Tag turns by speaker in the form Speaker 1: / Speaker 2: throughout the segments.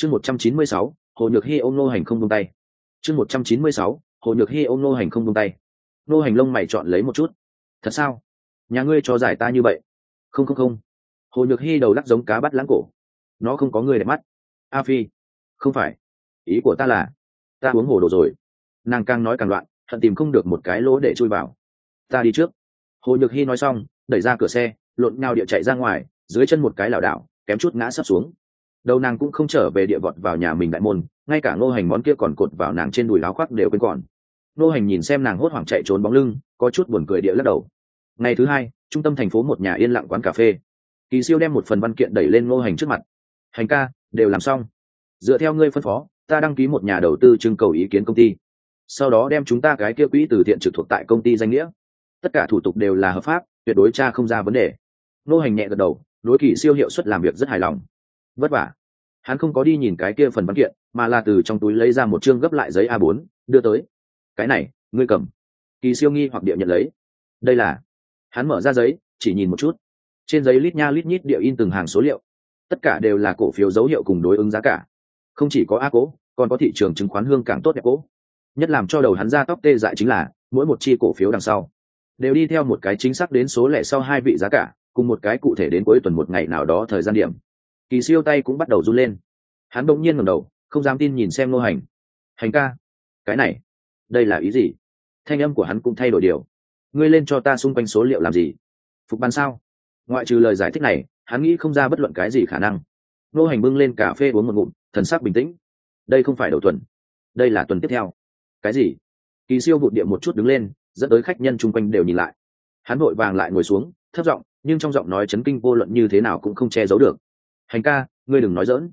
Speaker 1: chương một trăm chín mươi sáu, hồ nhược hy ôm nô hành không tung tay. Chương một trăm chín mươi sáu, hồ nhược hy ôm nô hành không tung tay. Nô hành lông mày chọn lấy một chút. Thật sao? Nhà ngươi cho giải ta như vậy? Không không không. Hồ nhược hy đầu lắc giống cá bắt lãng cổ. Nó không có người đẹp mắt. A phi, không phải. Ý của ta là, ta uống hồ đồ rồi. Nàng càng nói càng loạn thận tìm không được một cái lỗ để chui vào. Ta đi trước. Hồ nhược hy nói xong, đẩy ra cửa xe, lộn nhau địa chạy ra ngoài, dưới chân một cái lảo đảo, kém chút ngã sấp xuống đầu nàng cũng không trở về địa vọt vào nhà mình đại môn, ngay cả ngô hành món kia còn cột vào nàng trên đùi láo khoác đều quên còn. Ngô hành nhìn xem nàng hốt hoảng chạy trốn bóng lưng, có chút buồn cười địa lắc đầu. Ngày thứ hai, trung tâm thành phố một nhà yên lặng quán cà phê. Kỳ siêu đem một phần văn kiện đẩy lên ngô hành trước mặt. Hành ca, đều làm xong. Dựa theo ngươi phân phó, ta đăng ký một nhà đầu tư trưng cầu ý kiến công ty. Sau đó đem chúng ta cái kia quỹ từ thiện trực thuộc tại công ty danh nghĩa. Tất cả thủ tục đều là hợp pháp, tuyệt đối cha không ra vấn đề. Nô hành nhẹ gật đầu, đối kỳ siêu hiệu suất làm việc rất hài lòng. Vất vả hắn không có đi nhìn cái kia phần văn kiện, mà là từ trong túi lấy ra một chương gấp lại giấy a 4 đưa tới. Cái này, ngươi cầm. Kỳ siêu nghi hoặc địa nhận lấy. Đây là. Hắn mở ra giấy, chỉ nhìn một chút. Trên giấy lít nha lít nhít địa in từng hàng số liệu. Tất cả đều là cổ phiếu dấu hiệu cùng đối ứng giá cả. Không chỉ có a cố, còn có thị trường chứng khoán hương càng tốt đẹp cố. Nhất làm cho đầu hắn ra tóc tê dại chính là, mỗi một chi cổ phiếu đằng sau, đều đi theo một cái chính xác đến số lẻ sau hai vị giá cả, cùng một cái cụ thể đến cuối tuần một ngày nào đó thời gian điểm kỳ siêu tay cũng bắt đầu run lên. Hắn đ ỗ n g nhiên ngầm đầu, không dám tin nhìn xem nô hành. Hành ca, cái này, đây là ý gì? Thanh âm của hắn cũng thay đổi điều. Ngươi lên cho ta xung quanh số liệu làm gì? Phục bàn sao? Ngoại trừ lời giải thích này, hắn nghĩ không ra bất luận cái gì khả năng. Nô hành bưng lên cà phê uống một ngụm, thần sắc bình tĩnh. Đây không phải đầu tuần, đây là tuần tiếp theo. Cái gì? Kỳ siêu vụt điện một chút đứng lên, dẫn tới khách nhân chung quanh đều nhìn lại. Hắn vội vàng lại ngồi xuống, thấp giọng, nhưng trong giọng nói chấn kinh vô luận như thế nào cũng không che giấu được hành ca, ngươi đừng nói dỡn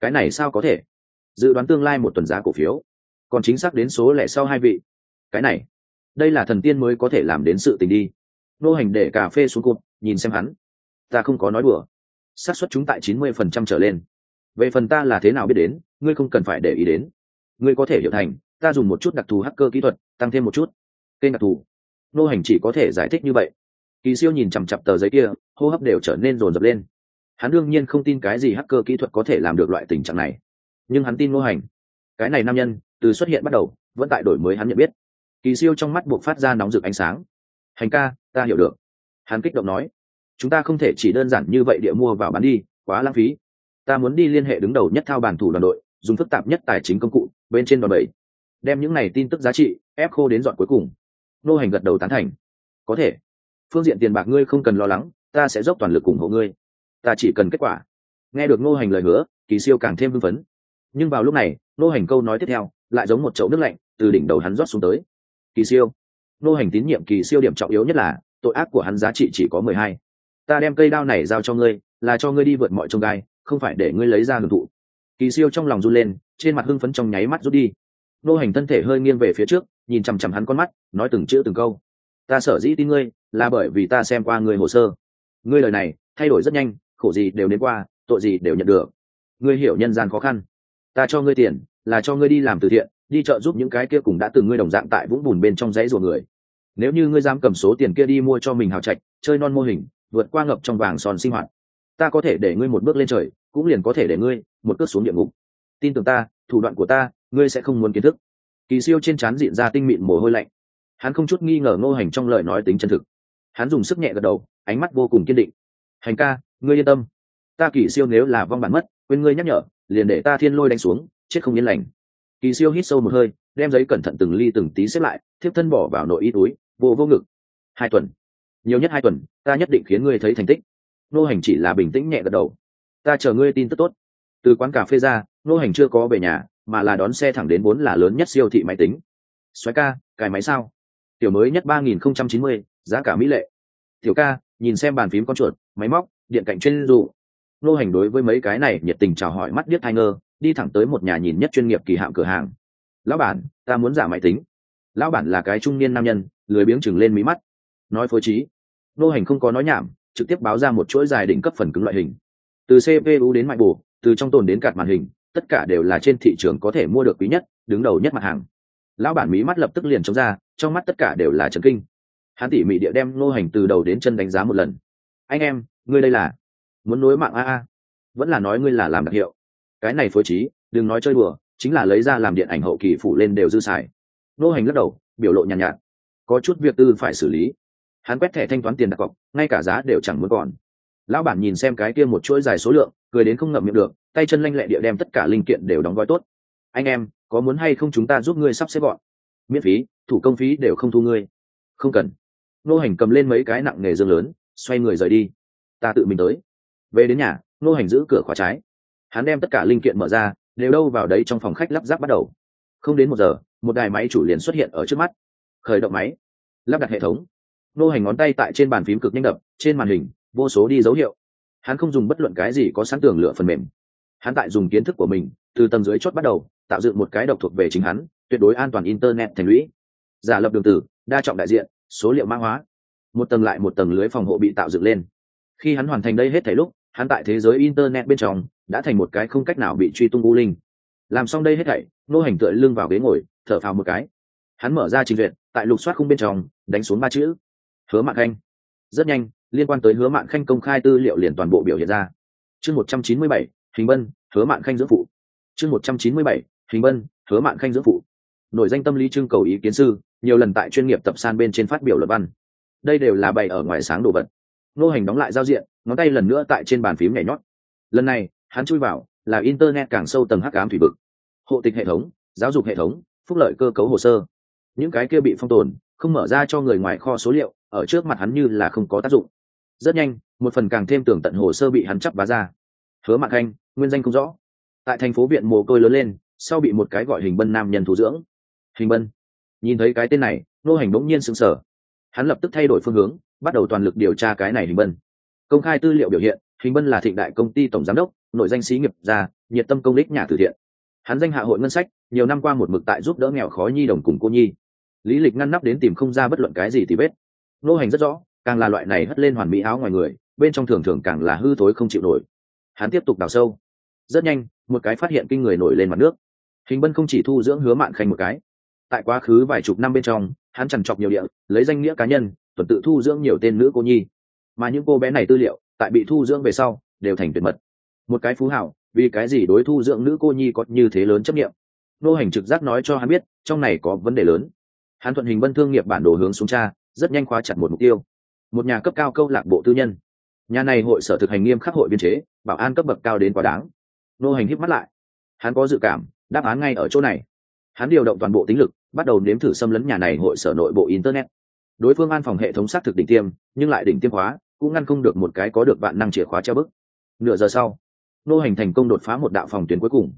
Speaker 1: cái này sao có thể? Dự đoán tương lai một tuần giá cổ phiếu. Còn chính xác đến số lẻ sau hai vị. Cái này, đây là thần tiên mới có thể làm đến sự tình đi. Nô hành để cà phê xuống cụt nhìn xem hắn. Ta không có nói đùa. Xác suất chúng tại chín mươi phần trăm trở lên. Về phần ta là thế nào biết đến, ngươi không cần phải để ý đến. Ngươi có thể hiểu thành, ta dùng một chút đặc thù hacker kỹ thuật, tăng thêm một chút kênh đặc thù. Nô hành chỉ có thể giải thích như vậy. Kỳ siêu nhìn chằm chặp tờ giấy kia, hô hấp đều trở nên rồn rập lên hắn đương nhiên không tin cái gì hacker kỹ thuật có thể làm được loại tình trạng này. Nhưng hắn tin nô hành. Cái này nam nhân, từ xuất hiện bắt đầu, vẫn tại đổi mới hắn nhận biết. Kỳ siêu trong mắt buộc phát ra nóng rực ánh sáng. Hành ca, ta hiểu được. Hắn kích động nói. Chúng ta không thể chỉ đơn giản như vậy địa mua vào bán đi, quá lãng phí. Ta muốn đi liên hệ đứng đầu nhất thao bản thủ đoàn đội, dùng phức tạp nhất tài chính công cụ, bên trên đòn bẩy. Đem những này tin tức giá trị, ép khô đến dọn cuối cùng. Nô hành gật đầu tán thành. Có thể. Phương diện tiền bạc ngươi không cần lo lắng, ta sẽ dốc toàn lực ủng hộ ngươi ta chỉ cần kết quả. Nghe được Ngô hành lời hứa, kỳ siêu càng thêm hưng phấn. Nhưng vào lúc này, Ngô hành câu nói tiếp theo lại giống một chậu nước lạnh từ đỉnh đầu hắn rót xuống tới. Kỳ siêu. Ngô hành tín nhiệm kỳ siêu điểm trọng yếu nhất là, tội ác của hắn giá trị chỉ có mười hai. Ta đem cây đao này giao cho ngươi, là cho ngươi đi vượt mọi trông gai, không phải để ngươi lấy ra hưởng thụ. Kỳ siêu trong lòng run lên, trên mặt hưng phấn trong nháy mắt rút đi. Nô hành thân thể hơi nghiêng về phía trước, nhìn chằm chằm hắn con mắt, nói từng chữ từng câu. Ta sở dĩ tin ngươi, là bởi vì ta xem qua ngươi hồ sơ. Ngươi lời này, thay đổi rất nhanh khổ gì đều đến qua, tội gì đều nhận được. Ngươi hiểu nhân gian khó khăn. Ta cho ngươi tiền, là cho ngươi đi làm từ thiện, đi chợ giúp những cái kia cùng đã từng ngươi đồng dạng tại vũng bùn bên trong dãy ruộng người. Nếu như ngươi dám cầm số tiền kia đi mua cho mình hào trạch, chơi non mô hình, vượt qua ngập trong vàng son sinh hoạt, ta có thể để ngươi một bước lên trời, cũng liền có thể để ngươi một cước xuống địa ngục. Tin tưởng ta, thủ đoạn của ta, ngươi sẽ không muốn kiến thức. Kỳ siêu trên trán diện ra tinh mịn mồ hôi lạnh. Hắn không chút nghi ngờ ngô hành trong lời nói tính chân thực. Hắn dùng sức nhẹ gật đầu, ánh mắt vô cùng kiên định. Hành ca ngươi yên tâm. Ta kỳ siêu nếu là vong bản mất, quên ngươi nhắc nhở, liền để ta thiên lôi đánh xuống, chết không yên lành. Kỳ siêu hít sâu một hơi, đem giấy cẩn thận từng ly từng tí xếp lại, thiếp thân bỏ vào nội y túi, vô vô ngực. Hai tuần. Nhiều nhất hai tuần, ta nhất định khiến ngươi thấy thành tích. Nô hành chỉ là bình tĩnh nhẹ gật đầu. Ta chờ ngươi tin tức tốt. Từ quán cà phê ra, nô hành chưa có về nhà, mà là đón xe thẳng đến bốn là lớn nhất siêu thị máy tính. Xoáy ca, cài máy sao? Tiểu mới nhất ba nghìn không trăm chín mươi, giá cả mỹ lệ. Tiểu ca, nhìn xem bàn phím con chuột, máy móc điện cạnh chuyên dụ nô hành đối với mấy cái này nhiệt tình chào hỏi mắt biết thai ngơ đi thẳng tới một nhà nhìn nhất chuyên nghiệp kỳ hạm cửa hàng. Lão bản, ta muốn giả máy tính. Lão bản là cái trung niên nam nhân, lười biếng chừng lên mí mắt. Nói phối trí. Nô hành không có nói nhảm, trực tiếp báo ra một chuỗi dài đỉnh cấp phần cứng loại hình. Từ cpu đến mạch bù từ trong tồn đến cạt màn hình, tất cả đều là trên thị trường có thể mua được quý nhất, đứng đầu nhất mặt hàng. Lão bản mí mắt lập tức liền chống ra, trong mắt tất cả đều là trần kinh. Hắn tỉ mỉ địa đem nô hành từ đầu đến chân đánh giá một lần. Anh em ngươi đây là muốn nối mạng a a? Vẫn là nói ngươi là làm đặc hiệu. Cái này phối trí đừng nói chơi đùa chính là lấy ra làm điện ảnh hậu kỳ phủ lên đều dư xài. Nô hành lắc đầu biểu lộ nhàn nhạt, nhạt. Có chút việc tư phải xử lý. Hắn quét thẻ thanh toán tiền đặt cọc ngay cả giá đều chẳng muốn còn. Lão bản nhìn xem cái kia một chuỗi dài số lượng cười đến không ngậm miệng được tay chân lanh lẹ địa đem tất cả linh kiện đều đóng gói tốt. Anh em có muốn hay không chúng ta giúp ngươi sắp xếp gọn? Miễn phí thủ công phí đều không thu ngươi. Không cần. Nô hành cầm lên mấy cái nặng nghề dương lớn xoay người rời đi ta tự mình tới. Về đến nhà nô hành giữ cửa khóa trái. Hắn đem tất cả linh kiện mở ra, đều đâu vào đấy trong phòng khách lắp ráp bắt đầu. Không đến một giờ, một đài máy chủ liền xuất hiện ở trước mắt. Khởi động máy. Lắp đặt hệ thống. Nô hành ngón tay tại trên bàn phím cực nhanh đập, trên màn hình, vô số đi dấu hiệu. Hắn không dùng bất luận cái gì có sẵn tường lựa phần mềm. Hắn tại dùng kiến thức của mình, từ tầng dưới chốt bắt đầu, tạo dựng một cái độc thuộc về chính hắn, tuyệt đối an toàn internet thành lũy. Giả lập đường tử, đa trọng đại diện, số liệu mã hóa. Một tầng lại một tầng lưới phòng hộ bị tạo dựng lên khi hắn hoàn thành đây hết thảy lúc, hắn tại thế giới internet bên trong đã thành một cái không cách nào bị truy tung u linh. Làm xong đây hết thảy, nô hành tựa lưng vào ghế ngồi, thở phào một cái. Hắn mở ra trình duyệt, tại lục soát khung bên trong, đánh xuống ba chữ. Hứa mạn khanh. Rất nhanh, liên quan tới hứa mạn khanh công khai tư liệu liền toàn bộ biểu hiện ra. Chương một trăm chín mươi bảy, hình vân, hứa mạn khanh dưỡng phụ. Chương một trăm chín mươi bảy, hình vân, hứa mạn khanh dưỡng phụ. Nổi danh tâm lý trưng cầu ý kiến sư, nhiều lần tại chuyên nghiệp tập san bên trên phát biểu luật văn. Đây đều là bày ở ngoài sáng đồ vật nô hành đóng lại giao diện, ngón tay lần nữa tại trên bàn phím nhảy nhót. Lần này, hắn chui vào, là internet càng sâu tầng hắc ám thủy vực. Hộ tịch hệ thống, giáo dục hệ thống, phúc lợi cơ cấu hồ sơ. Những cái kia bị phong tồn, không mở ra cho người ngoài kho số liệu, ở trước mặt hắn như là không có tác dụng. Rất nhanh, một phần càng thêm tưởng tận hồ sơ bị hắn chắp vá ra. Hứa mạc khanh nguyên danh không rõ. Tại thành phố viện mồ côi lớn lên, sau bị một cái gọi hình bân nam nhân thủ dưỡng. Hình bân. Nhìn thấy cái tên này nô hành bỗng nhiên sững sờ. Hắn lập tức thay đổi phương hướng bắt đầu toàn lực điều tra cái này hình bân. Công khai tư liệu biểu hiện, hình bân là thịnh đại công ty tổng giám đốc, nội danh sĩ nghiệp gia, nhiệt tâm công đích nhà từ thiện. Hắn danh hạ hội ngân sách, nhiều năm qua một mực tại giúp đỡ nghèo khó nhi đồng cùng cô nhi. Lý lịch ngăn nắp đến tìm không ra bất luận cái gì thì vết. Nô hành rất rõ, càng là loại này hất lên hoàn mỹ áo ngoài người, bên trong thường thường càng là hư thối không chịu nổi. Hắn tiếp tục đào sâu. Rất nhanh, một cái phát hiện kinh người nổi lên mặt nước. Hình bân không chỉ thu dưỡng hứa mạn khanh một cái. Tại quá khứ vài chục năm bên trong, hắn trằn trọc nhiều địa, lấy danh nghĩa cá nhân tuần tự thu dưỡng nhiều tên nữ cô nhi. Mà những cô bé này tư liệu, tại bị thu dưỡng về sau, đều thành tuyệt mật. Một cái phú hảo, vì cái gì đối thu dưỡng nữ cô nhi có như thế lớn chấp nghiệm nô hành trực giác nói cho hắn biết, trong này có vấn đề lớn. Hắn thuận hình bân thương nghiệp bản đồ hướng xuống cha rất nhanh khóa chặt một mục tiêu. Một nhà cấp cao câu lạc bộ tư nhân. Nhà này hội sở thực hành nghiêm khắc hội biên chế, bảo an cấp bậc cao đến quá đáng. Nô hành hít mắt lại. Hắn có dự cảm, đáp án ngay ở chỗ này. Hắn điều động toàn bộ tính lực, bắt đầu nếm thử xâm lấn nhà này hội sở nội bộ internet đối phương an phòng hệ thống xác thực đỉnh tiêm, nhưng lại đỉnh tiêm hóa cũng ngăn không được một cái có được vạn năng chìa khóa treo bức. Nửa giờ sau, nô hành thành công đột phá một đạo phòng tuyến cuối cùng.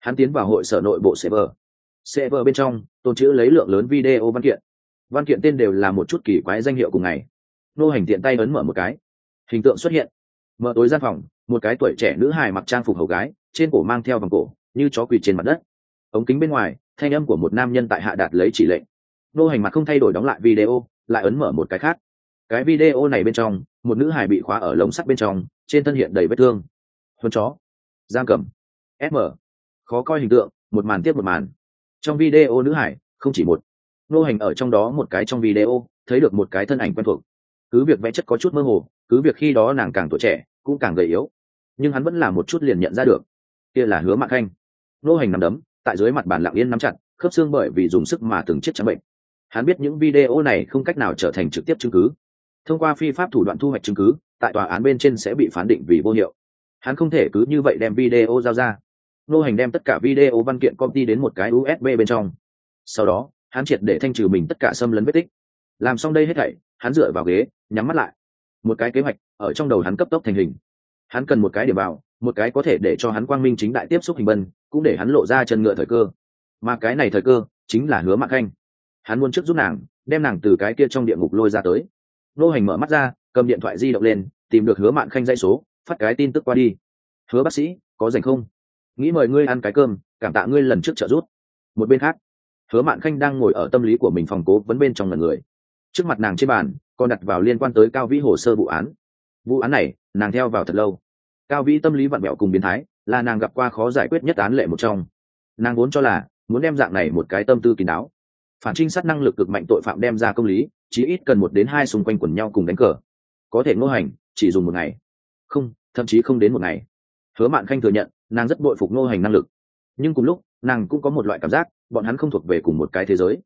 Speaker 1: Hắn tiến vào hội sở nội bộ server. Server bên trong, tồn chữ lấy lượng lớn video văn kiện. Văn kiện tên đều là một chút kỳ quái danh hiệu cùng ngày. Nô hành tiện tay ấn mở một cái. Hình tượng xuất hiện. Mở tối gian phòng, một cái tuổi trẻ nữ hài mặc trang phục hầu gái, trên cổ mang theo vòng cổ, như chó quỳ trên mặt đất. Ống kính bên ngoài, thanh âm của một nam nhân tại hạ đạt lấy chỉ lệnh. Nô hành mặt không thay đổi đóng lại video lại ấn mở một cái khác. Cái video này bên trong, một nữ hài bị khóa ở lồng sắt bên trong, trên thân hiện đầy vết thương. Huân chó. Giam cầm. Sm khó coi hình tượng, một màn tiếp một màn. Trong video nữ hải không chỉ một. Nô hành ở trong đó một cái trong video, thấy được một cái thân ảnh quen thuộc. Cứ việc vẽ chất có chút mơ hồ, cứ việc khi đó nàng càng tuổi trẻ, cũng càng gầy yếu. Nhưng hắn vẫn là một chút liền nhận ra được. Kia là hứa mạng khanh. Nô hành nằm đấm, tại dưới mặt bàn lặng yên nắm chặt, khớp xương bởi vì dùng sức mà từng chết trắng bệnh hắn biết những video này không cách nào trở thành trực tiếp chứng cứ. Thông qua phi pháp thủ đoạn thu hoạch chứng cứ, tại tòa án bên trên sẽ bị phán định vì vô hiệu. Hắn không thể cứ như vậy đem video giao ra. Nô hành đem tất cả video văn kiện công ty đến một cái usb bên trong. Sau đó, hắn triệt để thanh trừ mình tất cả xâm lấn vết tích. Làm xong đây hết thảy, hắn dựa vào ghế, nhắm mắt lại. Một cái kế hoạch, ở trong đầu hắn cấp tốc thành hình. Hắn cần một cái điểm vào một cái có thể để cho hắn quang minh chính đại tiếp xúc hình bân, cũng để hắn lộ ra chân ngựa thời cơ. Mà cái này thời cơ, chính là hứa mạng khanh hắn muốn trước giúp nàng, đem nàng từ cái kia trong địa ngục lôi ra tới. Nô hành mở mắt ra, cầm điện thoại di động lên, tìm được hứa Mạn khanh dây số, phát cái tin tức qua đi. Hứa bác sĩ, có rảnh không? Nghĩ mời ngươi ăn cái cơm, cảm tạ ngươi lần trước trợ giúp. Một bên khác, hứa mạn khanh đang ngồi ở tâm lý của mình phòng cố vấn bên trong lần người. Trước mặt nàng trên bàn, còn đặt vào liên quan tới cao vĩ hồ sơ vụ án. Vụ án này, nàng theo vào thật lâu. Cao vĩ tâm lý vặn mẹo cùng biến thái, là nàng gặp qua khó giải quyết nhất án lệ một trong. Nàng vốn cho là, muốn đem dạng này một cái tâm tư kín đáo phản trinh sát năng lực cực mạnh tội phạm đem ra công lý chỉ ít cần một đến hai xung quanh quần nhau cùng đánh cờ. Có thể ngô hành, chỉ dùng một ngày. Không, thậm chí không đến một ngày. Hứa mạn khanh thừa nhận, nàng rất bội phục ngô hành năng lực. Nhưng cùng lúc, nàng cũng có một loại cảm giác, bọn hắn không thuộc về cùng một cái thế giới.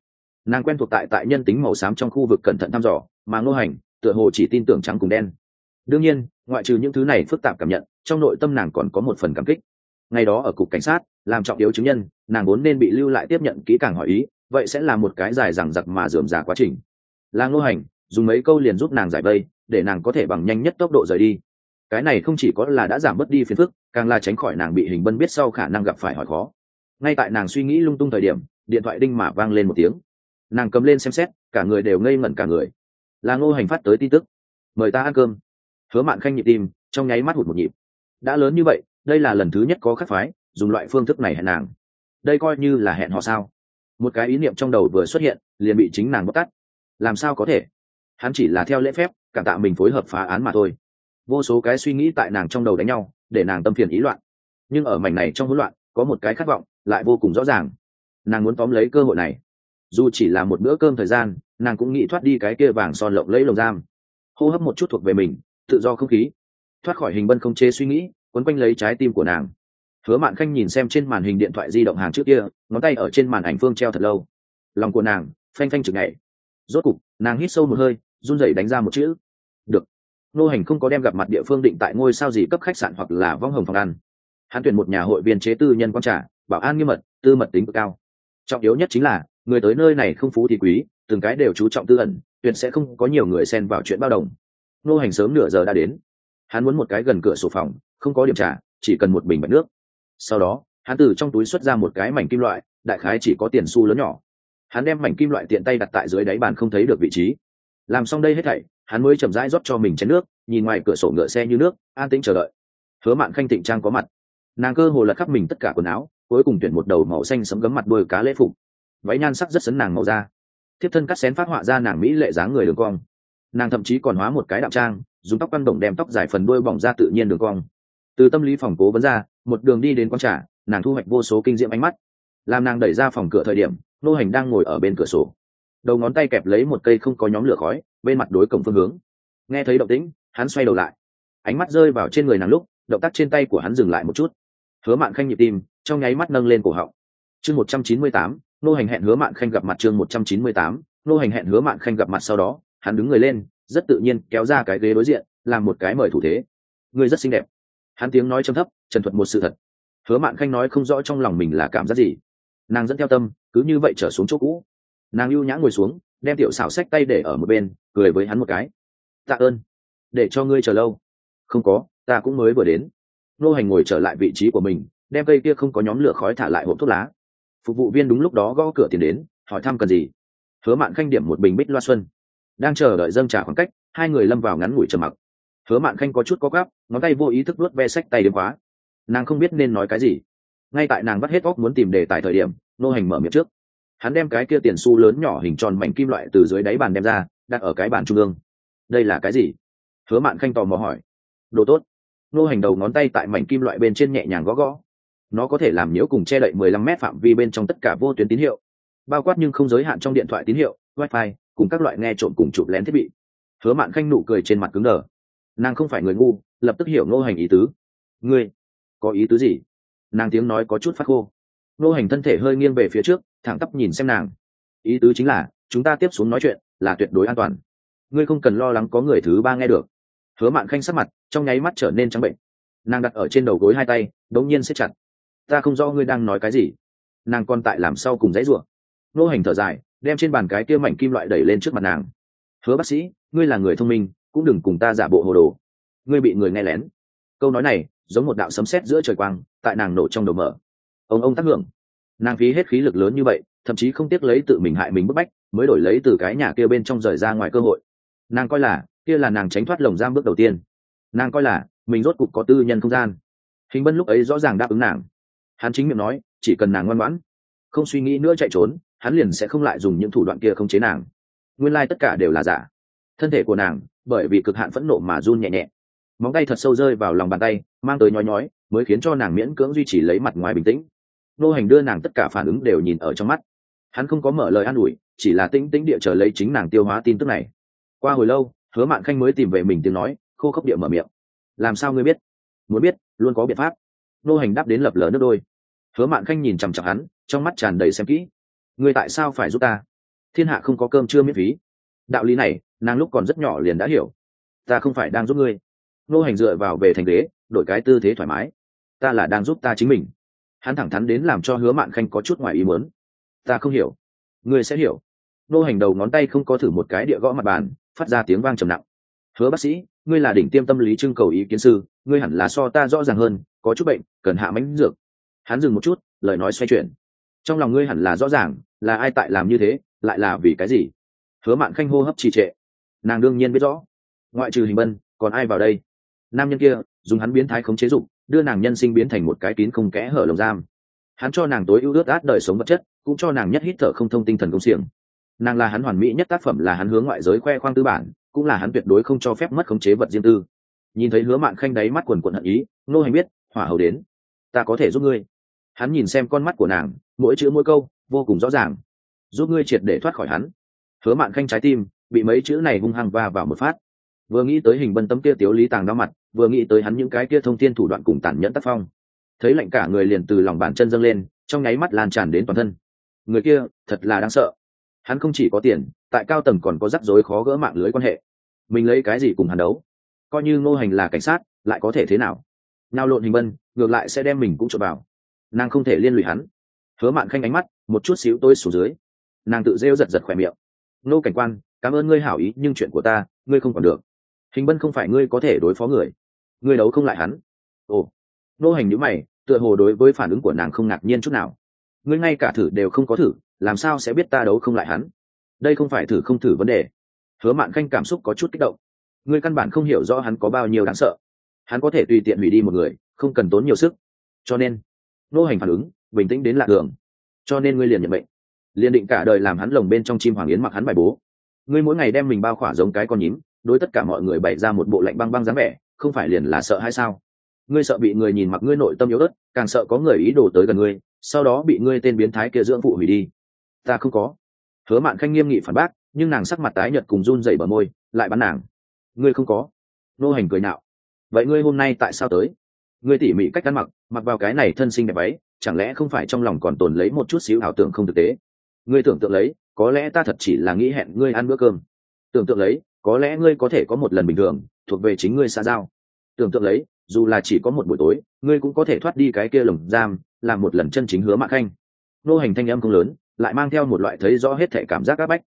Speaker 1: Nàng quen thuộc tại tại nhân tính màu xám trong khu vực cẩn thận thăm dò, mà ngô hành, tựa hồ chỉ tin tưởng trắng cùng đen. Đương nhiên, ngoại trừ những thứ này phức tạp cảm nhận, trong nội tâm nàng còn có một phần cảm kích. Ngày đó ở cục cảnh sát, làm trọng yếu chứng nhân, nàng vốn nên bị lưu lại tiếp nhận kỹ càng hỏi ý vậy sẽ là một cái dài dằng dặc mà dườm già quá trình. Là ngô hành, dùng mấy câu liền giúp nàng giải vây, để nàng có thể bằng nhanh nhất tốc độ rời đi. Cái này không chỉ có là đã giảm bớt đi phiền phức, càng là tránh khỏi nàng bị hình bân biết sau khả năng gặp phải hỏi khó. Ngay tại nàng suy nghĩ lung tung thời điểm, điện thoại đinh mà vang lên một tiếng. Nàng cầm lên xem xét, cả người đều ngây ngẩn cả người. Là ngô hành phát tới tin tức. Mời ta ăn cơm. Hứa mạn khanh nhịp tim, trong nháy mắt hụt một nhịp. Đã lớn như vậy, đây là lần thứ nhất có khắc phái, dùng loại phương thức này hẹn nàng. Đây coi như là hẹn họ sao? Một cái ý niệm trong đầu vừa xuất hiện, liền bị chính nàng bóc tắt làm sao có thể? Hắn chỉ là theo lễ phép, cảm tạ mình phối hợp phá án mà thôi. Vô số cái suy nghĩ tại nàng trong đầu đánh nhau, để nàng tâm phiền ý loạn. Nhưng ở mảnh này trong hỗn loạn, có một cái khát vọng, lại vô cùng rõ ràng. Nàng muốn tóm lấy cơ hội này. Dù chỉ là một bữa cơm thời gian, nàng cũng nghĩ thoát đi cái kia vàng son lộng lấy lồng giam. Hô hấp một chút thuộc về mình, tự do không khí. Thoát khỏi hình bân không chế suy nghĩ, quấn quanh lấy trái tim của nàng hứa mạn khanh nhìn xem trên màn hình điện thoại di động hàng trước kia, ngón tay ở trên màn ảnh phương treo thật lâu. Lòng của nàng phanh phanh chừng ngày rốt cục, nàng hít sâu một hơi, run rẩy đánh ra một chữ. Được. Nô hành không có đem gặp mặt địa phương định tại ngôi sao gì cấp khách sạn hoặc là vong hồng phòng ăn. Hắn tuyển một nhà hội viên chế tư nhân quan trả bảo an nghiêm mật, tư mật tính cực cao. Trọng yếu nhất chính là, người tới nơi này không phú thì quý, từng cái đều chú trọng tư ẩn, tuyệt sẽ không có nhiều người xen vào chuyện bao đồng. Nô hành sớm nửa giờ đã đến. Hắn muốn một cái gần cửa sổ phòng, không có điểm trả chỉ cần một bình bạch nước sau đó, hắn từ trong túi xuất ra một cái mảnh kim loại, đại khái chỉ có tiền xu lớn nhỏ. Hắn đem mảnh kim loại tiện tay đặt tại dưới đáy bàn không thấy được vị trí. Làm xong đây hết thảy, hắn mới chậm rãi rót cho mình chén nước, nhìn ngoài cửa sổ ngựa xe như nước, an tĩnh chờ đợi. Hứa mạn khanh tịnh trang có mặt. Nàng cơ hồ lật khắp mình tất cả quần áo, cuối cùng tuyển một đầu màu xanh sấm gấm mặt đôi cá lễ phục. Váy nhan sắc rất sấn nàng màu da. Thiếp thân cắt xén phát họa ra nàng mỹ lệ dáng người đường cong. Nàng thậm chí còn hóa một cái đạo trang, dùng tóc quăn đồng đem tóc dài phần đuôi bỏng ra tự nhiên đường cong từ tâm lý phòng cố vấn ra, một đường đi đến quán trà, nàng thu hoạch vô số kinh diệm ánh mắt. Làm nàng đẩy ra phòng cửa thời điểm, nô hành đang ngồi ở bên cửa sổ. Đầu ngón tay kẹp lấy một cây không có nhóm lửa khói, bên mặt đối cổng phương hướng. Nghe thấy động tĩnh, hắn xoay đầu lại. Ánh mắt rơi vào trên người nàng lúc, động tác trên tay của hắn dừng lại một chút. Hứa mạn khanh nhịp tim, trong nháy mắt nâng lên cổ họng. Chương một trăm chín mươi tám, nô hành hẹn hứa mạn khanh gặp mặt chương một trăm chín mươi tám, nô hành hẹn hứa mạn khanh gặp mặt sau đó, hắn đứng người lên, rất tự nhiên kéo ra cái ghế đối diện, làm một cái mời thủ thế. Người rất xinh đẹp hắn tiếng nói trầm thấp, trần thuật một sự thật. Hứa mạn khanh nói không rõ trong lòng mình là cảm giác gì. Nàng dẫn theo tâm, cứ như vậy trở xuống chỗ cũ. Nàng lưu nhã ngồi xuống, đem tiểu xảo sách tay để ở một bên, cười với hắn một cái. Tạ ơn. Để cho ngươi chờ lâu. Không có, ta cũng mới vừa đến. Nô hành ngồi trở lại vị trí của mình, đem cây kia không có nhóm lửa khói thả lại hộp thuốc lá. Phục vụ viên đúng lúc đó gõ cửa tiền đến, hỏi thăm cần gì. Hứa mạn khanh điểm một bình bích loa xuân. Đang chờ đợi dâng trả khoảng cách, hai người lâm vào ngắn ngủi trầm mặc hứa mạn khanh có chút có gáp ngón tay vô ý thức vuốt ve sách tay đến khóa. Nàng không biết nên nói cái gì. Ngay tại nàng bắt hết óc muốn tìm đề tài thời điểm, nô hành mở miệng trước. Hắn đem cái kia tiền xu lớn nhỏ hình tròn mảnh kim loại từ dưới đáy bàn đem ra, đặt ở cái bàn trung ương. Đây là cái gì? Hứa mạn khanh tò mò hỏi. Đồ tốt. Nô hành đầu ngón tay tại mảnh kim loại bên trên nhẹ nhàng gõ gõ. Nó có thể làm nhiễu cùng che đậy 15 mét phạm vi bên trong tất cả vô tuyến tín hiệu. Bao quát nhưng không giới hạn trong điện thoại tín hiệu, wifi, cùng các loại nghe trộm cùng chụp lén thiết bị. Hứa mạn khanh nụ cười trên mặt cứng đờ nàng không phải người ngu, lập tức hiểu Ngô hành ý tứ. Ngươi, có ý tứ gì? Nàng tiếng nói có chút phát khô. Ngô hành thân thể hơi nghiêng về phía trước, thẳng tắp nhìn xem nàng. Ý tứ chính là, chúng ta tiếp xuống nói chuyện là tuyệt đối an toàn. Ngươi không cần lo lắng có người thứ ba nghe được. Hứa mạn khanh sắc mặt trong nháy mắt trở nên trắng bệnh. Nàng đặt ở trên đầu gối hai tay, đống nhiên xếp chặt. Ta không rõ ngươi đang nói cái gì. Nàng còn tại làm sau cùng dãy rủa. Nô hành thở dài, đem trên bàn cái kia mảnh kim loại đẩy lên trước mặt nàng. Hứa bác sĩ, ngươi là người thông minh cũng đừng cùng ta giả bộ hồ đồ. Ngươi bị người nghe lén. Câu nói này, giống một đạo sấm sét giữa trời quang, tại nàng nổ trong đầu mở. Ông ông tác hưởng. Nàng phí hết khí lực lớn như vậy, thậm chí không tiếc lấy tự mình hại mình bức bách, mới đổi lấy từ cái nhà kia bên trong rời ra ngoài cơ hội. Nàng coi là, kia là nàng tránh thoát lồng giam bước đầu tiên. Nàng coi là, mình rốt cục có tư nhân không gian. Hình bân lúc ấy rõ ràng đáp ứng nàng. Hắn chính miệng nói, chỉ cần nàng ngoan ngoãn, không suy nghĩ nữa chạy trốn, hắn liền sẽ không lại dùng những thủ đoạn kia không chế nàng. Nguyên lai、like、tất cả đều là giả. Thân thể của nàng bởi vì cực hạn phẫn nộ mà run nhẹ nhẹ. Móng tay thật sâu rơi vào lòng bàn tay, mang tới nhói nhói, mới khiến cho nàng miễn cưỡng duy trì lấy mặt ngoài bình tĩnh. Nô hành đưa nàng tất cả phản ứng đều nhìn ở trong mắt. Hắn không có mở lời an ủi, chỉ là tĩnh tĩnh địa chờ lấy chính nàng tiêu hóa tin tức này. Qua hồi lâu, hứa mạn khanh mới tìm về mình tiếng nói, khô khốc địa mở miệng. Làm sao ngươi biết? Muốn biết, luôn có biện pháp. Nô hành đáp đến lập lờ nước đôi. Hứa mạn khanh nhìn chằm chặp hắn, trong mắt tràn đầy xem kỹ. Ngươi tại sao phải giúp ta? Thiên hạ không có cơm chưa miễn phí đạo lý này, nàng lúc còn rất nhỏ liền đã hiểu. Ta không phải đang giúp ngươi. Nô hành dựa vào về thành ghế, đổi cái tư thế thoải mái. Ta là đang giúp ta chính mình. Hắn thẳng thắn đến làm cho hứa mạn khanh có chút ngoài ý muốn. Ta không hiểu. Ngươi sẽ hiểu. Nô hành đầu ngón tay không có thử một cái địa gõ mặt bàn, phát ra tiếng vang trầm nặng. Hứa bác sĩ, ngươi là đỉnh tiêm tâm lý trưng cầu ý kiến sư, ngươi hẳn là so ta rõ ràng hơn, có chút bệnh, cần hạ mánh dược. Hắn dừng một chút, lời nói xoay chuyển. Trong lòng ngươi hẳn là rõ ràng, là ai tại làm như thế, lại là vì cái gì? Hứa mạn khanh hô hấp trì trệ. Nàng đương nhiên biết rõ. Ngoại trừ hình bân, còn ai vào đây? Nam nhân kia, dùng hắn biến thái khống chế dụng đưa nàng nhân sinh biến thành một cái kín không kẽ hở lồng giam. Hắn cho nàng tối ưu ước át đời sống vật chất, cũng cho nàng nhất hít thở không thông tinh thần công xiềng. Nàng là hắn hoàn mỹ nhất tác phẩm, là hắn hướng ngoại giới khoe khoang tư bản, cũng là hắn tuyệt đối không cho phép mất khống chế vật riêng tư. Nhìn thấy hứa mạn khanh đáy mắt quần quần hận ý nô hành biết, hỏa hầu đến. Ta có thể giúp ngươi. Hắn nhìn xem con mắt của nàng, mỗi chữ mỗi câu, vô cùng rõ ràng. Giúp ngươi triệt để thoát khỏi hắn hứa mạn khanh trái tim, bị mấy chữ này hung hăng va vào một phát. Vừa nghĩ tới hình bân tấm kia tiếu lý tàng đau mặt, vừa nghĩ tới hắn những cái kia thông tin thủ đoạn cùng tàn nhẫn tác phong. Thấy lạnh cả người liền từ lòng bàn chân dâng lên, trong nháy mắt lan tràn đến toàn thân. Người kia, thật là đáng sợ. Hắn không chỉ có tiền, tại cao tầng còn có rắc rối khó gỡ mạng lưới quan hệ. Mình lấy cái gì cùng hắn đấu? Coi như ngô hành là cảnh sát, lại có thể thế nào? Nào lộn hình bân, ngược lại sẽ đem mình cũng trộn vào. Nàng không thể liên lụy hắn. Hứa mạn khanh ánh mắt, một chút xíu tôi xuống dưới. Nàng tự rêu giật giật khỏe miệng nô cảnh quan, cảm ơn ngươi hảo ý, nhưng chuyện của ta, ngươi không còn được. Hình bân không phải ngươi có thể đối phó người. Ngươi đấu không lại hắn. Ồ. Nô hành nhữ mày, tựa hồ đối với phản ứng của nàng không ngạc nhiên chút nào. Ngươi ngay cả thử đều không có thử, làm sao sẽ biết ta đấu không lại hắn? Đây không phải thử không thử vấn đề. Hứa mạn khanh cảm xúc có chút kích động. Ngươi căn bản không hiểu rõ hắn có bao nhiêu đáng sợ. Hắn có thể tùy tiện hủy đi một người, không cần tốn nhiều sức. Cho nên, nô hành phản ứng, bình tĩnh đến lạ thường. Cho nên ngươi liền nhận bệnh liền định cả đời làm hắn lồng bên trong chim hoàng yến mặc hắn bài bố. Ngươi mỗi ngày đem mình bao khỏa giống cái con nhím, đối tất cả mọi người bày ra một bộ lạnh băng băng dáng vẻ, không phải liền là sợ hay sao? Ngươi sợ bị người nhìn mặc ngươi nội tâm yếu ớt, càng sợ có người ý đồ tới gần ngươi, sau đó bị ngươi tên biến thái kia dưỡng phụ hủy đi. Ta không có. Hứa mạn khanh nghiêm nghị phản bác, nhưng nàng sắc mặt tái nhợt cùng run dày bờ môi, lại bắn nàng. Ngươi không có. Nô hành cười nạo vậy ngươi hôm nay tại sao tới? Ngươi tỉ mỉ cách ăn mặc mặc vào cái này thân sinh đẹp ấy chẳng lẽ không phải trong lòng còn tồn lấy một chút xíu ảo tưởng không thực tế? Ngươi tưởng tượng lấy, có lẽ ta thật chỉ là nghĩ hẹn ngươi ăn bữa cơm. Tưởng tượng lấy, có lẽ ngươi có thể có một lần bình thường, thuộc về chính ngươi xa giao. Tưởng tượng lấy, dù là chỉ có một buổi tối, ngươi cũng có thể thoát đi cái kia lồng giam, làm một lần chân chính hứa mạn khanh. Nô hành thanh âm không lớn, lại mang theo một loại thấy rõ hết thể cảm giác áp bách.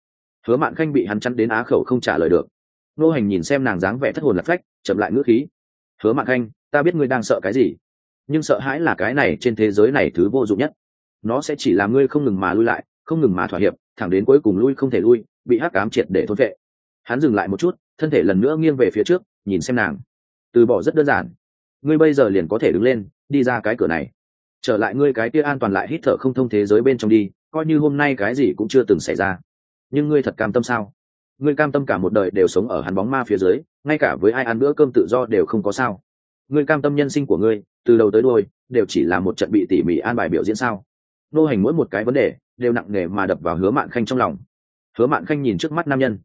Speaker 1: Hứa mạn khanh bị hắn chắn đến á khẩu không trả lời được. Nô hành nhìn xem nàng dáng vẻ thất hồn lạc phách, chậm lại ngữ khí. Hứa mạn khanh, ta biết ngươi đang sợ cái gì, nhưng sợ hãi là cái này trên thế giới này thứ vô dụng nhất. Nó sẽ chỉ làm ngươi không ngừng mà lui lại không ngừng mà thỏa hiệp, thẳng đến cuối cùng lui không thể lui, bị hắc cám triệt để thôn vệ hắn dừng lại một chút, thân thể lần nữa nghiêng về phía trước, nhìn xem nàng. Từ bỏ rất đơn giản. Ngươi bây giờ liền có thể đứng lên, đi ra cái cửa này. Trở lại ngươi cái kia an toàn lại hít thở không thông thế giới bên trong đi, coi như hôm nay cái gì cũng chưa từng xảy ra. Nhưng ngươi thật cam tâm sao? Ngươi cam tâm cả một đời đều sống ở hắn bóng ma phía dưới, ngay cả với ai ăn bữa cơm tự do đều không có sao. Ngươi cam tâm nhân sinh của ngươi, từ đầu tới đôi đều chỉ là một trận bị tỉ mỉ an bài biểu diễn sao? Nô hành mỗi một cái vấn đề đều nặng nề mà đập vào hứa mạn khanh trong lòng. Hứa mạn khanh nhìn trước mắt nam nhân.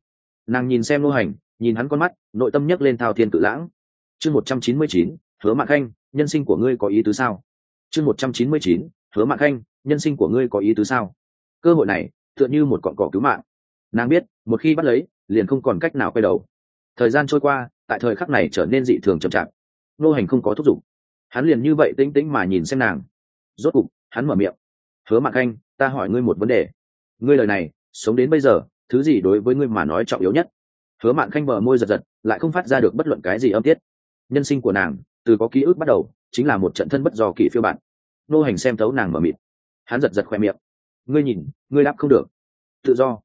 Speaker 1: Nàng nhìn xem nô hành, nhìn hắn con mắt, nội tâm nhấc lên thao thiên tự lãng. Chương một trăm chín mươi chín, hứa mạn khanh, nhân sinh của ngươi có ý tứ sao? Chương một trăm chín mươi chín, hứa mạn khanh, nhân sinh của ngươi có ý tứ sao? Cơ hội này, tựa như một cọn cỏ cứu mạng. Nàng biết, một khi bắt lấy, liền không còn cách nào quay đầu. Thời gian trôi qua, tại thời khắc này trở nên dị thường chậm chạp. Nô hành không có thúc giục. Hắn liền như vậy tĩnh tĩnh mà nhìn xem nàng. Rốt cục, hắn mở miệng hứa mạn khanh, ta hỏi ngươi một vấn đề. Ngươi lời này, sống đến bây giờ, thứ gì đối với ngươi mà nói trọng yếu nhất? Hứa mạn khanh bờ môi giật giật, lại không phát ra được bất luận cái gì âm tiết. Nhân sinh của nàng, từ có ký ức bắt đầu, chính là một trận thân bất do kỷ phiêu bạn nô hành xem thấu nàng mở mịt. Hắn giật giật khoe miệng. Ngươi nhìn, ngươi đáp không được. Tự do.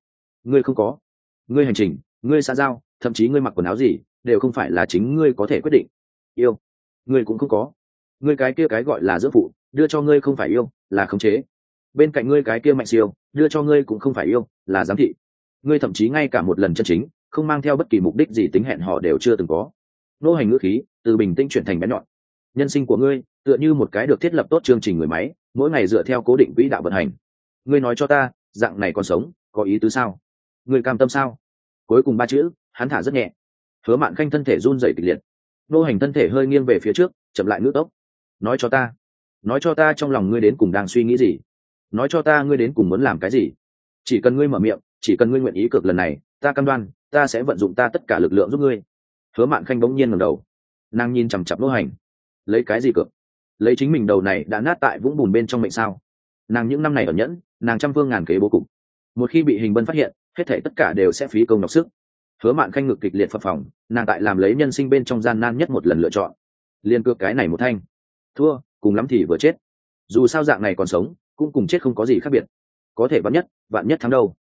Speaker 1: Ngươi không có. Ngươi hành trình, ngươi xã giao, thậm chí ngươi mặc quần áo gì, đều không phải là chính ngươi có thể quyết định. Yêu. Ngươi cũng không có. Ngươi cái kia cái gọi là giữa phụ, đưa cho ngươi không phải yêu, là khống chế bên cạnh ngươi cái kia mạnh siêu, đưa cho ngươi cũng không phải yêu, là giám thị. Ngươi thậm chí ngay cả một lần chân chính, không mang theo bất kỳ mục đích gì tính hẹn họ đều chưa từng có. Nô hành ngữ khí, từ bình tĩnh chuyển thành bén nhọn. Nhân sinh của ngươi, tựa như một cái được thiết lập tốt chương trình người máy, mỗi ngày dựa theo cố định quỹ đạo vận hành. Ngươi nói cho ta, dạng này còn sống, có ý tứ sao? Ngươi cam tâm sao? Cuối cùng ba chữ, hắn thả rất nhẹ. Hứa mạn khanh thân thể run rẩy kịch liệt. Nô hành thân thể hơi nghiêng về phía trước, chậm lại ngữ tốc. Nói cho ta, nói cho ta trong lòng ngươi đến cùng đang suy nghĩ gì? Nói cho ta ngươi đến cùng muốn làm cái gì. Chỉ cần ngươi mở miệng, chỉ cần ngươi nguyện ý cược lần này, ta cam đoan, ta sẽ vận dụng ta tất cả lực lượng giúp ngươi. Hứa mạn khanh bỗng nhiên ngầm đầu. Nàng nhìn chằm chặp lỗ hành. Lấy cái gì cược? Lấy chính mình đầu này đã nát tại vũng bùn bên trong mệnh sao? Nàng những năm này ở nhẫn, nàng trăm phương ngàn kế bố cục. Một khi bị hình bân phát hiện, hết thể tất cả đều sẽ phí công đọc sức. Hứa mạn khanh ngực kịch liệt phập phòng nàng tại làm lấy nhân sinh bên trong gian nan nhất một lần lựa chọn. Liên cược cái này một thanh. Thua, cùng lắm thì vừa chết. Dù sao dạng này còn sống cũng cùng chết không có gì khác biệt. Có thể vạn nhất vạn nhất thắng đâu?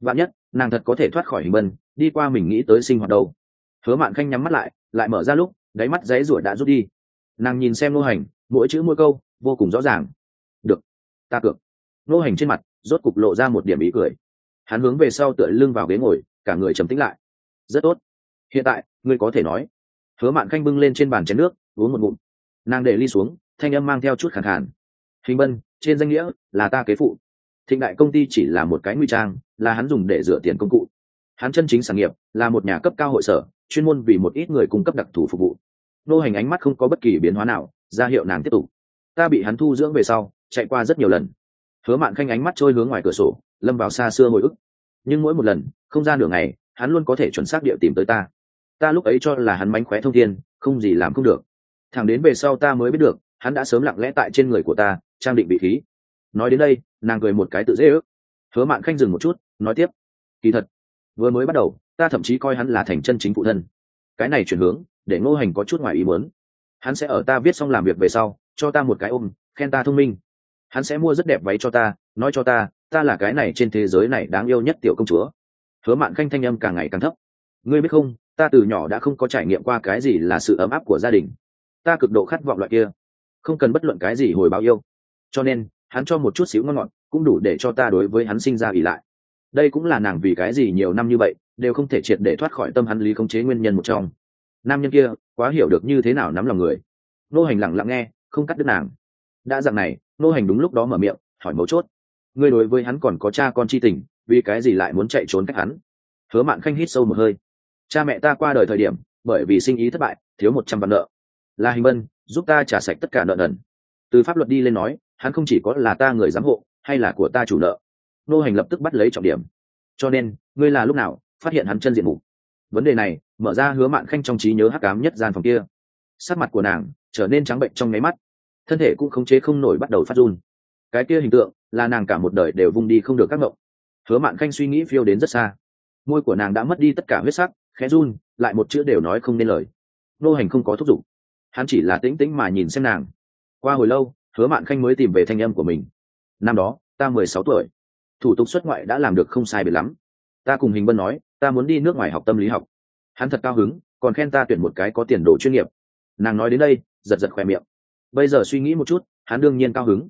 Speaker 1: Vạn nhất, nàng thật có thể thoát khỏi hình bân, đi qua mình nghĩ tới sinh hoạt đâu? Hứa mạn khanh nhắm mắt lại lại mở ra lúc, đáy mắt giấy ruột đã rút đi. Nàng nhìn xem nô hành, mỗi chữ mỗi câu, vô cùng rõ ràng. Được, ta cược. Nô hành trên mặt, rốt cục lộ ra một điểm ý cười. Hắn hướng về sau tựa lưng vào ghế ngồi, cả người trầm tĩnh lại. Rất tốt. Hiện tại, ngươi có thể nói. Hứa mạn khanh bưng lên trên bàn chén nước, uống một ngụm. Nàng để ly xuống, thanh âm mang theo chút khẳng khàn. Hình bân trên danh nghĩa là ta kế phụ. Thịnh đại công ty chỉ là một cái nguy trang, là hắn dùng để rửa tiền công cụ. Hắn chân chính sản nghiệp là một nhà cấp cao hội sở, chuyên môn vì một ít người cung cấp đặc thù phục vụ. Nô hành ánh mắt không có bất kỳ biến hóa nào, ra hiệu nàng tiếp tục. Ta bị hắn thu dưỡng về sau, chạy qua rất nhiều lần. Hứa mạn khanh ánh mắt trôi hướng ngoài cửa sổ, lâm vào xa xưa hồi ức. Nhưng mỗi một lần, không ra nửa ngày, hắn luôn có thể chuẩn xác địa tìm tới ta. Ta lúc ấy cho là hắn mánh khóe thông thiên, không gì làm không được. Thẳng đến về sau ta mới biết được hắn đã sớm lặng lẽ tại trên người của ta, trang định vị khí. Nói đến đây, nàng cười một cái tự dễ ước. Hứa mạn khanh dừng một chút, nói tiếp. Kỳ thật, vừa mới bắt đầu, ta thậm chí coi hắn là thành chân chính phụ thân. Cái này chuyển hướng, để ngô hành có chút ngoài ý muốn. Hắn sẽ ở ta viết xong làm việc về sau, cho ta một cái ôm, khen ta thông minh. Hắn sẽ mua rất đẹp váy cho ta, nói cho ta ta là cái này trên thế giới này đáng yêu nhất tiểu công chúa. Hứa mạn khanh thanh âm càng ngày càng thấp. Ngươi biết không, ta từ nhỏ đã không có trải nghiệm qua cái gì là sự ấm áp của gia đình. Ta cực độ khát vọng loại kia không cần bất luận cái gì hồi báo yêu. Cho nên, hắn cho một chút xíu ngon ngọt, cũng đủ để cho ta đối với hắn sinh ra ỉ lại. Đây cũng là nàng vì cái gì nhiều năm như vậy, đều không thể triệt để thoát khỏi tâm hắn lý khống chế nguyên nhân một trong. Nam nhân kia, quá hiểu được như thế nào nắm lòng người. Nô hành lặng lặng nghe, không cắt đứt nàng. Đã dặn này, nô hành đúng lúc đó mở miệng, hỏi mấu chốt. Ngươi đối với hắn còn có cha con chi tình, vì cái gì lại muốn chạy trốn cách hắn? Hứa mạn khanh hít sâu một hơi. Cha mẹ ta qua đời thời điểm, bởi vì sinh ý thất bại, thiếu một trăm vạn nợ. Là hình bân giúp ta trả sạch tất cả nợ nần. Từ pháp luật đi lên nói, hắn không chỉ có là ta người giám hộ, hay là của ta chủ nợ. Nô hành lập tức bắt lấy trọng điểm. Cho nên, ngươi là lúc nào phát hiện hắn chân diện mục? Vấn đề này, mở ra hứa mạn khanh trong trí nhớ hắc cám nhất gian phòng kia. Sắc mặt của nàng trở nên trắng bệnh trong nháy mắt. Thân thể cũng khống chế không nổi bắt đầu phát run. Cái kia hình tượng là nàng cả một đời đều vung đi không được các ngộng. Hứa mạn khanh suy nghĩ phiêu đến rất xa. Môi của nàng đã mất đi tất cả huyết sắc, khẽ run, lại một chữ đều nói không nên lời. Nô hành không có thúc giục hắn chỉ là tĩnh tĩnh mà nhìn xem nàng. Qua hồi lâu, hứa mạn khanh mới tìm về thanh âm của mình. Năm đó, ta mười sáu tuổi. Thủ tục xuất ngoại đã làm được không sai biệt lắm. Ta cùng hình bân nói, ta muốn đi nước ngoài học tâm lý học. Hắn thật cao hứng, còn khen ta tuyển một cái có tiền đồ chuyên nghiệp. Nàng nói đến đây, giật giật khoe miệng. Bây giờ suy nghĩ một chút, hắn đương nhiên cao hứng.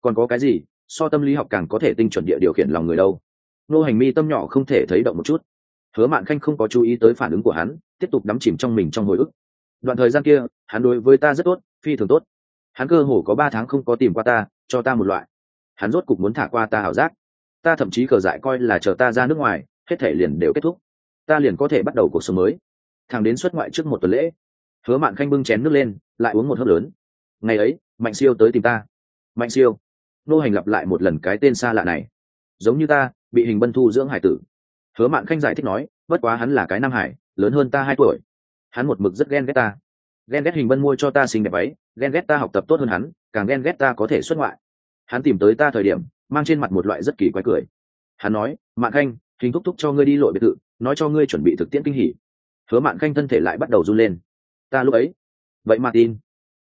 Speaker 1: Còn có cái gì, so tâm lý học càng có thể tinh chuẩn địa điều khiển lòng người đâu. Nô hành mi tâm nhỏ không thể thấy động một chút. Hứa mạn khanh không có chú ý tới phản ứng của hắn, tiếp tục đắm chìm trong mình trong hồi ức đoạn thời gian kia, hắn đối với ta rất tốt, phi thường tốt. Hắn cơ hồ có ba tháng không có tìm qua ta, cho ta một loại. Hắn rốt cục muốn thả qua ta ảo giác. Ta thậm chí cờ dại coi là chờ ta ra nước ngoài, hết thể liền đều kết thúc. Ta liền có thể bắt đầu cuộc sống mới. Thằng đến xuất ngoại trước một tuần lễ, hứa mạn khanh bưng chén nước lên, lại uống một hớp lớn. Ngày ấy, mạnh siêu tới tìm ta. Mạnh siêu, nô hành lặp lại một lần cái tên xa lạ này. Giống như ta, bị hình bân thu dưỡng hải tử. Hứa mạn khanh giải thích nói, bất quá hắn là cái nam hải, lớn hơn ta hai tuổi hắn một mực rất ghen ghét ta. Ghen ghét hình bân mua cho ta xinh đẹp váy ghen ghét ta học tập tốt hơn hắn, càng ghen ghét ta có thể xuất ngoại. Hắn tìm tới ta thời điểm, mang trên mặt một loại rất kỳ quái cười. Hắn nói, mạn khanh hình thúc thúc cho ngươi đi lội biệt thự, nói cho ngươi chuẩn bị thực tiễn kinh hỉ. Hứa mạn khanh thân thể lại bắt đầu run lên. Ta lúc ấy? Vậy mà tin.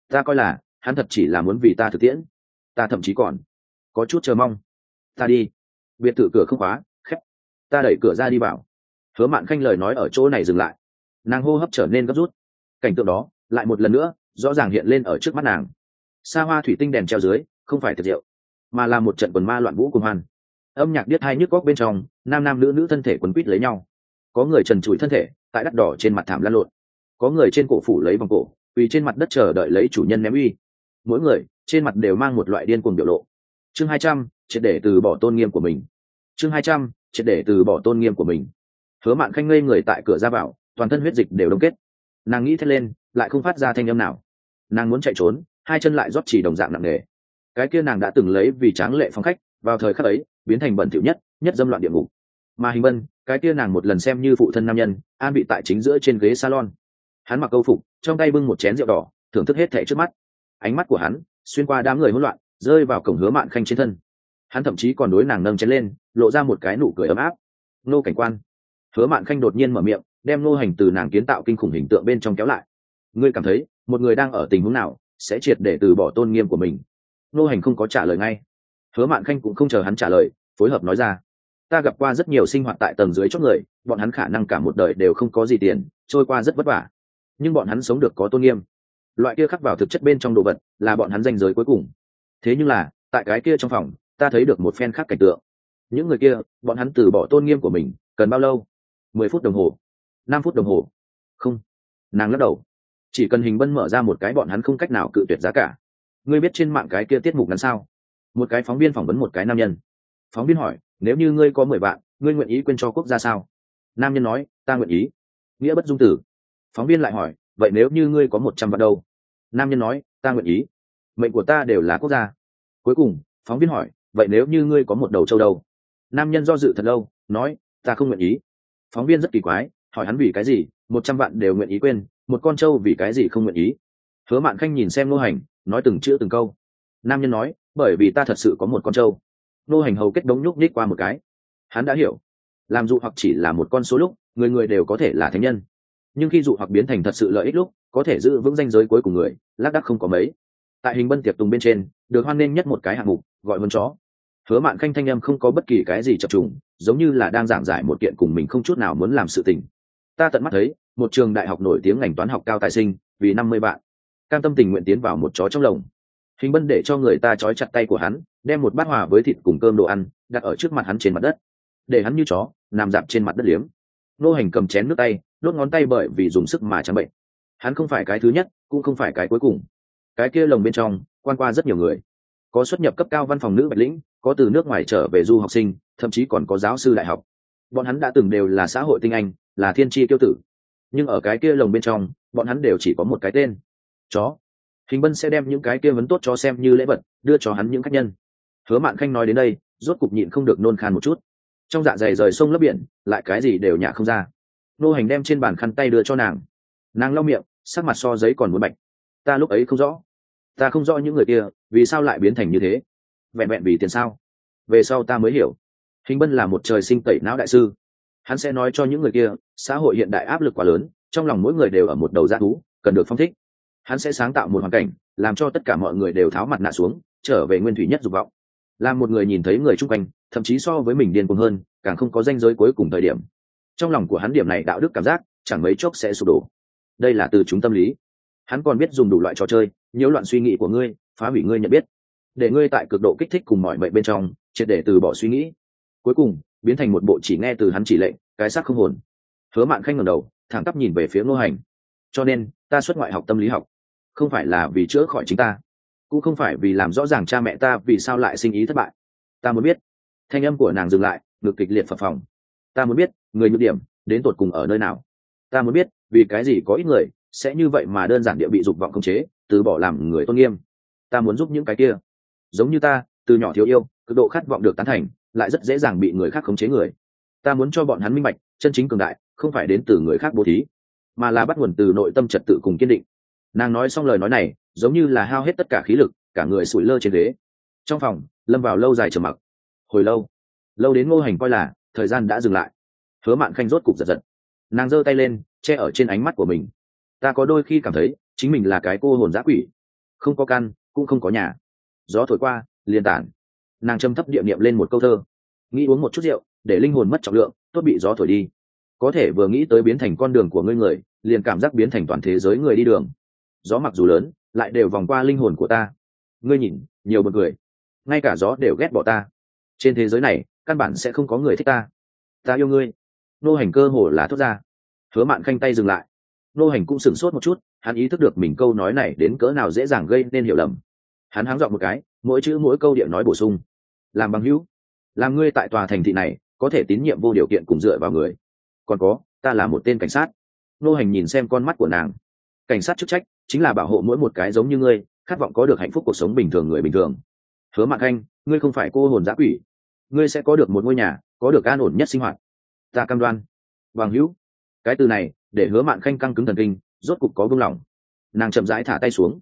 Speaker 1: Ta coi là, hắn thật chỉ là muốn vì ta thực tiễn. Ta thậm chí còn có chút chờ mong. Ta đi. Biệt thự cửa không khóa, khép. Ta đẩy cửa ra đi vào hứa mạn khanh lời nói ở chỗ này dừng lại nàng hô hấp trở nên gấp rút. Cảnh tượng đó, lại một lần nữa, rõ ràng hiện lên ở trước mắt nàng. Xa hoa thủy tinh đèn treo dưới, không phải thực rượu, mà là một trận quần ma loạn vũ cùng hoan. Âm nhạc điếc hai nhức góc bên trong, nam nam nữ nữ thân thể quấn quýt lấy nhau. Có người trần trụi thân thể, tại đắt đỏ trên mặt thảm lăn lộn. Có người trên cổ phủ lấy vòng cổ, vì trên mặt đất chờ đợi lấy chủ nhân ném uy. Mỗi người, trên mặt đều mang một loại điên cuồng biểu lộ. Chương hai trăm, triệt để từ bỏ tôn nghiêm của mình. Chương hai trăm, triệt để từ bỏ tôn nghiêm của mình. Hứa mạn khanh ngây người tại cửa ra vào toàn thân huyết dịch đều đông kết. Nàng nghĩ thét lên, lại không phát ra thanh âm nào. Nàng muốn chạy trốn, hai chân lại rót chỉ đồng dạng nặng nề. Cái kia nàng đã từng lấy vì tráng lệ phong khách, vào thời khắc ấy, biến thành bẩn thỉu nhất nhất dâm loạn địa ngục. Mà hình vân, cái kia nàng một lần xem như phụ thân nam nhân, an bị tại chính giữa trên ghế salon. Hắn mặc câu phục, trong tay bưng một chén rượu đỏ, thưởng thức hết thẻ trước mắt. Ánh mắt của hắn, xuyên qua đám người hỗn loạn, rơi vào cổng hứa mạn khanh trên thân. Hắn thậm chí còn đối nàng nâng chén lên, lộ ra một cái nụ cười ấm áp. Nô cảnh quan. Hứa mạn khanh đột nhiên mở miệng đem nô hành từ nàng kiến tạo kinh khủng hình tượng bên trong kéo lại. Ngươi cảm thấy, một người đang ở tình huống nào, sẽ triệt để từ bỏ tôn nghiêm của mình? Nô hành không có trả lời ngay. Hứa mạn khanh cũng không chờ hắn trả lời, phối hợp nói ra. Ta gặp qua rất nhiều sinh hoạt tại tầng dưới chót người, bọn hắn khả năng cả một đời đều không có gì tiền, trôi qua rất vất vả. Nhưng bọn hắn sống được có tôn nghiêm. Loại kia khắc vào thực chất bên trong đồ vật, là bọn hắn danh giới cuối cùng. Thế nhưng là, tại cái kia trong phòng, ta thấy được một phen khác cảnh tượng. Những người kia, bọn hắn từ bỏ tôn nghiêm của mình, cần bao lâu? Mười phút đồng hồ năm phút đồng hồ. Không. Nàng lắc đầu. Chỉ cần hình bân mở ra một cái bọn hắn không cách nào cự tuyệt giá cả. Ngươi biết trên mạng cái kia tiết mục ngắn sao? Một cái phóng viên phỏng vấn một cái nam nhân. Phóng viên hỏi, nếu như ngươi có mười vạn, ngươi nguyện ý quên cho quốc gia sao? Nam nhân nói, ta nguyện ý. Nghĩa bất dung tử. Phóng viên lại hỏi, vậy nếu như ngươi có một trăm vạn đâu? Nam nhân nói, ta nguyện ý. Mệnh của ta đều là quốc gia. Cuối cùng, phóng viên hỏi, vậy nếu như ngươi có một đầu châu đâu? Nam nhân do dự thật lâu, nói, ta không nguyện ý. Phóng viên rất kỳ quái hỏi hắn vì cái gì, một trăm vạn đều nguyện ý quên, một con trâu vì cái gì không nguyện ý. Hứa mạn khanh nhìn xem nô hành, nói từng chữ từng câu. Nam nhân nói, bởi vì ta thật sự có một con trâu. Nô hành hầu kết đống nhúc nhích qua một cái. Hắn đã hiểu, làm dụ hoặc chỉ là một con số lúc, người người đều có thể là thánh nhân. Nhưng khi dụ hoặc biến thành thật sự lợi ích lúc, có thể giữ vững danh giới cuối cùng người, lác đắc không có mấy. Tại hình bân tiệc tùng bên trên, được hoan nghênh nhất một cái hạng mục, gọi vân chó. Hứa mạn khanh thanh âm không có bất kỳ cái gì chập trùng, giống như là đang giảng giải một kiện cùng mình không chút nào muốn làm sự tình ta tận mắt thấy, một trường đại học nổi tiếng ngành toán học cao tài sinh, vì năm mươi bạn cam tâm tình nguyện tiến vào một chó trong lồng. Hình bân để cho người ta trói chặt tay của hắn, đem một bát hòa với thịt cùng cơm đồ ăn, đặt ở trước mặt hắn trên mặt đất. Để hắn như chó, nằm dạp trên mặt đất liếm. Nô hành cầm chén nước tay, đốt ngón tay bởi vì dùng sức mà chẳng bệnh. Hắn không phải cái thứ nhất, cũng không phải cái cuối cùng. Cái kia lồng bên trong, quan qua rất nhiều người. Có xuất nhập cấp cao văn phòng nữ bạch lĩnh, có từ nước ngoài trở về du học sinh, thậm chí còn có giáo sư đại học. Bọn hắn đã từng đều là xã hội tinh anh là thiên tri tiêu tử. Nhưng ở cái kia lồng bên trong, bọn hắn đều chỉ có một cái tên. Chó. Hình bân sẽ đem những cái kia vấn tốt cho xem như lễ vật, đưa cho hắn những khách nhân. Hứa mạn khanh nói đến đây, rốt cục nhịn không được nôn khan một chút. Trong dạ dày rời sông lấp biển, lại cái gì đều nhả không ra. Nô hành đem trên bàn khăn tay đưa cho nàng. Nàng lau miệng, sắc mặt so giấy còn muốn bạch. Ta lúc ấy không rõ. Ta không rõ những người kia, vì sao lại biến thành như thế? Vẹn vẹn vì tiền sao? Về sau ta mới hiểu. Hình bân là một trời sinh tẩy não đại sư hắn sẽ nói cho những người kia, xã hội hiện đại áp lực quá lớn, trong lòng mỗi người đều ở một đầu dạ thú, cần được phong thích. Hắn sẽ sáng tạo một hoàn cảnh, làm cho tất cả mọi người đều tháo mặt nạ xuống, trở về nguyên thủy nhất dục vọng. Làm một người nhìn thấy người chung quanh, thậm chí so với mình điên cuồng hơn, càng không có danh giới cuối cùng thời điểm. Trong lòng của hắn điểm này đạo đức cảm giác, chẳng mấy chốc sẽ sụp đổ. Đây là từ chúng tâm lý. Hắn còn biết dùng đủ loại trò chơi, nhiễu loạn suy nghĩ của ngươi, phá hủy ngươi nhận biết. Để ngươi tại cực độ kích thích cùng mọi mệnh bên trong, triệt để từ bỏ suy nghĩ. Cuối cùng biến thành một bộ chỉ nghe từ hắn chỉ lệnh, cái xác không hồn. Hứa mạn khanh ngẩng đầu, thẳng tắp nhìn về phía ngô hành. Cho nên, ta xuất ngoại học tâm lý học, không phải là vì chữa khỏi chính ta, cũng không phải vì làm rõ ràng cha mẹ ta vì sao lại sinh ý thất bại. Ta muốn biết. Thanh âm của nàng dừng lại, ngực kịch liệt phập phòng ta muốn biết, người nhược điểm, đến tột cùng ở nơi nào? Ta muốn biết, vì cái gì có ít người sẽ như vậy mà đơn giản địa bị dục vọng khống chế, từ bỏ làm người tôn nghiêm? Ta muốn giúp những cái kia. Giống như ta, từ nhỏ thiếu yêu, cực độ khát vọng được tán thành lại rất dễ dàng bị người khác khống chế người. Ta muốn cho bọn hắn minh bạch, chân chính cường đại không phải đến từ người khác bố thí, mà là bắt nguồn từ nội tâm trật tự cùng kiên định. Nàng nói xong lời nói này, giống như là hao hết tất cả khí lực, cả người sủi lơ trên ghế. Trong phòng, lâm vào lâu dài trầm mặc. Hồi lâu lâu đến ngô hành coi là thời gian đã dừng lại. Hứa mạn khanh rốt cục giật giật. Nàng giơ tay lên, che ở trên ánh mắt của mình. Ta có đôi khi cảm thấy, chính mình là cái cô hồn giã quỷ. Không có căn, cũng không có nhà. Gió thổi qua, liền tản nàng châm thấp địa niệm lên một câu thơ. Nghĩ uống một chút rượu, để linh hồn mất trọng lượng, tốt bị gió thổi đi. Có thể vừa nghĩ tới biến thành con đường của ngươi người, liền cảm giác biến thành toàn thế giới người đi đường. Gió mặc dù lớn, lại đều vòng qua linh hồn của ta. Ngươi nhìn, nhiều một người ngay cả gió đều ghét bỏ ta. Trên thế giới này, căn bản sẽ không có người thích ta. Ta yêu ngươi. Nô hành cơ hồ là thốt ra. Hứa mạn khanh tay dừng lại. Nô hành cũng sửng sốt một chút, hắn ý thức được mình câu nói này đến cỡ nào dễ dàng gây nên hiểu lầm hắn háng dọn một cái mỗi chữ mỗi câu điện nói bổ sung. Làm bằng hữu. Làm ngươi tại tòa thành thị này có thể tín nhiệm vô điều kiện cùng dựa vào người. Còn có ta là một tên cảnh sát. Nô hành nhìn xem con mắt của nàng. Cảnh sát chức trách chính là bảo hộ mỗi một cái giống như ngươi khát vọng có được hạnh phúc cuộc sống bình thường người bình thường. Hứa mạn Anh, ngươi không phải cô hồn giã quỷ. Ngươi sẽ có được một ngôi nhà có được an ổn nhất sinh hoạt. Ta cam đoan. Bằng hữu. Cái từ này để hứa mạn khanh căng cứng thần kinh rốt cục có vương lòng nàng chậm rãi thả tay xuống.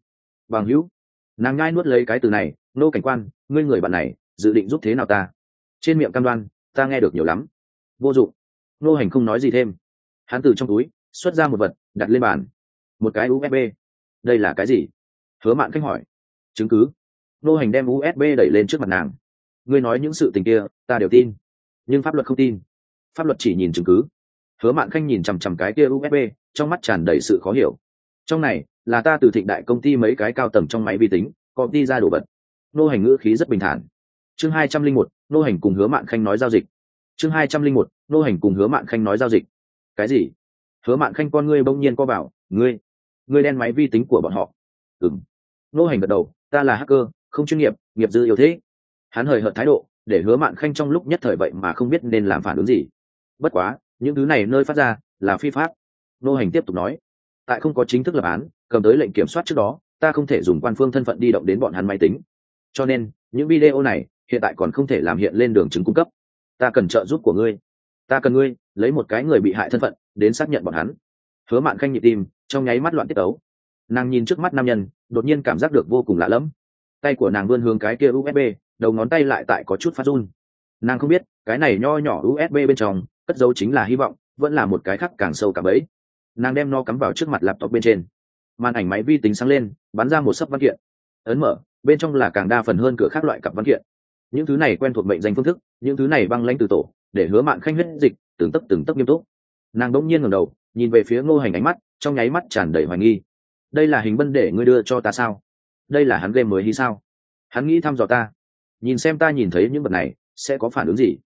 Speaker 1: Bằng hữu nàng ngai nuốt lấy cái từ này, nô cảnh quan, ngươi người bạn này, dự định giúp thế nào ta? Trên miệng cam đoan, ta nghe được nhiều lắm. Vô dụng. Nô hành không nói gì thêm. Hắn từ trong túi, xuất ra một vật, đặt lên bàn. Một cái usb đây là cái gì? Hứa mạn khách hỏi. Chứng cứ. Nô hành đem usb đẩy lên trước mặt nàng. Ngươi nói những sự tình kia, ta đều tin, nhưng pháp luật không tin. Pháp luật chỉ nhìn chứng cứ. Hứa mạn khanh nhìn chằm chằm cái kia usb trong mắt tràn đầy sự khó hiểu. Trong này là ta từ thịnh đại công ty mấy cái cao tầng trong máy vi tính, có đi ra đồ vật. Nô hành ngữ khí rất bình thản. Chương hai trăm linh một, nô hành cùng hứa mạn khanh nói giao dịch. Chương hai trăm linh một, nô hành cùng hứa mạn khanh nói giao dịch. Cái gì? Hứa mạn khanh con ngươi bỗng nhiên co bảo, ngươi ngươi đen máy vi tính của bọn họ. Ừng nô hành gật đầu, ta là hacker, không chuyên nghiệp nghiệp dư yêu thế. Hắn hời hợt thái độ, để hứa mạn khanh trong lúc nhất thời vậy mà không biết nên làm phản ứng gì. Bất quá, những thứ này nơi phát ra là phi pháp. Nô hành tiếp tục nói tại không có chính thức lập án, cầm tới lệnh kiểm soát trước đó, ta không thể dùng quan phương thân phận đi động đến bọn hắn máy tính. Cho nên, những video này hiện tại còn không thể làm hiện lên đường chứng cung cấp. Ta cần trợ giúp của ngươi. Ta cần ngươi lấy một cái người bị hại thân phận đến xác nhận bọn hắn. Hứa mạn khanh nhịp tim, trong nháy mắt loạn tiết ấu nàng nhìn trước mắt nam nhân, đột nhiên cảm giác được vô cùng lạ lẫm. Tay của nàng vươn hướng cái kia usb đầu ngón tay lại tại có chút phát run. Nàng không biết, cái này nho nhỏ usb bên trong, cất dấu chính là hy vọng, vẫn là một cái khác càng sâu cả bấy nàng đem no cắm vào trước mặt laptop bên trên. Màn ảnh máy vi tính sáng lên, bắn ra một sấp văn kiện. Ấn mở, bên trong là càng đa phần hơn cửa khác loại cặp văn kiện. Những thứ này quen thuộc mệnh danh phương thức, những thứ này băng lãnh từ tổ, để hứa mạn khanh huyết dịch, từng tấc từng tấc nghiêm túc. Nàng đỗng nhiên ngẩng đầu, nhìn về phía ngô hành ánh mắt, trong nháy mắt tràn đầy hoài nghi. Đây là hình bân để ngươi đưa cho ta sao? Đây là hắn game mới hí sao? Hắn nghĩ thăm dò ta. Nhìn xem ta nhìn thấy những vật này, sẽ có phản ứng gì?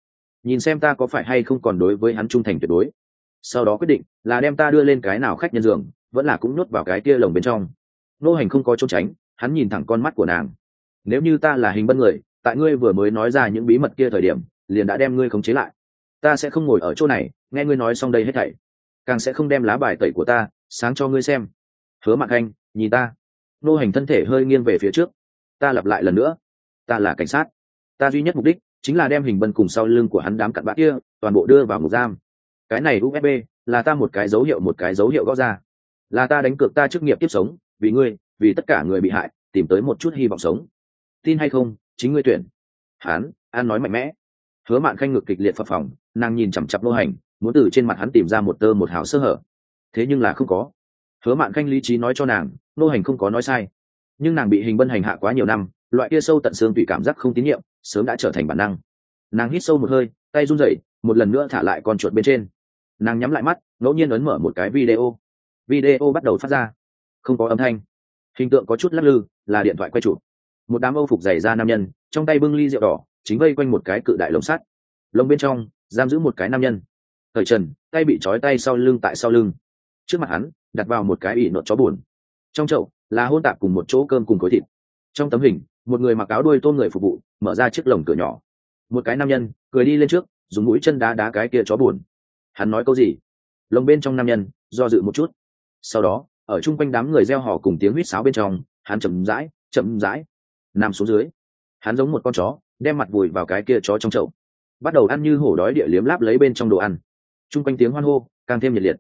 Speaker 1: Nhìn xem ta có phải hay không còn đối với hắn trung thành tuyệt đối sau đó quyết định là đem ta đưa lên cái nào khách nhân giường, vẫn là cũng nuốt vào cái kia lồng bên trong. Nô hành không có trốn tránh, hắn nhìn thẳng con mắt của nàng. Nếu như ta là hình bân người, tại ngươi vừa mới nói ra những bí mật kia thời điểm, liền đã đem ngươi khống chế lại. Ta sẽ không ngồi ở chỗ này, nghe ngươi nói xong đây hết thảy. Càng sẽ không đem lá bài tẩy của ta sáng cho ngươi xem. Hứa mạn anh, nhìn ta. Nô hành thân thể hơi nghiêng về phía trước. Ta lặp lại lần nữa. Ta là cảnh sát. Ta duy nhất mục đích chính là đem hình bân cùng sau lưng của hắn đám cặn bã kia toàn bộ đưa vào ngục giam cái này usb là ta một cái dấu hiệu một cái dấu hiệu gõ ra. Là ta đánh cược ta chức nghiệp tiếp sống, vì ngươi, vì tất cả người bị hại, tìm tới một chút hy vọng sống. Tin hay không, chính ngươi tuyển. Hắn an nói mạnh mẽ. Hứa mạn khanh ngực kịch liệt phập phòng nàng nhìn chằm chặp nô hành, muốn từ trên mặt hắn tìm ra một tơ một hào sơ hở. Thế nhưng là không có. Hứa mạn khanh lý trí nói cho nàng nô hành không có nói sai. Nhưng nàng bị hình bân hành hạ quá nhiều năm, loại kia sâu tận xương tùy cảm giác không tín nhiệm, sớm đã trở thành bản năng. Nàng hít sâu một hơi, tay run rẩy, một lần nữa thả lại con chuột bên trên nàng nhắm lại mắt, ngẫu nhiên ấn mở một cái video. Video bắt đầu phát ra. Không có âm thanh. Hình tượng có chút lắc lư, là điện thoại quay chụp. Một đám âu phục dày ra nam nhân, trong tay bưng ly rượu đỏ, chính vây quanh một cái cự đại lồng sắt. Lồng bên trong, giam giữ một cái nam nhân. Thời trần, tay bị trói tay sau lưng tại sau lưng. Trước mặt hắn, đặt vào một cái ỉ nộn chó buồn. Trong chậu, là hôn tạp cùng một chỗ cơm cùng khối thịt. Trong tấm hình, một người mặc áo đuôi tôm người phục vụ, mở ra chiếc lồng cửa nhỏ. Một cái nam nhân, cười đi lên trước, dùng mũi chân đá đá cái kia chó buồn hắn nói câu gì? Lồng bên trong nam nhân, do dự một chút. Sau đó, ở chung quanh đám người gieo hò cùng tiếng huýt sáo bên trong, hắn chậm rãi chậm rãi, nằm xuống dưới. Hắn giống một con chó, đem mặt vùi vào cái kia chó trong chậu. Bắt đầu ăn như hổ đói địa liếm láp lấy bên trong đồ ăn. Chung quanh tiếng hoan hô, càng thêm nhiệt liệt.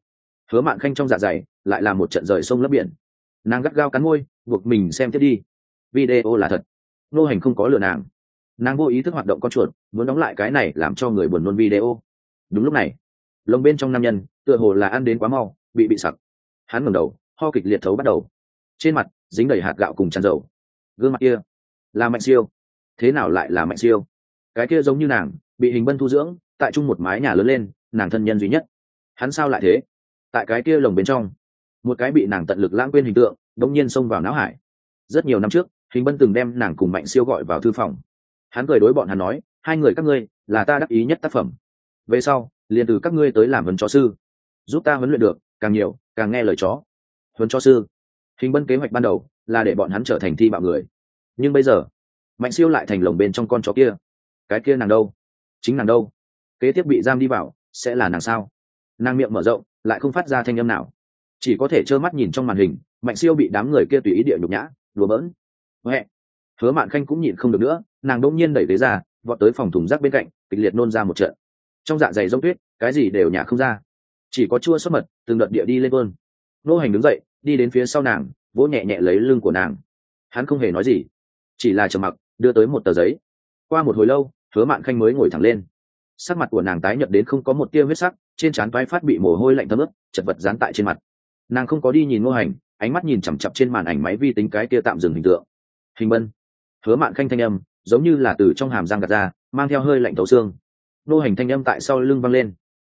Speaker 1: Hứa mạn khanh trong dạ dày, lại là một trận rời sông lấp biển. Nàng gắt gao cắn môi, buộc mình xem tiếp đi. Video là thật. Nô hành không có lừa nàng. Nàng vô ý thức hoạt động con chuột, muốn đóng lại cái này làm cho người buồn nôn video. Đúng lúc này lồng bên trong nam nhân, tựa hồ là ăn đến quá mau, bị bị sặc. Hắn ngẩng đầu, ho kịch liệt thấu bắt đầu. Trên mặt, dính đầy hạt gạo cùng tràn dầu. Gương mặt kia, là mạnh siêu. Thế nào lại là mạnh siêu? Cái kia giống như nàng, bị hình bân thu dưỡng, tại chung một mái nhà lớn lên, nàng thân nhân duy nhất. Hắn sao lại thế? Tại cái kia lồng bên trong, một cái bị nàng tận lực lãng quên hình tượng, đống nhiên xông vào não hải. Rất nhiều năm trước, hình bân từng đem nàng cùng mạnh siêu gọi vào thư phòng. Hắn cười đối bọn hắn nói, hai người các ngươi, là ta đắc ý nhất tác phẩm. Về sau liền từ các ngươi tới làm huấn chó sư. Giúp ta huấn luyện được, càng nhiều, càng nghe lời chó. Huấn chó sư. Hình bân kế hoạch ban đầu là để bọn hắn trở thành thi bạo người. Nhưng bây giờ, mạnh siêu lại thành lồng bên trong con chó kia. Cái kia nàng đâu? Chính nàng đâu? Kế tiếp bị giam đi vào, sẽ là nàng sao? Nàng miệng mở rộng, lại không phát ra thanh âm nào. Chỉ có thể trơ mắt nhìn trong màn hình, mạnh siêu bị đám người kia tùy ý địa nhục nhã, đùa bỡn. Huệ! Hứa mạn khanh cũng nhịn không được nữa, nàng đông nhiên đẩy ghế ra, vọt tới phòng thùng rác bên cạnh, kịch liệt nôn ra một trận trong dạ dày rông tuyết, cái gì đều nhả không ra. Chỉ có chua xuất mật, từng đợt địa đi lên vơn nô hành đứng dậy, đi đến phía sau nàng, vỗ nhẹ nhẹ lấy lưng của nàng. Hắn không hề nói gì, chỉ là trầm mặc, đưa tới một tờ giấy. Qua một hồi lâu, hứa mạn khanh mới ngồi thẳng lên. Sắc mặt của nàng tái nhợt đến không có một tia huyết sắc, trên trán toái phát bị mồ hôi lạnh thấm ướt, chật vật dán tại trên mặt. Nàng không có đi nhìn ngô hành, ánh mắt nhìn chằm chặp trên màn ảnh máy vi tính cái kia tạm dừng hình tượng. Hình bân. Hứa mạn khanh thanh âm, giống như là từ trong hàm răng gạt ra, mang theo hơi lạnh tấu xương nô hành thanh âm tại sau lưng văng lên.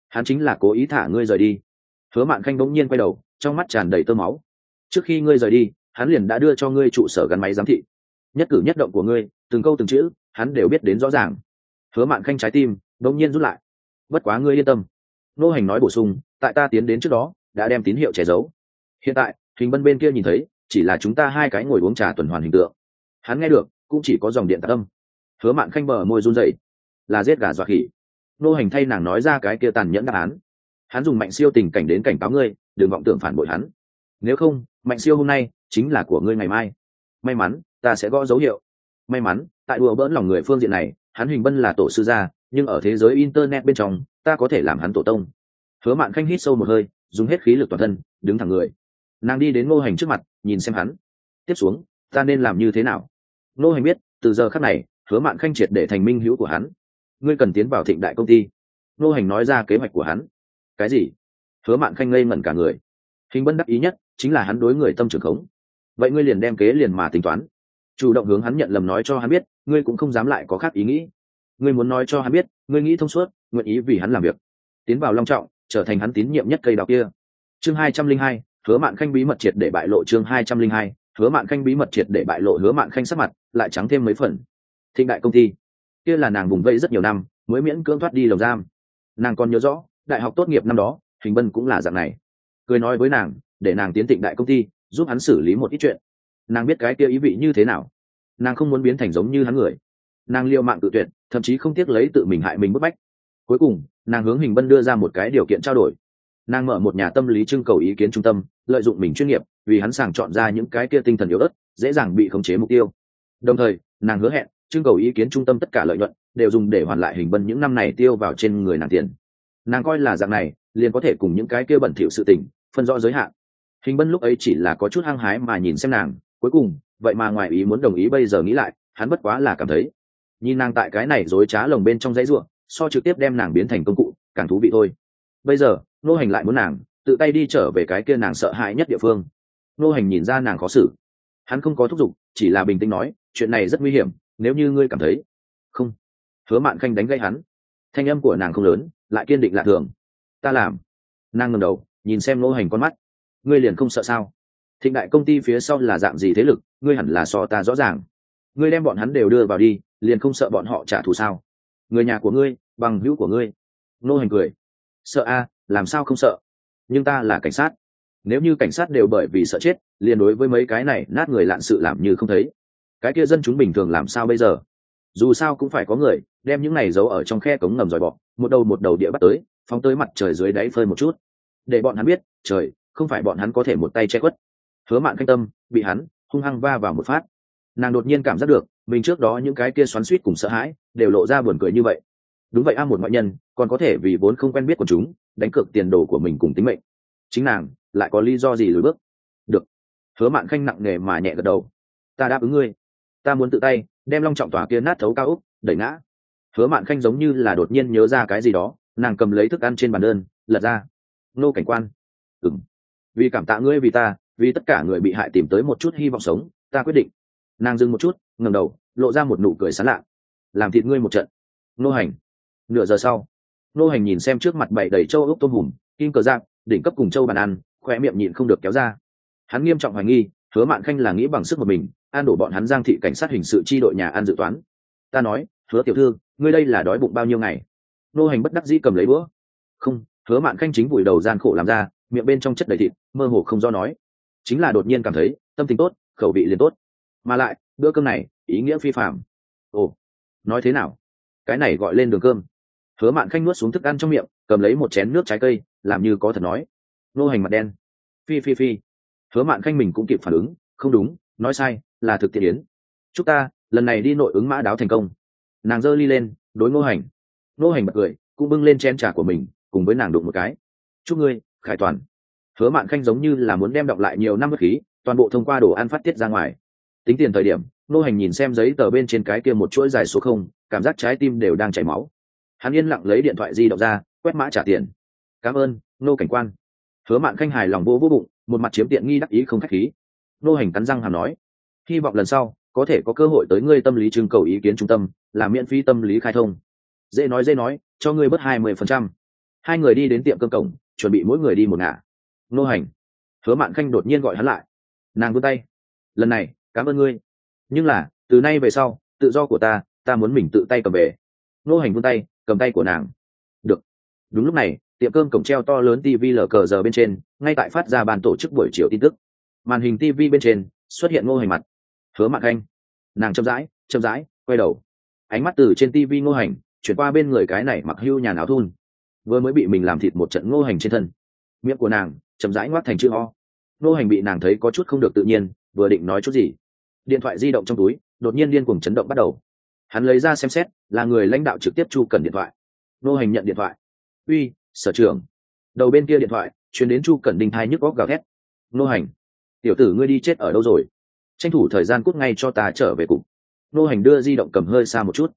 Speaker 1: Hắn chính là cố ý thả ngươi rời đi. Hứa mạn khanh bỗng nhiên quay đầu, trong mắt tràn đầy tơ máu. Trước khi ngươi rời đi, hắn liền đã đưa cho ngươi trụ sở gắn máy giám thị. Nhất cử nhất động của ngươi, từng câu từng chữ, hắn đều biết đến rõ ràng. Hứa mạn khanh trái tim bỗng nhiên rút lại. Bất quá ngươi yên tâm. Nô hành nói bổ sung, tại ta tiến đến trước đó, đã đem tín hiệu che giấu. Hiện tại, hình bân bên kia nhìn thấy, chỉ là chúng ta hai cái ngồi uống trà tuần hoàn hình tượng. Hắn nghe được, cũng chỉ có dòng điện tạc âm. Hứa mạn khanh bờ môi run dậy là giết gà dọa khỉ nô hành thay nàng nói ra cái kia tàn nhẫn đáp án. Hắn dùng mạnh siêu tình cảnh đến cảnh cáo ngươi, đừng vọng tưởng phản bội hắn. Nếu không, mạnh siêu hôm nay chính là của ngươi ngày mai. May mắn, ta sẽ gõ dấu hiệu. May mắn, tại đùa bỡn lòng người phương diện này, hắn huỳnh bân là tổ sư gia, nhưng ở thế giới internet bên trong, ta có thể làm hắn tổ tông. Hứa mạn khanh hít sâu một hơi, dùng hết khí lực toàn thân, đứng thẳng người. Nàng đi đến ngô hành trước mặt, nhìn xem hắn. Tiếp xuống, ta nên làm như thế nào? Ngô hành biết, từ giờ khắc này, hứa mạn khanh triệt để thành minh hữu của hắn ngươi cần tiến vào thịnh đại công ty. Nô hành nói ra kế hoạch của hắn. Cái gì? Hứa mạn khanh ngây ngẩn cả người. Hình bân đắc ý nhất, chính là hắn đối người tâm trưởng khống. Vậy ngươi liền đem kế liền mà tính toán. Chủ động hướng hắn nhận lầm nói cho hắn biết, ngươi cũng không dám lại có khác ý nghĩ. Ngươi muốn nói cho hắn biết, ngươi nghĩ thông suốt, nguyện ý vì hắn làm việc. Tiến vào long trọng, trở thành hắn tín nhiệm nhất cây đào kia. Chương hai trăm linh hai, hứa mạn khanh bí mật triệt để bại lộ chương hai trăm linh hai, hứa mạn khanh bí mật triệt để bại lộ hứa mạn khanh sắc mặt, lại trắng thêm mấy phần. Thịnh đại công ty kia là nàng vùng vây rất nhiều năm, mới miễn cưỡng thoát đi lồng giam. Nàng còn nhớ rõ, đại học tốt nghiệp năm đó, hình bân cũng là dạng này. Cười nói với nàng, để nàng tiến thịnh đại công ty, giúp hắn xử lý một ít chuyện. Nàng biết cái kia ý vị như thế nào. Nàng không muốn biến thành giống như hắn người. Nàng liệu mạng tự tuyệt, thậm chí không tiếc lấy tự mình hại mình bức bách. Cuối cùng, nàng hướng hình bân đưa ra một cái điều kiện trao đổi. Nàng mở một nhà tâm lý trưng cầu ý kiến trung tâm, lợi dụng mình chuyên nghiệp, vì hắn sàng chọn ra những cái kia tinh thần yếu ớt, dễ dàng bị khống chế mục tiêu. Đồng thời, nàng hứa hẹn trưng cầu ý kiến trung tâm tất cả lợi nhuận, đều dùng để hoàn lại hình bân những năm này tiêu vào trên người nàng tiền. Nàng coi là dạng này, liền có thể cùng những cái kia bẩn thỉu sự tình, phân rõ giới hạn. Hình bân lúc ấy chỉ là có chút hăng hái mà nhìn xem nàng, cuối cùng, vậy mà ngoài ý muốn đồng ý bây giờ nghĩ lại, hắn bất quá là cảm thấy. Nhìn nàng tại cái này dối trá lồng bên trong dãy ruộng, so trực tiếp đem nàng biến thành công cụ, càng thú vị thôi. Bây giờ, nô hành lại muốn nàng, tự tay đi trở về cái kia nàng sợ hãi nhất địa phương. Nô hành nhìn ra nàng khó xử. Hắn không có thúc giục, chỉ là bình tĩnh nói, chuyện này rất nguy hiểm nếu như ngươi cảm thấy không, hứa mạn khanh đánh gây hắn, thanh âm của nàng không lớn, lại kiên định lạ thường. Ta làm. Nàng ngầm đầu, nhìn xem nô hành con mắt. Ngươi liền không sợ sao? Thịnh đại công ty phía sau là dạng gì thế lực, ngươi hẳn là so ta rõ ràng. Ngươi đem bọn hắn đều đưa vào đi, liền không sợ bọn họ trả thù sao? Người nhà của ngươi, bằng hữu của ngươi. Nô hành cười. Sợ a, làm sao không sợ? Nhưng ta là cảnh sát. Nếu như cảnh sát đều bởi vì sợ chết, liền đối với mấy cái này nát người lạn sự làm như không thấy cái kia dân chúng bình thường làm sao bây giờ? Dù sao cũng phải có người đem những này giấu ở trong khe cống ngầm dòi bọ, một đầu một đầu địa bắt tới, phóng tới mặt trời dưới đáy phơi một chút. Để bọn hắn biết, trời, không phải bọn hắn có thể một tay che khuất. Hứa mạn canh tâm, bị hắn hung hăng va vào một phát. Nàng đột nhiên cảm giác được, mình trước đó những cái kia xoắn suýt cùng sợ hãi đều lộ ra buồn cười như vậy. Đúng vậy a, một ngoại nhân, còn có thể vì vốn không quen biết của chúng, đánh cược tiền đồ của mình cùng tính mệnh. Chính nàng lại có lý do gì lùi bước? Được. Hứa mạn khanh nặng nề mà nhẹ gật đầu. Ta đáp ứng ngươi ta muốn tự tay, đem long trọng tòa kia nát thấu cao úc, đẩy ngã. Hứa mạn khanh giống như là đột nhiên nhớ ra cái gì đó, nàng cầm lấy thức ăn trên bàn đơn, lật ra. Nô cảnh quan. Ừng vì cảm tạ ngươi vì ta, vì tất cả người bị hại tìm tới một chút hy vọng sống, ta quyết định. Nàng dừng một chút, ngẩng đầu, lộ ra một nụ cười sán lạ. Làm thịt ngươi một trận. Nô hành. Nửa giờ sau, nô hành nhìn xem trước mặt bảy đầy châu ốc tôm hùm, kim cờ giáp, đỉnh cấp cùng châu bàn ăn khoe miệng nhịn không được kéo ra. Hắn nghiêm trọng hoài nghi, hứa mạn khanh là nghĩ bằng sức một mình an đổ bọn hắn giang thị cảnh sát hình sự chi đội nhà An dự toán. Ta nói, hứa tiểu thư, ngươi đây là đói bụng bao nhiêu ngày? Nô hành bất đắc dĩ cầm lấy bữa không, hứa mạn khanh chính vùi đầu gian khổ làm ra, miệng bên trong chất đầy thịt, mơ hồ không do nói. Chính là đột nhiên cảm thấy, tâm tình tốt, khẩu vị liền tốt. Mà lại, bữa cơm này, ý nghĩa phi phạm ồ, nói thế nào? Cái này gọi lên đường cơm. Hứa mạn khanh nuốt xuống thức ăn trong miệng, cầm lấy một chén nước trái cây, làm như có thật nói. Nô hành mặt đen. Phi phi phi. Hứa mạn khanh mình cũng kịp phản ứng. Không đúng, nói sai là thực tiễn yến. Chúc ta, lần này đi nội ứng mã đáo thành công. Nàng giơ ly lên, đối ngô hành. Ngô hành bật cười, cũng bưng lên chen trà của mình, cùng với nàng đụng một cái. Chúc ngươi, khải toàn. Hứa mạn khanh giống như là muốn đem đọc lại nhiều năm bất khí, toàn bộ thông qua đồ ăn phát tiết ra ngoài. Tính tiền thời điểm, Ngô hành nhìn xem giấy tờ bên trên cái kia một chuỗi dài số không, cảm giác trái tim đều đang chảy máu. Hắn yên lặng lấy điện thoại di động ra, quét mã trả tiền. Cảm ơn, Ngô cảnh quan. Hứa mạn khanh hài lòng vô vô bụng, một mặt chiếm tiện nghi đắc ý không khách khí. Ngô hành cắn răng hàm nói hy vọng lần sau, có thể có cơ hội tới ngươi tâm lý trưng cầu ý kiến trung tâm làm miễn phí tâm lý khai thông. Dễ nói dễ nói, cho ngươi bớt hai mươi phần trăm. Hai người đi đến tiệm cơm cổng, chuẩn bị mỗi người đi một ngả. Nô hành, hứa mạn khanh đột nhiên gọi hắn lại. Nàng vươn tay. Lần này, cảm ơn ngươi. Nhưng là, từ nay về sau, tự do của ta ta muốn mình tự tay cầm về. Nô hành vươn tay, cầm tay của nàng. Được. Đúng lúc này, tiệm cơm cổng treo to lớn tv lờ cờ giờ bên trên, ngay tại phát ra bàn tổ chức buổi chiều tin tức. Màn hình tv bên trên, xuất hiện ngô hành mặt hứa mạng anh nàng chậm rãi chậm rãi, quay đầu. Ánh mắt từ trên tivi ngô hành, chuyển qua bên người cái này mặc hưu nhà áo thun. Vừa mới bị mình làm thịt một trận ngô hành trên thân. Miệng của nàng chậm rãi ngoắt thành chữ o. Ngô hành bị nàng thấy có chút không được tự nhiên, vừa định nói chút gì. Điện thoại di động trong túi, đột nhiên điên cuồng chấn động bắt đầu. Hắn lấy ra xem xét, là người lãnh đạo trực tiếp chu cần điện thoại. Ngô hành nhận điện thoại. Uy, sở trưởng. Đầu bên kia điện thoại chuyển đến chu Cần đinh thai nhức góc gào thét. Ngô hành, tiểu tử ngươi đi chết ở đâu rồi? Tranh thủ thời gian cút ngay cho ta trở về cùng nô hành đưa di động cầm hơi xa một chút.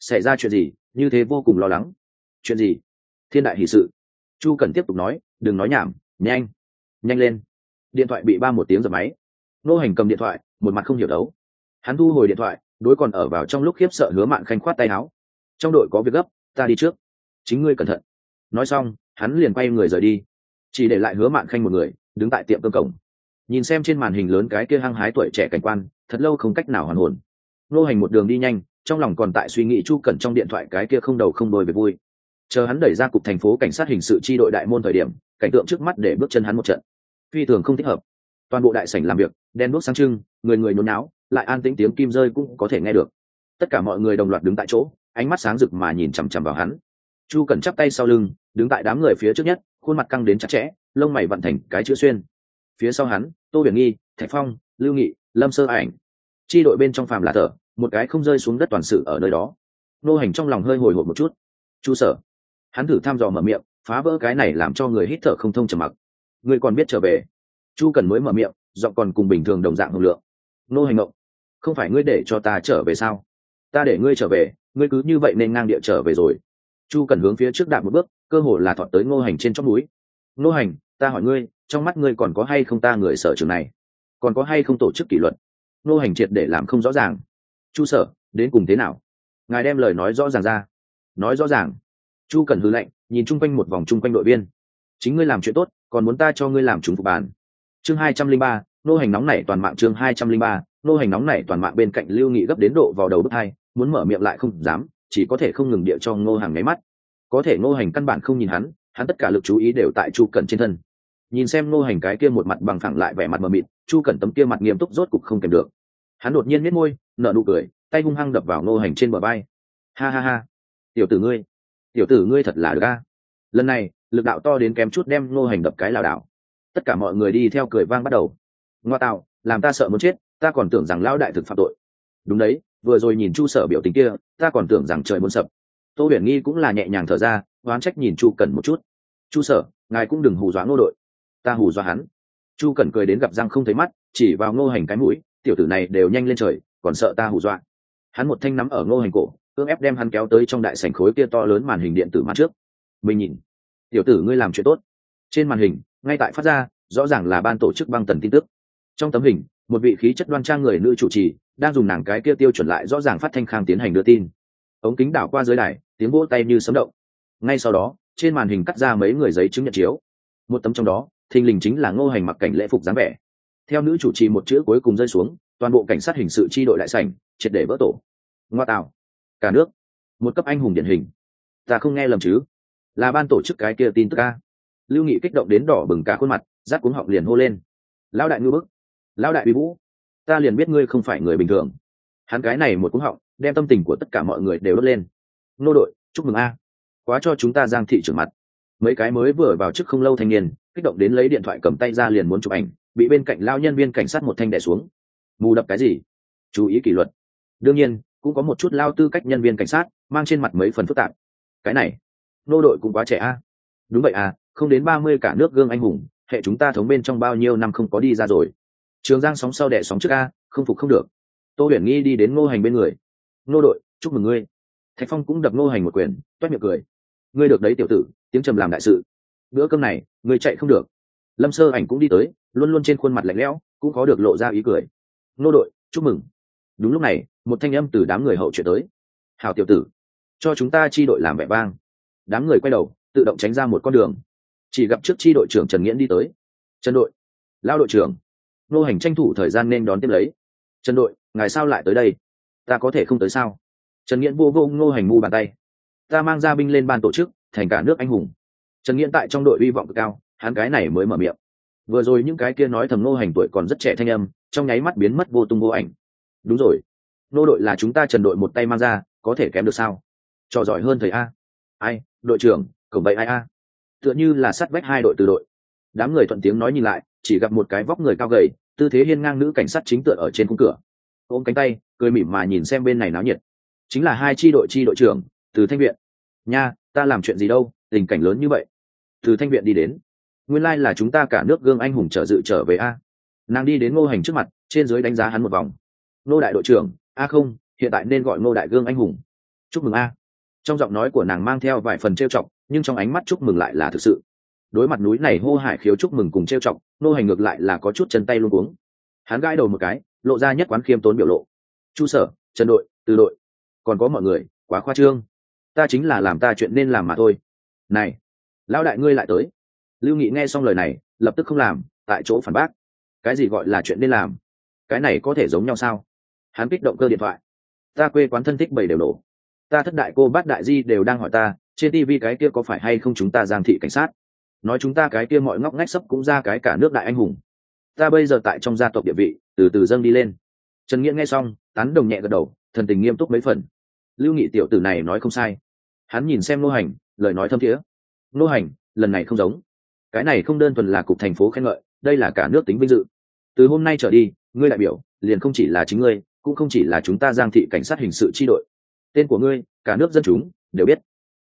Speaker 1: Xảy ra chuyện gì? Như thế vô cùng lo lắng. Chuyện gì? Thiên đại hì sự. Chu cần tiếp tục nói, đừng nói nhảm, nhanh nhanh lên. Điện thoại bị ba một tiếng giật máy. Nô hành cầm điện thoại, một mặt không hiểu đấu. Hắn thu hồi điện thoại, đối còn ở vào trong lúc khiếp sợ hứa mạn khanh khoát tay áo. Trong đội có việc gấp, ta đi trước. Chính ngươi cẩn thận. Nói xong, hắn liền quay người rời đi. Chỉ để lại hứa mạn khanh một người, đứng tại tiệm cơm cổng nhìn xem trên màn hình lớn cái kia hăng hái tuổi trẻ cảnh quan, thật lâu không cách nào hoàn hồn. Nô hành một đường đi nhanh, trong lòng còn tại suy nghĩ chu cẩn trong điện thoại cái kia không đầu không đôi về vui. Chờ hắn đẩy ra cục thành phố cảnh sát hình sự tri đội đại môn thời điểm, cảnh tượng trước mắt để bước chân hắn một trận. Phi thường không thích hợp. Toàn bộ đại sảnh làm việc đen đuốc sáng trưng, người người nhốn náo lại an tĩnh tiếng kim rơi cũng có thể nghe được. Tất cả mọi người đồng loạt đứng tại chỗ, ánh mắt sáng rực mà nhìn chằm chằm vào hắn. Chu cẩn chắp tay sau lưng, đứng tại đám người phía trước nhất, khuôn mặt căng đến chặt chẽ, lông mày vận thành cái chữ xuyên phía sau hắn, tô biển nghi, thạch phong, lưu nghị, lâm sơ ảnh. Chi đội bên trong phàm là thở một cái không rơi xuống đất toàn sự ở nơi đó. Nô hành trong lòng hơi hồi hộp một chút. Chu sở. Hắn thử thăm dò mở miệng, phá vỡ cái này làm cho người hít thở không thông trầm mặc. Người còn biết trở về? Chu cần mới mở miệng, giọng còn cùng bình thường đồng dạng hồng lượng. Nô hành động không phải ngươi để cho ta trở về sao? Ta để ngươi trở về, ngươi cứ như vậy nên ngang địa trở về rồi. Chu cần hướng phía trước đạp một bước, cơ hồ là thọt tới ngô hành trên chót núi. Ngô hành ta hỏi ngươi, trong mắt ngươi còn có hay không ta người sở trường này? Còn có hay không tổ chức kỷ luật? Ngô hành triệt để làm không rõ ràng. Chu sở, đến cùng thế nào? Ngài đem lời nói rõ ràng ra. Nói rõ ràng. Chu cần hư lệnh, nhìn chung quanh một vòng chung quanh đội viên. Chính ngươi làm chuyện tốt, còn muốn ta cho ngươi làm chúng phục bàn. Chương hai trăm linh ba, nô hành nóng này toàn mạng chương hai trăm linh ba, nô hành nóng này toàn mạng bên cạnh lưu nghị gấp đến độ vào đầu bước hai, muốn mở miệng lại không dám, chỉ có thể không ngừng địa cho ngô hàng nháy mắt. Có thể ngô hành căn bản không nhìn hắn hắn tất cả lực chú ý đều tại chu cẩn trên thân nhìn xem ngô hành cái kia một mặt bằng phẳng lại vẻ mặt mờ mịt, chu cẩn tấm kia mặt nghiêm túc rốt cục không kèm được. Hắn đột nhiên miết môi, nở nụ cười, tay hung hăng đập vào ngô hành trên bờ bay ha ha ha, tiểu tử ngươi, tiểu tử ngươi thật là ga lần này, lực đạo to đến kém chút đem ngô hành đập cái lảo đảo. Tất cả mọi người đi theo cười vang bắt đầu. Ngoa tạo, làm ta sợ muốn chết, ta còn tưởng rằng lão đại thực phạm tội. Đúng đấy, vừa rồi nhìn chu sở biểu tình kia, ta còn tưởng rằng trời muốn sập. Tô huyền nghi cũng là nhẹ nhàng thở ra, oán trách nhìn chu cần một chút. Chu sở, ngài cũng đừng hù dọa ngô đội ta hù dọa hắn. Chu cần cười đến gặp răng không thấy mắt, chỉ vào ngô hành cái mũi, tiểu tử này đều nhanh lên trời, còn sợ ta hù dọa. Hắn một thanh nắm ở ngô hành cổ ương ép đem hắn kéo tới trong đại sảnh khối kia to lớn màn hình điện tử mắt trước. Mình nhìn, tiểu tử ngươi làm chuyện tốt. Trên màn hình, ngay tại phát ra, rõ ràng là ban tổ chức băng tần tin tức. Trong tấm hình, một vị khí chất đoan trang người nữ chủ trì, đang dùng nàng cái kia tiêu chuẩn lại rõ ràng phát thanh khang tiến hành đưa tin. Ống kính đảo qua dưới đài, tiếng vỗ tay như sấm động. Ngay sau đó, trên màn hình cắt ra mấy người giấy chứng nhận chiếu. Một tấm trong đó thình lình chính là ngô hành mặc cảnh lễ phục dáng vẻ. Theo nữ chủ trì một chữ cuối cùng rơi xuống, toàn bộ cảnh sát hình sự tri đội đại sảnh, triệt để vỡ tổ. Ngoa tạo. Cả nước. Một cấp anh hùng điển hình. Ta không nghe lầm chứ? Là ban tổ chức cái kia tin tức ca lưu nghị kích động đến đỏ bừng cả khuôn mặt rát cuống họng liền hô lên. Lão đại ngư bức. Lão đại bị vũ. Ta liền biết ngươi không phải người bình thường. Hắn cái này một cuống họng, đem tâm tình của tất cả mọi người đều đốt lên. Nô đội, chúc mừng a. Quá cho chúng ta giang thị trưởng mặt mấy cái mới vừa vào chức không lâu thanh niên, kích động đến lấy điện thoại cầm tay ra liền muốn chụp ảnh, bị bên cạnh lao nhân viên cảnh sát một thanh đẻ xuống. Mù đập cái gì? Chú ý kỷ luật. Đương nhiên, cũng có một chút lao tư cách nhân viên cảnh sát, mang trên mặt mấy phần phức tạp. Cái này, nô đội cũng quá trẻ a. Đúng vậy à không đến ba mươi cả nước gương anh hùng, hệ chúng ta thống bên trong bao nhiêu năm không có đi ra rồi. Trường giang sóng sau đẻ sóng trước a, không phục không được. Tô huyền nghi đi đến ngô hành bên người. Nô đội, chúc mừng ngươi. Thạch phong cũng đập ngô hành một quyền, toét miệng cười. Ngươi được đấy tiểu tử tiếng trầm làm đại sự. Bữa cơm này, người chạy không được. Lâm sơ ảnh cũng đi tới, luôn luôn trên khuôn mặt lạnh lẽo, cũng có được lộ ra ý cười. Nô đội, chúc mừng. Đúng lúc này, một thanh âm từ đám người hậu chuyển tới. Hào tiểu tử, cho chúng ta chi đội làm vẻ vang. Đám người quay đầu, tự động tránh ra một con đường. Chỉ gặp trước chi đội trưởng trần nghiễn đi tới. Trần đội, lao đội trưởng. Nô hành tranh thủ thời gian nên đón tiếp lấy. Trần đội, ngài sao lại tới đây? Ta có thể không tới sao? Trần nghiễn vô vô ngô hành ngu bàn tay. Ta mang ra binh lên ban tổ chức thành cả nước anh hùng. Trần nghiễn tại trong đội hy vọng cực cao, hắn cái này mới mở miệng. Vừa rồi những cái kia nói thầm nô hành tuổi còn rất trẻ thanh âm, trong nháy mắt biến mất vô tung vô ảnh. Đúng rồi nô đội là chúng ta trần đội một tay mang ra, có thể kém được sao? Trò giỏi hơn thầy a. Ai, đội trưởng, cổng vậy ai a? Tựa như là sát vách hai đội từ đội. Đám người thuận tiếng nói nhìn lại, chỉ gặp một cái vóc người cao gầy, tư thế hiên ngang nữ cảnh sát chính tựa ở trên khung cửa. Ôm cánh tay, cười mỉm mà nhìn xem bên này náo nhiệt. Chính là hai tri đội tri đội trưởng, từ thanh viện. Nha ta làm chuyện gì đâu, tình cảnh lớn như vậy. Từ thanh viện đi đến. Nguyên lai là chúng ta cả nước gương anh hùng trở dự trở về a. Nàng đi đến ngô hành trước mặt, trên dưới đánh giá hắn một vòng. Ngô đại đội trưởng, a không, hiện tại nên gọi ngô đại gương anh hùng. Chúc mừng a. Trong giọng nói của nàng mang theo vài phần trêu chọc, nhưng trong ánh mắt chúc mừng lại là thực sự. Đối mặt núi này hô hải khiếu chúc mừng cùng trêu chọc, Ngô hành ngược lại là có chút chân tay luôn cuống. Hắn gãi đầu một cái, lộ ra nhất quán khiêm tốn biểu lộ. Chu sở, trần đội, từ đội. Còn có mọi người, quá khoa trương ta chính là làm ta chuyện nên làm mà thôi. Này, lão đại ngươi lại tới. Lưu nghị nghe xong lời này, lập tức không làm, tại chỗ phản bác. Cái gì gọi là chuyện nên làm? Cái này có thể giống nhau sao? Hắn kích động cơ điện thoại. Ta quê quán thân thích bảy đều nổ ta thất đại cô bát đại di đều đang hỏi ta, trên tv cái kia có phải hay không chúng ta giang thị cảnh sát? Nói chúng ta cái kia mọi ngóc ngách sấp cũng ra cái cả nước đại anh hùng. Ta bây giờ tại trong gia tộc địa vị, từ từ dâng đi lên. Trần nghĩa nghe xong, tán đồng nhẹ gật đầu, thần tình nghiêm túc mấy phần. Lưu nghị tiểu tử này nói không sai hắn nhìn xem nô hành, lời nói thâm thiế. Nô hành, lần này không giống. Cái này không đơn thuần là cục thành phố khen ngợi, đây là cả nước tính vinh dự. Từ hôm nay trở đi, ngươi đại biểu, liền không chỉ là chính ngươi, cũng không chỉ là chúng ta giang thị cảnh sát hình sự tri đội. Tên của ngươi, cả nước dân chúng, đều biết.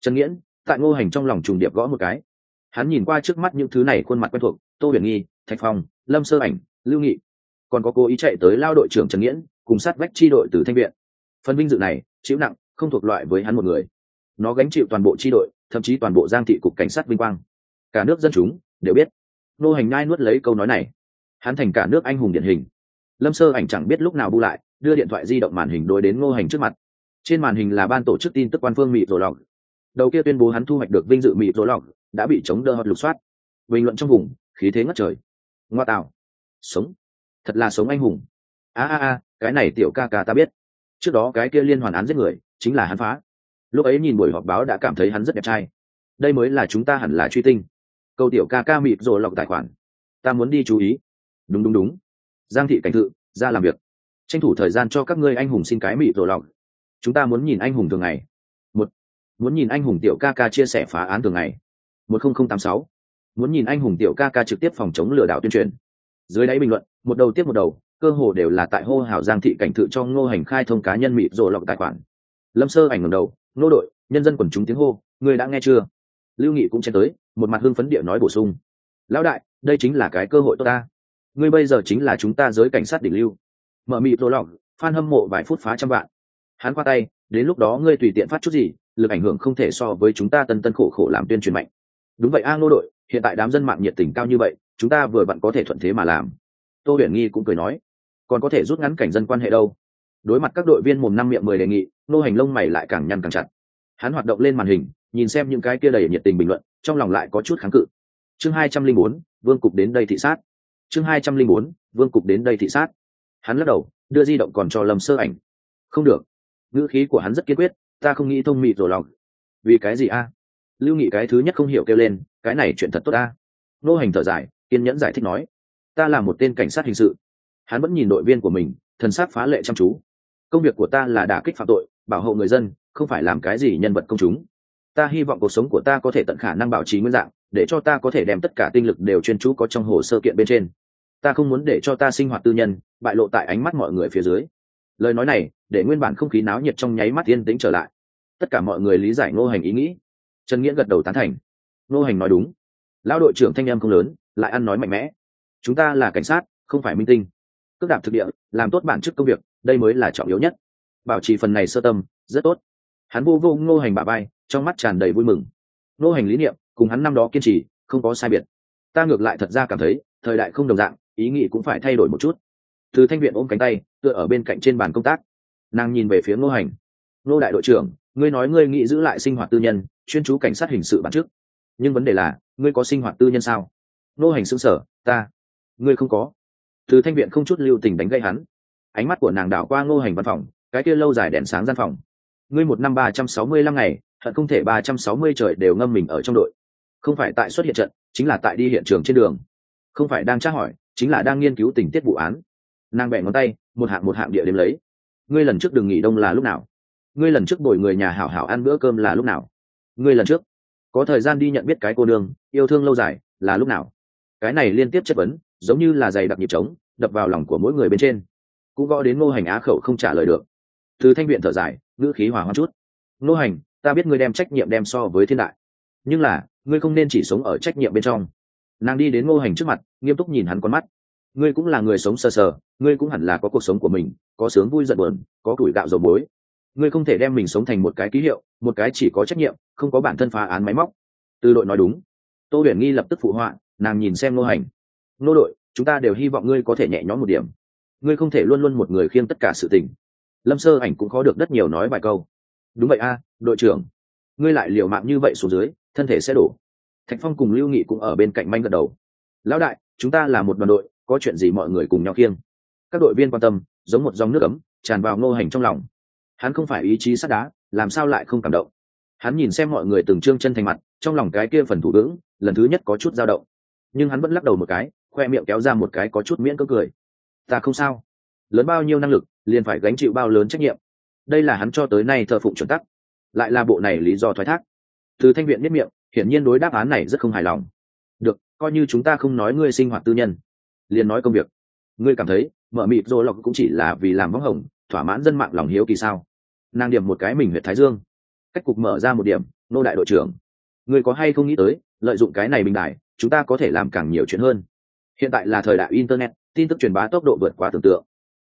Speaker 1: Trần nghiễn, tại ngô hành trong lòng trùng điệp gõ một cái. Hắn nhìn qua trước mắt những thứ này khuôn mặt quen thuộc, tô huyền nghi, thạch phong, lâm sơ ảnh, lưu nghị. Còn có cố ý chạy tới lao đội trưởng trần nghiễn, cùng sát vách tri đội từ thanh viện. Phần vinh dự này, chịu nặng, không thuộc loại với hắn một người nó gánh chịu toàn bộ tri đội, thậm chí toàn bộ giang thị cục cảnh sát vinh quang. Cả nước dân chúng đều biết. Nô hành ngai nuốt lấy câu nói này. Hắn thành cả nước anh hùng điển hình. Lâm sơ ảnh chẳng biết lúc nào bu lại, đưa điện thoại di động màn hình đối đến ngô hành trước mặt. Trên màn hình là ban tổ chức tin tức quan phương mỹ rồ lọc. Đầu kia tuyên bố hắn thu hoạch được vinh dự mỹ rồ lọc đã bị chống đỡ hoặc lục soát. Bình luận trong vùng, khí thế ngất trời. Ngoa tạo. Sống. Thật là sống anh hùng. A a a, cái này tiểu ca ca ta biết. Trước đó cái kia liên hoàn án giết người, chính là hắn phá lúc ấy nhìn buổi họp báo đã cảm thấy hắn rất đẹp trai. Đây mới là chúng ta hẳn là truy tinh. Câu tiểu ca ca mịt rồi lọc tài khoản. Ta muốn đi chú ý. Đúng đúng đúng. Giang thị cảnh thự ra làm việc. Tranh thủ thời gian cho các ngươi anh hùng xin cái mịt rồi lọc. Chúng ta muốn nhìn anh hùng thường ngày. Một, muốn nhìn anh hùng tiểu ca ca chia sẻ phá án thường ngày. Một nghìn tám sáu, muốn nhìn anh hùng tiểu ca ca trực tiếp phòng chống lừa đảo tuyên truyền. Dưới đáy bình luận, một đầu tiếp một đầu, cơ hồ đều là tại hô hào giang thị cảnh thự cho ngô hành khai thông cá nhân mịt rồi lọc tài khoản. Lâm sơ ảnh ngầm đầu nô đội nhân dân quần chúng tiếng hô người đã nghe chưa? Lưu nghị cũng chen tới một mặt hưng phấn địa nói bổ sung. Lão đại đây chính là cái cơ hội tốt ta. Ngươi bây giờ chính là chúng ta giới cảnh sát đỉnh lưu. Mở mịt rồi lỏng, phan hâm mộ vài phút phá trăm vạn. Hắn qua tay đến lúc đó ngươi tùy tiện phát chút gì lực ảnh hưởng không thể so với chúng ta tân tân khổ khổ làm tuyên truyền mạnh. Đúng vậy a ngô đội hiện tại đám dân mạng nhiệt tình cao như vậy chúng ta vừa vặn có thể thuận thế mà làm. Tô huyền nghi cũng cười nói còn có thể rút ngắn cảnh dân quan hệ đâu? Đối mặt các đội viên mồm năm miệng mười đề nghị, nô hành lông mày lại càng nhăn càng chặt. Hắn hoạt động lên màn hình, nhìn xem những cái kia đầy nhiệt tình bình luận, trong lòng lại có chút kháng cự. Chương hai trăm linh bốn, vương cục đến đây thị sát. Chương hai trăm linh bốn, vương cục đến đây thị sát. Hắn lắc đầu, đưa di động còn cho lâm sơ ảnh. Không được. Ngữ khí của hắn rất kiên quyết, ta không nghĩ thông mị rồi lòng. Vì cái gì a? Lưu nghị cái thứ nhất không hiểu kêu lên, cái này chuyện thật tốt a. Nô hành thở dài, kiên nhẫn giải thích nói, ta là một tên cảnh sát hình sự. Hắn vẫn nhìn đội viên của mình, thần sát phá lệ chăm chú công việc của ta là đả kích phạm tội, bảo hộ người dân, không phải làm cái gì nhân vật công chúng. Ta hy vọng cuộc sống của ta có thể tận khả năng bảo trì nguyên dạng, để cho ta có thể đem tất cả tinh lực đều chuyên chú có trong hồ sơ kiện bên trên. Ta không muốn để cho ta sinh hoạt tư nhân, bại lộ tại ánh mắt mọi người phía dưới. Lời nói này, để nguyên bản không khí náo nhiệt trong nháy mắt yên tĩnh trở lại. Tất cả mọi người lý giải ngô hành ý nghĩ. Trần nghĩa gật đầu tán thành. Ngô hành nói đúng. Lão đội trưởng thanh em không lớn, lại ăn nói mạnh mẽ. Chúng ta là cảnh sát, không phải minh tinh. Cước đạp thực địa, làm tốt bản chức công việc đây mới là trọng yếu nhất. Bảo trì phần này sơ tâm, rất tốt. Hắn vô vô ngô hành bà bay trong mắt tràn đầy vui mừng. Ngô hành lý niệm, cùng hắn năm đó kiên trì, không có sai biệt. Ta ngược lại thật ra cảm thấy, thời đại không đồng dạng, ý nghĩ cũng phải thay đổi một chút. Từ thanh viện ôm cánh tay, tựa ở bên cạnh trên bàn công tác. Nàng nhìn về phía ngô hành. Ngô đại đội trưởng, ngươi nói ngươi nghĩ giữ lại sinh hoạt tư nhân, chuyên chú cảnh sát hình sự bản chức. Nhưng vấn đề là, ngươi có sinh hoạt tư nhân sao? Ngô hành xứng sở ta, ngươi không có. Từ thanh viện không chút lưu tình đánh gây hắn ánh mắt của nàng đảo qua ngô hành văn phòng, cái kia lâu dài đèn sáng gian phòng. Ngươi một năm ba trăm sáu mươi lăm ngày hận không thể ba trăm sáu mươi trời đều ngâm mình ở trong đội. Không phải tại xuất hiện trận, chính là tại đi hiện trường trên đường. Không phải đang tra hỏi, chính là đang nghiên cứu tình tiết vụ án. Nàng bẻ ngón tay, một hạng một hạng địa đếm lấy. Ngươi lần trước đừng nghỉ đông là lúc nào? Ngươi lần trước bồi người nhà hảo hảo ăn bữa cơm là lúc nào? Ngươi lần trước, có thời gian đi nhận biết cái cô nương, yêu thương lâu dài, là lúc nào? Cái này liên tiếp chất vấn, giống như là giày đặc nhịp trống, đập vào lòng của mỗi người bên trên cũng gõ đến ngô hành á khẩu không trả lời được. Từ thanh viện thở dài, ngữ khí hòa hoa chút. Ngô hành, ta biết ngươi đem trách nhiệm đem so với thiên đại, nhưng là, ngươi không nên chỉ sống ở trách nhiệm bên trong. Nàng đi đến ngô hành trước mặt, nghiêm túc nhìn hắn con mắt. Ngươi cũng là người sống sờ sờ, ngươi cũng hẳn là có cuộc sống của mình, có sướng vui giận buồn, có tuổi gạo dầu bối ngươi không thể đem mình sống thành một cái ký hiệu, một cái chỉ có trách nhiệm, không có bản thân phá án máy móc. Tư đội nói đúng. Tô huyền nghi lập tức phụ họa, nàng nhìn xem ngô hành. Ngô đội, chúng ta đều hy vọng ngươi có thể nhẹ nhõm một điểm ngươi không thể luôn luôn một người khiêng tất cả sự tình. Lâm sơ ảnh cũng khó được rất nhiều nói vài câu. Đúng vậy a, đội trưởng. Ngươi lại liều mạng như vậy xuống dưới, thân thể sẽ đổ. Thạch phong cùng lưu nghị cũng ở bên cạnh manh gật đầu. Lão đại, chúng ta là một đoàn đội, có chuyện gì mọi người cùng nhau khiêng. Các đội viên quan tâm, giống một dòng nước ấm, tràn vào ngô hành trong lòng. Hắn không phải ý chí sắt đá, làm sao lại không cảm động? Hắn nhìn xem mọi người từng trương chân thành mặt, trong lòng cái kia phần thủ vững, lần thứ nhất có chút dao động. Nhưng hắn vẫn lắc đầu một cái, khoe miệng kéo ra một cái có chút miễn cưỡng cười ta không sao. Lớn bao nhiêu năng lực, liền phải gánh chịu bao lớn trách nhiệm. Đây là hắn cho tới nay thờ phụng chuẩn tắc. Lại là bộ này lý do thoái thác. Từ thanh viện biết miệng, hiển nhiên đối đáp án này rất không hài lòng. Được, coi như chúng ta không nói ngươi sinh hoạt tư nhân, liền nói công việc. Ngươi cảm thấy, mở mịt rồi lọc cũng chỉ là vì làm vắng hồng, thỏa mãn dân mạng lòng hiếu kỳ sao? Nàng điểm một cái mình huyện thái dương. Cách cục mở ra một điểm, nô đại đội trưởng. Ngươi có hay không nghĩ tới, lợi dụng cái này bình đại, chúng ta có thể làm càng nhiều chuyện hơn. Hiện tại là thời đại internet tin tức truyền bá tốc độ vượt quá tưởng tượng.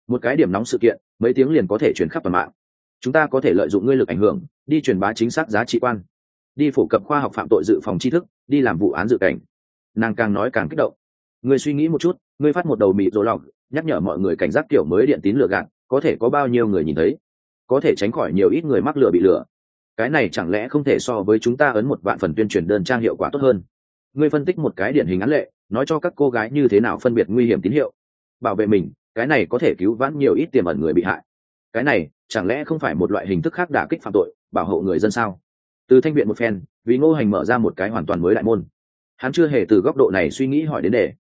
Speaker 1: Một cái điểm nóng sự kiện, mấy tiếng liền có thể truyền khắp toàn mạng. Chúng ta có thể lợi dụng ngươi lực ảnh hưởng, đi truyền bá chính xác giá trị quan. Đi phổ cập khoa học phạm tội dự phòng tri thức, đi làm vụ án dự cảnh. Nàng càng nói càng kích động. Ngươi suy nghĩ một chút, ngươi phát một đầu mịt rồ lọc, nhắc nhở mọi người cảnh giác kiểu mới điện tín lừa gạt, có thể có bao nhiêu người nhìn thấy? Có thể tránh khỏi nhiều ít người mắc lừa bị lừa. Cái này chẳng lẽ không thể so với chúng ta ấn một vạn phần tuyên truyền đơn trang hiệu quả tốt hơn? Ngươi phân tích một cái điển hình án lệ nói cho các cô gái như thế nào phân biệt nguy hiểm tín hiệu. Bảo vệ mình, cái này có thể cứu vãn nhiều ít tiềm ẩn người bị hại. Cái này, chẳng lẽ không phải một loại hình thức khác đả kích phạm tội, bảo hộ người dân sao? Từ thanh viện một phen, vì ngô hành mở ra một cái hoàn toàn mới đại môn. Hắn chưa hề từ góc độ này suy nghĩ hỏi đến đề.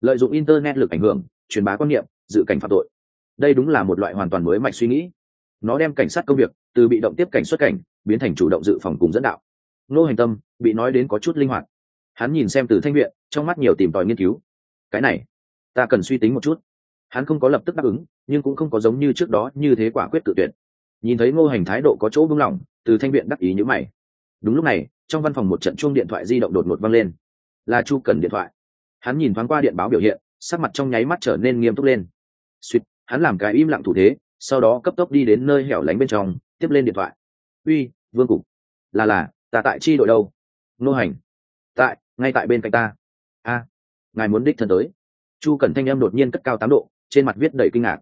Speaker 1: Lợi dụng internet lực ảnh hưởng, truyền bá quan niệm, dự cảnh phạm tội. Đây đúng là một loại hoàn toàn mới mạch suy nghĩ. Nó đem cảnh sát công việc, từ bị động tiếp cảnh xuất cảnh, biến thành chủ động dự phòng cùng dẫn đạo. Nô hành tâm, bị nói đến có chút linh hoạt. Hắn nhìn xem từ thanh viện trong mắt nhiều tìm tòi nghiên cứu. Cái này, ta cần suy tính một chút. Hắn không có lập tức đáp ứng, nhưng cũng không có giống như trước đó như thế quả quyết tự tuyệt. Nhìn thấy ngô hành thái độ có chỗ buông lỏng, từ thanh viện đắc ý như mày. Đúng lúc này, trong văn phòng một trận chuông điện thoại di động đột ngột văng lên. Là chu cần điện thoại. Hắn nhìn thoáng qua điện báo biểu hiện, sắc mặt trong nháy mắt trở nên nghiêm túc lên. Suýt, hắn làm cái im lặng thủ thế, sau đó cấp tốc đi đến nơi hẻo lánh bên trong, tiếp lên điện thoại. Uy, vương cục. Là là, ta tại chi đội đâu? Nô hành. Tại, ngay tại bên cạnh ta a, ngài muốn đích thân tới. Chu cẩn thanh em đột nhiên cất cao tám độ, trên mặt viết đầy kinh ngạc.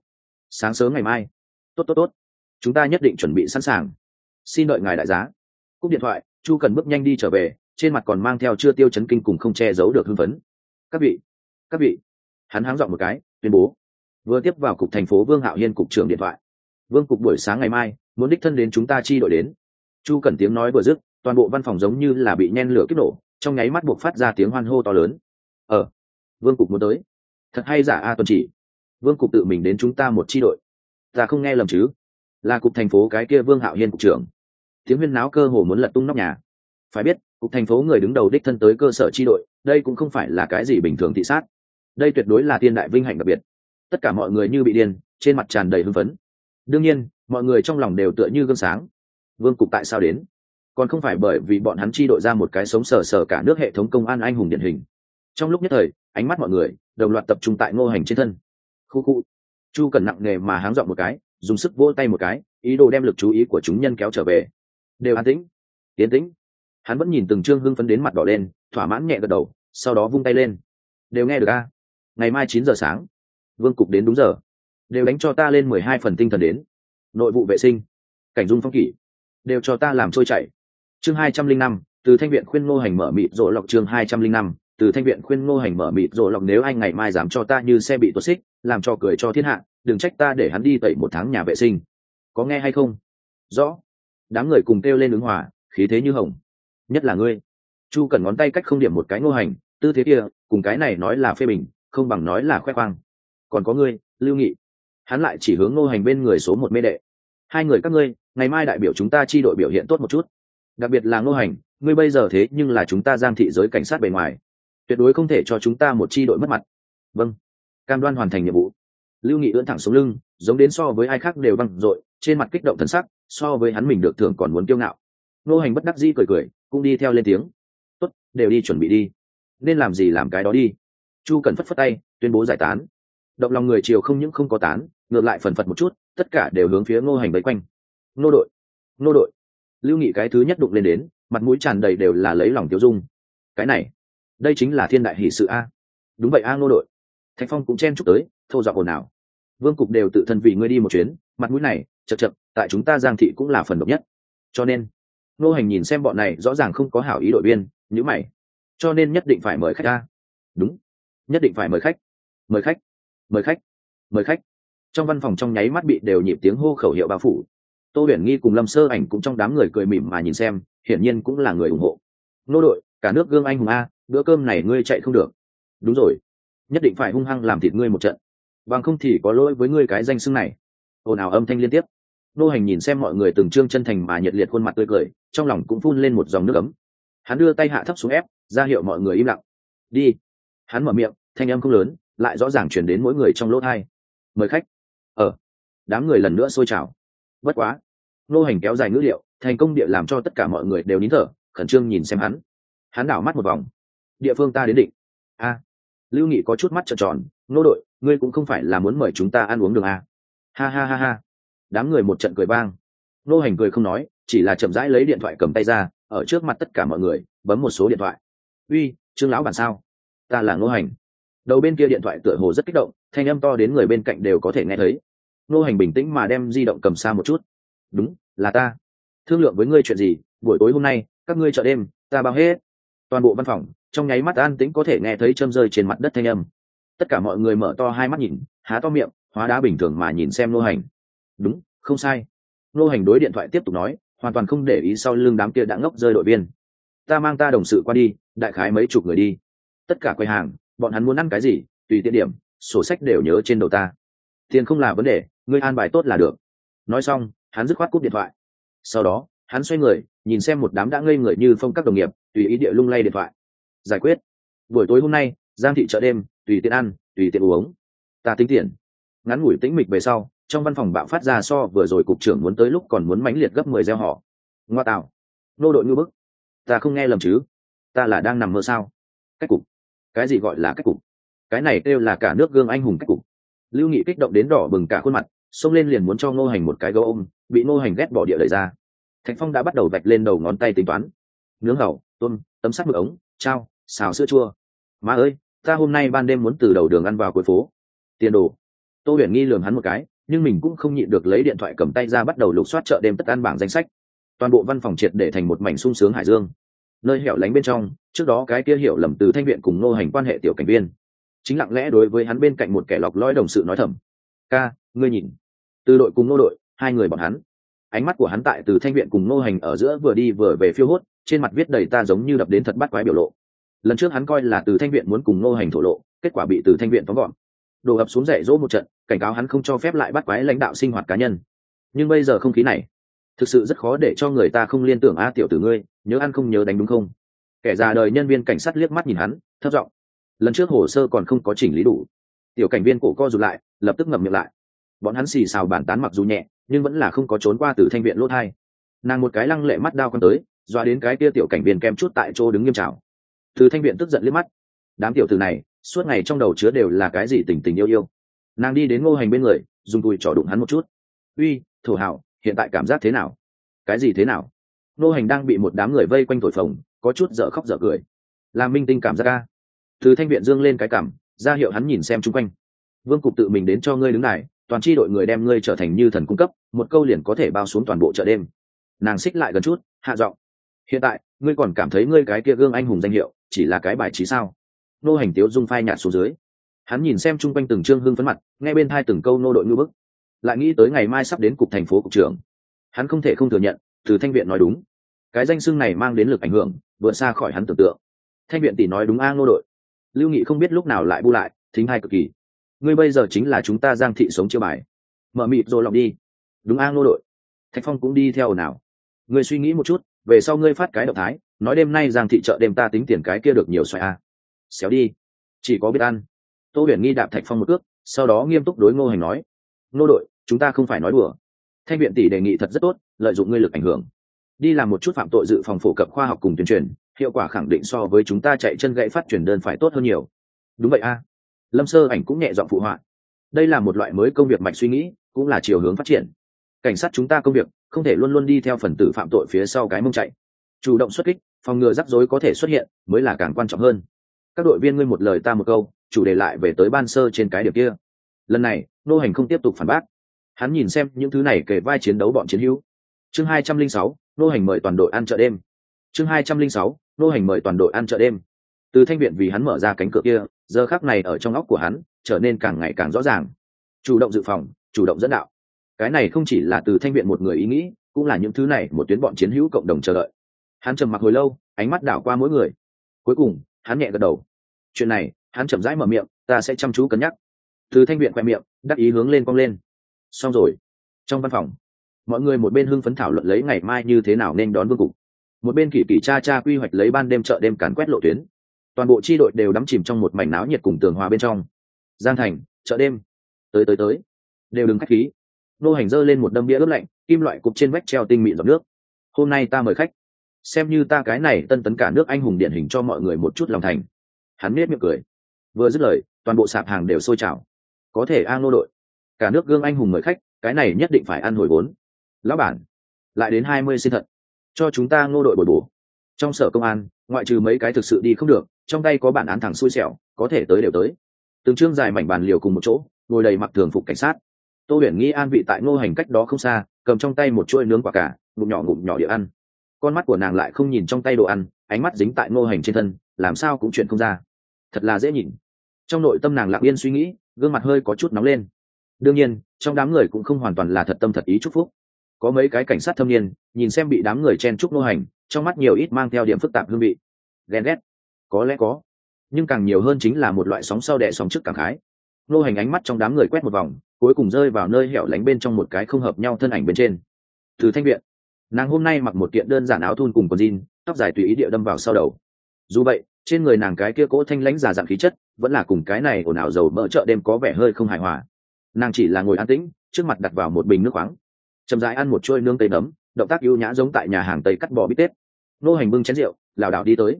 Speaker 1: Sáng sớm ngày mai. Tốt tốt tốt. Chúng ta nhất định chuẩn bị sẵn sàng. Xin đợi ngài đại giá. Cúp điện thoại, chu cần bước nhanh đi trở về, trên mặt còn mang theo chưa tiêu chấn kinh cùng không che giấu được hưng phấn. Các vị các vị. Hắn háng dọn một cái, tuyên bố. Vừa tiếp vào cục thành phố vương hạo hiên cục trưởng điện thoại. Vương cục buổi sáng ngày mai, muốn đích thân đến chúng ta chi đội đến. Chu cần tiếng nói vừa dứt, toàn bộ văn phòng giống như là bị nhen lửa kích nổ, trong nháy mắt buộc phát ra tiếng hoan hô to lớn ờ vương cục muốn tới. Thật hay giả a tuần chỉ? Vương cục tự mình đến chúng ta một chi đội. Ta không nghe lầm chứ? Là cục thành phố cái kia vương hạo hiên cục trưởng. Tiếng huyên náo cơ hồ muốn lật tung nóc nhà. Phải biết, cục thành phố người đứng đầu đích thân tới cơ sở chi đội, đây cũng không phải là cái gì bình thường thị sát. Đây tuyệt đối là tiên đại vinh hạnh đặc biệt. Tất cả mọi người như bị điên, trên mặt tràn đầy hưng phấn. Đương nhiên, mọi người trong lòng đều tựa như gương sáng. Vương cục tại sao đến? Còn không phải bởi vì bọn hắn chi đội ra một cái sống sờ sờ cả nước hệ thống công an anh hùng điển hình trong lúc nhất thời, ánh mắt mọi người đồng loạt tập trung tại ngô hành trên thân. Khu khu. Chu cần nặng nề mà háng dọn một cái, dùng sức vỗ tay một cái, ý đồ đem lực chú ý của chúng nhân kéo trở về. Đều an tĩnh. Tiến tĩnh. Hắn vẫn nhìn từng trương hưng phấn đến mặt đỏ lên, thỏa mãn nhẹ gật đầu, sau đó vung tay lên. Đều nghe được a. Ngày mai chín giờ sáng. Vương cục đến đúng giờ. Đều đánh cho ta lên mười hai phần tinh thần đến. Nội vụ vệ sinh. Cảnh dung phong kỷ. Đều cho ta làm trôi chảy. Chương hai trăm linh năm, từ thanh viện khuyên ngô hành mở mịt rộ lọc chương hai trăm linh năm từ thanh viện khuyên ngô hành mở mịt rồi lọc nếu anh ngày mai dám cho ta như xe bị tuột xích, làm cho cười cho thiên hạ, đừng trách ta để hắn đi tẩy một tháng nhà vệ sinh. Có nghe hay không? Rõ. Đám người cùng kêu lên ứng hòa, khí thế như hồng. Nhất là ngươi. Chu cần ngón tay cách không điểm một cái ngô hành, tư thế kia, cùng cái này nói là phê bình, không bằng nói là khoe khoang. Còn có ngươi, lưu nghị. Hắn lại chỉ hướng ngô hành bên người số một mê đệ. Hai người các ngươi, ngày mai đại biểu chúng ta chi đội biểu hiện tốt một chút. Đặc biệt là ngô hành, ngươi bây giờ thế nhưng là chúng ta giang thị giới cảnh sát bề ngoài tuyệt đối không thể cho chúng ta một chi đội mất mặt. Vâng. Cam đoan hoàn thành nhiệm vụ. Lưu nghị ưỡn thẳng xuống lưng, giống đến so với ai khác đều băng dội, trên mặt kích động thần sắc, so với hắn mình được thưởng còn muốn kiêu ngạo. Nô hành bất đắc dĩ cười cười, cũng đi theo lên tiếng. Tốt, đều đi chuẩn bị đi. Nên làm gì làm cái đó đi. Chu cần phất phất tay, tuyên bố giải tán. Động lòng người chiều không những không có tán, ngược lại phần phật một chút, tất cả đều hướng phía ngô hành vây quanh. Nô đội nô đội. Lưu nghị cái thứ nhất đụng lên đến, mặt mũi tràn đầy đều là lấy lòng tiêu dung. Cái này đây chính là thiên đại hỷ sự a. Đúng vậy a ngô đội. Thạch phong cũng chen chúc tới thâu dọc ồn ào. Vương cục đều tự thân vì ngươi đi một chuyến, mặt mũi này, chật chật, tại chúng ta giang thị cũng là phần độc nhất. Cho nên, ngô hành nhìn xem bọn này, rõ ràng không có hảo ý đội viên nhữ mày. Cho nên nhất định phải mời khách ra đúng. Nhất định phải mời khách. Mời khách. Mời khách. Mời khách. Trong văn phòng trong nháy mắt bị đều nhịp tiếng hô khẩu hiệu bao phủ. Tô huyền nghi cùng lâm sơ ảnh cũng trong đám người cười mỉm mà nhìn xem, hiển nhiên cũng là người ủng hộ. Nô đội, cả nước gương anh hùng a bữa cơm này ngươi chạy không được. Đúng rồi, nhất định phải hung hăng làm thịt ngươi một trận. Bằng không thì có lỗi với ngươi cái danh xưng này. Ồn ào âm thanh liên tiếp. Nô hành nhìn xem mọi người từng trương chân thành mà nhiệt liệt khuôn mặt tươi cười, trong lòng cũng phun lên một dòng nước ấm. Hắn đưa tay hạ thấp xuống ép, ra hiệu mọi người im lặng. Đi. Hắn mở miệng, thanh âm không lớn, lại rõ ràng chuyển đến mỗi người trong lỗ thai. Mời khách. Ờ. Đám người lần nữa sôi trào. Bất quá. Nô hành kéo dài ngữ liệu thành công địa làm cho tất cả mọi người đều nín thở, khẩn trương nhìn xem hắn. Hắn đảo mắt một vòng địa phương ta đến định. A, lưu nghị có chút mắt trợn tròn, nô đội, ngươi cũng không phải là muốn mời chúng ta ăn uống đường a à? ha ha ha ha. Đám người một trận cười vang. Nô hành cười không nói, chỉ là chậm rãi lấy điện thoại cầm tay ra, ở trước mặt tất cả mọi người, bấm một số điện thoại. Uy, trương lão bản sao? Ta là nô hành. Đầu bên kia điện thoại tựa hồ rất kích động, thanh âm to đến người bên cạnh đều có thể nghe thấy. Nô hành bình tĩnh mà đem di động cầm xa một chút. Đúng, là ta. Thương lượng với ngươi chuyện gì, buổi tối hôm nay, các ngươi chợ đêm, ta bao hết. Toàn bộ văn phòng trong nháy mắt an tĩnh có thể nghe thấy châm rơi trên mặt đất thanh âm. Tất cả mọi người mở to hai mắt nhìn, há to miệng, hóa đá bình thường mà nhìn xem nô hành. Đúng, không sai. Nô hành đối điện thoại tiếp tục nói, hoàn toàn không để ý sau lưng đám kia đã ngốc rơi đội viên. Ta mang ta đồng sự qua đi, đại khái mấy chục người đi. Tất cả quầy hàng, bọn hắn muốn ăn cái gì, tùy tiện điểm, sổ sách đều nhớ trên đầu ta. Tiền không là vấn đề, ngươi an bài tốt là được. Nói xong, hắn dứt khoát cúp điện thoại. Sau đó, hắn xoay người, nhìn xem một đám đã ngây người như phong các đồng nghiệp, tùy ý địa lung lay điện thoại giải quyết. Buổi tối hôm nay, giang thị chợ đêm, tùy tiện ăn, tùy tiện uống. Ta tính tiền. Ngắn ngủi tĩnh mịch về sau, trong văn phòng bạo phát ra so vừa rồi cục trưởng muốn tới lúc còn muốn mãnh liệt gấp mười gieo họ. Ngoa tạo. Nô đội ngư bức. Ta không nghe lầm chứ? Ta là đang nằm mơ sao? Cách cục. Cái gì gọi là cách cục? Cái này kêu là cả nước gương anh hùng cách cục. Lưu nghị kích động đến đỏ bừng cả khuôn mặt, xông lên liền muốn cho ngô hành một cái gấu ôm, bị ngô hành ghét bỏ địa lời ra. Thạch phong đã bắt đầu vạch lên đầu ngón tay tính toán. Nướng hầu tôm, tấm sắt mực ống trao xào sữa chua. Má ơi, ta hôm nay ban đêm muốn từ đầu đường ăn vào cuối phố. Tiền đồ. Tô huyền nghi lường hắn một cái, nhưng mình cũng không nhịn được lấy điện thoại cầm tay ra bắt đầu lục soát chợ đêm tất ăn bảng danh sách. Toàn bộ văn phòng triệt để thành một mảnh sung sướng hải dương. Nơi hẻo lánh bên trong, trước đó cái kia hiểu lầm từ thanh viện cùng nô hành quan hệ tiểu cảnh viên. Chính lặng lẽ đối với hắn bên cạnh một kẻ lọc lõi đồng sự nói thầm. Ca, ngươi nhìn. Từ đội cùng nô đội, hai người bọn hắn. Ánh mắt của hắn tại từ thanh viện cùng nô hành ở giữa vừa đi vừa về phiêu hốt, trên mặt viết đầy ta giống như đập đến thật bắt quái biểu lộ lần trước hắn coi là từ thanh viện muốn cùng nô hành thổ lộ, kết quả bị từ thanh viện tóm gọn. Đổ ập xuống dạy dỗ một trận, cảnh cáo hắn không cho phép lại bắt quái lãnh đạo sinh hoạt cá nhân. Nhưng bây giờ không khí này, thực sự rất khó để cho người ta không liên tưởng, a, tiểu tử ngươi, nhớ ăn không nhớ đánh đúng không? Kẻ già đời nhân viên cảnh sát liếc mắt nhìn hắn thất giọng. Lần trước hồ sơ còn không có chỉnh lý đủ. Tiểu cảnh viên cổ co rụt lại, lập tức ngậm miệng lại. Bọn hắn xì xào bản tán mặc dù nhẹ, nhưng vẫn là không có trốn qua từ thanh viện lỗ thai. Nàng một cái lăng lệ mắt đao con tới doa đến cái kia tiểu cảnh viên kem chút tại chỗ đứng nghiêm trào từ thanh viện tức giận liếc mắt. Đám tiểu tử này, suốt ngày trong đầu chứa đều là cái gì tình tình yêu yêu. Nàng đi đến ngô hành bên người, dùng tùi trỏ đụng hắn một chút. Uy thủ hảo, hiện tại cảm giác thế nào? Cái gì thế nào? Ngô hành đang bị một đám người vây quanh thổi phồng, có chút dở khóc dở cười. Làm minh tinh cảm giác ca từ thanh viện dương lên cái cảm, ra hiệu hắn nhìn xem chung quanh. Vương cục tự mình đến cho ngươi đứng này toàn tri đội người đem ngươi trở thành như thần cung cấp, một câu liền có thể bao xuống toàn bộ chợ đêm. Nàng xích lại gần chút, hạ giọng. Hiện tại ngươi còn cảm thấy ngươi cái kia gương anh hùng danh hiệu chỉ là cái bài trí sao? Nô hành tiếu dung phai nhạt xuống dưới. Hắn nhìn xem chung quanh từng trương hương phấn mặt, nghe bên thai từng câu nô đội ngư bức. Lại nghĩ tới ngày mai sắp đến cục thành phố cục trưởng. Hắn không thể không thừa nhận, từ thanh viện nói đúng. Cái danh xưng này mang đến lực ảnh hưởng, vượt xa khỏi hắn tưởng tượng. Thanh viện tỷ nói đúng a, nô đội. Lưu nghị không biết lúc nào lại bu lại, thính hai cực kỳ. Ngươi bây giờ chính là chúng ta giang thị sống chưa bài. Mở mịt rồi lọc đi. Đúng a, nô đội. Thạch phong cũng đi theo nào. Ngươi suy nghĩ một chút về sau ngươi phát cái động thái, nói đêm nay giang thị chợ đêm ta tính tiền cái kia được nhiều xoài a. Xéo đi. Chỉ có biết ăn. Tô huyền nghi đạp thạch phong một cước, sau đó nghiêm túc đối ngô hành nói, ngô đội, chúng ta không phải nói đùa. Thanh viện tỷ đề nghị thật rất tốt, lợi dụng ngươi lực ảnh hưởng. Đi làm một chút phạm tội dự phòng phổ cập khoa học cùng tuyên truyền, hiệu quả khẳng định so với chúng ta chạy chân gãy phát truyền đơn phải tốt hơn nhiều. Đúng vậy a. Lâm sơ ảnh cũng nhẹ giọng phụ họa, đây là một loại mới công việc mạch suy nghĩ, cũng là chiều hướng phát triển. Cảnh sát chúng ta công việc không thể luôn luôn đi theo phần tử phạm tội phía sau cái mông chạy. Chủ động xuất kích, phòng ngừa rắc rối có thể xuất hiện, mới là càng quan trọng hơn. Các đội viên ngươi một lời ta một câu, chủ đề lại về tới ban sơ trên cái điểm kia. Lần này, nô hành không tiếp tục phản bác. Hắn nhìn xem những thứ này kể vai chiến đấu bọn chiến hữu. Chương hai trăm linh sáu, nô hành mời toàn đội ăn chợ đêm. Chương hai trăm linh sáu, nô hành mời toàn đội ăn chợ đêm. Từ thanh viện vì hắn mở ra cánh cửa kia, giờ khác này ở trong óc của hắn, trở nên càng ngày càng rõ ràng. Chủ động dự phòng, chủ động dẫn đạo cái này không chỉ là từ thanh viện một người ý nghĩ, cũng là những thứ này một tuyến bọn chiến hữu cộng đồng chờ đợi. Hắn trầm mặc hồi lâu, ánh mắt đảo qua mỗi người. Cuối cùng, hắn nhẹ gật đầu. Chuyện này, hắn chậm rãi mở miệng, ta sẽ chăm chú cân nhắc. Từ thanh viện khoe miệng, đắc ý hướng lên cong lên. Xong rồi. Trong văn phòng, mọi người một bên hưng phấn thảo luận lấy ngày mai như thế nào nên đón vương cục. Một bên kỷ kỷ cha cha quy hoạch lấy ban đêm chợ đêm càn quét lộ tuyến. Toàn bộ tri đội đều đắm chìm trong một mảnh náo nhiệt cùng tường hòa bên trong. Giang thành, chợ đêm. Tới tới tới. Đều đừng khách khí nô hành dơ lên một đâm bia ướp lạnh, kim loại cục trên vách treo tinh mịn giọt nước. Hôm nay ta mời khách. Xem như ta cái này tân tấn cả nước anh hùng điển hình cho mọi người một chút lòng thành. Hắn nết miệng cười. Vừa dứt lời, toàn bộ sạp hàng đều sôi trào. Có thể an nô đội, cả nước gương anh hùng mời khách, cái này nhất định phải ăn hồi vốn. Lão bản, lại đến hai mươi xin thận cho chúng ta ngô đội bồi bổ. Trong sở công an, ngoại trừ mấy cái thực sự đi không được, trong tay có bản án thẳng xui xẻo, có thể tới đều tới. Từng chương dài mảnh bàn liều cùng một chỗ, ngồi đầy mặc thường phục cảnh sát tô huyền nghi an vị tại ngô hành cách đó không xa, cầm trong tay một chuỗi nướng quả cả ngụm nhỏ ngụm nhỏ địa ăn. Con mắt của nàng lại không nhìn trong tay đồ ăn, ánh mắt dính tại ngô hành trên thân, làm sao cũng chuyện không ra. Thật là dễ nhìn. Trong nội tâm nàng lặng yên suy nghĩ, gương mặt hơi có chút nóng lên. Đương nhiên, trong đám người cũng không hoàn toàn là thật tâm thật ý chúc phúc. Có mấy cái cảnh sát thâm niên, nhìn xem bị đám người chen chúc nô hành, trong mắt nhiều ít mang theo điểm phức tạp hương vị. Ghen ghét. Có lẽ có. Nhưng càng nhiều hơn chính là một loại sóng sau đẻ sóng trước càng khái. Nô hành ánh mắt trong đám người quét một vòng cuối cùng rơi vào nơi hẻo lánh bên trong một cái không hợp nhau thân ảnh bên trên. Từ thanh viện, nàng hôm nay mặc một kiện đơn giản áo thun cùng quần jean, tóc dài tùy ý địa đâm vào sau đầu. Dù vậy, trên người nàng cái kia cỗ thanh lãnh giả dạng khí chất, vẫn là cùng cái này ồn ào dầu mỡ chợ đêm có vẻ hơi không hài hòa. Nàng chỉ là ngồi an tĩnh, trước mặt đặt vào một bình nước khoáng. Chậm rãi ăn một chuôi nương tây nấm, động tác ưu nhã giống tại nhà hàng tây cắt bò bít tết. Nô hành bưng chén rượu, lảo đảo đi tới.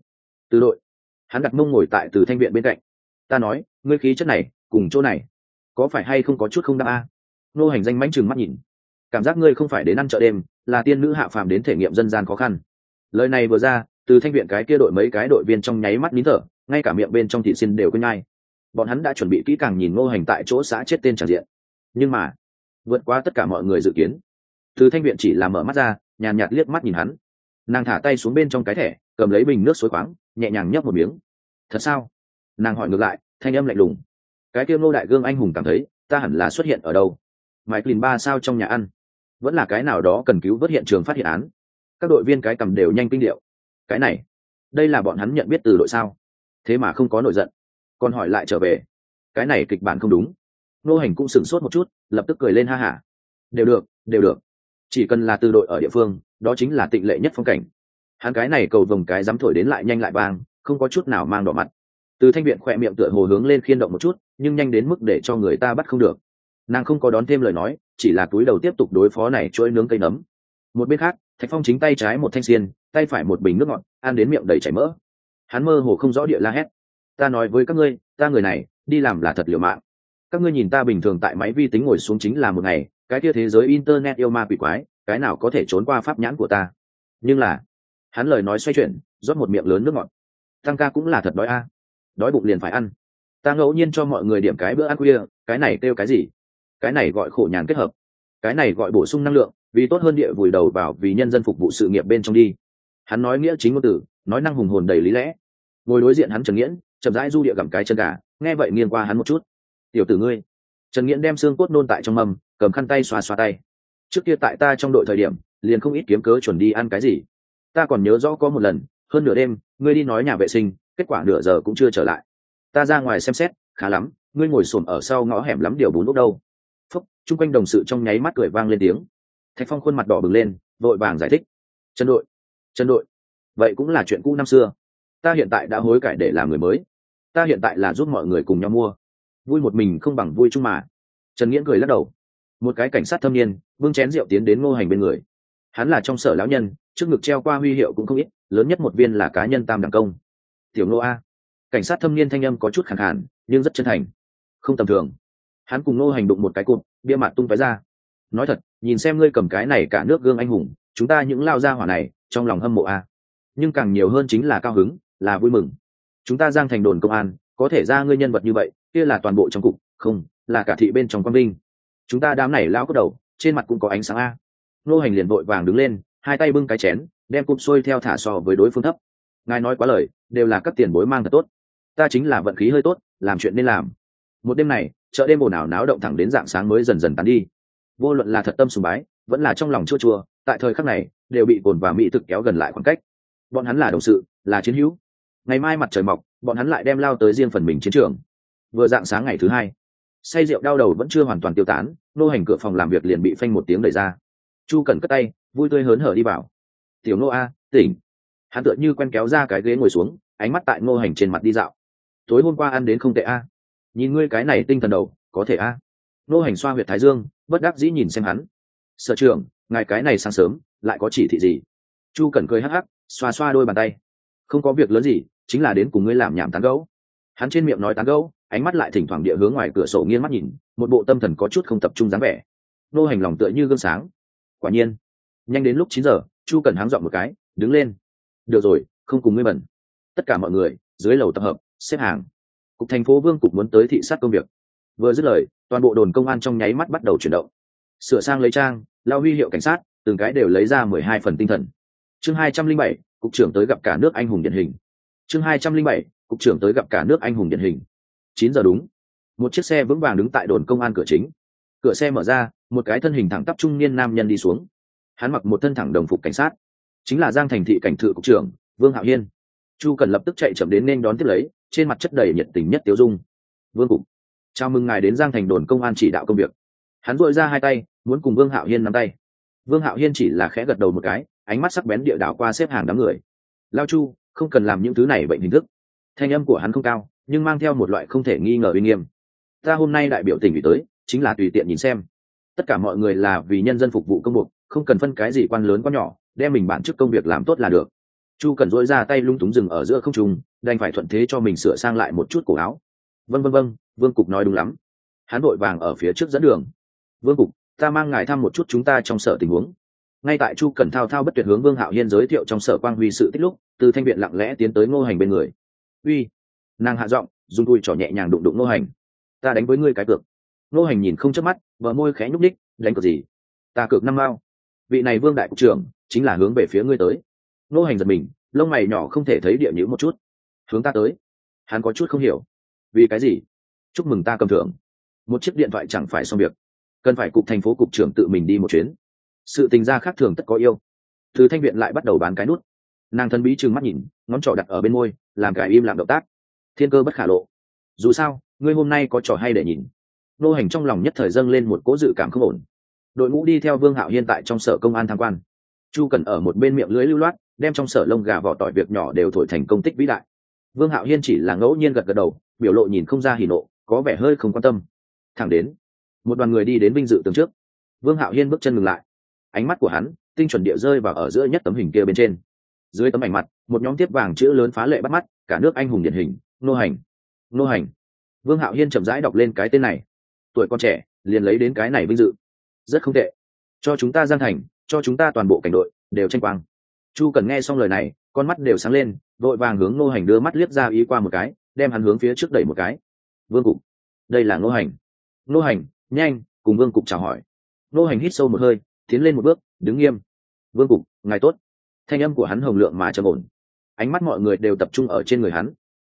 Speaker 1: Từ đội, hắn đặt mông ngồi tại từ thanh viện bên cạnh. Ta nói, ngươi khí chất này, cùng chỗ này có phải hay không có chút không đáp a? Nô hành danh mánh chừng mắt nhìn. Cảm giác ngươi không phải đến ăn chợ đêm, là tiên nữ hạ phàm đến thể nghiệm dân gian khó khăn. Lời này vừa ra, từ thanh viện cái kia đội mấy cái đội viên trong nháy mắt nín thở, ngay cả miệng bên trong thị xin đều quên ngay bọn hắn đã chuẩn bị kỹ càng nhìn ngô hành tại chỗ xã chết tên tràn diện. Nhưng mà, vượt qua tất cả mọi người dự kiến. Từ thanh viện chỉ là mở mắt ra, nhàn nhạt liếc mắt nhìn hắn. Nàng thả tay xuống bên trong cái thẻ, cầm lấy bình nước suối khoáng, nhẹ nhàng nhấp một miếng. Thật sao? Nàng hỏi ngược lại, thanh âm lạnh lùng cái kia ngô đại gương anh hùng cảm thấy, ta hẳn là xuất hiện ở đâu? Mãi lìn ba sao trong nhà ăn? Vẫn là cái nào đó cần cứu vớt hiện trường phát hiện án? Các đội viên cái cầm đều nhanh kinh điệu. Cái này, đây là bọn hắn nhận biết từ đội sao? Thế mà không có nổi giận. Còn hỏi lại trở về. Cái này kịch bản không đúng. Nô hành cũng sửng sốt một chút, lập tức cười lên ha hả đều được đều được. Chỉ cần là từ đội ở địa phương, đó chính là tịnh lệ nhất phong cảnh. Hắn cái này cầu vồng cái dám thổi đến lại nhanh lại vang, không có chút nào mang đỏ mặt từ thanh viện khỏe miệng tựa hồ hướng lên khiên động một chút, nhưng nhanh đến mức để cho người ta bắt không được. Nàng không có đón thêm lời nói, chỉ là túi đầu tiếp tục đối phó này chuỗi nướng cây nấm. Một bên khác, thạch phong chính tay trái một thanh xiên, tay phải một bình nước ngọt, ăn đến miệng đầy chảy mỡ. Hắn mơ hồ không rõ địa la hét. Ta nói với các ngươi, ta người này, đi làm là thật liều mạng. Các ngươi nhìn ta bình thường tại máy vi tính ngồi xuống chính là một ngày, cái kia thế giới internet yêu ma quỷ quái, cái nào có thể trốn qua pháp nhãn của ta? Nhưng là, hắn lời nói xoay chuyển, rót một miệng lớn nước ngọt. Tăng ca cũng là thật đói a đói bụng liền phải ăn. Ta ngẫu nhiên cho mọi người điểm cái bữa ăn khuya, cái này kêu cái gì? Cái này gọi khổ nhàn kết hợp. Cái này gọi bổ sung năng lượng, vì tốt hơn địa vùi đầu vào vì nhân dân phục vụ sự nghiệp bên trong đi. Hắn nói nghĩa chính ngôn từ, nói năng hùng hồn đầy lý lẽ. Ngồi đối diện hắn trần nghiễn, chậm rãi du địa gặm cái chân gà, nghe vậy nghiêng qua hắn một chút. Tiểu tử ngươi. Trần nghiễn đem xương cốt nôn tại trong mâm, cầm khăn tay xoa xoa tay. Trước kia tại ta trong đội thời điểm, liền không ít kiếm cớ chuẩn đi ăn cái gì. Ta còn nhớ rõ có một lần, hơn nửa đêm, ngươi đi nói nhà vệ sinh kết quả nửa giờ cũng chưa trở lại. Ta ra ngoài xem xét, khá lắm, ngươi ngồi xổm ở sau ngõ hẻm lắm điều bún lúc đâu. Phúc, chung quanh đồng sự trong nháy mắt cười vang lên tiếng. Thạch phong khuôn mặt đỏ bừng lên, vội vàng giải thích. Trần đội trần đội, vậy cũng là chuyện cũ năm xưa. Ta hiện tại đã hối cải để làm người mới. Ta hiện tại là giúp mọi người cùng nhau mua. Vui một mình không bằng vui chung mà. Trần nghĩa cười lắc đầu. Một cái cảnh sát thâm niên, vương chén rượu tiến đến ngô hành bên người. Hắn là trong sở lão nhân, trước ngực treo qua huy hiệu cũng không ít, lớn nhất một viên là cá nhân tam đẳng công tiểu Nô a. Cảnh sát thâm niên thanh âm có chút khẳng hạn nhưng rất chân thành. Không tầm thường. Hắn cùng Nô hành đụng một cái cụt bia mặt tung tói ra. Nói thật, nhìn xem ngươi cầm cái này cả nước gương anh hùng, chúng ta những lao ra hỏa này, trong lòng hâm mộ a. Nhưng càng nhiều hơn chính là cao hứng, là vui mừng. Chúng ta giang thành đồn công an, có thể ra ngươi nhân vật như vậy, kia là toàn bộ trong cục, không, là cả thị bên trong quang linh chúng ta đám này lao có đầu, trên mặt cũng có ánh sáng a. Nô hành liền vội vàng đứng lên, hai tay bưng cái chén, đem cụp xuôi theo thả so với đối phương thấp ngài nói quá lời, đều là các tiền bối mang thật tốt. Ta chính là vận khí hơi tốt, làm chuyện nên làm. Một đêm này, chợ đêm ồn ào náo động thẳng đến dạng sáng mới dần dần tán đi. Vô luận là thật tâm sùng bái, vẫn là trong lòng chua chua, tại thời khắc này, đều bị cồn và mỹ thực kéo gần lại khoảng cách. Bọn hắn là đồng sự, là chiến hữu. Ngày mai mặt trời mọc, bọn hắn lại đem lao tới riêng phần mình chiến trường. Vừa dạng sáng ngày thứ hai, say rượu đau đầu vẫn chưa hoàn toàn tiêu tán, nô hành cửa phòng làm việc liền bị phanh một tiếng đẩy ra. Chu cần cất tay, vui tươi hớn hở đi vào. Tiểu nô a, tỉnh hắn tựa như quen kéo ra cái ghế ngồi xuống, ánh mắt tại ngô hành trên mặt đi dạo. Tối hôm qua ăn đến không tệ a. Nhìn ngươi cái này tinh thần đầu, có thể a. Ngô hành xoa huyệt thái dương, bất đắc dĩ nhìn xem hắn. Sở trường ngài cái này sáng sớm, lại có chỉ thị gì? Chu cần cười hắc hắc, xoa xoa đôi bàn tay. Không có việc lớn gì, chính là đến cùng ngươi làm nhảm tán gấu hắn trên miệng nói tán gấu ánh mắt lại thỉnh thoảng địa hướng ngoài cửa sổ nghiêng mắt nhìn, một bộ tâm thần có chút không tập trung dáng vẻ. Nô hành lòng tựa như gương sáng. Quả nhiên, nhanh đến lúc chín giờ, chu cần háng dọn một cái, đứng lên được rồi, không cùng ngươi bẩn tất cả mọi người, dưới lầu tập hợp, xếp hàng. Cục thành phố vương cục muốn tới thị sát công việc. Vừa dứt lời, toàn bộ đồn công an trong nháy mắt bắt đầu chuyển động. Sửa sang lấy trang, lao huy hiệu cảnh sát, từng cái đều lấy ra mười hai phần tinh thần. Chương hai trăm linh bảy, cục trưởng tới gặp cả nước anh hùng điển hình. Chương hai trăm linh bảy, cục trưởng tới gặp cả nước anh hùng điển hình. Chín giờ đúng. Một chiếc xe vững vàng đứng tại đồn công an cửa chính. Cửa xe mở ra, một cái thân hình thẳng tắp trung niên nam nhân đi xuống. Hắn mặc một thân thẳng đồng phục cảnh sát chính là giang thành thị cảnh thự cục trưởng, vương hạo hiên. Chu cần lập tức chạy chậm đến nên đón tiếp lấy, trên mặt chất đầy nhiệt tình nhất tiêu dung. Vương cục, chào mừng ngài đến giang thành đồn công an chỉ đạo công việc. Hắn dội ra hai tay, muốn cùng vương hạo hiên nắm tay. Vương hạo hiên chỉ là khẽ gật đầu một cái, ánh mắt sắc bén địa đảo qua xếp hàng đám người. Lao chu, không cần làm những thứ này bệnh hình thức. Thanh âm của hắn không cao, nhưng mang theo một loại không thể nghi ngờ uy nghiêm. Ta hôm nay đại biểu tỉnh ủy tới, chính là tùy tiện nhìn xem. Tất cả mọi người là vì nhân dân phục vụ công buộc không cần phân cái gì quan lớn quan nhỏ đem mình bản chức công việc làm tốt là được. Chu cần dỗi ra tay lung túng dừng ở giữa không trung, đành phải thuận thế cho mình sửa sang lại một chút cổ áo. Vân vân vân vương cục nói đúng lắm. Hắn vội vàng ở phía trước dẫn đường. Vương cục, ta mang ngài thăm một chút chúng ta trong sở tình huống. Ngay tại chu cần thao thao bất tuyệt hướng vương hạo hiên giới thiệu trong sở quang huy sự tích lúc, từ thanh viện lặng lẽ tiến tới ngô hành bên người. Uy. Nàng hạ giọng, dùng đùi trỏ nhẹ nhàng đụng đụng ngô hành. Ta đánh với ngươi cái cược. Ngô hành nhìn không chớp mắt vợ môi khẽ nhúc ních đánh cược gì? Ta cược năm mao. Vị này vương đại cục trưởng chính là hướng về phía ngươi tới. Ngô hành giật mình, lông mày nhỏ không thể thấy địa nhữ một chút. Hướng ta tới? Hắn có chút không hiểu. Vì cái gì? Chúc mừng ta cầm thưởng. Một chiếc điện thoại chẳng phải xong việc. Cần phải cục thành phố cục trưởng tự mình đi một chuyến. Sự tình gia khác thường tất có yêu. Từ thanh viện lại bắt đầu bán cái nút. Nàng thân bí trừng mắt nhìn, ngón trỏ đặt ở bên môi, làm cái im lặng động tác. Thiên cơ bất khả lộ. Dù sao, ngươi hôm nay có trò hay để nhìn. Nô hành trong lòng nhất thời dâng lên một cố dự cảm không ổn. Đội ngũ đi theo vương hạo hiên tại trong sở công an tham quan chu cần ở một bên miệng lưới lưu loát, đem trong sở lông gà vỏ tỏi việc nhỏ đều thổi thành công tích vĩ đại. Vương hạo hiên chỉ là ngẫu nhiên gật gật đầu, biểu lộ nhìn không ra hỉ nộ, có vẻ hơi không quan tâm. Thẳng đến, một đoàn người đi đến vinh dự tường trước. Vương hạo hiên bước chân ngừng lại. Ánh mắt của hắn, tinh chuẩn địa rơi vào ở giữa nhất tấm hình kia bên trên. Dưới tấm ảnh mặt, một nhóm tiếp vàng chữ lớn phá lệ bắt mắt, cả nước anh hùng điển hình, nô hành nô hành. Vương hạo hiên chậm rãi đọc lên cái tên này. Tuổi con trẻ, liền lấy đến cái này vinh dự. Rất không tệ. Cho chúng ta giang thành cho chúng ta toàn bộ cảnh đội, đều tranh quang. Chu cần nghe xong lời này, con mắt đều sáng lên, vội vàng hướng nô hành đưa mắt liếc ra ý qua một cái, đem hắn hướng phía trước đẩy một cái. Vương cục, đây là nô hành. Nô hành, nhanh, cùng vương cục chào hỏi. Nô hành hít sâu một hơi, tiến lên một bước, đứng nghiêm. Vương cục, ngài tốt. Thanh âm của hắn hồng lượng mà trầm ổn. Ánh mắt mọi người đều tập trung ở trên người hắn.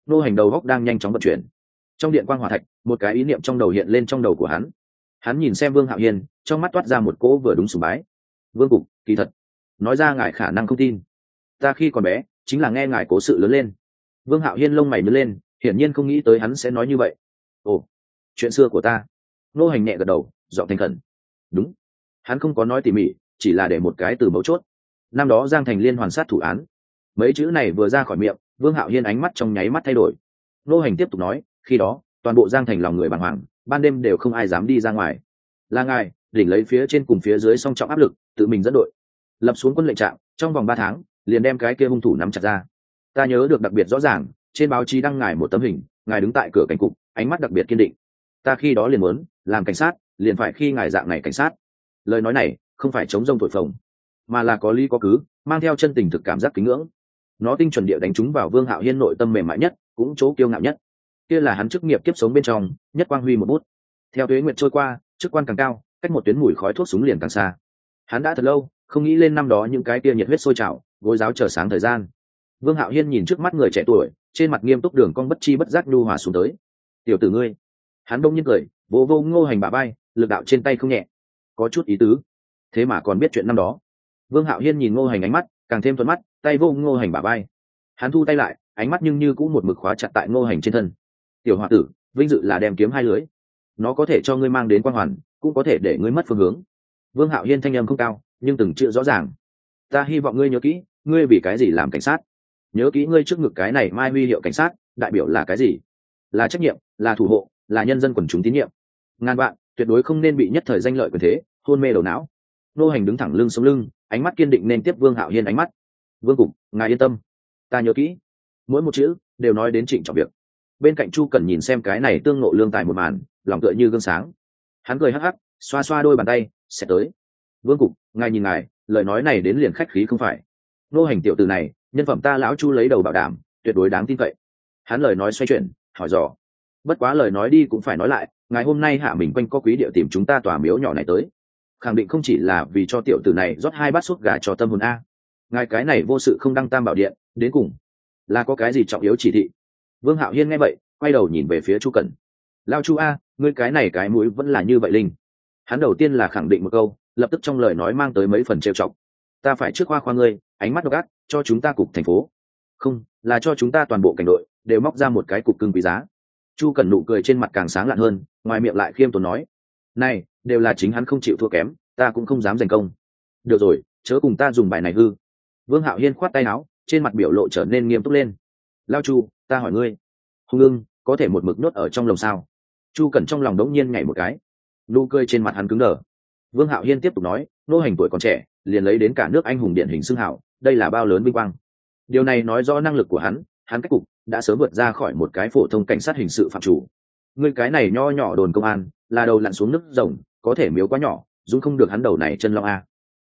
Speaker 1: Nô hành đầu góc đang nhanh chóng vận chuyển. Trong điện quan g hòa thạch, một cái ý niệm trong đầu hiện lên trong đầu của hắn. Hắn nhìn xem vương hạo hiên, trong mắt toát ra một cỗ vừa đúng sùng bái vương cục, kỳ thật, nói ra ngài khả năng không tin. Ta khi còn bé, chính là nghe ngài cố sự lớn lên. Vương hạo hiên lông mày nhớ lên, hiển nhiên không nghĩ tới hắn sẽ nói như vậy. Ồ, chuyện xưa của ta. Nô hành nhẹ gật đầu dọn thành khẩn. Đúng, hắn không có nói tỉ mỉ, chỉ là để một cái từ mấu chốt. Năm đó giang thành liên hoàn sát thủ án. Mấy chữ này vừa ra khỏi miệng, vương hạo hiên ánh mắt trong nháy mắt thay đổi. Nô hành tiếp tục nói, khi đó, toàn bộ giang thành lòng người bàng hoàng, ban đêm đều không ai dám đi ra ngoài. Là ngài, đỉnh lấy phía trên cùng phía dưới song trọng áp lực tự mình dẫn đội. Lập xuống quân lệnh trạng trong vòng ba tháng, liền đem cái kia hung thủ nắm chặt ra. Ta nhớ được đặc biệt rõ ràng, trên báo chí đăng ngài một tấm hình, ngài đứng tại cửa cảnh cục, ánh mắt đặc biệt kiên định. Ta khi đó liền muốn, làm cảnh sát, liền phải khi ngài dạng này cảnh sát. Lời nói này, không phải chống rông thổi phồng, mà là có lý có cứ, mang theo chân tình thực cảm giác kính ngưỡng. Nó tinh chuẩn địa đánh trúng vào vương hạo hiên nội tâm mềm mại nhất, cũng chỗ kiêu ngạo nhất. Kia là hắn chức nghiệp kiếp sống bên trong, nhất quang huy một bút. Theo tuế nguyện trôi qua, chức quan càng cao, cách một tuyến mùi khói thuốc súng liền càng xa hắn đã thật lâu không nghĩ lên năm đó những cái kia nhiệt huyết sôi trào, gối giáo chờ sáng thời gian. Vương hạo hiên nhìn trước mắt người trẻ tuổi, trên mặt nghiêm túc đường cong bất chi bất giác nhu hòa xuống tới. Tiểu tử ngươi. Hắn đông nhiên cười vô vô ngô hành bà bay lực đạo trên tay không nhẹ. Có chút ý tứ. Thế mà còn biết chuyện năm đó. Vương hạo hiên nhìn ngô hành ánh mắt, càng thêm thuận mắt, tay vô ngô hành bà bay hắn thu tay lại, ánh mắt nhưng như cũng một mực khóa chặt tại ngô hành trên thân. Tiểu h o a tử, vinh dự là đem kiếm hai lưới. Nó có thể cho ngươi mang đến quan hoàn, cũng có thể để ngươi mất phương hướng vương hạo hiên thanh âm không cao, nhưng từng chữ rõ ràng. Ta hy vọng ngươi nhớ kỹ, ngươi vì cái gì làm cảnh sát? Nhớ kỹ ngươi trước ngực cái này mai huy hiệu cảnh sát, đại biểu là cái gì? Là trách nhiệm, là thủ hộ, là nhân dân quần chúng tín nhiệm. Ngàn bạn tuyệt đối không nên bị nhất thời danh lợi quyền thế, hôn mê đầu não. Nô hành đứng thẳng lưng sống lưng, ánh mắt kiên định nên tiếp vương hạo hiên ánh mắt. Vương cục, ngài yên tâm. Ta nhớ kỹ. Mỗi một chữ đều nói đến trịnh trọng việc. Bên cạnh chu cần nhìn xem cái này tương nộ lương tài một màn, lòng tựa như gương sáng. Hắn cười hắc hắc, xoa xoa đôi bàn tay sẽ tới. Vương cục, ngài nhìn ngài, lời nói này đến liền khách khí không phải. Nô hành tiểu từ này, nhân phẩm ta lão chu lấy đầu bảo đảm, tuyệt đối đáng tin cậy. Hắn lời nói xoay chuyển, hỏi dò. Bất quá lời nói đi cũng phải nói lại ngày hôm nay hạ mình quanh có quý địa tìm chúng ta tòa miếu nhỏ này tới. Khẳng định không chỉ là vì cho tiểu tử này rót hai bát suốt gà cho tâm hồn a. Ngài cái này vô sự không đăng tam bảo điện, đến cùng là có cái gì trọng yếu chỉ thị? Vương hạo hiên nghe vậy, quay đầu nhìn về phía chu cẩn. Lao chu a, ngươi cái này cái mũi vẫn là như vậy linh hắn đầu tiên là khẳng định một câu, lập tức trong lời nói mang tới mấy phần trêu chọc. Ta phải trước khoa khoa ngươi, ánh mắt độc ác, cho chúng ta cục thành phố. Không, là cho chúng ta toàn bộ cảnh đội, đều móc ra một cái cục cưng quý giá. Chu cần nụ cười trên mặt càng sáng lạn hơn, ngoài miệng lại khiêm tốn nói. Này, đều là chính hắn không chịu thua kém, ta cũng không dám giành công. Được rồi, chớ cùng ta dùng bài này hư. Vương hạo hiên khoát tay áo, trên mặt biểu lộ trở nên nghiêm túc lên. Lao chu, ta hỏi ngươi. Hùng ưng, có thể một mực nốt ở trong lồng sao? Chu Cần trong lòng đống nhiên nhảy một cái nụ cười trên mặt hắn cứng đờ. Vương hạo hiên tiếp tục nói nô hành tuổi còn trẻ liền lấy đến cả nước anh hùng điện hình xưng hảo đây là bao lớn vinh quang. Điều này nói rõ năng lực của hắn hắn cách cục đã sớm vượt ra khỏi một cái phổ thông cảnh sát hình sự phạm chủ. Người cái này nho nhỏ đồn công an là đầu lặn xuống nước rồng có thể miếu quá nhỏ dũng không được hắn đầu này chân long a.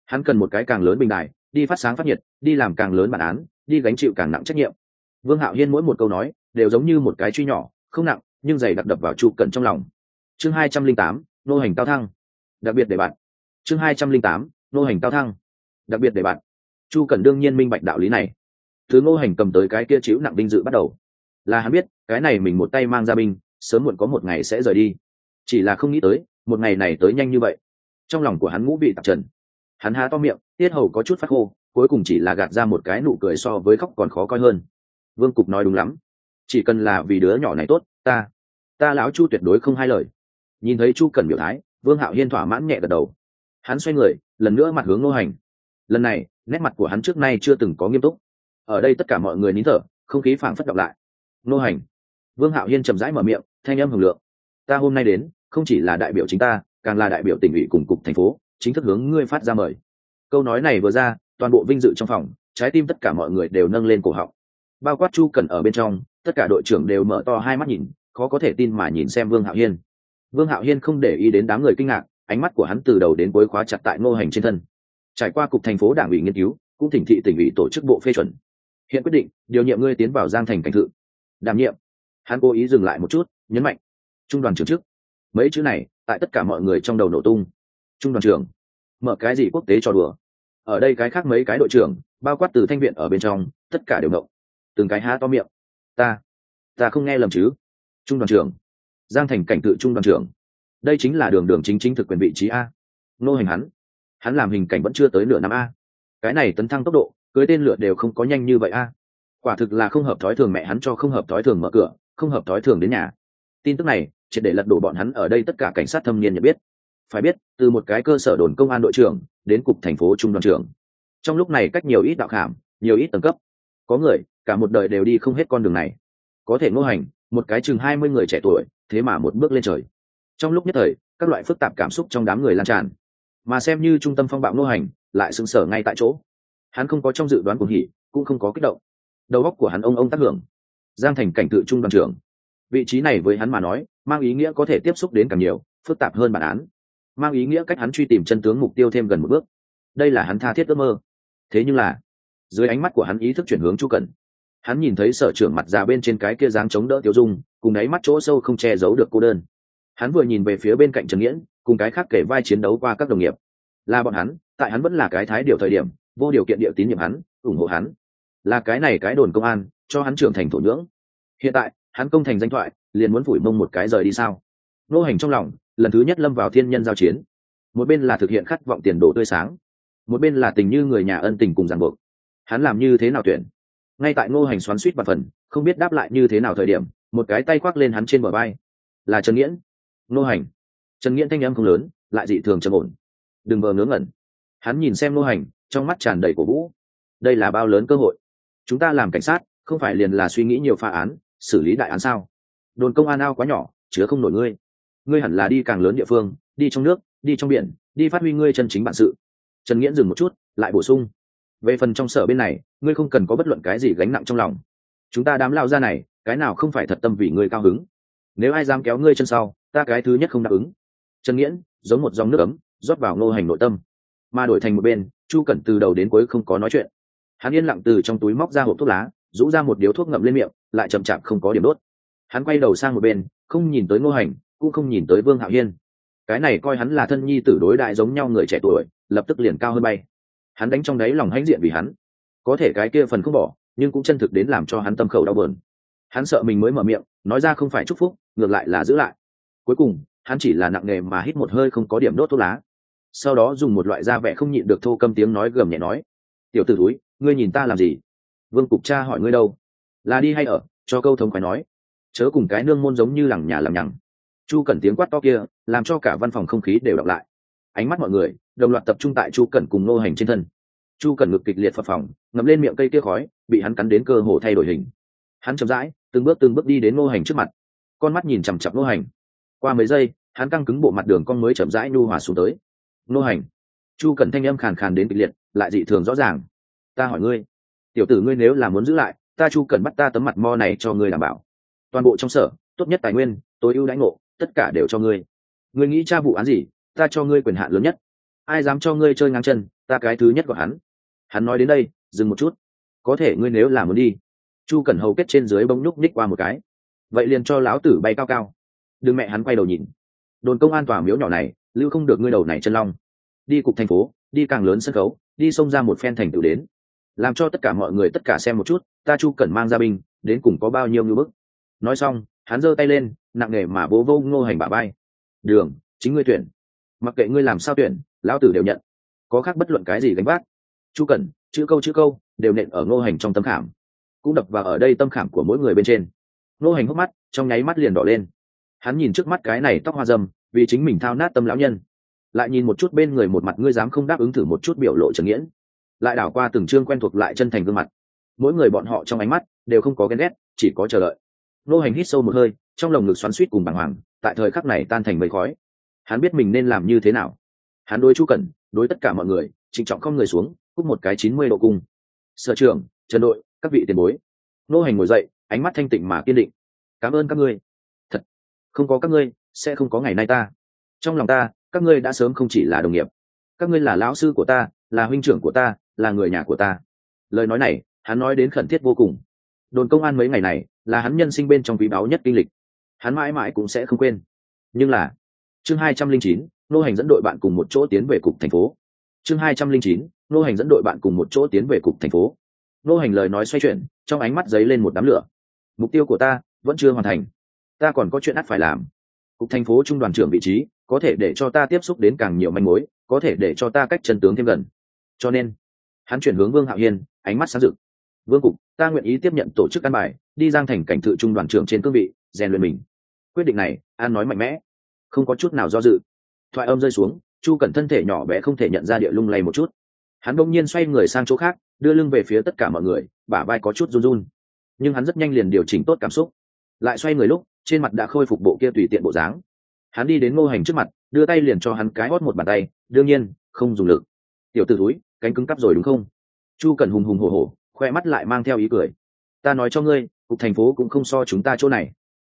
Speaker 1: Hắn cần một cái càng lớn bình đại, đi phát sáng phát nhiệt đi làm càng lớn bản án đi gánh chịu càng nặng trách nhiệm. Vương hạo hiên mỗi một câu nói đều giống như một cái truy nhỏ không nặng nhưng dày đặc đập vào trụ cẩn trong lòng. Chương hai trăm linh tám nô hành cao thăng. Đặc biệt để bạn. Chương hai trăm linh tám, nô hành cao thăng. Đặc biệt để bạn. Chu cần đương nhiên minh bạch đạo lý này. Thứ ngô hành cầm tới cái kia chịu nặng binh dự bắt đầu. Là hắn biết, cái này mình một tay mang ra binh, sớm muộn có một ngày sẽ rời đi. Chỉ là không nghĩ tới, một ngày này tới nhanh như vậy. Trong lòng của hắn ngũ bị tạp trần. Hắn há to miệng, tiết hầu có chút phát khô, cuối cùng chỉ là gạt ra một cái nụ cười so với khóc còn khó coi hơn. Vương cục nói đúng lắm. Chỉ cần là vì đứa nhỏ này tốt, ta ta lão chu tuyệt đối không hai lời nhìn thấy chu cần biểu thái, vương hạo hiên thỏa mãn nhẹ gật đầu. Hắn xoay người, lần nữa mặt hướng ngô hành. Lần này, nét mặt của hắn trước nay chưa từng có nghiêm túc. Ở đây tất cả mọi người nín thở, không khí phảng phất đọc lại. Ngô hành. Vương hạo hiên chậm rãi mở miệng, thanh âm hưởng lượng. Ta hôm nay đến, không chỉ là đại biểu chính ta, càng là đại biểu tỉnh ủy cùng cục thành phố, chính thức hướng ngươi phát ra mời. Câu nói này vừa ra, toàn bộ vinh dự trong phòng, trái tim tất cả mọi người đều nâng lên cổ họng. Bao quát chu cần ở bên trong, tất cả đội trưởng đều mở to hai mắt nhìn, khó có thể tin mà nhìn xem vương hạo hiên vương hạo hiên không để ý đến đám người kinh ngạc, ánh mắt của hắn từ đầu đến cuối khóa chặt tại ngô hành trên thân. Trải qua cục thành phố đảng ủy nghiên cứu, cũng thỉnh thị tỉnh ủy tổ chức bộ phê chuẩn. Hiện quyết định, điều nhiệm ngươi tiến vào giang thành cảnh thự. Đảm nhiệm. Hắn cố ý dừng lại một chút, nhấn mạnh. Trung đoàn trưởng trước. Mấy chữ này, tại tất cả mọi người trong đầu nổ tung. Trung đoàn trưởng. Mở cái gì quốc tế cho đùa? Ở đây cái khác mấy cái đội trưởng, bao quát từ thanh viện ở bên trong, tất cả đều ngộng. Từng cái há to miệng. Ta. Ta không nghe lầm chứ? Trung đoàn trưởng giang thành cảnh tự trung đoàn trưởng. Đây chính là đường đường chính chính thực quyền vị trí a. Nô hành hắn. Hắn làm hình cảnh vẫn chưa tới nửa năm a. Cái này tấn thăng tốc độ, cưới tên lửa đều không có nhanh như vậy a. Quả thực là không hợp thói thường mẹ hắn cho không hợp thói thường mở cửa, không hợp thói thường đến nhà. Tin tức này, triệt để lật đổ bọn hắn ở đây tất cả cảnh sát thâm niên nhận biết. Phải biết, từ một cái cơ sở đồn công an đội trưởng, đến cục thành phố trung đoàn trưởng. Trong lúc này cách nhiều ít đạo khảm, nhiều ít tầng cấp. Có người, cả một đời đều đi không hết con đường này. Có thể ngô hành, một cái chừng hai mươi người trẻ tuổi thế mà một bước lên trời. Trong lúc nhất thời, các loại phức tạp cảm xúc trong đám người lan tràn. Mà xem như trung tâm phong bạo nô hành, lại sững sờ ngay tại chỗ. Hắn không có trong dự đoán của hỉ, cũng không có kích động. Đầu óc của hắn ông ông tác hưởng. Giang thành cảnh tự trung đoàn trưởng. Vị trí này với hắn mà nói, mang ý nghĩa có thể tiếp xúc đến càng nhiều, phức tạp hơn bản án. Mang ý nghĩa cách hắn truy tìm chân tướng mục tiêu thêm gần một bước. Đây là hắn tha thiết ước mơ. Thế nhưng là, dưới ánh mắt của hắn ý thức chuyển hướng chu cần hắn nhìn thấy sở trưởng mặt già bên trên cái kia dáng chống đỡ tiêu dung, cùng đáy mắt chỗ sâu không che giấu được cô đơn. Hắn vừa nhìn về phía bên cạnh trần nghiễn, cùng cái khác kể vai chiến đấu qua các đồng nghiệp. Là bọn hắn, tại hắn vẫn là cái thái điều thời điểm, vô điều kiện địa tín nhiệm hắn, ủng hộ hắn. Là cái này cái đồn công an, cho hắn trưởng thành thổ nhưỡng. Hiện tại, hắn công thành danh thoại, liền muốn phủi mông một cái rời đi sao? Nô hành trong lòng, lần thứ nhất lâm vào thiên nhân giao chiến. Một bên là thực hiện khát vọng tiền đồ tươi sáng. Một bên là tình như người nhà ân tình cùng ràng buộc. Hắn làm như thế nào tuyển? Ngay tại ngô hành xoắn suýt và phần không biết đáp lại như thế nào thời điểm một cái tay khoác lên hắn trên bờ vai, là trần nghiễn. Ngô hành. Trần nghiễn thanh âm không lớn lại dị thường trầm ổn. Đừng vờ ngớ ngẩn. Hắn nhìn xem ngô hành trong mắt tràn đầy cổ vũ. Đây là bao lớn cơ hội. Chúng ta làm cảnh sát không phải liền là suy nghĩ nhiều pha án xử lý đại án sao? Đồn công an ao quá nhỏ chứa không nổi ngươi. Ngươi hẳn là đi càng lớn địa phương đi trong nước đi trong biển đi phát huy ngươi chân chính bản sự. Trần nghiễn dừng một chút lại bổ sung về phần trong sở bên này, ngươi không cần có bất luận cái gì gánh nặng trong lòng. Chúng ta đám lao ra này, cái nào không phải thật tâm vì ngươi cao hứng? Nếu ai dám kéo ngươi chân sau, ta cái thứ nhất không đáp ứng. Trần nghiễn, giống một dòng nước ấm, rót vào ngô hành nội tâm. Mà đổi thành một bên, chu cẩn từ đầu đến cuối không có nói chuyện. Hắn yên lặng từ trong túi móc ra hộp thuốc lá, rũ ra một điếu thuốc ngậm lên miệng, lại chậm chạp không có điểm đốt. Hắn quay đầu sang một bên, không nhìn tới ngô hành, cũng không nhìn tới vương hạo hiên. Cái này coi hắn là thân nhi tử đối đại giống nhau người trẻ tuổi, lập tức liền cao hơn bay hắn đánh trong đáy lòng hãnh diện vì hắn. Có thể cái kia phần không bỏ, nhưng cũng chân thực đến làm cho hắn tâm khẩu đau bờn hắn sợ mình mới mở miệng, nói ra không phải chúc phúc, ngược lại là giữ lại. Cuối cùng, hắn chỉ là nặng nề mà hít một hơi không có điểm đốt thuốc lá. Sau đó dùng một loại da vẻ không nhịn được thô câm tiếng nói gầm nhẹ nói, tiểu t ử túi ngươi nhìn ta làm gì? Vương cục cha hỏi ngươi đâu? Là đi hay ở? Cho câu thống khoái nói. Chớ cùng cái nương môn giống như lằng nhà lằng nhằng. Chu cần tiếng quát to kia, làm cho cả văn phòng không khí đều đọc lại ánh mắt mọi người, đồng loạt tập trung tại chu cẩn cùng nô hành trên thân. Chu cẩn ngực kịch liệt phập phòng ngậm lên miệng cây kia khói, bị hắn cắn đến cơ hồ thay đổi hình. Hắn chậm rãi, từng bước từng bước đi đến nô hành trước mặt. Con mắt nhìn chằm chặp nô hành. Qua mấy giây, hắn căng cứng bộ mặt đường con mới chậm rãi nhu hòa xuống tới. Nô hành. Chu cẩn thanh âm khàn khàn đến kịch liệt, lại dị thường rõ ràng. Ta hỏi ngươi, tiểu tử ngươi nếu là muốn giữ lại, ta chu cần bắt ta tấm mặt mo này cho ngươi đảm bảo. Toàn bộ trong sở, tốt nhất tài nguyên, tối ưu đãi ngộ, tất cả đều cho ngươi. Ngươi nghĩ tra vụ án gì ta cho ngươi quyền hạn lớn nhất. Ai dám cho ngươi chơi ngang chân, ta cái thứ nhất của hắn. Hắn nói đến đây, dừng một chút. Có thể ngươi nếu là muốn đi, chu cẩn hầu kết trên dưới bông nhúc ních qua một cái. Vậy liền cho lão tử bay cao cao. Đừng mẹ hắn quay đầu nhìn. Đồn công an tòa miếu nhỏ này, lưu không được ngươi đầu này chân long. Đi cục thành phố, đi càng lớn sân khấu, đi xông ra một phen thành tựu đến. Làm cho tất cả mọi người tất cả xem một chút, ta chu cẩn mang ra binh, đến cùng có bao nhiêu ngưỡng bức. Nói xong, hắn giơ tay lên, nặng nề mà bố vô ngô hành bà bay. Đường, chính ngươi tuyển mặc kệ ngươi làm sao tuyển lão tử đều nhận. Có khác bất luận cái gì gánh vác. Chu cần, chữ câu chữ câu đều nện ở ngô hành trong tâm khảm. Cũng đập vào ở đây tâm khảm của mỗi người bên trên. Ngô hành hốc mắt trong nháy mắt liền đỏ lên. Hắn nhìn trước mắt cái này tóc hoa dâm vì chính mình thao nát tâm lão nhân. Lại nhìn một chút bên người một mặt ngươi dám không đáp ứng thử một chút biểu lộ trần nghiễn. Lại đảo qua từng chương quen thuộc lại chân thành gương mặt. Mỗi người bọn họ trong ánh mắt đều không có ghen ghét chỉ có chờ đợi. Nô hành hít sâu một hơi trong lồng ngực xoắn suýt cùng bàng hoàng tại thời khắc này tan thành mây khói hắn biết mình nên làm như thế nào. Hắn đối chu cẩn, đối tất cả mọi người, trịnh trọng không người xuống cúc một cái chín mươi độ cung. Sở trưởng, trần đội, các vị tiền bối. Nô hành ngồi dậy, ánh mắt thanh tịnh mà kiên định. Cảm ơn các ngươi. Thật, không có các ngươi, sẽ không có ngày nay ta. Trong lòng ta, các ngươi đã sớm không chỉ là đồng nghiệp. Các ngươi là lão sư của ta, là huynh trưởng của ta, là người nhà của ta. Lời nói này, hắn nói đến khẩn thiết vô cùng. Đồn công an mấy ngày này, là hắn nhân sinh bên trong quý báu nhất kinh lịch. Hắn mãi mãi cũng sẽ không quên. Nhưng là chương hai trăm linh chín, nô hành dẫn đội bạn cùng một chỗ tiến về cục thành phố. Chương hai trăm linh chín, nô hành dẫn đội bạn cùng một chỗ tiến về cục thành phố. Nô hành lời nói xoay chuyển, trong ánh mắt dấy lên một đám lửa. Mục tiêu của ta vẫn chưa hoàn thành. Ta còn có chuyện ắt phải làm. Cục thành phố trung đoàn trưởng vị trí, có thể để cho ta tiếp xúc đến càng nhiều manh mối, có thể để cho ta cách chân tướng thêm gần. Cho nên, hắn chuyển hướng vương hạo hiên, ánh mắt sáng rực. Vương cục, ta nguyện ý tiếp nhận tổ chức căn bài, đi giang thành cảnh thự trung đoàn trưởng trên cương vị, rèn luyện mình. Quyết định này, an nói mạnh mẽ không có chút nào do dự. Thoại âm rơi xuống, chu cẩn thân thể nhỏ bé không thể nhận ra địa lung lay một chút. Hắn bỗng nhiên xoay người sang chỗ khác, đưa lưng về phía tất cả mọi người, bả vai có chút run run. Nhưng hắn rất nhanh liền điều chỉnh tốt cảm xúc. Lại xoay người lúc, trên mặt đã khôi phục bộ kia tùy tiện bộ dáng. Hắn đi đến ngô hành trước mặt, đưa tay liền cho hắn cái hót một bàn tay, đương nhiên, không dùng lực. Tiểu t ử túi cánh cứng cắp rồi đúng không? Chu cần hùng hùng hổ hổ, khoe mắt lại mang theo ý cười. Ta nói cho ngươi, cục thành phố cũng không so chúng ta chỗ này.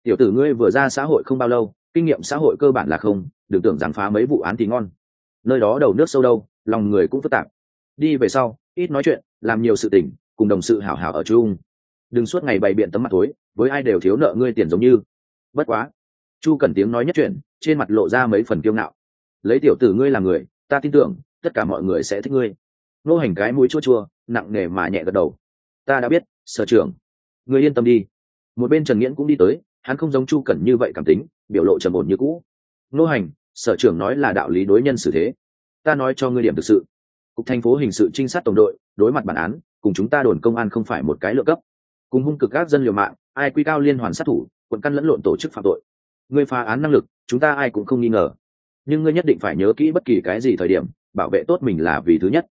Speaker 1: Tiểu tử ngươi vừa ra xã hội không bao lâu kinh nghiệm xã hội cơ bản là không, đừng tưởng rằng phá mấy vụ án thì ngon. Nơi đó đầu nước sâu đâu, lòng người cũng phức tạp. Đi về sau, ít nói chuyện, làm nhiều sự tình, cùng đồng sự hảo hảo ở chung. Đừng suốt ngày bày biện tấm mặt tối với ai đều thiếu nợ ngươi tiền giống như. Bất quá. Chu cần tiếng nói nhất chuyện, trên mặt lộ ra mấy phần kiêu ngạo. Lấy tiểu tử ngươi làm người, ta tin tưởng, tất cả mọi người sẽ thích ngươi. Nô hành cái mũi chua chua, nặng nề mà nhẹ gật đầu. Ta đã biết, sở trưởng. Người yên tâm đi. Một bên trần nghiễn cũng đi tới, hắn không giống chu cẩn như vậy cảm tính biểu lộ trầm ổn như cũ. Nô hành, sở trưởng nói là đạo lý đối nhân xử thế. Ta nói cho ngươi điểm thực sự. Cục thành phố hình sự trinh sát tổng đội, đối mặt bản án, cùng chúng ta đồn công an không phải một cái lựa cấp. Cùng hung cực các dân liều mạng, ai quy cao liên hoàn sát thủ, quận căn lẫn lộn tổ chức phạm tội. Ngươi phá án năng lực, chúng ta ai cũng không nghi ngờ. Nhưng ngươi nhất định phải nhớ kỹ bất kỳ cái gì thời điểm, bảo vệ tốt mình là vì thứ nhất.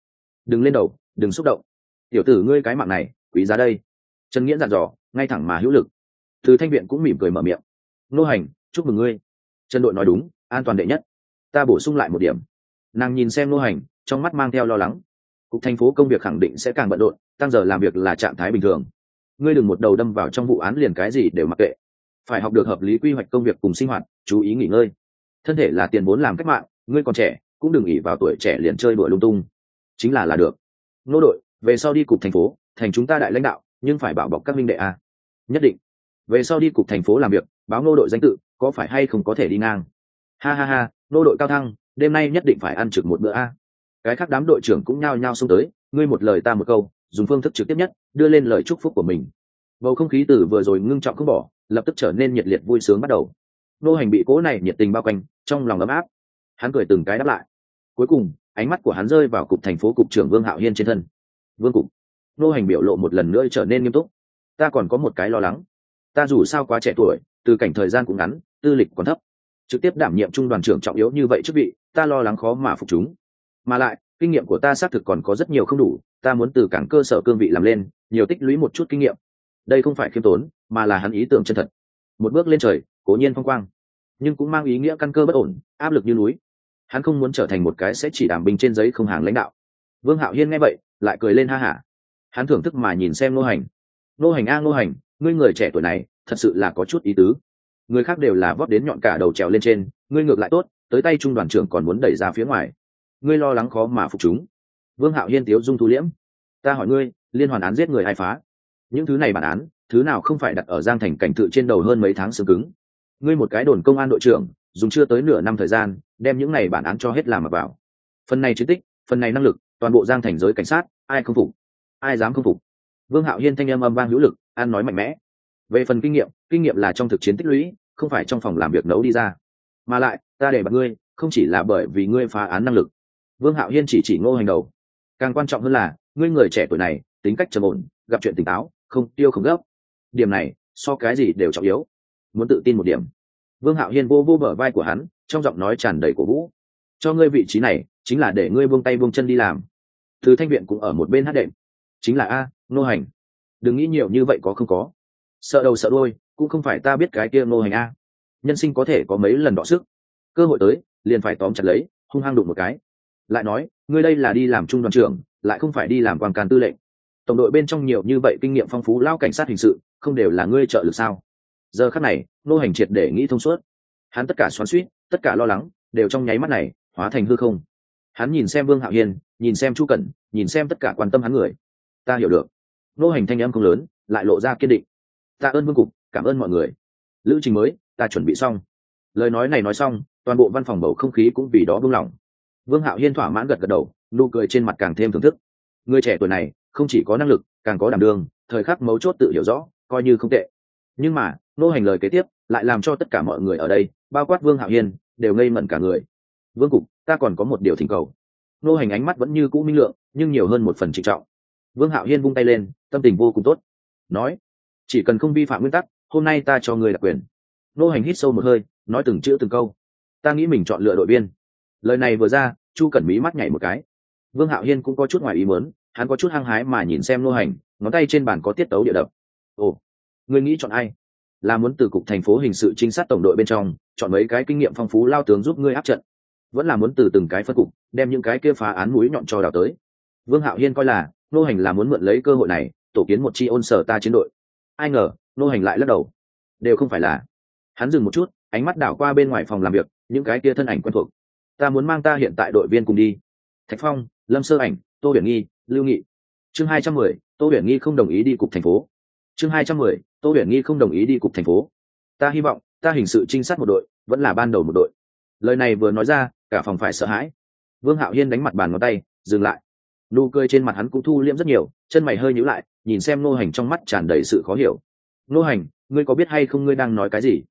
Speaker 1: Đừng lên đầu, đừng xúc động. Tiểu tử ngươi cái mạng này, quý giá đây. Trần nghĩa dặn dò, ngay thẳng mà hữu lực. Từ thanh viện cũng mỉm cười mở miệng. Nô hành chúc mừng ngươi. Trần đội nói đúng, an toàn đệ nhất. Ta bổ sung lại một điểm. Nàng nhìn xem nô hành, trong mắt mang theo lo lắng. Cục thành phố công việc khẳng định sẽ càng bận rộn, tăng giờ làm việc là trạng thái bình thường. Ngươi đừng một đầu đâm vào trong vụ án liền cái gì đều mặc kệ. Phải học được hợp lý quy hoạch công việc cùng sinh hoạt, chú ý nghỉ ngơi. Thân thể là tiền vốn làm cách mạng, ngươi còn trẻ, cũng đừng nghỉ vào tuổi trẻ liền chơi đuổi lung tung. Chính là là được. Nô đội, về sau đi cục thành phố, thành chúng ta đại lãnh đạo, nhưng phải bảo bọc các minh đệ a. Nhất định. Về sau đi cục thành phố làm việc báo nô đội danh tự, có phải hay không có thể đi ngang? Ha ha ha nô đội cao thăng, đêm nay nhất định phải ăn trực một bữa a. Cái khác đám đội trưởng cũng nhao nhao xông tới, ngươi một lời ta một câu, dùng phương thức trực tiếp nhất, đưa lên lời chúc phúc của mình. Bầu không khí từ vừa rồi ngưng trọng không bỏ, lập tức trở nên nhiệt liệt vui sướng bắt đầu. Nô hành bị cố này nhiệt tình bao quanh, trong lòng ấm áp. Hắn cười từng cái đáp lại. Cuối cùng, ánh mắt của hắn rơi vào cục thành phố cục trưởng vương hạo hiên trên thân. Vương cục. Nô hành biểu lộ một lần nữa trở nên nghiêm túc. Ta còn có một cái lo lắng. Ta dù sao quá trẻ tuổi từ cảnh thời gian cũng ngắn, tư lịch còn thấp. Trực tiếp đảm nhiệm trung đoàn trưởng trọng yếu như vậy chức vị, ta lo lắng khó mà phục chúng. Mà lại, kinh nghiệm của ta xác thực còn có rất nhiều không đủ, ta muốn từ cảng cơ sở cương vị làm lên, nhiều tích lũy một chút kinh nghiệm. Đây không phải khiêm tốn, mà là hắn ý tưởng chân thật. Một bước lên trời, cố nhiên phong quang. Nhưng cũng mang ý nghĩa căn cơ bất ổn, áp lực như núi. Hắn không muốn trở thành một cái sẽ chỉ đảm bình trên giấy không hàng lãnh đạo. Vương hạo hiên nghe vậy, lại cười lên ha hả. Hắn thưởng thức mà nhìn xem nô hành. Nô hành a nô hành, ngươi người trẻ tuổi này thật sự là có chút ý tứ. Người khác đều là vót đến nhọn cả đầu trèo lên trên, ngươi ngược lại tốt, tới tay trung đoàn trưởng còn muốn đẩy ra phía ngoài. Ngươi lo lắng khó mà phục chúng. Vương hạo hiên tiếu dung thu liễm. Ta hỏi ngươi, liên hoàn án giết người ai phá? Những thứ này bản án, thứ nào không phải đặt ở giang thành cảnh tự trên đầu hơn mấy tháng xương cứng? Ngươi một cái đồn công an đội trưởng, dùng chưa tới nửa năm thời gian, đem những này bản án cho hết làm mà vào. Phần này chiến tích, phần này năng lực, toàn bộ giang thành giới cảnh sát, ai không phục? Ai dám không phục? Vương hạo hiên thanh âm âm vang hữu lực, an nói mạnh mẽ về phần kinh nghiệm kinh nghiệm là trong thực chiến tích lũy, không phải trong phòng làm việc nấu đi ra. Mà lại, ta để bật ngươi, không chỉ là bởi vì ngươi phá án năng lực. Vương hạo hiên chỉ chỉ ngô hành đầu. Càng quan trọng hơn là, ngươi người trẻ tuổi này, tính cách trầm ổn, gặp chuyện tỉnh táo, không tiêu không gấp. Điểm này, so cái gì đều trọng yếu. Muốn tự tin một điểm. Vương hạo hiên vô vô bờ vai của hắn, trong giọng nói tràn đầy cổ vũ. Cho ngươi vị trí này, chính là để ngươi buông tay buông chân đi làm. Thứ thanh viện cũng ở một bên hát đệm. Chính là a nô hành. Đừng nghĩ nhiều như vậy có không có sợ đầu sợ đôi cũng không phải ta biết cái kia nô hành a. Nhân sinh có thể có mấy lần đọ sức. Cơ hội tới, liền phải tóm chặt lấy, hung hăng đụng một cái. Lại nói, ngươi đây là đi làm trung đoàn trưởng, lại không phải đi làm quan càn tư lệnh. Tổng đội bên trong nhiều như vậy kinh nghiệm phong phú lao cảnh sát hình sự, không đều là ngươi trợ lực sao? Giờ khắc này nô hành triệt để nghĩ thông suốt. Hắn tất cả xoắn suýt tất cả lo lắng, đều trong nháy mắt này, hóa thành hư không. Hắn nhìn xem vương hạo hiên, nhìn xem chu cẩn, nhìn xem tất cả quan tâm hắn người. Ta hiểu được. Nô hành thanh âm không lớn, lại lộ ra kiên định ta ơn vương cục, cảm ơn mọi người. Lữ trình mới, ta chuẩn bị xong. Lời nói này nói xong, toàn bộ văn phòng bầu không khí cũng vì đó buông lỏng. Vương hạo hiên thỏa mãn gật gật đầu, nụ cười trên mặt càng thêm thưởng thức. Người trẻ tuổi này, không chỉ có năng lực, càng có đảm đương, thời khắc mấu chốt tự hiểu rõ, coi như không tệ. Nhưng mà, nô hành lời kế tiếp, lại làm cho tất cả mọi người ở đây, bao quát vương hạo hiên, đều ngây mẩn cả người. Vương cục, ta còn có một điều thỉnh cầu. Nô hành ánh mắt vẫn như cũ minh lượng, nhưng nhiều hơn một phần trịnh trọng. Vương hạo hiên vung tay lên, tâm tình vô cùng tốt. Nói chỉ cần không vi phạm nguyên tắc, hôm nay ta cho người đặc quyền. Nô hành hít sâu một hơi, nói từng chữ từng câu. Ta nghĩ mình chọn lựa đội viên. Lời này vừa ra, chu cẩn mỹ mắt nhảy một cái. Vương hạo hiên cũng có chút ngoài ý muốn, hắn có chút hăng hái mà nhìn xem nô hành, ngón tay trên bàn có tiết tấu địa đập. Ồ, ngươi nghĩ chọn ai? Là muốn từ cục thành phố hình sự trinh sát tổng đội bên trong, chọn mấy cái kinh nghiệm phong phú lao tướng giúp ngươi áp trận. Vẫn là muốn từ từng cái phân cục, đem những cái kia phá án núi nhọn cho đào tới. Vương hạo hiên coi là, nô hành là muốn mượn lấy cơ hội này, tổ kiến một chi ôn sở ta chiến đội ai ngờ, nô hành lại lắc đầu. Đều không phải là. Hắn dừng một chút, ánh mắt đảo qua bên ngoài phòng làm việc, những cái kia thân ảnh quen thuộc. Ta muốn mang ta hiện tại đội viên cùng đi. Thạch phong, lâm sơ ảnh, tô huyền nghi, lưu nghị. Chương hai trăm mười, tô huyền nghi không đồng ý đi cục thành phố. Chương hai trăm mười, tô huyền nghi không đồng ý đi cục thành phố. Ta hy vọng, ta hình sự trinh sát một đội, vẫn là ban đầu một đội. Lời này vừa nói ra, cả phòng phải sợ hãi. Vương hạo hiên đánh mặt bàn ngón tay, dừng lại. Nụ cười trên mặt hắn cũng thu liễm rất nhiều, chân mày hơi nhíu lại nhìn xem nô hành trong mắt tràn đầy sự khó hiểu. Nô hành, ngươi có biết hay không ngươi đang nói cái gì?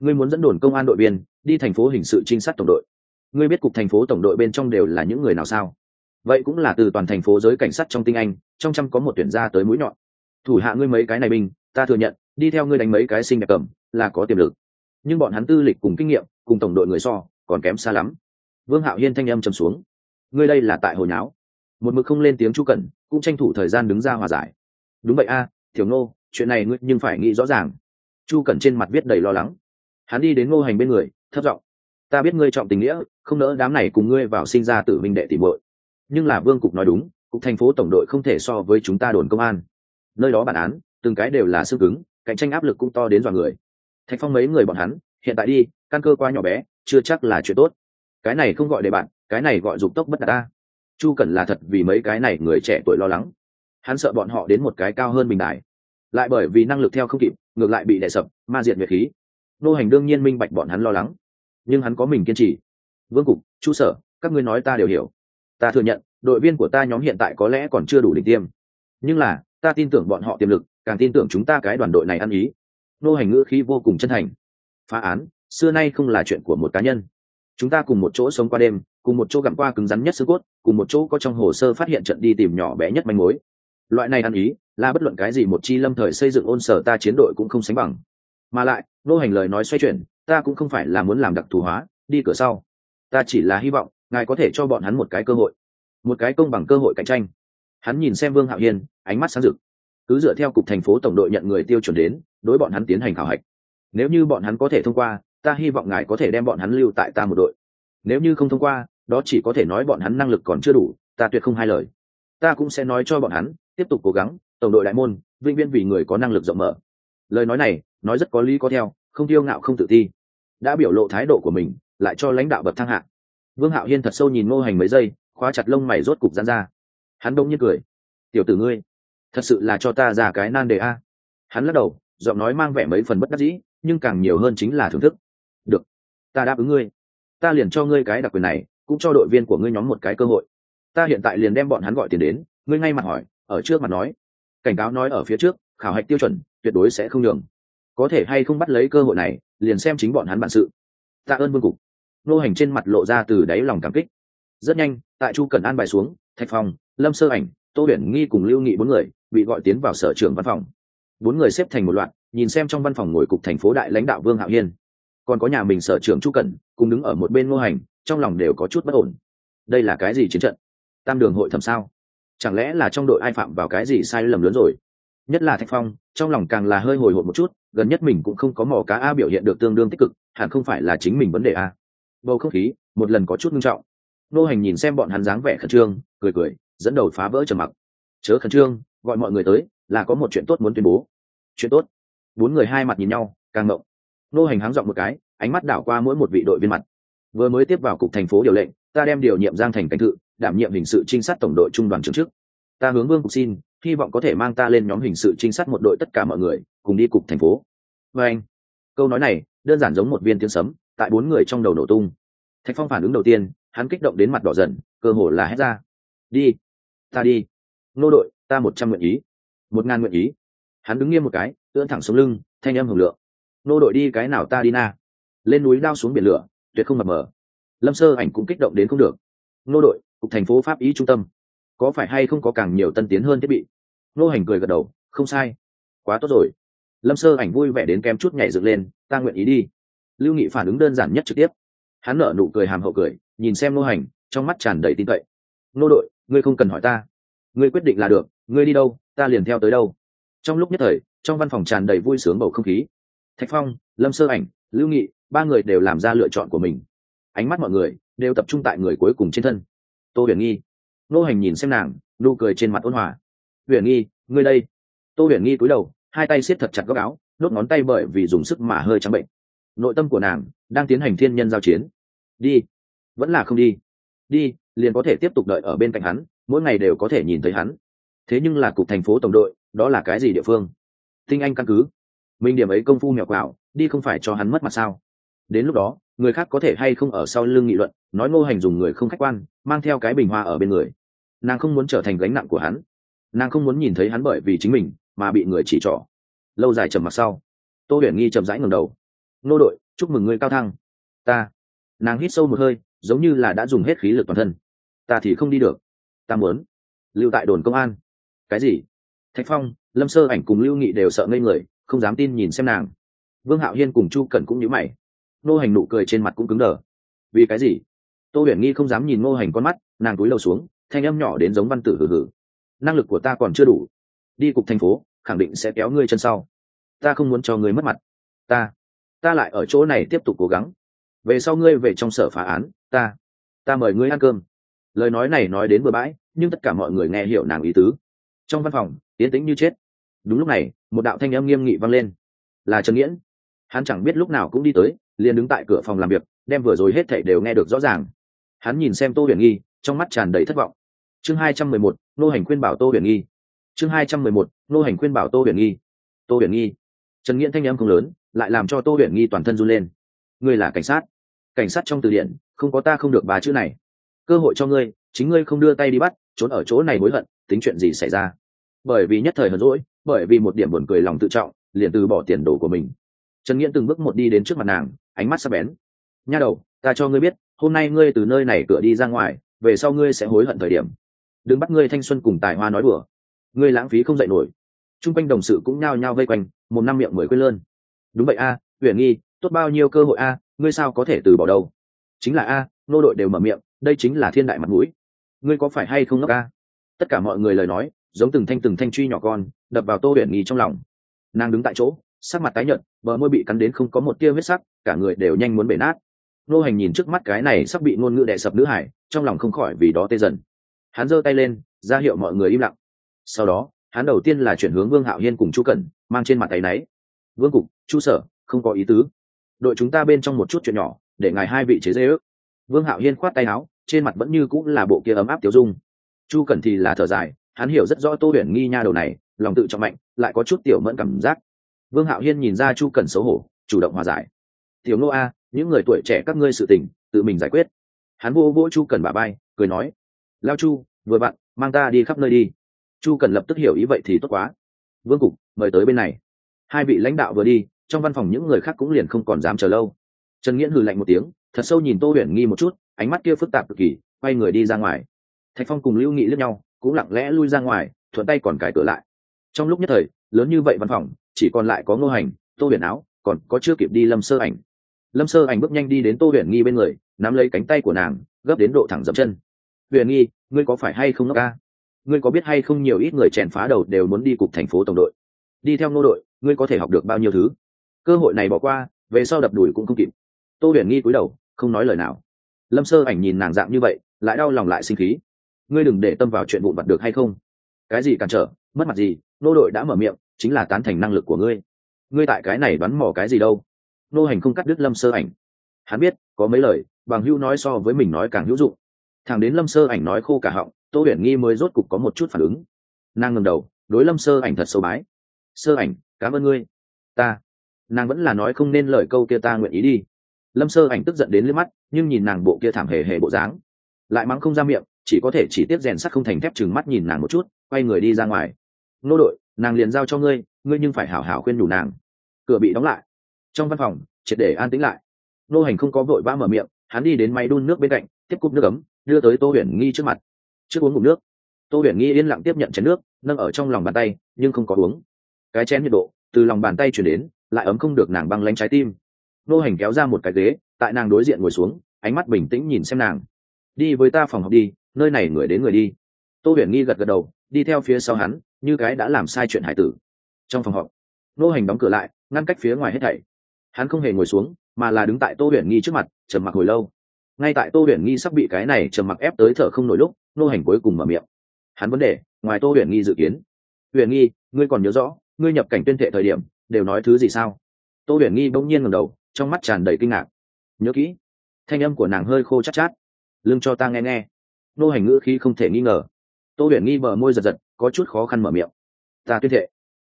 Speaker 1: Ngươi muốn dẫn đồn công an đội viên đi thành phố hình sự trinh sát tổng đội. Ngươi biết cục thành phố tổng đội bên trong đều là những người nào sao? Vậy cũng là từ toàn thành phố giới cảnh sát trong tinh anh, trong trăm có một tuyển gia tới mũi nhọn. Thủ hạ ngươi mấy cái này binh, ta thừa nhận, đi theo ngươi đánh mấy cái sinh đẹp cầm, là có tiềm lực. Nhưng bọn hắn tư lịch cùng kinh nghiệm, cùng tổng đội người so, còn kém xa lắm. Vương hạo hiên thanh âm trầm xuống. Ngươi đây là tại hồi nháo. Một mực không lên tiếng chu cẩn, cũng tranh thủ thời gian đứng ra hòa giải đúng vậy a à, tiểu nô chuyện này ngươi nhưng phải nghĩ rõ ràng. Chu cẩn trên mặt viết đầy lo lắng. Hắn đi đến ngô hành bên người thất giọng ta biết ngươi trọng tình nghĩa không nỡ đám này cùng ngươi vào sinh ra tử minh đệ tìm muội. Nhưng là vương cục nói đúng cục thành phố tổng đội không thể so với chúng ta đồn công an. Nơi đó bản án từng cái đều là xương cứng cạnh tranh áp lực cũng to đến dọa người. Thạch phong mấy người bọn hắn hiện tại đi căn cơ quá nhỏ bé chưa chắc là chuyện tốt. Cái này không gọi để bạn cái này gọi dục tốc bất đạt ta. Chu cần là thật vì mấy cái này người trẻ tuổi lo lắng hắn sợ bọn họ đến một cái cao hơn bình đài. Lại bởi vì năng lực theo không kịp, ngược lại bị đè sập, ma diệt nguyệt khí. Nô hành đương nhiên minh bạch bọn hắn lo lắng. Nhưng hắn có mình kiên trì. Vương cục, chu sở, các ngươi nói ta đều hiểu. Ta thừa nhận, đội viên của ta nhóm hiện tại có lẽ còn chưa đủ đỉnh tiêm. Nhưng là, ta tin tưởng bọn họ tiềm lực, càng tin tưởng chúng ta cái đoàn đội này ăn ý. Nô hành ngữ khí vô cùng chân thành. Phá án, xưa nay không là chuyện của một cá nhân. Chúng ta cùng một chỗ sống qua đêm, cùng một chỗ gặm qua cứng rắn nhất xương cốt, cùng một chỗ có trong hồ sơ phát hiện trận đi tìm nhỏ bé nhất manh mối loại này ăn ý, là bất luận cái gì một chi lâm thời xây dựng ôn sở ta chiến đội cũng không sánh bằng. Mà lại, nô hành lời nói xoay chuyển, ta cũng không phải là muốn làm đặc thù hóa, đi cửa sau. Ta chỉ là hy vọng, ngài có thể cho bọn hắn một cái cơ hội. Một cái công bằng cơ hội cạnh tranh. Hắn nhìn xem vương hạo hiên, ánh mắt sáng rực. Cứ dựa theo cục thành phố tổng đội nhận người tiêu chuẩn đến, đối bọn hắn tiến hành khảo hạch. Nếu như bọn hắn có thể thông qua, ta hy vọng ngài có thể đem bọn hắn lưu tại ta một đội. Nếu như không thông qua, đó chỉ có thể nói bọn hắn năng lực còn chưa đủ, ta tuyệt không hai lời. Ta cũng sẽ nói cho bọn hắn tiếp tục cố gắng, tổng đội đại môn, vĩnh viễn vì người có năng lực rộng mở. Lời nói này, nói rất có lý có theo, không tiêu ngạo không tự ti. Đã biểu lộ thái độ của mình, lại cho lãnh đạo bậc thang hạng vương hạo hiên thật sâu nhìn ngô hành mấy giây, khóa chặt lông mày rốt cục dán ra. Hắn đông như cười. Tiểu tử ngươi, thật sự là cho ta ra cái nan đề a. Hắn lắc đầu, giọng nói mang vẻ mấy phần bất đắc dĩ, nhưng càng nhiều hơn chính là thưởng thức. Được, ta đáp ứng ngươi. Ta liền cho ngươi cái đặc quyền này, cũng cho đội viên của ngươi nhóm một cái cơ hội. Ta hiện tại liền đem bọn hắn gọi tiền đến, ngươi ngay mặt hỏi ở trước mặt nói. Cảnh cáo nói ở phía trước, khảo hạch tiêu chuẩn, tuyệt đối sẽ không nhường. Có thể hay không bắt lấy cơ hội này, liền xem chính bọn hắn bản sự. Tạ ơn vương cục. Nô hành trên mặt lộ ra từ đáy lòng cảm kích. Rất nhanh, tại chu cần an bài xuống, thạch phong, lâm sơ ảnh, tô huyền nghi cùng lưu nghị bốn người bị gọi tiến vào sở trưởng văn phòng. Bốn người xếp thành một loạt, nhìn xem trong văn phòng ngồi cục thành phố đại lãnh đạo vương hạo hiên. Còn có nhà mình sở trưởng chu cần cùng đứng ở một bên ngô hành, trong lòng đều có chút bất ổn. Đây là cái gì chiến trận? Tam đường hội thẩm sao? Chẳng lẽ là trong đội ai phạm vào cái gì sai lầm lớn rồi? Nhất là thạch phong, trong lòng càng là hơi hồi hộp một chút, gần nhất mình cũng không có mò cá a biểu hiện được tương đương tích cực, hẳn không phải là chính mình vấn đề a. Bầu không khí, một lần có chút nghiêm trọng. Nô hành nhìn xem bọn hắn dáng vẻ khẩn trương, cười cười, dẫn đầu phá vỡ trầm mặc. Chớ khẩn trương, gọi mọi người tới, là có một chuyện tốt muốn tuyên bố. Chuyện tốt. Bốn người hai mặt nhìn nhau, càng ngộng. Nô hành háng dọn một cái, ánh mắt đảo qua mỗi một vị đội viên mặt. Vừa mới tiếp vào cục thành phố điều lệnh, ta đem điều nhiệm giang thành cảnh tự đảm nhiệm hình sự trinh sát tổng đội trung đoàn trưởng trước. Ta hướng vương cục xin, hy vọng có thể mang ta lên nhóm hình sự trinh sát một đội tất cả mọi người, cùng đi cục thành phố. Và anh, câu nói này đơn giản giống một viên tiếng sấm, tại bốn người trong đầu nổ tung. Thạch phong phản ứng đầu tiên, hắn kích động đến mặt đỏ dần, cơ hồ là hét ra. Đi, ta đi. Nô đội, ta một trăm nguyện ý. Một ngàn nguyện ý. Hắn đứng nghiêm một cái, ưỡn thẳng xuống lưng, thanh âm hưởng lượng. Nô đội đi cái nào ta đi na. Lên núi đao xuống biển lửa, tuyệt không mập mờ. Lâm sơ ảnh cũng kích động đến không được. Nô đội cục thành phố pháp ý trung tâm. Có phải hay không có càng nhiều tân tiến hơn thiết bị? Nô hành cười gật đầu, không sai. Quá tốt rồi. Lâm sơ ảnh vui vẻ đến kem chút nhảy dựng lên, ta nguyện ý đi. Lưu nghị phản ứng đơn giản nhất trực tiếp. Hắn nở nụ cười hàm hậu cười, nhìn xem nô hành, trong mắt tràn đầy tin cậy. Nô đội, ngươi không cần hỏi ta. Ngươi quyết định là được, ngươi đi đâu, ta liền theo tới đâu. Trong lúc nhất thời, trong văn phòng tràn đầy vui sướng bầu không khí. Thạch phong, lâm sơ ảnh, lưu nghị, ba người đều làm ra lựa chọn của mình. Ánh mắt mọi người đều tập trung tại người cuối cùng trên thân tô huyền nghi. Nô hành nhìn xem nàng, nụ cười trên mặt ôn hòa. Huyền nghi, ngươi đây. Tô huyền nghi cúi đầu, hai tay siết thật chặt góc áo đốt ngón tay bởi vì dùng sức mà hơi trắng bệnh. Nội tâm của nàng đang tiến hành thiên nhân giao chiến. Đi. Vẫn là không đi. Đi, liền có thể tiếp tục đợi ở bên cạnh hắn, mỗi ngày đều có thể nhìn thấy hắn. Thế nhưng là cục thành phố tổng đội, đó là cái gì địa phương? Tinh anh căn cứ. Mình điểm ấy công phu mèo quạo, đi không phải cho hắn mất mặt sao? Đến lúc đó người khác có thể hay không ở sau lưng nghị luận, nói ngô hành dùng người không khách quan, mang theo cái bình hoa ở bên người. Nàng không muốn trở thành gánh nặng của hắn. Nàng không muốn nhìn thấy hắn bởi vì chính mình mà bị người chỉ trỏ. Lâu dài trầm mặc sau, tô huyền nghi chậm rãi ngầm đầu. Nô đội, chúc mừng ngươi cao thăng. Ta. Nàng hít sâu một hơi, giống như là đã dùng hết khí lực toàn thân. Ta thì không đi được. Ta muốn lưu tại đồn công an. Cái gì? Thạch phong, lâm sơ ảnh cùng lưu nghị đều sợ ngây người, không dám tin nhìn xem nàng. Vương hạo hiên cùng chu cẩn cũng nhíu mày nô hành nụ cười trên mặt cũng cứng đờ. Vì cái gì? Tô huyền nghi không dám nhìn nô hành con mắt, nàng túi lầu xuống, thanh âm nhỏ đến giống văn tử hử hử năng lực của ta còn chưa đủ. Đi cục thành phố, khẳng định sẽ kéo ngươi chân sau. Ta không muốn cho ngươi mất mặt. Ta ta lại ở chỗ này tiếp tục cố gắng. Về sau ngươi về trong sở phá án, ta ta mời ngươi ăn cơm. Lời nói này nói đến bừa bãi, nhưng tất cả mọi người nghe hiểu nàng ý tứ. Trong văn phòng tiến tĩnh như chết. Đúng lúc này, một đạo thanh âm nghiêm nghị vang lên. Là trần nghiễn. Hắn chẳng biết lúc nào cũng đi tới liền đứng tại cửa phòng làm việc, đem vừa rồi hết thảy đều nghe được rõ ràng. Hắn nhìn xem tô huyền nghi, trong mắt tràn đầy thất vọng. Chương hai trăm mười một, nô hành khuyên bảo tô huyền nghi. Chương hai trăm mười một, nô hành khuyên bảo tô huyền nghi. Tô huyền nghi. Trần nghiễn thanh em không lớn, lại làm cho tô huyền nghi toàn thân run lên. Ngươi là cảnh sát. Cảnh sát trong từ điển, không có ta không được ba chữ này. Cơ hội cho ngươi, chính ngươi không đưa tay đi bắt, trốn ở chỗ này hối hận, tính chuyện gì xảy ra? Bởi vì nhất thời hờn rỗi bởi vì một điểm buồn cười lòng tự trọng, liền từ bỏ tiền đồ của mình. Trần nghiễn từng bước một đi đến trước mặt nàng ánh mắt sắc bén. Nha đầu, ta cho ngươi biết, hôm nay ngươi từ nơi này cửa đi ra ngoài, về sau ngươi sẽ hối hận thời điểm. Đừng bắt ngươi thanh xuân cùng tài hoa nói đùa. Ngươi lãng phí không dạy nổi. T r u n g quanh đồng sự cũng nhao nhao vây quanh, một năm miệng mười quên lơn. Đúng vậy a huyền nghi tốt bao nhiêu cơ hội a, ngươi sao có thể từ bỏ đâu? Chính là a, nô đội đều mở miệng, đây chính là thiên đại mặt mũi. Ngươi có phải hay không ngốc a? Tất cả mọi người lời nói, giống từng thanh từng thanh truy nhỏ con, đập vào tô huyền nghi trong lòng. Nàng đứng tại chỗ sắc mặt tái nhợt, bờ môi bị cắn đến không có một tia huyết sắc, cả người đều nhanh muốn bể nát. Nô hành nhìn trước mắt cái này sắp bị ngôn ngữ đè sập nữ hải, trong lòng không khỏi vì đó tê dần. Hắn giơ tay lên, ra hiệu mọi người im lặng. Sau đó, hắn đầu tiên là chuyển hướng vương hạo hiên cùng chu cẩn, mang trên mặt tay náy. Vương cục, chu sở, không có ý tứ. Đội chúng ta bên trong một chút chuyện nhỏ, để ngài hai vị chế dế. ước. Vương hạo hiên khoát tay áo, trên mặt vẫn như cũng là bộ kia ấm áp tiêu dung. Chu cẩn thì là thở dài, hắn hiểu rất rõ tô huyền nghi nha đầu này, lòng tự trọng mạnh, lại có chút tiểu mẫn cảm giác vương hạo hiên nhìn ra chu cần xấu hổ, chủ động hòa giải. Tiểu nô a, những người tuổi trẻ các ngươi sự tình, tự mình giải quyết. Hắn vô vỗ chu cần bà bay cười nói, lao chu, vừa bạn mang ta đi khắp nơi đi. Chu cần lập tức hiểu ý vậy thì tốt quá. Vương cục, mời tới bên này. Hai vị lãnh đạo vừa đi, trong văn phòng những người khác cũng liền không còn dám chờ lâu. Trần nghiễn hừ lạnh một tiếng, thật sâu nhìn tô huyền nghi một chút, ánh mắt kia phức tạp cực kỳ, quay người đi ra ngoài. Thạch phong cùng lưu nghị lướt nhau, cũng lặng lẽ lui ra ngoài, thuận tay còn cải cửa lại. Trong lúc nhất thời, lớn như vậy văn phòng chỉ còn lại có ngô hành, tô huyền áo, còn có chưa kịp đi lâm sơ ảnh. Lâm sơ ảnh bước nhanh đi đến tô huyền nghi bên người, nắm lấy cánh tay của nàng, gấp đến độ thẳng dậm chân. Huyền nghi, ngươi có phải hay không ngốc ca ngươi có biết hay không nhiều ít người chèn phá đầu đều muốn đi cục thành phố tổng đội? Đi theo ngô đội, ngươi có thể học được bao nhiêu thứ? Cơ hội này bỏ qua, về sau đập đùi cũng không kịp. Tô huyền nghi cúi đầu, không nói lời nào. Lâm sơ ảnh nhìn nàng dạng như vậy, lại đau lòng lại sinh khí. Ngươi đừng để tâm vào chuyện vụn vặt được hay không? Cái gì cản trở? Mất mặt gì? Nô đội đã mở miệng chính là tán thành năng lực của ngươi. Ngươi tại cái này đoán mò cái gì đâu? Nô hành không cắt đứt lâm sơ ảnh. Hắn biết, có mấy lời, bằng hữu nói so với mình nói càng hữu dụng. Thằng đến lâm sơ ảnh nói khô cả họng, tô huyền nghi mới rốt cục có một chút phản ứng. Nàng ngầm đầu, đối lâm sơ ảnh thật sâu bái. Sơ ảnh, cảm ơn ngươi. Ta, nàng vẫn là nói không nên lời câu kia ta nguyện ý đi. Lâm sơ ảnh tức giận đến liếc mắt, nhưng nhìn nàng bộ kia thảm hề hề bộ dáng, lại mắng không ra miệng, chỉ có thể chỉ tiếp rèn sắt không thành thép chừng mắt nhìn nàng một chút, quay người đi ra ngoài. Nô đội nàng liền giao cho ngươi ngươi nhưng phải hảo hảo khuyên nhủ nàng. Cửa bị đóng lại. Trong văn phòng, triệt để an tĩnh lại. Nô hành không có vội vã mở miệng, hắn đi đến máy đun nước bên cạnh, tiếp cúp nước ấm, đưa tới tô huyền nghi trước mặt. Trước uống ngụm nước. Tô huyền nghi yên lặng tiếp nhận chén nước, nâng ở trong lòng bàn tay, nhưng không có uống. Cái chén nhiệt độ, từ lòng bàn tay chuyển đến, lại ấm không được nàng băng lánh trái tim. Nô hành kéo ra một cái ghế, tại nàng đối diện ngồi xuống, ánh mắt bình tĩnh nhìn xem nàng. Đi với ta phòng học đi, nơi này người đến người đi. Tô huyền nghi gật gật đầu, đi theo phía sau hắn như cái đã làm sai chuyện hải tử. Trong phòng họp nô hành đóng cửa lại ngăn cách phía ngoài hết thảy. Hắn không hề ngồi xuống mà là đứng tại tô huyền nghi trước mặt trầm mặc hồi lâu. Ngay tại tô huyền nghi sắp bị cái này trầm mặc ép tới thở không nổi lúc nô hành cuối cùng mở miệng. Hắn vấn đề ngoài tô huyền nghi dự kiến. Huyền nghi ngươi còn nhớ rõ ngươi nhập cảnh tuyên thệ thời điểm đều nói thứ gì sao? Tô huyền nghi bỗng nhiên ngầm đầu trong mắt tràn đầy kinh ngạc. Nhớ kỹ. Thanh âm của nàng hơi khô chắc chát, chát. Lưng cho ta nghe nghe. Nô hành ngữ khi không thể nghi ngờ. Tô huyền nghi bờ môi giật giật có chút khó khăn mở miệng. Ta tuyên thệ.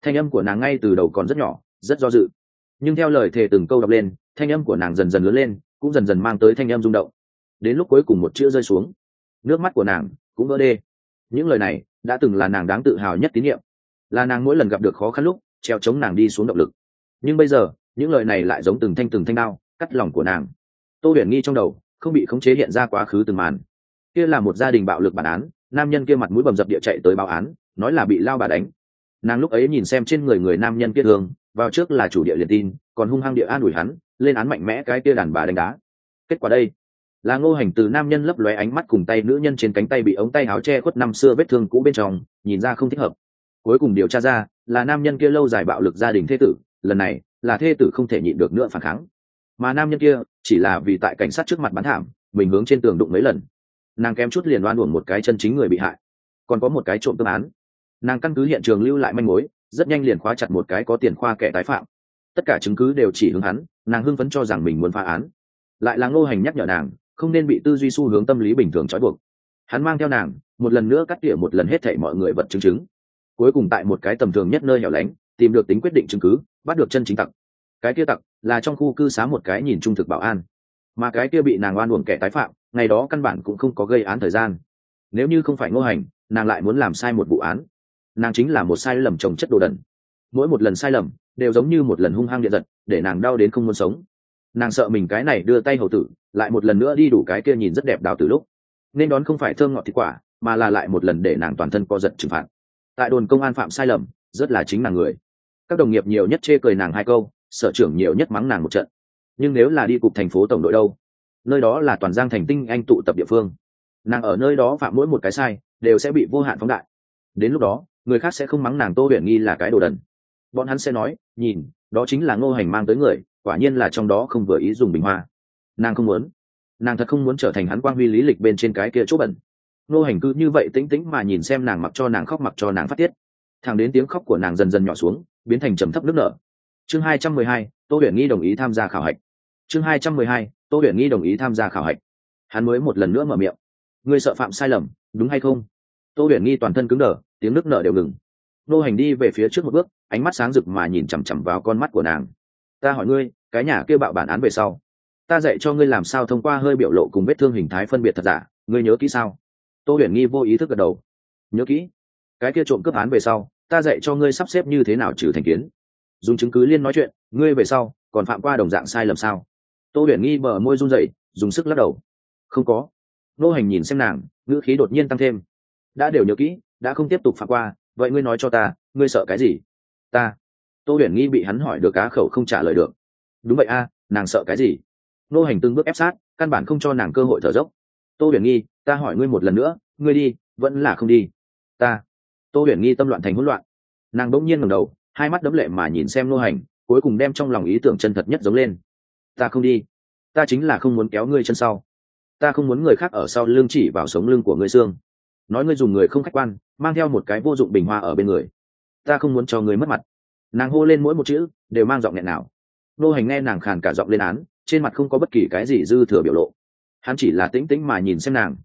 Speaker 1: Thanh âm của nàng ngay từ đầu còn rất nhỏ, rất do dự. Nhưng theo lời thề từng câu đọc lên, thanh âm của nàng dần dần lớn lên, cũng dần dần mang tới thanh âm rung động. Đến lúc cuối cùng một chữ rơi xuống. Nước mắt của nàng cũng vỡ đê. Những lời này đã từng là nàng đáng tự hào nhất tín nhiệm. Là nàng mỗi lần gặp được khó khăn lúc, treo chống nàng đi xuống động lực. Nhưng bây giờ, những lời này lại giống từng thanh từng thanh đao, cắt lòng của nàng. Tô huyền nghi trong đầu không bị khống chế hiện ra quá khứ từng màn. Kia là một gia đình bạo lực bản án nam nhân kia mặt mũi bầm dập địa chạy tới báo án, nói là bị lao bà đánh. Nàng lúc ấy nhìn xem trên người người nam nhân kia thương vào trước là chủ địa liền tin, còn hung hăng địa an ủi hắn, lên án mạnh mẽ cái kia đàn bà đánh đá. Kết quả đây, là ngô hành từ nam nhân lấp lóe ánh mắt cùng tay nữ nhân trên cánh tay bị ống tay áo che khuất năm xưa vết thương cũ bên trong, nhìn ra không thích hợp. Cuối cùng điều tra ra, là nam nhân kia lâu dài bạo lực gia đình thê tử, lần này, là thê tử không thể nhịn được nữa phản kháng. Mà nam nhân kia, chỉ là vì tại cảnh sát trước mặt bán thảm, mình hướng trên tường đụng mấy lần nàng kém chút liền đoan uổng một cái chân chính người bị hại. Còn có một cái trộm tương án. Nàng căn cứ hiện trường lưu lại manh mối, rất nhanh liền khóa chặt một cái có tiền khoa kẻ tái phạm. Tất cả chứng cứ đều chỉ hướng hắn, nàng hưng phấn cho rằng mình muốn phá án. Lại là ngô hành nhắc nhở nàng, không nên bị tư duy xu hướng tâm lý bình thường trói buộc. Hắn mang theo nàng, một lần nữa cắt tỉa một lần hết thảy mọi người vật chứng chứng. Cuối cùng tại một cái tầm thường nhất nơi hẻo lánh, tìm được tính quyết định chứng cứ, bắt được chân chính tặc. Cái kia tặc là trong khu cư xá một cái nhìn trung thực bảo an. Mà cái kia bị nàng oan uổng kẻ tái phạm ngày đó căn bản cũng không có gây án thời gian. Nếu như không phải ngô hành, nàng lại muốn làm sai một vụ án. Nàng chính là một sai lầm trồng chất đồ đần. Mỗi một lần sai lầm, đều giống như một lần hung hăng điện giật, để nàng đau đến không muốn sống. Nàng sợ mình cái này đưa tay hầu tử, lại một lần nữa đi đủ cái kia nhìn rất đẹp đào từ lúc. Nên đón không phải thơm ngọt thịt quả, mà là lại một lần để nàng toàn thân co giật trừng phạt. Tại đồn công an phạm sai lầm, rất là chính nàng người. Các đồng nghiệp nhiều nhất chê cười nàng hai câu, sở trưởng nhiều nhất mắng nàng một trận. Nhưng nếu là đi cục thành phố tổng đội đâu nơi đó là toàn giang thành tinh anh tụ tập địa phương. Nàng ở nơi đó phạm mỗi một cái sai, đều sẽ bị vô hạn phóng đại. Đến lúc đó, người khác sẽ không mắng nàng tô huyền nghi là cái đồ đần. Bọn hắn sẽ nói, nhìn, đó chính là ngô hành mang tới người, quả nhiên là trong đó không vừa ý dùng bình hoa. Nàng không muốn. Nàng thật không muốn trở thành hắn quang huy lý lịch bên trên cái kia chỗ bẩn. Ngô hành cứ như vậy tĩnh tĩnh mà nhìn xem nàng mặc cho nàng khóc mặc cho nàng phát tiết. Thẳng đến tiếng khóc của nàng dần dần nhỏ xuống, biến thành trầm thấp nước nở. Chương hai trăm mười hai, tô huyền nghi đồng ý tham gia khảo hạch. Chương hai trăm mười hai tô huyền nghi đồng ý tham gia khảo hạch. Hắn mới một lần nữa mở miệng. Ngươi sợ phạm sai lầm, đúng hay không? Tô huyền nghi toàn thân cứng đờ, tiếng nước nở đều ngừng. Nô hành đi về phía trước một bước, ánh mắt sáng rực mà nhìn chằm chằm vào con mắt của nàng. Ta hỏi ngươi, cái nhà kia bạo bản án về sau, ta dạy cho ngươi làm sao thông qua hơi biểu lộ cùng vết thương hình thái phân biệt thật giả, ngươi nhớ kỹ sao? Tô huyền nghi vô ý thức gật đầu. Nhớ kỹ. Cái kia trộm cướp án về sau, ta dạy cho ngươi sắp xếp như thế nào trừ thành kiến. Dùng chứng cứ liên nói chuyện, ngươi về sau còn phạm qua đồng dạng sai lầm sao? Tô huyền nghi bờ môi run rẩy, dùng sức lắc đầu. Không có. Nô hành nhìn xem nàng, ngữ khí đột nhiên tăng thêm. Đã đều nhớ kỹ, đã không tiếp tục phạm qua, vậy ngươi nói cho ta, ngươi sợ cái gì? Ta. Tô huyền nghi bị hắn hỏi được cá khẩu không trả lời được. Đúng vậy a, nàng sợ cái gì? Nô hành từng bước ép sát, căn bản không cho nàng cơ hội thở dốc. Tô huyền nghi, ta hỏi ngươi một lần nữa, ngươi đi, vẫn là không đi? Ta. Tô huyền nghi tâm loạn thành hỗn loạn. Nàng đ ỗ n g nhiên ngầm đầu, hai mắt đấm lệ mà nhìn xem nô hành, cuối cùng đem trong lòng ý tưởng chân thật nhất giống lên ta không đi. Ta chính là không muốn kéo ngươi chân sau. Ta không muốn người khác ở sau lưng chỉ vào sống lưng của ngươi xương. Nói ngươi dùng người không khách quan, mang theo một cái vô dụng bình hoa ở bên người. Ta không muốn cho ngươi mất mặt. Nàng hô lên mỗi một chữ, đều mang giọng nghẹn nào. Nô hành nghe nàng khàn cả giọng lên án, trên mặt không có bất kỳ cái gì dư thừa biểu lộ. Hắn chỉ là tĩnh tĩnh mà nhìn xem nàng.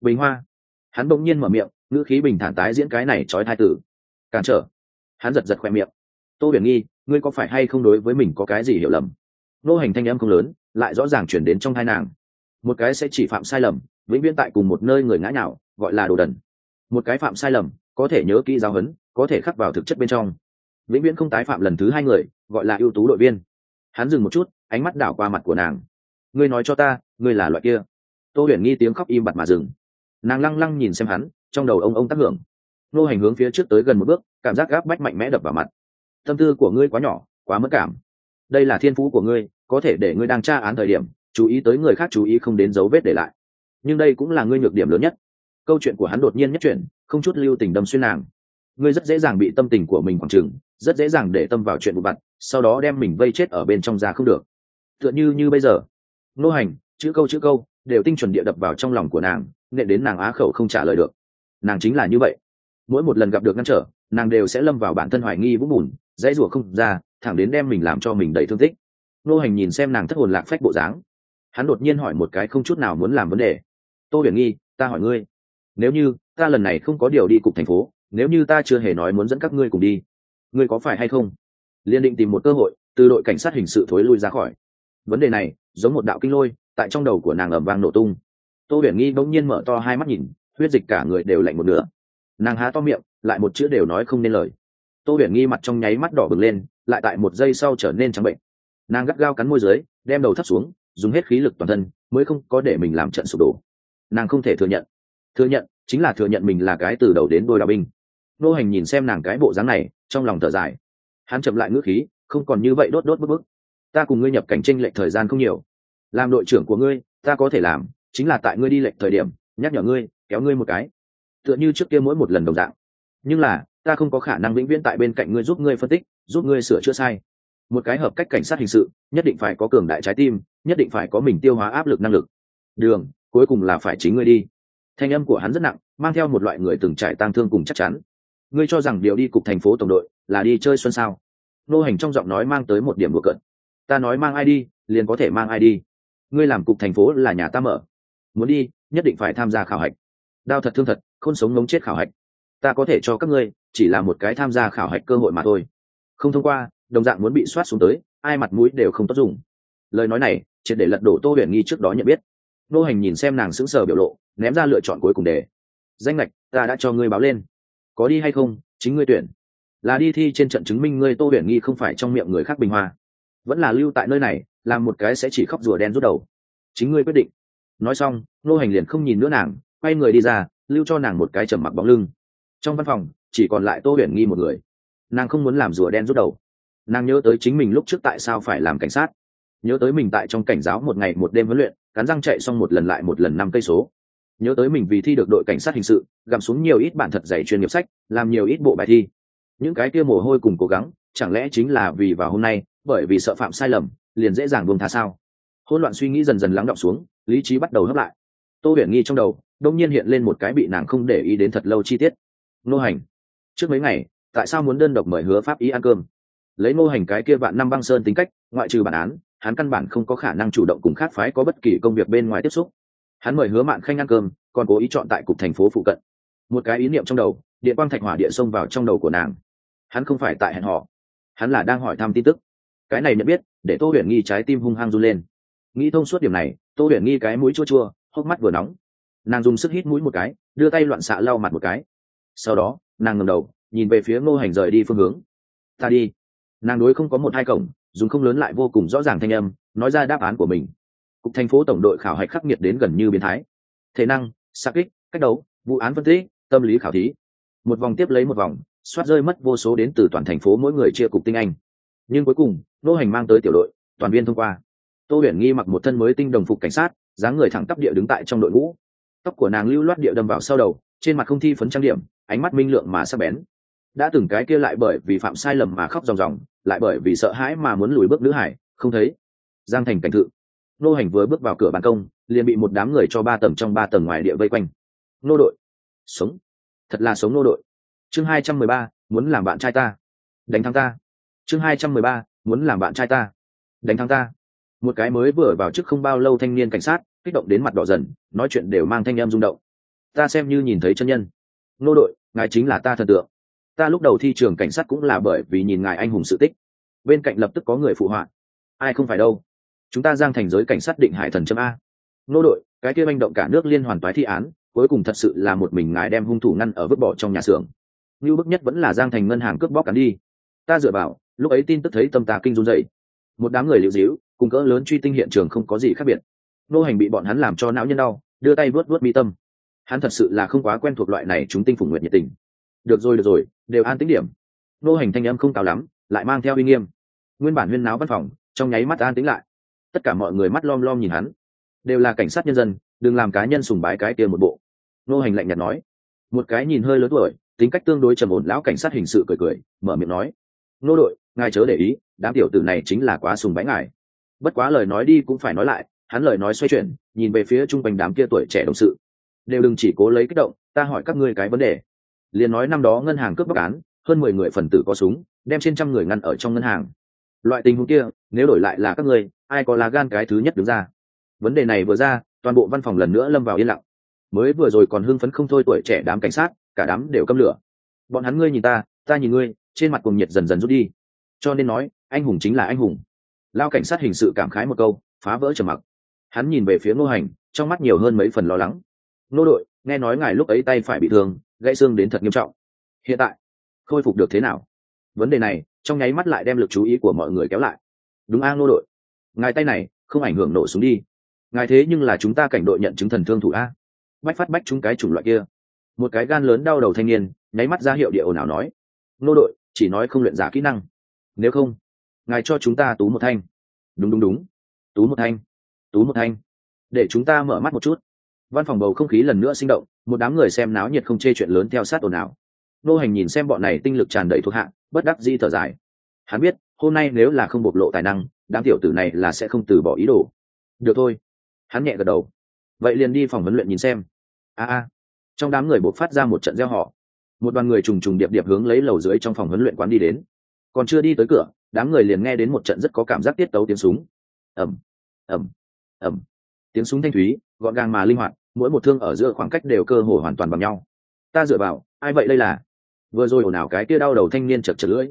Speaker 1: Bình hoa. Hắn bỗng nhiên mở miệng, ngữ khí bình thản tái diễn cái này trói thai tử. Cản trở. Hắn giật giật khoe miệng. Tô huyền nghi, ngươi có phải hay không đối với mình có cái gì hiểu lầm? Nô hành thanh âm không lớn, lại rõ ràng chuyển đến trong hai nàng. Một cái sẽ chỉ phạm sai lầm, vĩnh viễn tại cùng một nơi người ngã nhạo gọi là đồ đần. Một cái phạm sai lầm, có thể nhớ kỹ giáo huấn, có thể khắc vào thực chất bên trong. Vĩnh viễn không tái phạm lần thứ hai người, gọi là ưu tú đội viên. Hắn dừng một chút, ánh mắt đảo qua mặt của nàng. Ngươi nói cho ta, ngươi là loại kia. Tô huyền nghi tiếng khóc im bặt mà dừng. Nàng lăng lăng nhìn xem hắn, trong đầu ông ông tác hưởng. Nô hành hướng phía trước tới gần một bước, cảm giác gáp bách mạnh mẽ đập vào mặt. Tâm tư của ngươi quá nhỏ, quá mất cảm đây là thiên phú của ngươi, có thể để ngươi đang tra án thời điểm, chú ý tới người khác chú ý không đến dấu vết để lại. Nhưng đây cũng là ngươi nhược điểm lớn nhất. Câu chuyện của hắn đột nhiên nhất chuyển, không chút lưu tình đâm xuyên nàng. Ngươi rất dễ dàng bị tâm tình của mình khoảng trừng, rất dễ dàng để tâm vào chuyện vụ vặt, sau đó đem mình vây chết ở bên trong ra không được. Tựa như như bây giờ. Nô hành, chữ câu chữ câu, đều tinh chuẩn địa đập vào trong lòng của nàng nghệ đến nàng á khẩu không trả lời được. Nàng chính là như vậy. Mỗi một lần gặp được ngăn trở, nàng đều sẽ lâm vào bản thân hoài nghi vũng bùn, dãy rủa không ra thẳng đến đem mình làm cho mình đầy thương tích. Nô hành nhìn xem nàng thất hồn lạc phách bộ dáng. Hắn đột nhiên hỏi một cái không chút nào muốn làm vấn đề. Tô huyền nghi, ta hỏi ngươi, nếu như ta lần này không có điều đi cục thành phố, nếu như ta chưa hề nói muốn dẫn các ngươi cùng đi, ngươi có phải hay không? Liên định tìm một cơ hội, từ đội cảnh sát hình sự thối lui ra khỏi. Vấn đề này, giống một đạo kinh lôi, tại trong đầu của nàng ẩm vang nổ tung. Tô huyền nghi bỗng nhiên mở to hai mắt nhìn, huyết dịch cả người đều lạnh một nửa. Nàng há to miệng, lại một chữ đều nói không nên lời. Tô huyền nghi mặt trong nháy mắt đỏ bừng lên lại tại một giây sau trở nên trắng bệnh. Nàng gắt gao cắn môi dưới, đem đầu thắt xuống, dùng hết khí lực toàn thân, mới không có để mình làm trận sụp đổ. Nàng không thể thừa nhận. Thừa nhận, chính là thừa nhận mình là cái từ đầu đến đôi đạo binh. Nô hành nhìn xem nàng cái bộ dáng này, trong lòng thở dài. Hắn chậm lại ngữ khí, không còn như vậy đốt đốt bức bức. Ta cùng ngươi nhập cảnh tranh lệch thời gian không nhiều. Làm đội trưởng của ngươi, ta có thể làm, chính là tại ngươi đi lệch thời điểm, nhắc nhở ngươi, kéo ngươi một cái. Tựa như trước kia mỗi một lần đồng dạng. Nhưng là ta không có khả năng vĩnh viễn tại bên cạnh ngươi giúp ngươi phân tích, giúp ngươi sửa chữa sai. Một cái hợp cách cảnh sát hình sự, nhất định phải có cường đại trái tim, nhất định phải có mình tiêu hóa áp lực năng lực. Đường, cuối cùng là phải chính ngươi đi. Thanh âm của hắn rất nặng, mang theo một loại người từng trải tang thương cùng chắc chắn. Ngươi cho rằng điều đi cục thành phố tổng đội là đi chơi xuân sao? Nô hành trong giọng nói mang tới một điểm bừa cận ta nói mang ai đi, liền có thể mang ai đi. Ngươi làm cục thành phố là nhà ta mở. Muốn đi, nhất định phải tham gia khảo hạch. Đao thật thương thật không sống ngống chết khảo hạch. Ta có thể cho các ngươi chỉ là một cái tham gia khảo hạch cơ hội mà thôi. Không thông qua, đồng dạng muốn bị soát xuống tới, ai mặt mũi đều không tốt dùng. Lời nói này, triệt để lật đổ tô huyền nghi trước đó nhận biết. Nô hành nhìn xem nàng sững sờ biểu lộ, ném ra lựa chọn cuối cùng để danh lệch ta đã cho ngươi báo lên. Có đi hay không, chính ngươi tuyển. Là đi thi trên trận chứng minh ngươi tô huyền nghi không phải trong miệng người khác bình hoa. Vẫn là lưu tại nơi này, làm một cái sẽ chỉ khóc rùa đen rút đầu. Chính ngươi quyết định. Nói xong, nô hành liền không nhìn nữa nàng, quay người đi ra, lưu cho nàng một cái trầm mặc bóng lưng. Trong văn phòng chỉ còn lại tô huyền nghi một người. Nàng không muốn làm rùa đen rút đầu. Nàng nhớ tới chính mình lúc trước tại sao phải làm cảnh sát. Nhớ tới mình tại trong cảnh giáo một ngày một đêm huấn luyện, cắn răng chạy xong một lần lại một lần năm cây số. Nhớ tới mình vì thi được đội cảnh sát hình sự, gặm xuống nhiều ít bản thật dày chuyên nghiệp sách, làm nhiều ít bộ bài thi. Những cái kia mồ hôi cùng cố gắng, chẳng lẽ chính là vì vào hôm nay, bởi vì sợ phạm sai lầm, liền dễ dàng buông tha sao? Hỗn loạn suy nghĩ dần dần lắng động xuống, lý trí bắt đầu hấp lại. Tô huyền nghi trong đầu đông nhiên hiện lên một cái bị nàng không để ý đến thật lâu chi tiết. Nô hành trước mấy ngày, tại sao muốn đơn độc mời hứa pháp ý ăn cơm? Lấy mô hình cái kia vạn năm băng sơn tính cách, ngoại trừ bản án, hắn căn bản không có khả năng chủ động cùng khác phái có bất kỳ công việc bên ngoài tiếp xúc. Hắn mời hứa mạn khanh ăn cơm, còn cố ý chọn tại cục thành phố phụ cận. Một cái ý niệm trong đầu, điện quang thạch hỏa địa xông vào trong đầu của nàng. Hắn không phải tại hẹn họ hắn là đang hỏi thăm tin tức. Cái này nhận biết, để tô huyền nghi trái tim hung hăng run lên. Nghĩ thông suốt điểm này, tô huyền nghi cái mũi chua chua, hốc mắt vừa nóng. Nàng dùng sức hít mũi một cái, đưa tay loạn xạ lau mặt một cái. Sau đó nàng ngầm đầu, nhìn về phía ngô hành rời đi phương hướng. Ta đi. Nàng đối không có một hai cổng, dùng không lớn lại vô cùng rõ ràng thanh âm, nói ra đáp án của mình. Cục thành phố tổng đội khảo hạch khắc nghiệt đến gần như biến thái. Thể năng, xa kích, cách đấu, vụ án phân tích, tâm lý khảo thí. Một vòng tiếp lấy một vòng, soát rơi mất vô số đến từ toàn thành phố mỗi người chia cục tinh anh. Nhưng cuối cùng nô hành mang tới tiểu đội, toàn viên thông qua. Tô huyền nghi mặc một thân mới tinh đồng phục cảnh sát, dáng người thẳng tắp địa đứng tại trong đội ngũ. Tóc của nàng lưu loát địa đâm vào sau đầu trên mặt không thi phấn trang điểm, ánh mắt minh lượng mà sắc bén. Đã từng cái kia lại bởi vì phạm sai lầm mà khóc ròng ròng, lại bởi vì sợ hãi mà muốn lùi bước nữ hải, không thấy. Giang thành cảnh thự. Nô hành vừa bước vào cửa ban công, liền bị một đám người cho ba tầng trong ba tầng ngoài địa vây quanh. Nô đội. Sống. Thật là sống nô đội. Chương hai trăm mười ba, muốn làm bạn trai ta. Đánh thắng ta. Chương hai trăm mười ba, muốn làm bạn trai ta. Đánh thắng ta. Một cái mới vừa vào trước không bao lâu thanh niên cảnh sát, kích động đến mặt đỏ dần, nói chuyện đều mang thanh em rung động ta xem như nhìn thấy chân nhân. Nô đội, ngài chính là ta thần tượng. Ta lúc đầu thi trường cảnh sát cũng là bởi vì nhìn ngài anh hùng sự tích. Bên cạnh lập tức có người phụ họa. Ai không phải đâu. Chúng ta giang thành giới cảnh sát định hải thần châm a. Nô đội, cái kia manh động cả nước liên hoàn toái thi án, cuối cùng thật sự là một mình ngài đem hung thủ ngăn ở vứt bỏ trong nhà xưởng. Như bức nhất vẫn là giang thành ngân hàng cướp bóc cắn đi. Ta dựa vào, lúc ấy tin tức thấy tâm ta kinh run dậy một đám người liệu díu cùng cỡ lớn truy tinh hiện trường không có gì khác biệt. Nô hành bị bọn hắn làm cho não nhân đau, đưa tay vớt vớt mi tâm hắn thật sự là không quá quen thuộc loại này chúng tinh phủng nguyện nhiệt tình. Được rồi được rồi, đều an tính điểm. Nô hành thanh âm không cao lắm, lại mang theo uy nghiêm. Nguyên bản huyên náo văn phòng, trong nháy mắt an tính lại. Tất cả mọi người mắt lom lom nhìn hắn. Đều là cảnh sát nhân dân, đừng làm cá nhân sùng bái cái tiền một bộ. Nô hành lạnh nhạt nói. Một cái nhìn hơi lớn tuổi, tính cách tương đối trầm ổn lão cảnh sát hình sự cười cười, mở miệng nói. Nô đội, ngài chớ để ý, đám tiểu tử này chính là quá sùng bái ngài. Bất quá lời nói đi cũng phải nói lại, hắn lời nói xoay chuyển, nhìn về phía chung quanh đám kia tuổi trẻ đồng sự đều đừng chỉ cố lấy kích động, ta hỏi các ngươi cái vấn đề. Liền nói năm đó ngân hàng cướp bóc án, hơn mười người phần tử có súng, đem trên trăm người ngăn ở trong ngân hàng. Loại tình huống kia, nếu đổi lại là các ngươi, ai có lá gan cái thứ nhất đứng ra? Vấn đề này vừa ra, toàn bộ văn phòng lần nữa lâm vào yên lặng. Mới vừa rồi còn hưng phấn không thôi tuổi trẻ đám cảnh sát, cả đám đều câm lửa. Bọn hắn ngươi nhìn ta ta nhìn ngươi, trên mặt cùng nhiệt dần dần rút đi. Cho nên nói, anh hùng chính là anh hùng. Lao cảnh sát hình sự cảm khái một câu, phá vỡ trầm mặc. Hắn nhìn về phía ngô hành, trong mắt nhiều hơn mấy phần lo lắng nô đội, nghe nói ngài lúc ấy tay phải bị thương, gãy xương đến thật nghiêm trọng. Hiện tại, khôi phục được thế nào? Vấn đề này, trong nháy mắt lại đem lực chú ý của mọi người kéo lại. Đúng a, nô đội. Ngài tay này, không ảnh hưởng nổ súng đi. Ngài thế nhưng là chúng ta cảnh đội nhận chứng thần thương thủ a. Bách phát bách chúng cái chủng loại kia. Một cái gan lớn đau đầu thanh niên, nháy mắt ra hiệu địa ồn ào nói. Nô đội, chỉ nói không luyện giả kỹ năng. Nếu không, ngài cho chúng ta tú một thanh. Đúng đúng đúng. Tú một thanh. Tú một thanh. Để chúng ta mở mắt một chút văn phòng bầu không khí lần nữa sinh động, một đám người xem náo nhiệt không chê chuyện lớn theo sát ồn ào. Nô hành nhìn xem bọn này tinh lực tràn đầy thuộc hạ, bất đắc di thở dài. Hắn biết, hôm nay nếu là không bộc lộ tài năng, đám tiểu tử này là sẽ không từ bỏ ý đồ. Được thôi. Hắn nhẹ gật đầu. Vậy liền đi phòng huấn luyện nhìn xem. A a. Trong đám người buộc phát ra một trận gieo họ. Một đoàn người trùng trùng điệp điệp hướng lấy lầu dưới trong phòng huấn luyện quán đi đến. Còn chưa đi tới cửa, đám người liền nghe đến một trận rất có cảm giác tiết tấu tiếng súng. Ẩm ẩm ẩm tiếng súng thanh thúy, gọn gàng mà linh hoạt mỗi một thương ở giữa khoảng cách đều cơ hồ hoàn toàn bằng nhau. Ta dựa vào, ai vậy đây là? Vừa rồi ồn ào cái kia đau đầu thanh niên chật chật lưỡi.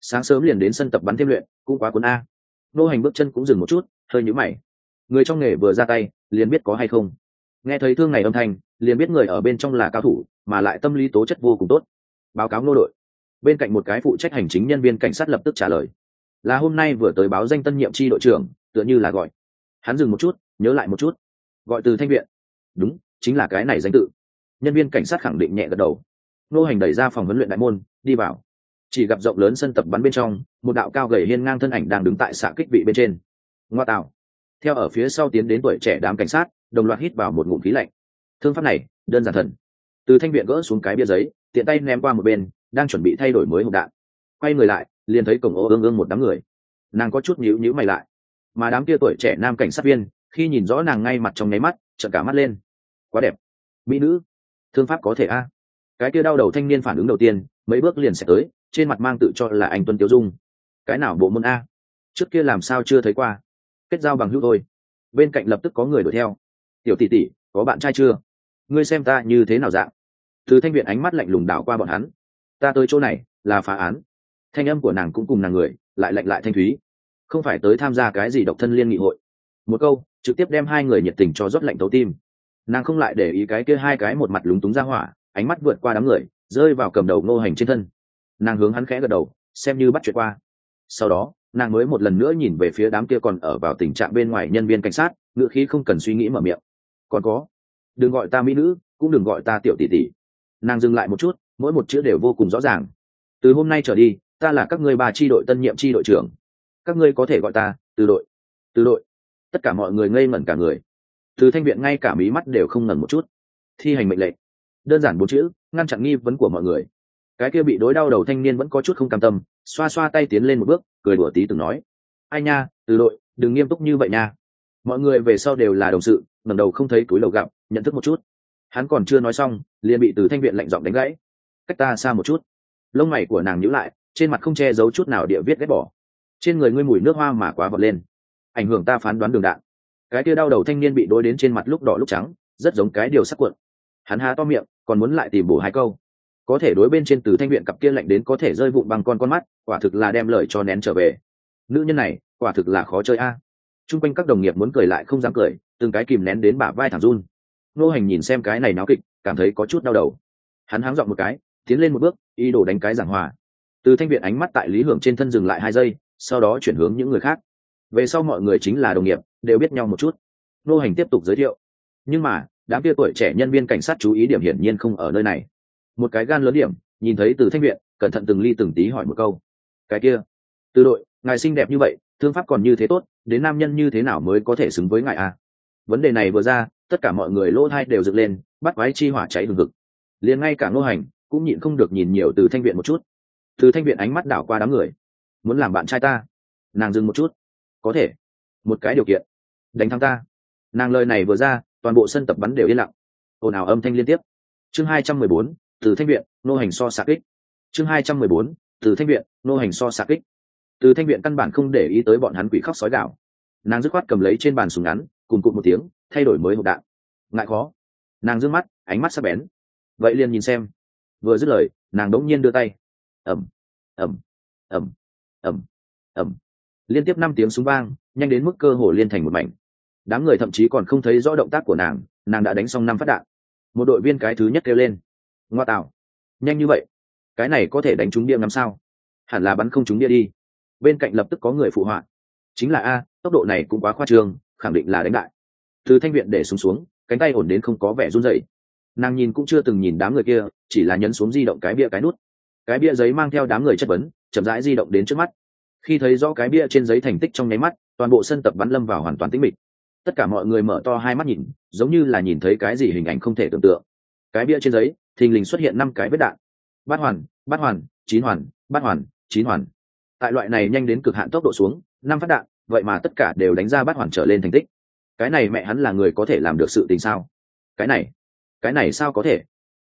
Speaker 1: Sáng sớm liền đến sân tập bắn thêm luyện, cũng quá cuốn a. Nô hành bước chân cũng dừng một chút, hơi nhũ mày. Người trong nghề vừa ra tay, liền biết có hay không. Nghe thấy thương này âm thanh, liền biết người ở bên trong là cao thủ, mà lại tâm lý tố chất vô cùng tốt. Báo cáo nô đội. Bên cạnh một cái phụ trách hành chính nhân viên cảnh sát lập tức trả lời. Là hôm nay vừa tới báo danh tân nhiệm tri đội trưởng, tựa như là gọi. Hắn dừng một chút, nhớ lại một chút. Gọi từ thanh viện đúng, chính là cái này danh tự. Nhân viên cảnh sát khẳng định nhẹ gật đầu. Nô hành đẩy ra phòng huấn luyện đại môn, đi vào. Chỉ gặp rộng lớn sân tập bắn bên trong, một đạo cao gầy hiên ngang thân ảnh đang đứng tại xạ kích vị bên trên. Ngoa tạo. Theo ở phía sau tiến đến tuổi trẻ đám cảnh sát, đồng loạt hít vào một ngụm khí lạnh. Thương pháp này, đơn giản thần. Từ thanh viện gỡ xuống cái bia giấy, tiện tay ném qua một bên, đang chuẩn bị thay đổi mới hộp đạn. Quay người lại, liền thấy cổng ô ương ương một đám người. Nàng có chút nhíu nhíu mày lại. Mà đám kia tuổi trẻ nam cảnh sát viên, khi nhìn rõ nàng ngay mặt trong nháy mắt trợn cả mắt lên. Quá đẹp. Mỹ nữ. Thương pháp có thể a. Cái kia đau đầu thanh niên phản ứng đầu tiên, mấy bước liền sẽ tới, trên mặt mang tự cho là anh tuân tiêu dung. Cái nào bộ môn a? Trước kia làm sao chưa thấy qua? Kết giao bằng hữu thôi. Bên cạnh lập tức có người đuổi theo. Tiểu tỷ tỷ, có bạn trai chưa? Ngươi xem ta như thế nào dạng? Từ thanh viện ánh mắt lạnh lùng đảo qua bọn hắn. Ta tới chỗ này, là phá án. Thanh âm của nàng cũng cùng nàng người, lại lạnh lại thanh thúy. Không phải tới tham gia cái gì độc thân liên nghị hội. Một câu trực tiếp đem hai người nhiệt tình cho rót lạnh tấu tim. Nàng không lại để ý cái kia hai cái một mặt lúng túng ra hỏa, ánh mắt vượt qua đám người, rơi vào cầm đầu ngô hành trên thân. Nàng hướng hắn khẽ gật đầu, xem như bắt chuyện qua. Sau đó, nàng mới một lần nữa nhìn về phía đám kia còn ở vào tình trạng bên ngoài nhân viên cảnh sát ngựa khí không cần suy nghĩ mở miệng. Còn có, đừng gọi ta mỹ nữ, cũng đừng gọi ta tiểu tỷ tỷ. Nàng dừng lại một chút, mỗi một chữ đều vô cùng rõ ràng. Từ hôm nay trở đi, ta là các ngươi ba tri đội, tân nhiệm tri đội trưởng. Các ngươi có thể gọi ta từ đội. Từ đội tất cả mọi người ngây ngẩn cả người. Từ thanh viện ngay cả mí mắt đều không ngẩn một chút. Thi hành mệnh lệnh. Đơn giản bốn chữ, ngăn chặn nghi vấn của mọi người. Cái kia bị đối đau đầu thanh niên vẫn có chút không cam tâm, xoa xoa tay tiến lên một bước, cười đùa tí từng nói. Ai nha, từ đội, đừng nghiêm túc như vậy nha. Mọi người về sau đều là đồng sự, ngẩng đầu không thấy túi lầu gặp nhận thức một chút. Hắn còn chưa nói xong, liền bị từ thanh viện lạnh giọng đánh gãy. Cách ta xa một chút. Lông mày của nàng nhíu lại, trên mặt không che giấu chút nào địa viết ghét bỏ. Trên người ngươi mùi nước hoa mà quá vọt lên ảnh hưởng ta phán đoán đường đạn. Cái kia đau đầu thanh niên bị đối đến trên mặt lúc đỏ lúc trắng, rất giống cái điều sắc cuộn hắn há to miệng, còn muốn lại tìm bổ hai câu. Có thể đối bên trên từ thanh viện cặp kia lạnh đến có thể rơi vụn bằng con con mắt, quả thực là đem lời cho nén trở về. Nữ nhân này, quả thực là khó chơi a. À. quanh các đồng nghiệp muốn cười lại không dám cười, từng cái kìm nén đến bả vai thẳng run. Nô hành nhìn xem cái này náo kịch, cảm thấy có chút đau đầu. Hắn háng dọn một cái, tiến lên một bước, ý đồ đánh cái giảng hòa. Từ thanh viện ánh mắt tại lý hưởng trên thân dừng lại hai giây, sau đó chuyển hướng những người khác về sau mọi người chính là đồng nghiệp, đều biết nhau một chút. Nô hành tiếp tục giới thiệu. Nhưng mà, đám kia tuổi trẻ nhân viên cảnh sát chú ý điểm hiển nhiên không ở nơi này. Một cái gan lớn điểm, nhìn thấy từ thanh viện, cẩn thận từng ly từng tí hỏi một câu. Cái kia, từ đội, ngài xinh đẹp như vậy, thương pháp còn như thế tốt, đến nam nhân như thế nào mới có thể xứng với ngài a vấn đề này vừa ra, tất cả mọi người lỗ thai đều dựng lên, bắt quái chi hỏa cháy hừng hực. Liền ngay cả ngô hành cũng nhịn không được nhìn nhiều từ thanh viện một chút. Từ thanh viện ánh mắt đảo qua đám người. Muốn làm bạn trai ta, nàng dừng một chút có thể. Một cái điều kiện. Đánh thắng ta. Nàng lời này vừa ra, toàn bộ sân tập bắn đều yên lặng. Ồn ào âm thanh liên tiếp. Chương hai trăm mười bốn, từ thanh viện, nô hành so xạ kích. Chương hai trăm mười bốn, từ thanh viện, nô hành so xạ kích. Từ thanh viện căn bản không để ý tới bọn hắn quỷ khóc sói gạo nàng dứt khoát cầm lấy trên bàn súng ngắn, cùng cụt một tiếng, thay đổi mới hộp đạn. Ngại khó. Nàng d mắt, ánh mắt sắc bén. Vậy liền nhìn xem. Vừa dứt lời, nàng đống nhiên đưa tay. Ẩm ẩm ẩm ẩm ẩm liên tiếp năm tiếng súng vang, nhanh đến mức cơ hồ liên thành một mảnh. Đám người thậm chí còn không thấy rõ động tác của nàng nàng đã đánh xong năm phát đạn. Một đội viên cái thứ nhất kêu lên, ngoa tạo, nhanh như vậy? Cái này có thể đánh trúng bia ngắm sao? Hẳn là bắn không trúng bia đi. Bên cạnh lập tức có người phụ họa, chính là a, tốc độ này cũng quá khoa trương, khẳng định là đánh đại từ thanh viện để xuống xuống, cánh tay ổn đến không có vẻ run rẩy. Nàng nhìn cũng chưa từng nhìn đám người kia, chỉ là nhấn xuống di động cái bia cái nút. Cái bia giấy mang theo đám người chất vấn, chậm rãi di động đến trước mắt khi thấy rõ cái bia trên giấy thành tích trong nháy mắt, toàn bộ sân tập bắn lâm vào hoàn toàn tĩnh mịch. Tất cả mọi người mở to hai mắt nhìn, giống như là nhìn thấy cái gì hình ảnh không thể tưởng tượng. Cái bia trên giấy, thình lình xuất hiện năm cái vết đạn. Bát hoàn bát hoàn, chín hoàn, bát hoàn, chín hoàn. Tại loại này nhanh đến cực hạn tốc độ xuống, năm phát đạn, vậy mà tất cả đều đánh ra bát hoàn trở lên thành tích. Cái này mẹ hắn là người có thể làm được sự tình sao? Cái này cái này sao có thể?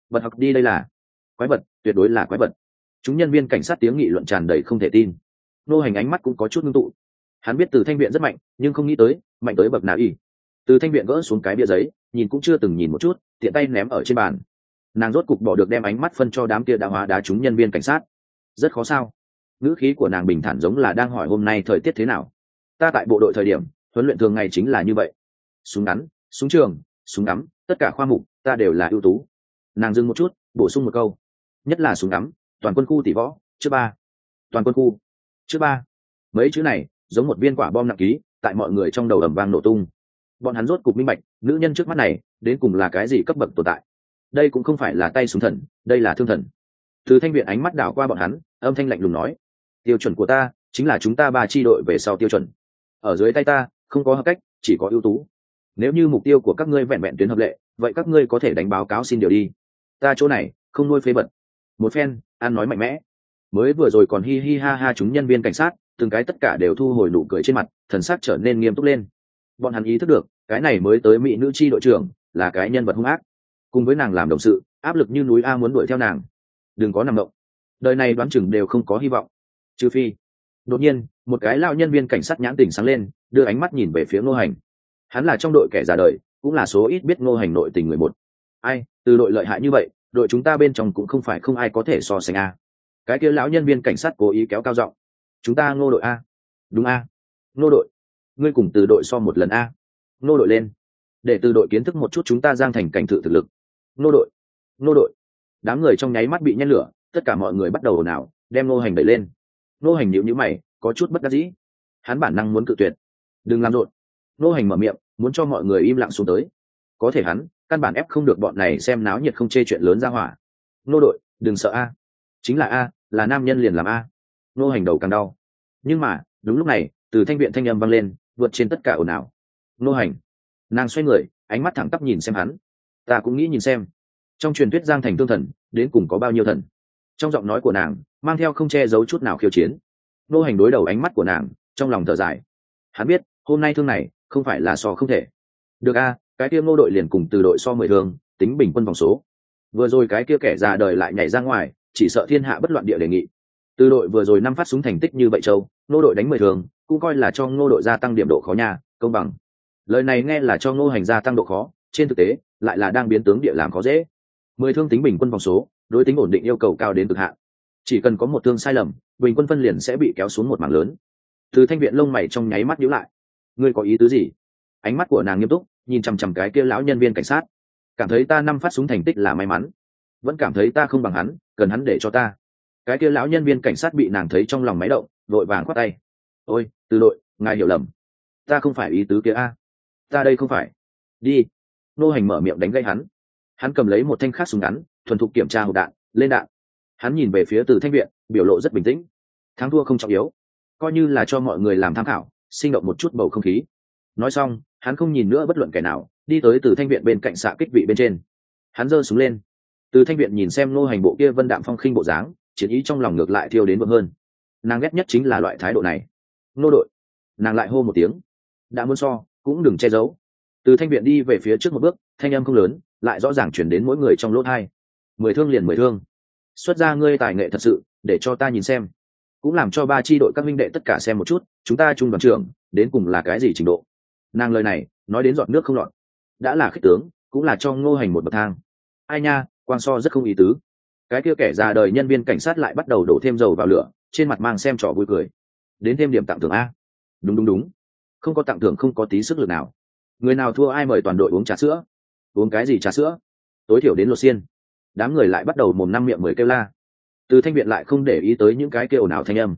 Speaker 1: Vật học đi đây là. Quái vật, tuyệt đối là quái vật. Chúng nhân viên cảnh sát tiếng nghị luận tràn đầy không thể tin nô hành ánh mắt cũng có chút ngưng tụ. Hắn biết từ thanh viện rất mạnh, nhưng không nghĩ tới, mạnh tới bậc nào y từ thanh viện gỡ xuống cái bia giấy, nhìn cũng chưa từng nhìn một chút, tiện tay ném ở trên bàn. Nàng rốt cục bỏ được đem ánh mắt phân cho đám kia đã hóa đá chúng nhân viên cảnh sát. Rất khó sao? Ngữ khí của nàng bình thản giống là đang hỏi hôm nay thời tiết thế nào. Ta tại bộ đội thời điểm, huấn luyện thường ngày chính là như vậy. Súng ngắn, súng trường, súng ngắm, tất cả khoa mục, ta đều là ưu tú. Nàng dừng một chút, bổ sung một câu. Nhất là súng ngắm, toàn quân khu tỷ võ chứ ba. Toàn quân khu chữ ba. Mấy chữ này giống một viên quả bom nặng ký, tại mọi người trong đầu ầm vang nổ tung. Bọn hắn rốt cục minh bạch, nữ nhân trước mắt này đến cùng là cái gì cấp bậc tồn tại. Đây cũng không phải là tay súng thần, đây là thương thần. Từ thanh viện ánh mắt đảo qua bọn hắn, âm thanh lạnh lùng nói, tiêu chuẩn của ta chính là chúng ta ba tri đội về sau tiêu chuẩn. Ở dưới tay ta, không có hợp cách, chỉ có ưu tú. Nếu như mục tiêu của các ngươi vẹn vẹn tuyến hợp lệ, vậy các ngươi có thể đánh báo cáo xin điều đi. Ta chỗ này không nuôi phế vật. Một phen, an nói mạnh mẽ mới vừa rồi còn hi hi ha ha chúng nhân viên cảnh sát, từng cái tất cả đều thu hồi nụ cười trên mặt, thần sắc trở nên nghiêm túc lên. Bọn hắn ý thức được, cái này mới tới mỹ nữ chi đội trưởng, là cái nhân vật hung ác. Cùng với nàng làm đồng sự, áp lực như núi a muốn đuổi theo nàng. Đừng có nằm động. Đời này đoán chừng đều không có hy vọng. Trừ phi, đột nhiên, một cái lao nhân viên cảnh sát nhãn tỉnh sáng lên, đưa ánh mắt nhìn về phía ngô hành. Hắn là trong đội kẻ già đời, cũng là số ít biết ngô hành nội tình người một. Ai, từ đội lợi hại như vậy, đội chúng ta bên trong cũng không phải không ai có thể so sánh a cái kia lão nhân viên cảnh sát cố ý kéo cao giọng, chúng ta ngô đội a. Đúng a. Ngô đội, ngươi cùng từ đội so một lần a. Ngô đội lên, để từ đội kiến thức một chút chúng ta giang thành cảnh thự thực lực. Nô đội nô đội. Đám người trong nháy mắt bị nhen lửa, tất cả mọi người bắt đầu ồn ào, đem nô hành đẩy lên. Nô hành nhịu nhữ mày, có chút bất đắc dĩ. Hắn bản năng muốn cự tuyệt. Đừng làm rộn. Nô hành mở miệng, muốn cho mọi người im lặng xuống tới. Có thể hắn, căn bản ép không được bọn này xem náo nhiệt không chê chuyện lớn ra hỏa. Nô đội, đừng sợ a. Chính là a là nam nhân liền làm a. Nô hành đầu càng đau. Nhưng mà, đúng lúc này, từ thanh viện thanh âm vang lên, vượt trên tất cả ồn ào. Nô hành. Nàng xoay người, ánh mắt thẳng tắp nhìn xem hắn. Ta cũng nghĩ nhìn xem. Trong truyền thuyết giang thành tương thần, đến cùng có bao nhiêu thần? Trong giọng nói của nàng, mang theo không che giấu chút nào khiêu chiến. Nô hành đối đầu ánh mắt của nàng, trong lòng thở dài. Hắn biết, hôm nay thương này, không phải là so không thể. Được a, cái kia ngô đội liền cùng từ đội so mười thương tính bình quân vòng số. Vừa rồi cái kia kẻ già đời lại nhảy ra ngoài chỉ sợ thiên hạ bất loạn địa đề nghị. Từ đội vừa rồi năm phát súng thành tích như vậy châu, ngô đội đánh mười thường, cũng coi là cho ngô đội gia tăng điểm độ khó nhà công bằng. Lời này nghe là cho ngô hành gia tăng độ khó, trên thực tế, lại là đang biến tướng địa làm khó dễ. Mười thương tính bình quân vòng số, đối tính ổn định yêu cầu cao đến cực hạn. Chỉ cần có một thương sai lầm, bình quân phân liền sẽ bị kéo xuống một mảng lớn. Từ thanh viện lông mày trong nháy mắt nhíu lại. Ngươi có ý tứ gì? Ánh mắt của nàng nghiêm túc, nhìn chằm chằm cái kia lão nhân viên cảnh sát. Cảm thấy ta năm phát súng thành tích là may mắn vẫn cảm thấy ta không bằng hắn, cần hắn để cho ta. Cái kia lão nhân viên cảnh sát bị nàng thấy trong lòng máy động, vội vàng khoát tay. Ôi, từ đội, ngài hiểu lầm. Ta không phải ý tứ kia a. Ta đây không phải. Đi. Nô hành mở miệng đánh gây hắn. Hắn cầm lấy một thanh khác súng ngắn, thuần thục kiểm tra hộp đạn, lên đạn. Hắn nhìn về phía từ thanh viện, biểu lộ rất bình tĩnh. Thắng thua không trọng yếu. Coi như là cho mọi người làm tham khảo, sinh động một chút bầu không khí. Nói xong, hắn không nhìn nữa bất luận kẻ nào, đi tới từ thanh viện bên cạnh xạ kích vị bên trên. Hắn giơ súng lên từ thanh viện nhìn xem nô hành bộ kia vân đạm phong khinh bộ dáng, chiến ý trong lòng ngược lại thiêu đến vững hơn. Nàng ghét nhất chính là loại thái độ này. Nô đội. Nàng lại hô một tiếng. Đã muốn so, cũng đừng che giấu. Từ thanh viện đi về phía trước một bước, thanh âm không lớn, lại rõ ràng chuyển đến mỗi người trong lỗ thai mười thương liền mười thương. Xuất ra ngươi tài nghệ thật sự, để cho ta nhìn xem. Cũng làm cho ba tri đội các minh đệ tất cả xem một chút, chúng ta chung đoàn trưởng, đến cùng là cái gì trình độ? Nàng lời này, nói đến dọn nước không lọt. Đã là khích tướng, cũng là cho ngô hành một bậc thang. Ai nha quan so rất không ý tứ. Cái kia kẻ già đời nhân viên cảnh sát lại bắt đầu đổ thêm dầu vào lửa, trên mặt mang xem trò vui cười. Đến thêm điểm tặng thưởng a. Đúng đúng đúng. Không có tặng thưởng không có tí sức lực nào. Người nào thua ai mời toàn đội uống trà sữa. Uống cái gì trà sữa? Tối thiểu đến lột xiên. Đám người lại bắt đầu mồm năm miệng mười kêu la. Từ thanh viện lại không để ý tới những cái kêu nào thanh âm.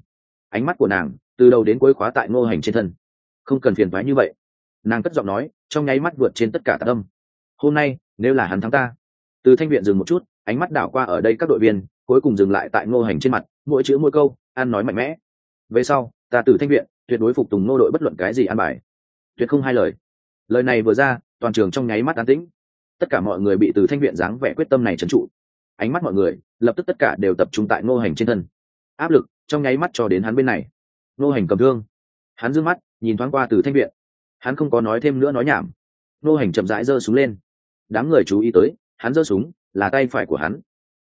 Speaker 1: Ánh mắt của nàng, từ đầu đến cuối khóa tại ngô hành trên thân. Không cần phiền thoái như vậy. Nàng cất giọng nói, trong nháy mắt vượt trên tất cả tạ âm. Hôm nay, nếu là hắn thắng ta từ thanh viện dừng một chút, ánh mắt đảo qua ở đây các đội viên, cuối cùng dừng lại tại ngô hành trên mặt, mỗi chữ mỗi câu, an nói mạnh mẽ. Về sau, ta từ thanh viện, tuyệt đối phục tùng ngô đội bất luận cái gì an bài. Tuyệt không hai lời. Lời này vừa ra, toàn trường trong nháy mắt an tĩnh. Tất cả mọi người bị từ thanh viện dáng vẻ quyết tâm này trấn trụ. Ánh mắt mọi người, lập tức tất cả đều tập trung tại ngô hành trên thân. Áp lực trong nháy mắt cho đến hắn bên này. Ngô hành cầm thương. Hắn d mắt, nhìn thoáng qua từ thanh viện. Hắn không có nói thêm nữa nói nhảm. Ngô hành chậm rãi giơ xuống lên. Đám người chú ý tới hắn giơ súng, là tay phải của hắn.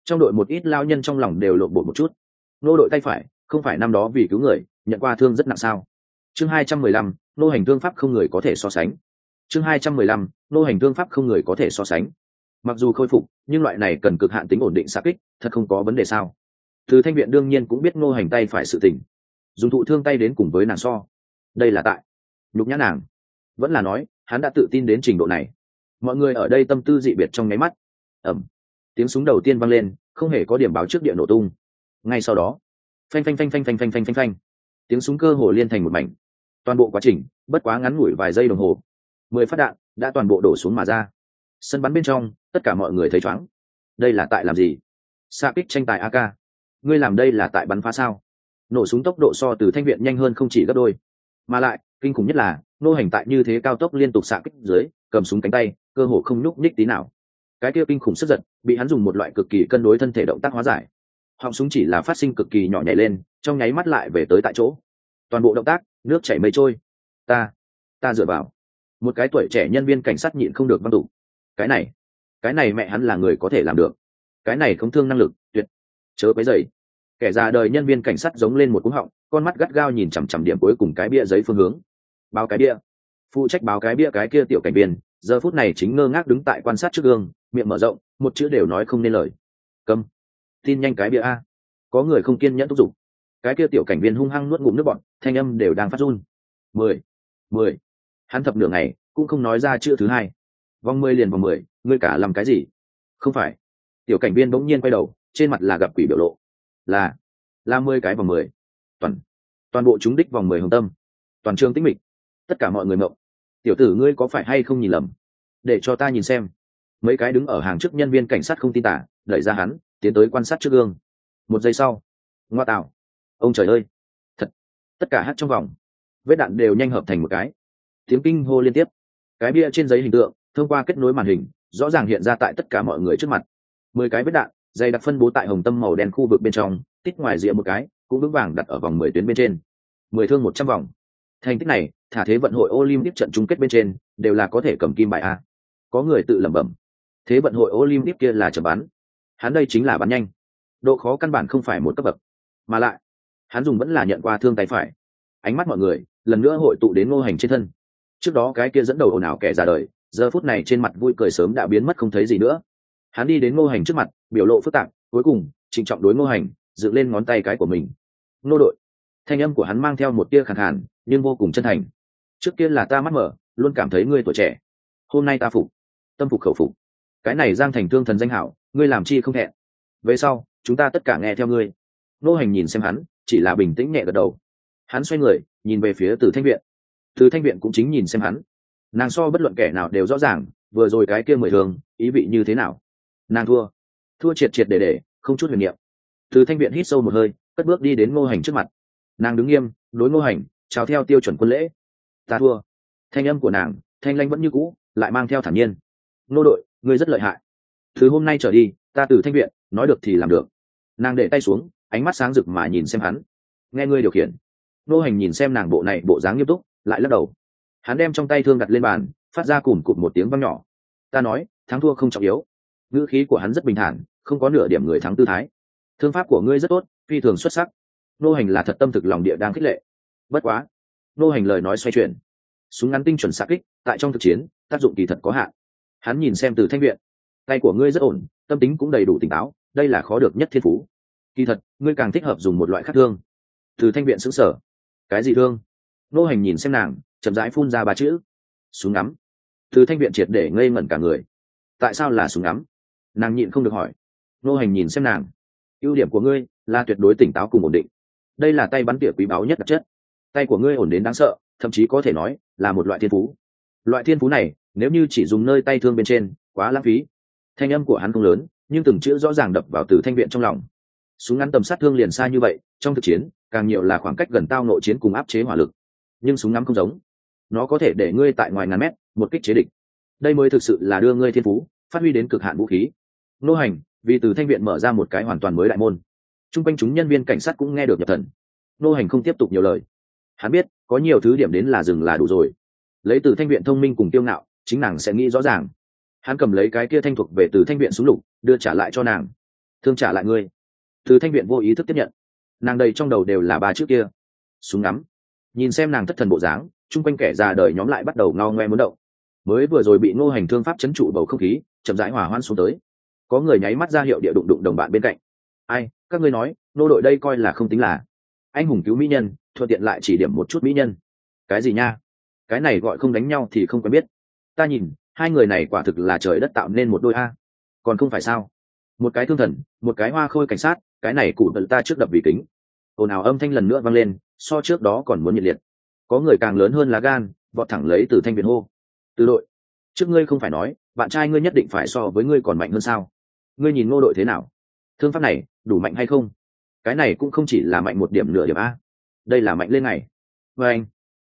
Speaker 1: Trong đội một ít lao nhân trong lòng đều lộn bột một chút. Nô đội tay phải, không phải năm đó vì cứu người, nhận qua thương rất nặng sao? Chương hai trăm mười lăm, nô hành thương pháp không người có thể so sánh. Chương hai trăm mười lăm, nô hành thương pháp không người có thể so sánh. Mặc dù khôi phục, nhưng loại này cần cực hạn tính ổn định xa kích, thật không có vấn đề sao? Từ thanh viện đương nhiên cũng biết nô hành tay phải sự tình. Dùng thụ thương tay đến cùng với nàng so. Đây là tại nhục nhã nàng. Vẫn là nói, hắn đã tự tin đến trình độ này. Mọi người ở đây tâm tư dị biệt trong nháy mắt ẩm. Tiếng súng đầu tiên vang lên, không hề có điểm báo trước địa nổ tung. Ngay sau đó, phanh phanh phanh phanh phanh phanh phanh phanh phanh. Tiếng súng cơ hồ liên thành một mảnh. Toàn bộ quá trình, bất quá ngắn ngủi vài giây đồng hồ, mười phát đạn đã toàn bộ đổ xuống mà ra. Sân bắn bên trong, tất cả mọi người thấy chóng. Đây là tại làm gì? Xa kích tranh tài ak ngươi làm đây là tại bắn phá sao? Nổ súng tốc độ so từ thanh viện nhanh hơn không chỉ gấp đôi. Mà lại, kinh khủng nhất là, nô hành tại như thế cao tốc liên tục xạ kích dưới, cầm súng cánh tay, cơ hồ không nhúc nhích tí nào cái kia kinh khủng sức giật, bị hắn dùng một loại cực kỳ cân đối thân thể động tác hóa giải. Họng súng chỉ là phát sinh cực kỳ nhỏ nhảy lên, trong nháy mắt lại về tới tại chỗ. Toàn bộ động tác, nước chảy mây trôi. Ta ta dựa vào. Một cái tuổi trẻ nhân viên cảnh sát nhịn không được văn tụ cái này cái này mẹ hắn là người có thể làm được. Cái này không thương năng lực, tuyệt. Chớ cái giày kẻ già đời nhân viên cảnh sát giống lên một cúng họng, con mắt gắt gao nhìn chằm chằm điểm cuối cùng cái bia giấy phương hướng. Báo cái bia. Phụ trách báo cái bia cái kia tiểu cảnh viên giờ phút này chính ngơ ngác đứng tại quan sát trước gương, miệng mở rộng, một chữ đều nói không nên lời. Cấm. tin nhanh cái bia a. Có người không kiên nhẫn thúc giục. Cái kia tiểu cảnh viên hung hăng nuốt ngụm nước bọn thanh âm đều đang phát run. Mười. Mười. Hắn thập nửa ngày, cũng không nói ra chữ thứ hai. Vòng mười liền vòng mười, ngươi cả làm cái gì? Không phải. Tiểu cảnh viên bỗng nhiên quay đầu, trên mặt là gặp quỷ biểu lộ. Là. Là mười cái vòng mười. Toàn. Toàn bộ chúng đích vòng mười hồng tâm. Toàn trường tĩnh mịch. Tất cả mọi người mộng tiểu tử ngươi có phải hay không nhìn lầm? Để cho ta nhìn xem. Mấy cái đứng ở hàng trước nhân viên cảnh sát không tin tả, đẩy ra hắn, tiến tới quan sát trước gương. Một giây sau, ngoa tạo. Ông trời ơi! Thật! Tất cả hát trong vòng. Vết đạn đều nhanh hợp thành một cái. Tiếng kinh hô liên tiếp. Cái bia trên giấy hình tượng, thông qua kết nối màn hình, rõ ràng hiện ra tại tất cả mọi người trước mặt. Mười cái vết đạn dày đặc phân bố tại hồng tâm màu đen khu vực bên trong tích ngoài rìa một cái, cũng vững vàng đặt ở vòng mười tuyến bên trên. Mười thương một trăm vòng. Thành tích này thả thế vận hội olympic trận chung kết bên trên, đều là có thể cầm kim bài a. Có người tự lẩm bẩm, thế vận hội olympic kia là chấm bắn. Hắn đây chính là bắn nhanh. Độ khó căn bản không phải một cấp bậc. Mà lại, hắn dùng vẫn là nhận qua thương tay phải. Ánh mắt mọi người, lần nữa hội tụ đến ngô hành trên thân. Trước đó cái kia dẫn đầu ồn ào kẻ ra đời, giờ phút này trên mặt vui cười sớm đã biến mất không thấy gì nữa. Hắn đi đến ngô hành trước mặt, biểu lộ phức tạp, cuối cùng, trịnh trọng đối ngô hành, dựng lên ngón tay cái của mình. Nô đội. Thanh âm của hắn mang theo một tia khàn hẳn nhưng vô cùng chân thành trước kia là ta mắt mở, luôn cảm thấy ngươi tuổi trẻ. Hôm nay ta phục, tâm phục khẩu phục. Cái này giang thành thương thần danh hảo, ngươi làm chi không hẹn về sau, chúng ta tất cả nghe theo ngươi. Nô hành nhìn xem hắn, chỉ là bình tĩnh nhẹ gật đầu. Hắn xoay người, nhìn về phía từ thanh viện. Từ thanh viện cũng chính nhìn xem hắn. Nàng so bất luận kẻ nào đều rõ ràng, vừa rồi cái kia mười thường, ý vị như thế nào? Nàng thua. Thua triệt triệt để để, không chút huyền niệm. Từ thanh viện hít sâu một hơi, cất bước đi đến ngô hành trước mặt. Nàng đứng nghiêm, đối ngô hành, chào theo tiêu chuẩn quân lễ ta thua. Thanh âm của nàng, thanh lanh vẫn như cũ, lại mang theo thản nhiên. Nô đội, ngươi rất lợi hại. Thứ hôm nay trở đi, ta từ thanh viện, nói được thì làm được. Nàng để tay xuống, ánh mắt sáng rực mà nhìn xem hắn. Nghe ngươi điều khiển. Nô hành nhìn xem nàng bộ này bộ dáng nghiêm túc, lại lắc đầu. Hắn đem trong tay thương đặt lên bàn, phát ra cùm cụt một tiếng văng nhỏ. Ta nói, thắng thua không trọng yếu. Ngữ khí của hắn rất bình thản, không có nửa điểm người thắng tư thái. Thương pháp của ngươi rất tốt, phi thường xuất sắc. Nô hành là thật tâm thực lòng địa đang khích lệ. Bất quá nô hành lời nói xoay chuyển. Súng ngắn tinh chuẩn xạ kích, tại trong thực chiến, tác dụng kỳ thật có hạn. Hắn nhìn xem từ thanh viện. Tay của ngươi rất ổn, tâm tính cũng đầy đủ tỉnh táo, đây là khó được nhất thiên phú. Kỳ thật, ngươi càng thích hợp dùng một loại khác thương. Từ thanh viện xứng sở cái gì thương? Nô hành nhìn xem nàng, chậm rãi phun ra ba chữ. Súng ngắm. Từ thanh viện triệt để ngây ngẩn cả người. Tại sao là súng ngắm? Nàng nhịn không được hỏi. Nô hành nhìn xem nàng. Ưu điểm của ngươi là tuyệt đối tỉnh táo cùng ổn định. Đây là tay bắn tỉa quý báu nhất đặc chất tay của ngươi ổn đến đáng sợ, thậm chí có thể nói là một loại thiên phú. Loại thiên phú này, nếu như chỉ dùng nơi tay thương bên trên, quá lãng phí. Thanh âm của hắn không lớn, nhưng từng chữ rõ ràng đập vào từ thanh viện trong lòng. Súng ngắn tầm sát thương liền xa như vậy, trong thực chiến, càng nhiều là khoảng cách gần tao nội chiến cùng áp chế hỏa lực. Nhưng súng ngắm không giống. Nó có thể để ngươi tại ngoài ngàn mét, một kích chế địch. Đây mới thực sự là đưa ngươi thiên phú, phát huy đến cực hạn vũ khí. Nô hành, vì từ thanh viện mở ra một cái hoàn toàn mới đại môn. T r u n g quanh chúng nhân viên cảnh sát cũng nghe được nhập thần. Nô hành không tiếp tục nhiều lời hắn biết, có nhiều thứ điểm đến là dừng là đủ rồi. Lấy từ thanh viện thông minh cùng tiêu ngạo, chính nàng sẽ nghĩ rõ ràng. Hắn cầm lấy cái kia thanh thuộc về từ thanh viện xuống lục, đưa trả lại cho nàng. Thương trả lại ngươi. Từ thanh viện vô ý thức tiếp nhận. Nàng đầy trong đầu đều là ba chữ kia. Súng ngắm. Nhìn xem nàng thất thần bộ dáng, chung quanh kẻ già đời nhóm lại bắt đầu ngao ngoe muốn động. Mới vừa rồi bị ngô hành thương pháp chấn trụ bầu không khí, chậm rãi hỏa hoan xuống tới. Có người nháy mắt ra hiệu địa đụng đụng đồng bạn bên cạnh. Ai, các ngươi nói nô đội đây coi là không tính là. Anh hùng cứu mỹ nhân thuận tiện lại chỉ điểm một chút mỹ nhân. Cái gì nha? Cái này gọi không đánh nhau thì không quen biết. Ta nhìn, hai người này quả thực là trời đất tạo nên một đôi a. Còn không phải sao? Một cái thương thần, một cái hoa khôi cảnh sát, cái này cụ tận ta trước đập vì kính. Ồn ào âm thanh lần nữa vang lên, so trước đó còn muốn nhiệt liệt. Có người càng lớn hơn lá gan, vọt thẳng lấy từ thanh viện hô. Từ đội, trước ngươi không phải nói, bạn trai ngươi nhất định phải so với ngươi còn mạnh hơn sao? Ngươi nhìn ngô đội thế nào? Thương pháp này, đủ mạnh hay không? Cái này cũng không chỉ là mạnh một điểm nửa điểm a đây là mạnh lên ngày. Và anh,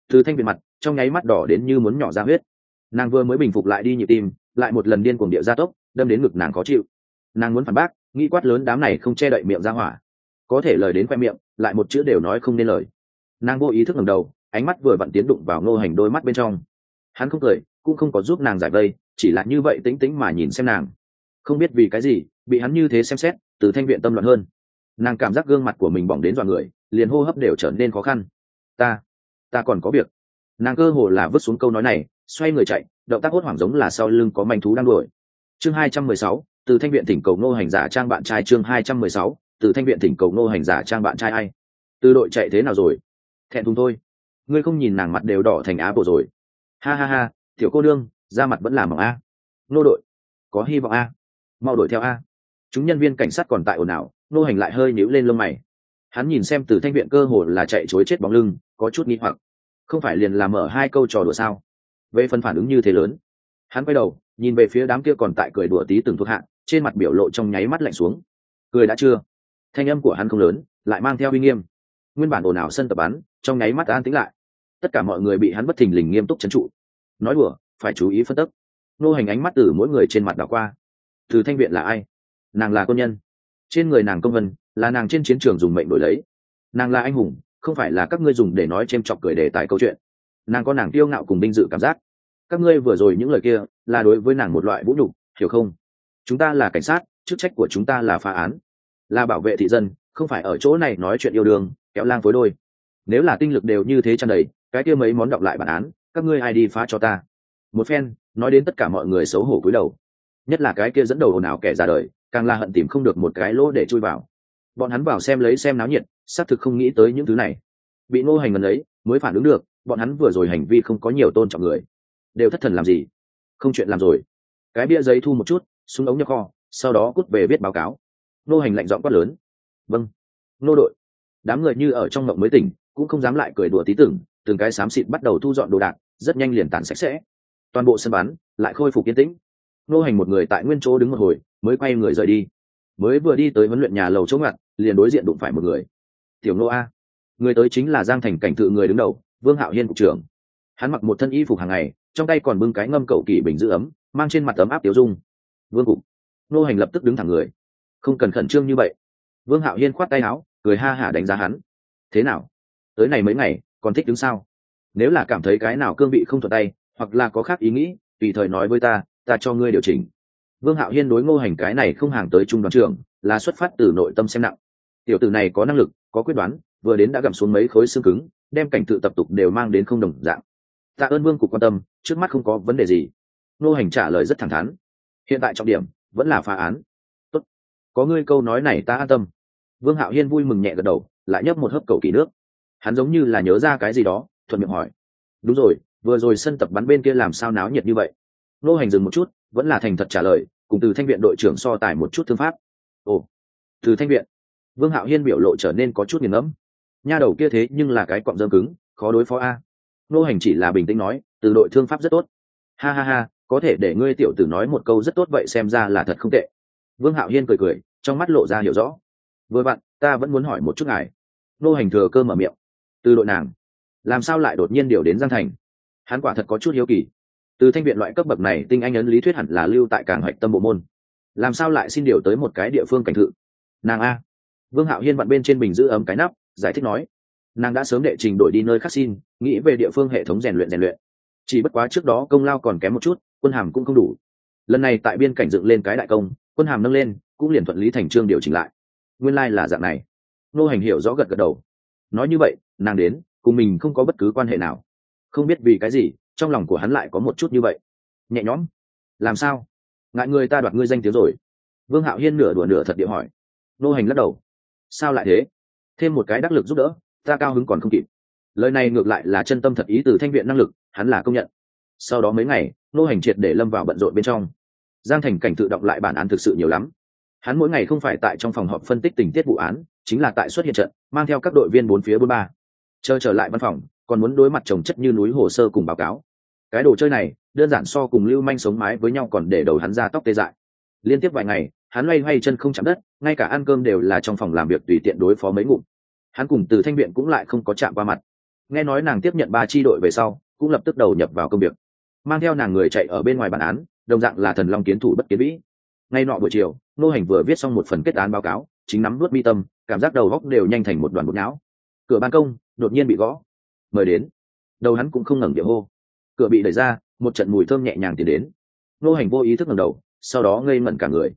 Speaker 1: từ thanh biệt mặt, trong nháy mắt đỏ đến như muốn nhỏ ra huyết. Nàng vừa mới bình phục lại đi nhịp tim, lại một lần điên cuồng địa gia tốc, đâm đến ngực nàng khó chịu. Nàng muốn phản bác, nghĩ quát lớn đám này không che đậy miệng ra hỏa. Có thể lời đến khoe miệng, lại một chữ đều nói không nên lời. Nàng vô ý thức ngầm đầu, ánh mắt vừa vặn tiến đụng vào ngô hành đôi mắt bên trong. Hắn không cười, cũng không có giúp nàng giải vây, chỉ là như vậy tính tính mà nhìn xem nàng. Không biết vì cái gì, bị hắn như thế xem xét, từ thanh viện tâm loạn hơn. Nàng cảm giác gương mặt của mình bỏng đến dọa người liền hô hấp đều trở nên khó khăn. Ta ta còn có việc. Nàng cơ hồ là vứt xuống câu nói này, xoay người chạy, động tác hốt hoảng giống là sau lưng có manh thú đang đuổi. Chương hai trăm mười sáu, từ thanh viện thỉnh cầu nô hành giả trang bạn trai chương hai trăm mười sáu, từ thanh viện thỉnh cầu nô hành giả trang bạn trai ai? Từ đội chạy thế nào rồi? Thẹn thùng thôi. Ngươi không nhìn nàng mặt đều đỏ thành á bộ rồi. Ha ha ha, tiểu cô đương da mặt vẫn làm bằng a. Nô đội, có hy vọng a. Mau đuổi theo a. Chúng nhân viên cảnh sát còn tại ồn ào nô hành lại hơi nhíu lên lông mày hắn nhìn xem từ thanh viện cơ hồ là chạy chối chết bóng lưng, có chút nghi hoặc. Không phải liền làm mở hai câu trò đùa sao? Về phần phản ứng như thế lớn, hắn quay đầu, nhìn về phía đám kia còn tại cười đùa tí từng thuộc hạ, trên mặt biểu lộ trong nháy mắt lạnh xuống. Cười đã chưa? Thanh âm của hắn không lớn, lại mang theo uy nghiêm. Nguyên bản ồn ào sân tập bắn, trong nháy mắt an tĩnh lại. Tất cả mọi người bị hắn bất thình lình nghiêm túc trấn trụ. Nói đùa, phải chú ý phân tức nô hành ánh mắt từ mỗi người trên mặt đảo qua. Từ thanh viện là ai? Nàng là quân nhân. Trên người nàng công vân là nàng trên chiến trường dùng mệnh đổi lấy. Nàng là anh hùng, không phải là các ngươi dùng để nói c h ê m chọc cười đề tài câu chuyện. Nàng có nàng kiêu ngạo cùng binh dự cảm giác. Các ngươi vừa rồi những lời kia là đối với nàng một loại vũ nhục, hiểu không? Chúng ta là cảnh sát, chức trách của chúng ta là phá án. Là bảo vệ thị dân, không phải ở chỗ này nói chuyện yêu đương, kéo lang phối đôi. Nếu là tinh lực đều như thế tràn đầy, cái kia mấy món đọc lại bản án, các ngươi ai đi phá cho ta? Một phen, nói đến tất cả mọi người xấu hổ cúi đầu. Nhất là cái kia dẫn đầu ồn ào kẻ ra đời, càng là hận tìm không được một cái lỗ để chui vào bọn hắn vào xem lấy xem náo nhiệt, xác thực không nghĩ tới những thứ này. Bị ngô hành gần ấy, mới phản ứng được, bọn hắn vừa rồi hành vi không có nhiều tôn trọng người. Đều thất thần làm gì? Không chuyện làm rồi. Cái bia giấy thu một chút, súng ống nhập kho, sau đó cút về viết báo cáo. Nô hành lạnh giọng quát lớn. Vâng. Nô đội. Đám người như ở trong mộng mới tỉnh, cũng không dám lại cười đùa tí tưởng, từng cái xám xịt bắt đầu thu dọn đồ đạc, rất nhanh liền tàn sạch sẽ. Toàn bộ sân bắn lại khôi phục yên tĩnh. Nô hành một người tại nguyên chỗ đứng một hồi, mới quay người rời đi mới vừa đi tới huấn luyện nhà lầu chỗ ngặt, liền đối diện đụng phải một người. Tiểu nô a, người tới chính là giang thành cảnh tự người đứng đầu, vương hạo hiên cục trưởng. Hắn mặc một thân y phục hàng ngày, trong tay còn bưng cái ngâm cậu kỳ bình giữ ấm, mang trên mặt ấm áp tiểu dung. Vương cục. Nô hành lập tức đứng thẳng người. Không cần khẩn trương như vậy. Vương hạo hiên khoát tay áo, cười ha hả đánh giá hắn. Thế nào? Tới này mấy ngày, còn thích đứng sao? Nếu là cảm thấy cái nào cương vị không thuận tay, hoặc là có khác ý nghĩ, tùy thời nói với ta ta cho ngươi điều chỉnh vương hạo hiên đối ngô hành cái này không hàng tới trung đoàn trưởng, là xuất phát từ nội tâm xem nặng. Tiểu tử này có năng lực, có quyết đoán, vừa đến đã gặm xuống mấy khối xương cứng, đem cảnh tự tập tục đều mang đến không đồng dạng. Tạ ơn vương cục quan tâm, trước mắt không có vấn đề gì. Ngô hành trả lời rất thẳng thắn. Hiện tại trọng điểm, vẫn là phá án. Tốt. có ngươi câu nói này ta an tâm. Vương hạo hiên vui mừng nhẹ gật đầu, lại nhấp một hớp cầu kỳ nước. Hắn giống như là nhớ ra cái gì đó, thuận miệng hỏi. Đúng rồi, vừa rồi sân tập bắn bên kia làm sao náo nhiệt như vậy? Nô hành dừng một chút, vẫn là thành thật trả lời cùng từ thanh viện đội trưởng so tài một chút thương pháp. Ồ, từ thanh viện. Vương hạo hiên biểu lộ trở nên có chút nghiền ngẫm. Nha đầu kia thế nhưng là cái cọng dơm cứng, khó đối phó a. Nô hành chỉ là bình tĩnh nói, từ đội thương pháp rất tốt. Ha ha ha, có thể để ngươi tiểu tử nói một câu rất tốt vậy xem ra là thật không tệ. Vương hạo hiên cười cười, trong mắt lộ ra hiểu rõ. Vừa bạn, ta vẫn muốn hỏi một chút ngài. Nô hành thừa cơ mở miệng. Từ đội nàng. Làm sao lại đột nhiên điều đến giang thành? Hắn quả thật có chút hiếu kỳ từ thanh viện loại cấp bậc này, tinh anh ấn lý thuyết hẳn là lưu tại cảng hoạch tâm bộ môn. Làm sao lại xin điều tới một cái địa phương cảnh thự? Nàng a. Vương hạo hiên vặn bên trên bình giữ ấm cái nắp, giải thích nói. Nàng đã sớm đệ trình đổi đi nơi khác xin, nghĩ về địa phương hệ thống rèn luyện rèn luyện. Chỉ bất quá trước đó công lao còn kém một chút, quân hàm cũng không đủ. Lần này tại biên cảnh dựng lên cái đại công, quân hàm nâng lên, cũng liền thuận lý thành trương điều chỉnh lại. Nguyên lai、like、là dạng này. Nô hành hiểu rõ gật gật đầu. Nói như vậy, nàng đến, cùng mình không có bất cứ quan hệ nào. Không biết vì cái gì trong lòng của hắn lại có một chút như vậy. Nhẹ nhõm. Làm sao? Ngại người ta đoạt ngươi danh tiếng rồi. Vương hạo hiên nửa đùa nửa thật địa hỏi. Nô hành lắc đầu. Sao lại thế? Thêm một cái đắc lực giúp đỡ, ta cao hứng còn không kịp. Lời này ngược lại là chân tâm thật ý từ thanh viện năng lực, hắn là công nhận. Sau đó mấy ngày, nô hành triệt để lâm vào bận rộn bên trong. Giang thành cảnh tự động lại bản án thực sự nhiều lắm. Hắn mỗi ngày không phải tại trong phòng họp phân tích tình tiết vụ án, chính là tại xuất hiện trận, mang theo các đội viên bốn phía bốn ba. Chờ trở lại văn phòng còn muốn đối mặt trồng chất như núi hồ sơ cùng báo cáo. Cái đồ chơi này, đơn giản so cùng lưu manh sống mái với nhau còn để đầu hắn ra tóc tê dại. Liên tiếp vài ngày, hắn loay hoay chân không chạm đất, ngay cả ăn cơm đều là trong phòng làm việc tùy tiện đối phó mấy ngụm. Hắn cùng từ thanh viện cũng lại không có chạm qua mặt. Nghe nói nàng tiếp nhận ba tri đội về sau, cũng lập tức đầu nhập vào công việc. Mang theo nàng người chạy ở bên ngoài bản án, đồng dạng là thần long kiến thủ bất kiến vĩ. Ngay nọ buổi chiều, nô hành vừa viết xong một phần kết án báo cáo, chính nắm nuốt mi tâm, cảm giác đầu góc đều nhanh thành một đoàn bột não cửa ban công, đột nhiên bị gõ mời đến. Đầu hắn cũng không ngẩng địa hô. Cửa bị đẩy ra, một trận mùi thơm nhẹ nhàng tiến đến. Nô hành vô ý thức ngẩng đầu, sau đó ngây mẩn cả người.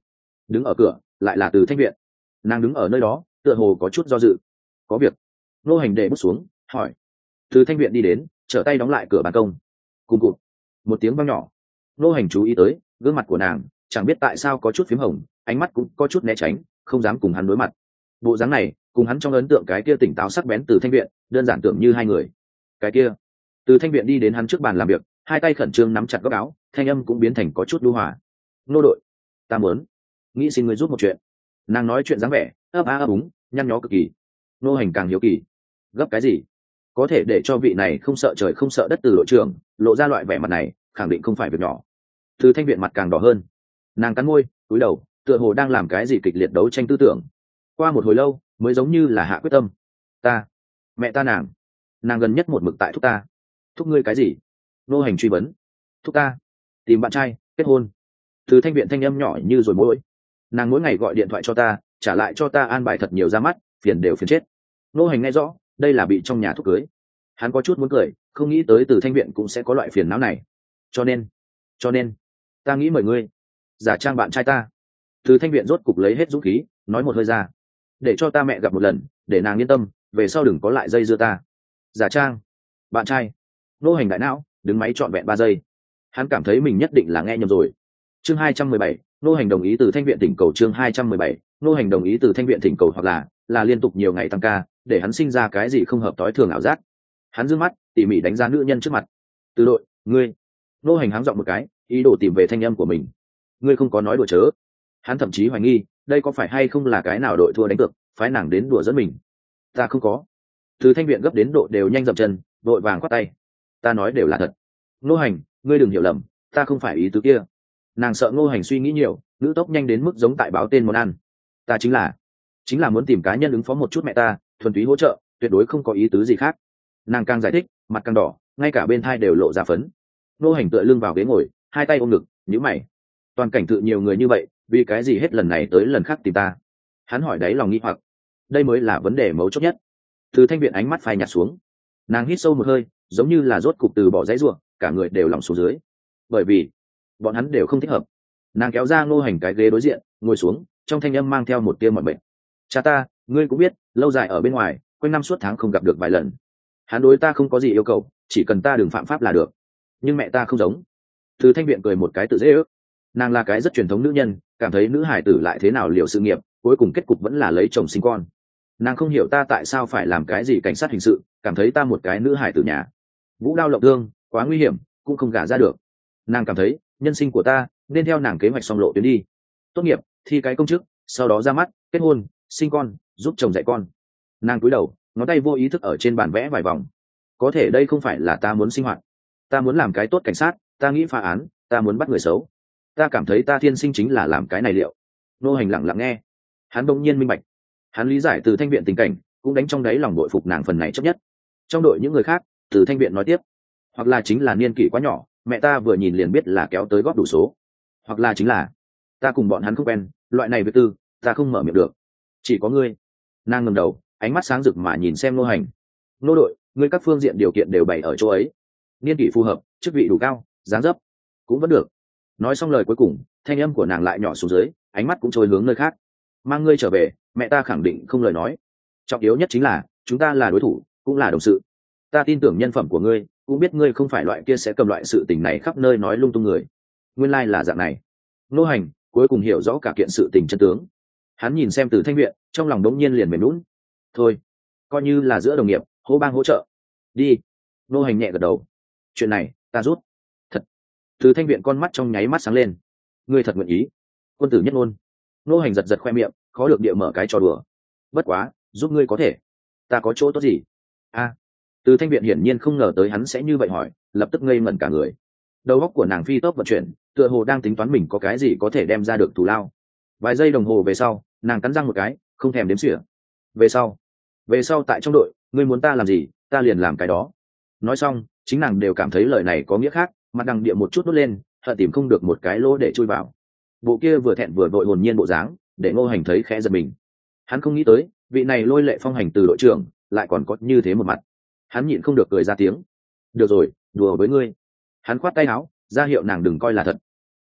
Speaker 1: Đứng ở cửa, lại là từ thanh viện. Nàng đứng ở nơi đó, tựa hồ có chút do dự. Có việc. Nô hành để bước xuống, hỏi. Từ thanh viện đi đến, trở tay đóng lại cửa ban công. Cùng cụt. Một tiếng vang nhỏ. Nô hành chú ý tới, gương mặt của nàng, chẳng biết tại sao có chút p h í m hồng, ánh mắt cũng có chút né tránh, không dám cùng hắn đối mặt. Bộ dáng này, cùng hắn trong ấn tượng cái kia tỉnh táo sắc bén từ thanh viện, đơn giản tưởng như hai người cái kia. Từ thanh viện đi đến hắn trước bàn làm việc, hai tay khẩn trương nắm chặt góc áo, thanh âm cũng biến thành có chút đu hòa. Nô đội, ta muốn, nghĩ xin người giúp một chuyện. Nàng nói chuyện dáng vẻ, ấp á ấp úng, nhăn nhó cực kỳ. Nô hành càng hiếu kỳ. Gấp cái gì? Có thể để cho vị này không sợ trời không sợ đất từ đội trưởng, lộ ra loại vẻ mặt này, khẳng định không phải việc nhỏ. Từ thanh viện mặt càng đỏ hơn. Nàng cắn môi cúi đầu, tựa hồ đang làm cái gì kịch liệt đấu tranh tư tưởng. Qua một hồi lâu, mới giống như là hạ quyết tâm. Ta, mẹ ta nàng nàng gần nhất một mực tại thúc ta. Thúc ngươi cái gì? Nô hành truy vấn. Thúc ta? Tìm bạn trai, kết hôn. Từ thanh viện thanh âm nhỏ như rồi mỗi. Nàng mỗi ngày gọi điện thoại cho ta, trả lại cho ta an bài thật nhiều ra mắt, phiền đều phiền chết. Nô hành nghe rõ, đây là bị trong nhà thúc cưới. Hắn có chút muốn cười, không nghĩ tới từ thanh viện cũng sẽ có loại phiền não này. Cho nên cho nên, ta nghĩ mời ngươi, giả trang bạn trai ta. Từ thanh viện rốt cục lấy hết dũng khí, nói một hơi ra. Để cho ta mẹ gặp một lần, để nàng yên tâm, về sau đừng có lại dây dưa ta giả trang. Bạn trai. Nô hành đại não, đứng máy trọn vẹn ba giây. Hắn cảm thấy mình nhất định là nghe nhầm rồi. Chương hai trăm mười bảy, nô hành đồng ý từ thanh viện tỉnh cầu chương hai trăm mười bảy, nô hành đồng ý từ thanh viện tỉnh cầu hoặc là là liên tục nhiều ngày tăng ca, để hắn sinh ra cái gì không hợp tối thường ảo giác. Hắn d mắt, tỉ mỉ đánh giá nữ nhân trước mặt. Từ đội, ngươi. Nô hành háng dọn một cái, ý đồ tìm về thanh âm của mình. Ngươi không có nói đùa chớ. Hắn thậm chí hoài nghi, đây có phải hay không là cái nào đội thua đánh cược, phái nàng đến đùa dẫn mình. Ta không có từ thanh viện gấp đến độ đều nhanh dậm chân, vội vàng khoát tay. Ta nói đều là thật. Ngô hành, ngươi đừng hiểu lầm, ta không phải ý tứ kia. Nàng sợ ngô hành suy nghĩ nhiều, nữ tốc nhanh đến mức giống tại báo tên món ăn. Ta chính là chính là muốn tìm cá nhân ứng phó một chút mẹ ta, thuần túy hỗ trợ, tuyệt đối không có ý tứ gì khác. Nàng càng giải thích, mặt càng đỏ, ngay cả bên thai đều lộ ra phấn. Ngô hành tựa lưng vào ghế ngồi, hai tay ôm ngực nhữ mày. Toàn cảnh tự nhiều người như vậy, vì cái gì hết lần này tới lần khác tìm ta? Hắn hỏi đáy lòng nghi hoặc. Đây mới là vấn đề mấu chốt nhất từ thanh viện ánh mắt phai nhạt xuống. Nàng hít sâu một hơi, giống như là rốt cục từ bỏ giấy ruộng cả người đều lòng xuống dưới. Bởi vì, bọn hắn đều không thích hợp. Nàng kéo ra ngô hành cái ghế đối diện, ngồi xuống, trong thanh âm mang theo một tiêm mọi bệnh cha ta, ngươi cũng biết, lâu dài ở bên ngoài, quanh năm suốt tháng không gặp được vài lần. Hắn đối ta không có gì yêu cầu, chỉ cần ta đừng phạm pháp là được. Nhưng mẹ ta không giống. Từ thanh viện cười một cái tự dễ ước. Nàng là cái rất truyền thống nữ nhân, cảm thấy nữ hải tử lại thế nào liệu sự nghiệp, cuối cùng kết cục vẫn là lấy chồng sinh con nàng không hiểu ta tại sao phải làm cái gì cảnh sát hình sự, cảm thấy ta một cái nữ hải tử nhà. Vũ đao lộng thương, quá nguy hiểm, cũng không gả ra được. Nàng cảm thấy, nhân sinh của ta, nên theo nàng kế hoạch song lộ tuyến đi. Tốt nghiệp, thi cái công chức, sau đó ra mắt, kết hôn, sinh con, giúp chồng dạy con. Nàng cúi đầu, ngón tay vô ý thức ở trên bàn vẽ vài vòng. Có thể đây không phải là ta muốn sinh hoạt. Ta muốn làm cái tốt cảnh sát, ta nghĩ phá án, ta muốn bắt người xấu. Ta cảm thấy ta thiên sinh chính là làm cái này liệu. Nô hành lặng lặng nghe. Hắn đông nhiên minh bạch hắn lý giải từ thanh viện tình cảnh, cũng đánh trong đáy lòng đội phục nàng phần này chấp nhất. Trong đội những người khác, từ thanh viện nói tiếp, hoặc là chính là niên kỷ quá nhỏ, mẹ ta vừa nhìn liền biết là kéo tới góp đủ số. Hoặc là chính là, ta cùng bọn hắn không quen, loại này với tư, ta không mở miệng được. Chỉ có ngươi. Nàng ngầm đầu, ánh mắt sáng rực mà nhìn xem nô hành. Nô đội, ngươi các phương diện điều kiện đều bày ở chỗ ấy. Niên kỷ phù hợp, chức vị đủ cao, dáng dấp cũng vẫn được. Nói xong lời cuối cùng, thanh âm của nàng lại nhỏ xuống dưới, ánh mắt cũng trôi hướng nơi khác mang ngươi trở về, mẹ ta khẳng định không lời nói. Trọng yếu nhất chính là, chúng ta là đối thủ, cũng là đồng sự. Ta tin tưởng nhân phẩm của ngươi, cũng biết ngươi không phải loại kia sẽ cầm loại sự tình này khắp nơi nói lung tung người. Nguyên lai、like、là dạng này. Nô hành, cuối cùng hiểu rõ cả kiện sự tình chân tướng. Hắn nhìn xem từ thanh viện, trong lòng đống nhiên liền mềm lún thôi, coi như là giữa đồng nghiệp hô bang hỗ trợ. Đi. Nô hành nhẹ gật đầu. Chuyện này, ta rút. Thật. Từ thanh viện con mắt trong nháy mắt sáng lên. Ngươi thật nguyện ý. Quân tử nhất ngôn nô hành giật giật khoe miệng, khó được địa mở cái trò đùa. Bất quá, giúp ngươi có thể. Ta có chỗ tốt gì? A. Từ thanh viện hiển nhiên không ngờ tới hắn sẽ như vậy hỏi, lập tức ngây ngẩn cả người. Đầu óc của nàng phi tốc vận chuyển, tựa hồ đang tính toán mình có cái gì có thể đem ra được thù lao. Vài giây đồng hồ về sau, nàng cắn răng một cái, không thèm đếm xỉa. Về sau về sau tại trong đội, ngươi muốn ta làm gì, ta liền làm cái đó. Nói xong, chính nàng đều cảm thấy lời này có nghĩa khác, mặt đằng địa một chút đốt lên, hận tìm không được một cái lỗ để chui vào bộ kia vừa thẹn vừa vội hồn nhiên bộ dáng, để ngô hành thấy khẽ giật mình. Hắn không nghĩ tới, vị này lôi lệ phong hành từ đội trưởng lại còn có như thế một mặt. Hắn nhịn không được cười ra tiếng. Được rồi, đùa với ngươi. Hắn khoát tay áo, ra hiệu nàng đừng coi là thật.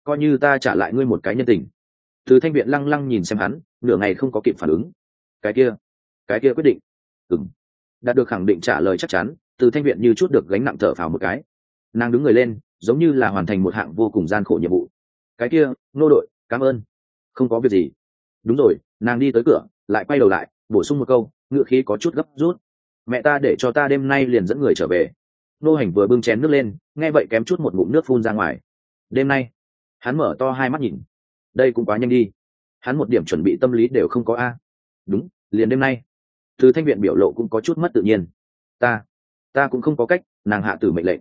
Speaker 1: Coi như ta trả lại ngươi một cái nhân tình. Từ thanh viện lăng lăng nhìn xem hắn, nửa ngày không có kịp phản ứng. Cái kia cái kia quyết định. Ừng đạt được khẳng định trả lời chắc chắn, từ thanh viện như chút được gánh nặng thở phào một cái. Nàng đứng người lên, giống như là hoàn thành một hạng vô cùng gian khổ nhiệm vụ cái kia, nô đội, cảm ơn. Không có việc gì. Đúng rồi, nàng đi tới cửa, lại quay đầu lại, bổ sung một câu, ngựa khí có chút gấp rút. Mẹ ta để cho ta đêm nay liền dẫn người trở về. Nô hành vừa bưng chén nước lên, nghe vậy kém chút một ngụm nước phun ra ngoài. Đêm nay, hắn mở to hai mắt nhìn. Đây cũng quá nhanh đi. Hắn một điểm chuẩn bị tâm lý đều không có a. Đúng, liền đêm nay. Từ thanh viện biểu lộ cũng có chút mất tự nhiên. Ta ta cũng không có cách, nàng hạ tử mệnh lệnh.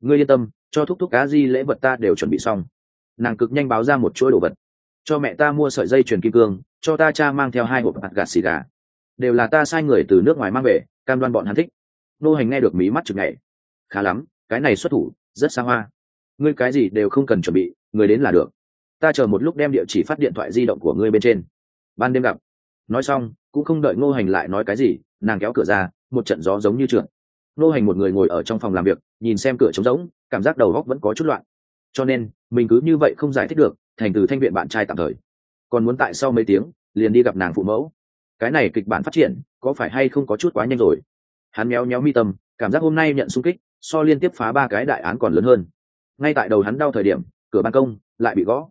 Speaker 1: Ngươi yên tâm, cho thúc thúc cá di lễ vật ta đều chuẩn bị xong nàng cực nhanh báo ra một chuỗi đồ vật. Cho mẹ ta mua sợi dây chuyền kim cương, cho ta cha mang theo hai hộp hạt gạt xì gà. Đều là ta sai người từ nước ngoài mang về, cam đoan bọn hắn thích. Nô hành nghe được mí mắt chực ngày khá lắm, cái này xuất thủ, rất xa hoa. Ngươi cái gì đều không cần chuẩn bị, người đến là được. Ta chờ một lúc đem địa chỉ phát điện thoại di động của ngươi bên trên. Ban đêm gặp. Nói xong, cũng không đợi ngô hành lại nói cái gì, nàng kéo cửa ra, một trận gió giống như trượt. Ngô hành một người ngồi ở trong phòng làm việc, nhìn xem cửa trống rỗng, cảm giác đầu góc vẫn có chút loạn cho nên, mình cứ như vậy không giải thích được, thành từ thanh viện bạn trai tạm thời. Còn muốn tại sau mấy tiếng, liền đi gặp nàng phụ mẫu. Cái này kịch bản phát triển, có phải hay không có chút quá nhanh rồi? Hắn méo méo mi tâm, cảm giác hôm nay nhận xung kích, so liên tiếp phá ba cái đại án còn lớn hơn. Ngay tại đầu hắn đau thời điểm, cửa ban công lại bị gõ.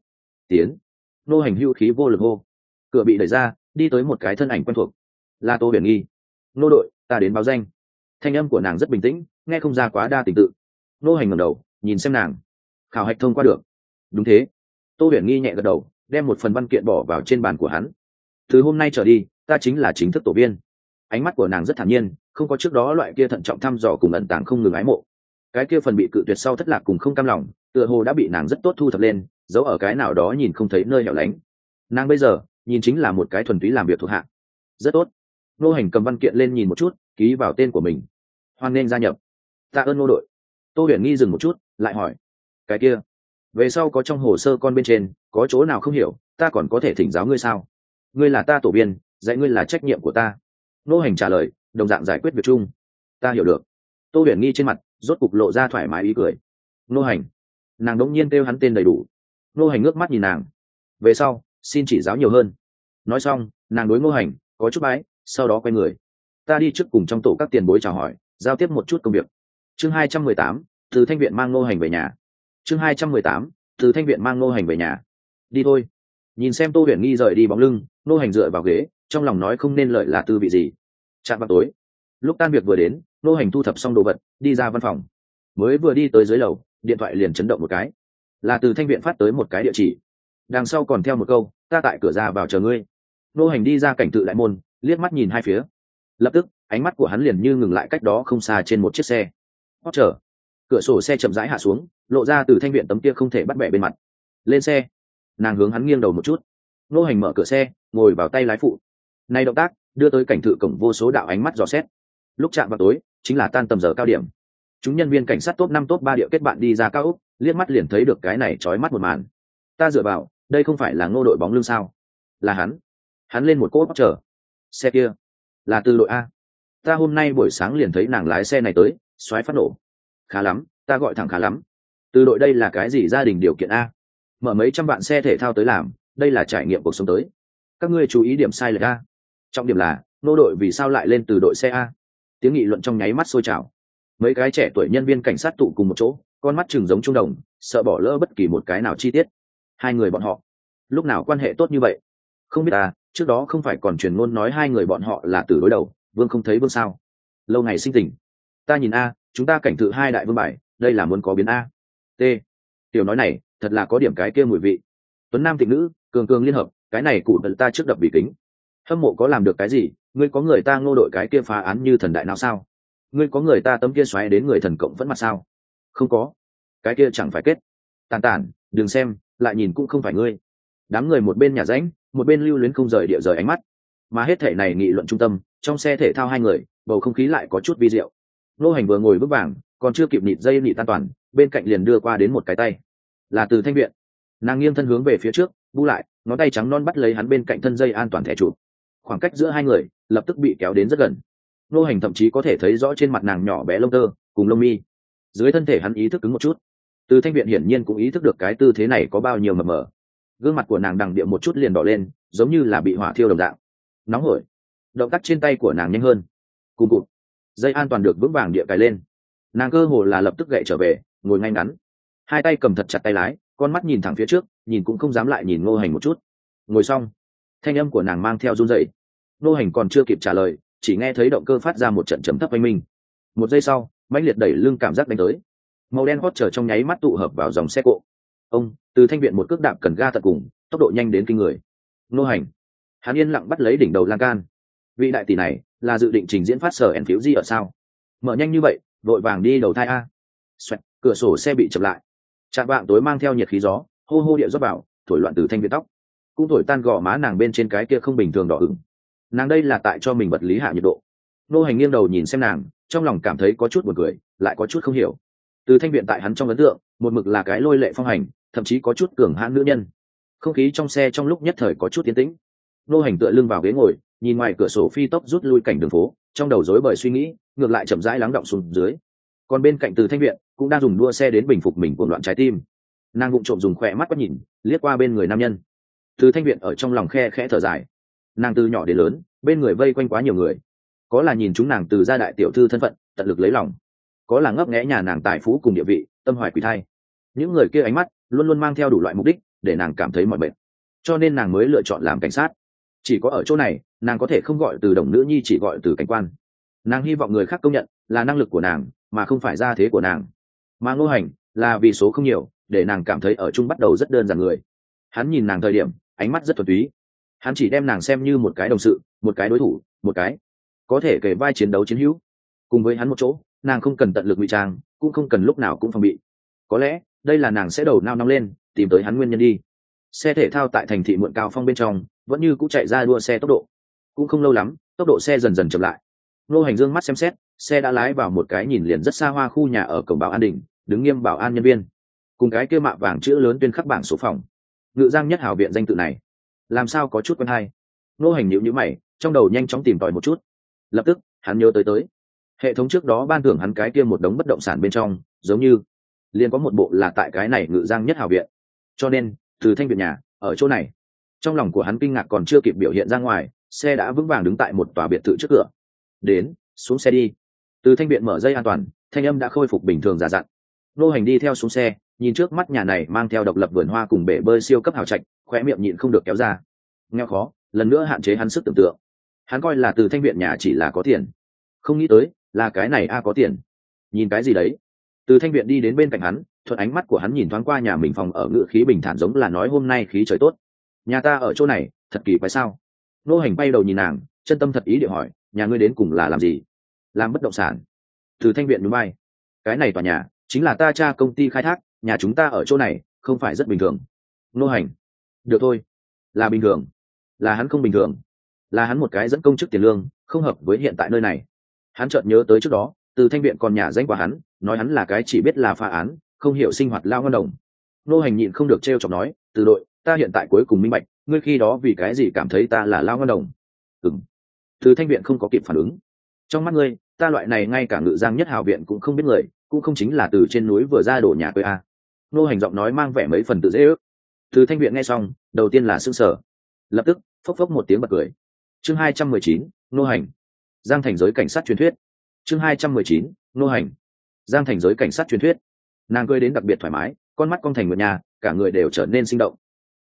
Speaker 1: Tiến. Nô hành hưu khí vô lực hô. Cửa bị đẩy ra, đi tới một cái thân ảnh quen thuộc. Là tô huyền nghi. Nô đội, ta đến báo danh. Thanh âm của nàng rất bình tĩnh, nghe không ra quá đa tình tự. Nô hành ngầm đầu, nhìn xem nàng khảo hạch thông qua được. Đúng thế. Tô huyền nghi nhẹ gật đầu, đem một phần văn kiện bỏ vào trên bàn của hắn. Từ hôm nay trở đi, ta chính là chính thức tổ viên ánh mắt của nàng rất thản nhiên, không có trước đó loại kia thận trọng thăm dò cùng ẩn tàng không ngừng ái mộ. Cái kia phần bị cự tuyệt sau thất lạc cùng không cam lòng, tựa hồ đã bị nàng rất tốt thu thập lên, giấu ở cái nào đó nhìn không thấy nơi hẻo lánh. Nàng bây giờ, nhìn chính là một cái thuần túy làm việc thuộc hạ. Rất tốt. Nô hành cầm văn kiện lên nhìn một chút, ký vào tên của mình. Hoan nên gia nhập. Tạ ơn nô đội. Tô huyền nghi dừng một chút, lại hỏi cái kia. Về sau có trong hồ sơ con bên trên, có chỗ nào không hiểu, ta còn có thể thỉnh giáo ngươi sao? Ngươi là ta tổ biên, dạy ngươi là trách nhiệm của ta. Nô hành trả lời, đồng dạng giải quyết việc chung. Ta hiểu được. Tô huyền nghi trên mặt, rốt cục lộ ra thoải mái ý cười. Nô hành. Nàng đống nhiên kêu hắn tên đầy đủ. Nô hành ngước mắt nhìn nàng. Về sau, xin chỉ giáo nhiều hơn. Nói xong, nàng đối ngô hành, có chút bái, sau đó quay người. Ta đi trước cùng trong tổ các tiền bối chào hỏi, giao tiếp một chút công việc. Chương hai trăm mười tám, từ thanh viện mang ngô hành về nhà chương hai trăm mười tám, từ thanh viện mang nô hành về nhà. Đi thôi. Nhìn xem tô huyền nghi rời đi bóng lưng nô hành dựa vào ghế, trong lòng nói không nên lợi là tư vị gì. Chạm vào tối. Lúc tan việc vừa đến nô hành thu thập xong đồ vật, đi ra văn phòng. Mới vừa đi tới dưới lầu, điện thoại liền chấn động một cái. Là từ thanh viện phát tới một cái địa chỉ. Đằng sau còn theo một câu, ta tại cửa ra vào chờ ngươi. Nô hành đi ra cảnh tự đại môn, liếc mắt nhìn hai phía. Lập tức, ánh mắt của hắn liền như ngừng lại cách đó không xa trên một chiếc xe. Hót chờ. Cửa sổ xe chậm rãi hạ xuống lộ ra từ thanh viện tấm kia không thể bắt bẻ bên mặt. Lên xe. Nàng hướng hắn nghiêng đầu một chút. Nô hành mở cửa xe, ngồi vào tay lái phụ. Nay động tác, đưa tới cảnh thự cổng vô số đạo ánh mắt dò xét. Lúc chạm vào tối, chính là tan tầm giờ cao điểm. Chúng nhân viên cảnh sát top năm top ba địa kết bạn đi ra cao úc liếc mắt liền thấy được cái này trói mắt một màn. Ta dựa vào, đây không phải là ngô đội bóng lưng sao? Là hắn. Hắn lên một cỗ bóc chờ. Xe kia. Là từ đội a. Ta hôm nay buổi sáng liền thấy nàng lái xe này tới, xoáy phát nổ. Khá lắm, ta gọi thẳng khá lắm từ đội đây là cái gì gia đình điều kiện a? Mở mấy trăm vạn xe thể thao tới làm, đây là trải nghiệm cuộc sống tới. Các ngươi chú ý điểm sai lệch a. Trọng điểm là, nô đội vì sao lại lên từ đội xe a? Tiếng nghị luận trong nháy mắt sôi trào. Mấy cái trẻ tuổi nhân viên cảnh sát tụ cùng một chỗ, con mắt chừng giống trung đồng, sợ bỏ lỡ bất kỳ một cái nào chi tiết. Hai người bọn họ. Lúc nào quan hệ tốt như vậy? Không biết à trước đó không phải còn truyền ngôn nói hai người bọn họ là từ đối đầu, vương không thấy vương sao? Lâu ngày sinh tình. Ta nhìn a, chúng ta cảnh thự hai đại vương bài, đây là muốn có biến a t. Tiểu nói này, thật là có điểm cái kia mùi vị. Tuấn nam Thịnh nữ cường cường liên hợp, cái này cụ tận ta trước đập bị kính. Hâm mộ có làm được cái gì? Ngươi có người ta ngô đội cái kia phá án như thần đại nào sao? Ngươi có người ta tấm kia xoáy đến người thần cộng vẫn mặt sao? Không có. Cái kia chẳng phải kết. Tàn tàn, đừng xem, lại nhìn cũng không phải ngươi. Đám người một bên nhà ránh một bên lưu luyến không rời địa rời ánh mắt. Mà hết thể này nghị luận trung tâm, trong xe thể thao hai người, bầu không khí lại có chút vi diệu. Nô hành vừa ngồi bước vàng, còn chưa kịp nịt dây nịt an toàn bên cạnh liền đưa qua đến một cái tay. Là từ thanh viện. Nàng nghiêng thân hướng về phía trước, bu lại, ngón tay trắng non bắt lấy hắn bên cạnh thân dây an toàn thẻ chụp. Khoảng cách giữa hai người, lập tức bị kéo đến rất gần. Nô hành thậm chí có thể thấy rõ trên mặt nàng nhỏ bé lông tơ, cùng lông mi. Dưới thân thể hắn ý thức cứng một chút. Từ thanh viện hiển nhiên cũng ý thức được cái tư thế này có bao nhiêu mờ mờ. Gương mặt của nàng đằng điệu một chút liền đỏ lên, giống như là bị hỏa thiêu đồng dạng. Nóng hổi. Động tác trên tay của nàng nhanh hơn. Cùng cụt. Dây an toàn được vững vàng địa cài lên. Nàng cơ hồ là lập tức gậy trở về ngồi ngay ngắn. Hai tay cầm thật chặt tay lái con mắt nhìn thẳng phía trước nhìn cũng không dám lại nhìn ngô hành một chút. Ngồi xong thanh âm của nàng mang theo run dậy ngô hành còn chưa kịp trả lời chỉ nghe thấy động cơ phát ra một trận chấm thấp oanh minh. Một giây sau mãnh liệt đẩy lưng cảm giác đánh tới. Màu đen hót trở trong nháy mắt tụ hợp vào dòng xe cộ. Ông từ thanh viện một cước đạp cần ga tận cùng tốc độ nhanh đến kinh người. Ngô hành hắn yên lặng bắt lấy đỉnh đầu lan can. Vị đại tỷ này là dự định trình diễn phát sở ẩn phiếu gì ở sao? Mở nhanh như vậy vội vàng đi đầu thai a. Xoẹt, cửa sổ xe bị chậm lại. Chạm vạng tối mang theo nhiệt khí gió, hô hô điệu rót vào, thổi loạn từ thanh viện tóc. Cũng thổi tan gò má nàng bên trên cái kia không bình thường đỏ ửng. Nàng đây là tại cho mình vật lý hạ nhiệt độ. Nô hành nghiêng đầu nhìn xem nàng, trong lòng cảm thấy có chút buồn cười, lại có chút không hiểu. Từ thanh viện tại hắn trong ấn tượng, một mực là cái lôi lệ phong hành, thậm chí có chút cường hãn nữ nhân. Không khí trong xe trong lúc nhất thời có chút tiến tĩnh. Nô hành tựa lưng vào ghế ngồi, nhìn ngoài cửa sổ phi tốc rút lui cảnh đường phố, trong đầu rối bời suy nghĩ, ngược lại chậm rãi lắng động xuống dưới. Còn bên cạnh từ thanh viện cũng đang dùng đua xe đến bình phục mình cuồng loạn trái tim. Nàng vụng trộm dùng khỏe mắt quét nhìn liếc qua bên người nam nhân. Từ thanh viện ở trong lòng khe khẽ thở dài. Nàng từ nhỏ đến lớn bên người vây quanh quá nhiều người. Có là nhìn chúng nàng từ gia đại tiểu thư thân phận tận lực lấy lòng. Có là ngấp nghẽ nhà nàng tài phú cùng địa vị tâm hoài quỷ thai. Những người kia ánh mắt luôn luôn mang theo đủ loại mục đích để nàng cảm thấy mọi mệt, cho nên nàng mới lựa chọn làm cảnh sát. Chỉ có ở chỗ này nàng có thể không gọi từ đồng nữ nhi chỉ gọi từ cảnh quan. Nàng hy vọng người khác công nhận là năng lực của nàng mà không phải gia thế của nàng mà ngô hành là vì số không nhiều, để nàng cảm thấy ở chung bắt đầu rất đơn giản người. Hắn nhìn nàng thời điểm, ánh mắt rất thuần túy. Hắn chỉ đem nàng xem như một cái đồng sự, một cái đối thủ, một cái có thể kể vai chiến đấu chiến hữu. Cùng với hắn một chỗ, nàng không cần tận lực ngụy trang, cũng không cần lúc nào cũng phòng bị. Có lẽ, đây là nàng sẽ đầu nao nóng lên, tìm tới hắn nguyên nhân đi. Xe thể thao tại thành thị muộn cao phong bên trong, vẫn như cũng chạy ra đua xe tốc độ. Cũng không lâu lắm, tốc độ xe dần dần chậm lại. Nô hành dương mắt xem xét xe đã lái vào một cái nhìn liền rất xa hoa khu nhà ở cổng bảo an đình đứng nghiêm bảo an nhân viên. Cùng cái kia mạ vàng chữ lớn tuyên khắc bảng số phòng. Ngự giang nhất hảo viện danh tự này. Làm sao có chút quen hay? Nô hành nhịu nhữ mày, trong đầu nhanh chóng tìm tòi một chút. Lập tức, hắn nhớ tới tới. Hệ thống trước đó ban thưởng hắn cái kia một đống bất động sản bên trong, giống như liền có một bộ là tại cái này ngự giang nhất hảo viện. Cho nên, từ thanh viện nhà, ở chỗ này. Trong lòng của hắn kinh ngạc còn chưa kịp biểu hiện ra ngoài, xe đã vững vàng đứng tại một tòa biệt thự trước cửa. Đến, xuống xe đi từ thanh viện mở dây an toàn, thanh âm đã khôi phục bình thường giả dặn nô hành đi theo xuống xe, nhìn trước mắt nhà này mang theo độc lập vườn hoa cùng bể bơi siêu cấp hào trạch, khóe miệng nhịn không được kéo ra. Nghèo khó, lần nữa hạn chế hắn sức tưởng tượng. Hắn coi là từ thanh viện nhà chỉ là có tiền. Không nghĩ tới, là cái này a có tiền. Nhìn cái gì đấy? Từ thanh viện đi đến bên cạnh hắn, thuận ánh mắt của hắn nhìn thoáng qua nhà mình phòng ở ngự khí bình thản giống là nói hôm nay khí trời tốt. Nhà ta ở chỗ này, thật kỳ phải sao? Nô hành bay đầu nhìn nàng, chân tâm thật ý điệu hỏi, nhà ngươi đến cùng là làm gì? Làm bất động sản. Từ thanh viện núi bay. Cái này tòa nhà, chính là ta cha công ty khai thác, nhà chúng ta ở chỗ này, không phải rất bình thường. Nô hành. Được thôi. Là bình thường. Là hắn không bình thường. Là hắn một cái dẫn công chức tiền lương, không hợp với hiện tại nơi này. Hắn chợt nhớ tới trước đó, từ thanh viện còn nhà danh quả hắn, nói hắn là cái chỉ biết là phá án, không hiểu sinh hoạt lao ngon đồng. Nô hành nhịn không được t r e o chọc nói, từ đội, ta hiện tại cuối cùng minh bạch, ngươi khi đó vì cái gì cảm thấy ta là lao ngon đồng? Ừng từ thanh viện không có kịp phản ứng. Trong mắt ngươi ta loại này ngay cả ngự giang nhất hào viện cũng không biết người, cũng không chính là từ trên núi vừa ra đổ nhà quê a. Nô hành giọng nói mang vẻ mấy phần tự dễ ước. Từ thanh viện nghe xong, đầu tiên là s ư sở lập tức, phốc phốc một tiếng bật cười. Chương hai trăm mười chín, nô hành. Giang thành giới cảnh sát truyền thuyết. Chương hai trăm mười chín, nô hành. Giang thành giới cảnh sát truyền thuyết. Nàng cười đến đặc biệt thoải mái, con mắt con thành một nhà, cả người đều trở nên sinh động.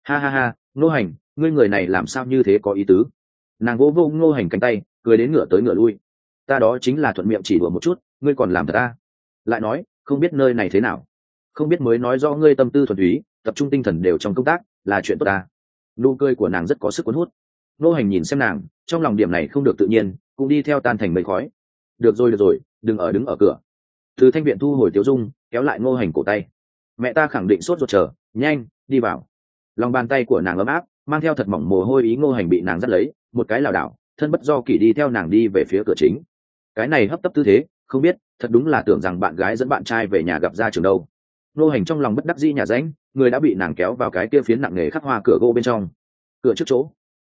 Speaker 1: Ha ha ha, nô hành, ngươi người này làm sao như thế có ý tứ? Nàng vỗ vô ngô hành cánh tay, cười đến ngửa tới ngửa lui ta đó chính là thuận miệng chỉ đùa một chút, ngươi còn làm thật ta lại nói, không biết nơi này thế nào. Không biết mới nói do ngươi tâm tư thuần túy, tập trung tinh thần đều trong công tác, là chuyện tốt ta. Nụ cười của nàng rất có sức cuốn hút. Nô hành nhìn xem nàng, trong lòng điểm này không được tự nhiên, cũng đi theo tan thành mây khói. Được rồi được rồi, đừng ở đứng ở cửa. Từ thanh viện thu hồi tiêu dung, kéo lại ngô hành cổ tay. Mẹ ta khẳng định sốt ruột chờ, nhanh, đi vào. Lòng bàn tay của nàng ấm áp, mang theo thật mỏng mồ hôi ý ngô hành bị nàng dắt lấy, một cái lảo đảo, thân bất do kỷ đi theo nàng đi về phía cửa chính cái này hấp tấp tư thế, không biết, thật đúng là tưởng rằng bạn gái dẫn bạn trai về nhà gặp ra trường đâu. Nô hành trong lòng bất đắc dĩ nhà ránh người đã bị nàng kéo vào cái kia phiến nặng nề khắc hoa cửa gỗ bên trong. Cửa trước chỗ.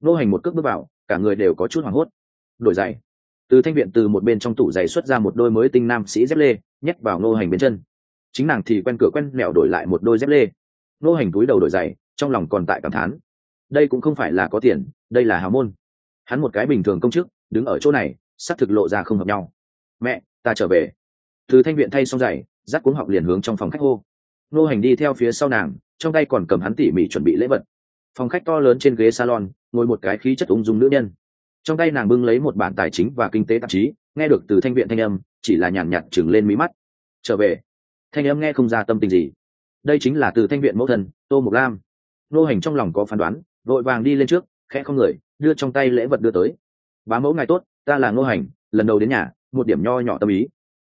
Speaker 1: Nô hành một cước bước vào, cả người đều có chút hoảng hốt. Đổi giày. Từ thanh viện từ một bên trong tủ giày xuất ra một đôi mới tinh nam sĩ dép lê, nhét vào nô hành bên chân. Chính nàng thì quen cửa quen mẹo đổi lại một đôi dép lê. Nô hành túi đầu đổi giày, trong lòng còn tại cảm thán. Đây cũng không phải là có tiền, đây là hào môn. Hắn một cái bình thường công chức, đứng ở chỗ này sắc thực lộ ra không hợp nhau. Mẹ, ta trở về. Từ thanh viện thay xong giày, dắt cuống học liền hướng trong phòng khách hô. Nô hành đi theo phía sau nàng, trong tay còn cầm hắn tỉ mỉ chuẩn bị lễ vật. Phòng khách to lớn trên ghế salon, ngồi một cái khí chất ung dung nữ nhân. Trong tay nàng bưng lấy một bản tài chính và kinh tế tạp chí, nghe được từ thanh viện thanh âm, chỉ là nhàn nhạt chừng lên mí mắt. Trở về. Thanh âm nghe không ra tâm tình gì. Đây chính là từ thanh viện mẫu thần tô mục lam. Nô hành trong lòng có phán đoán, vội vàng đi lên trước, khẽ không người, đưa trong tay lễ vật đưa tới. Bá mẫu ngài tốt ta là ngô hành, lần đầu đến nhà, một điểm nho nhỏ tâm ý.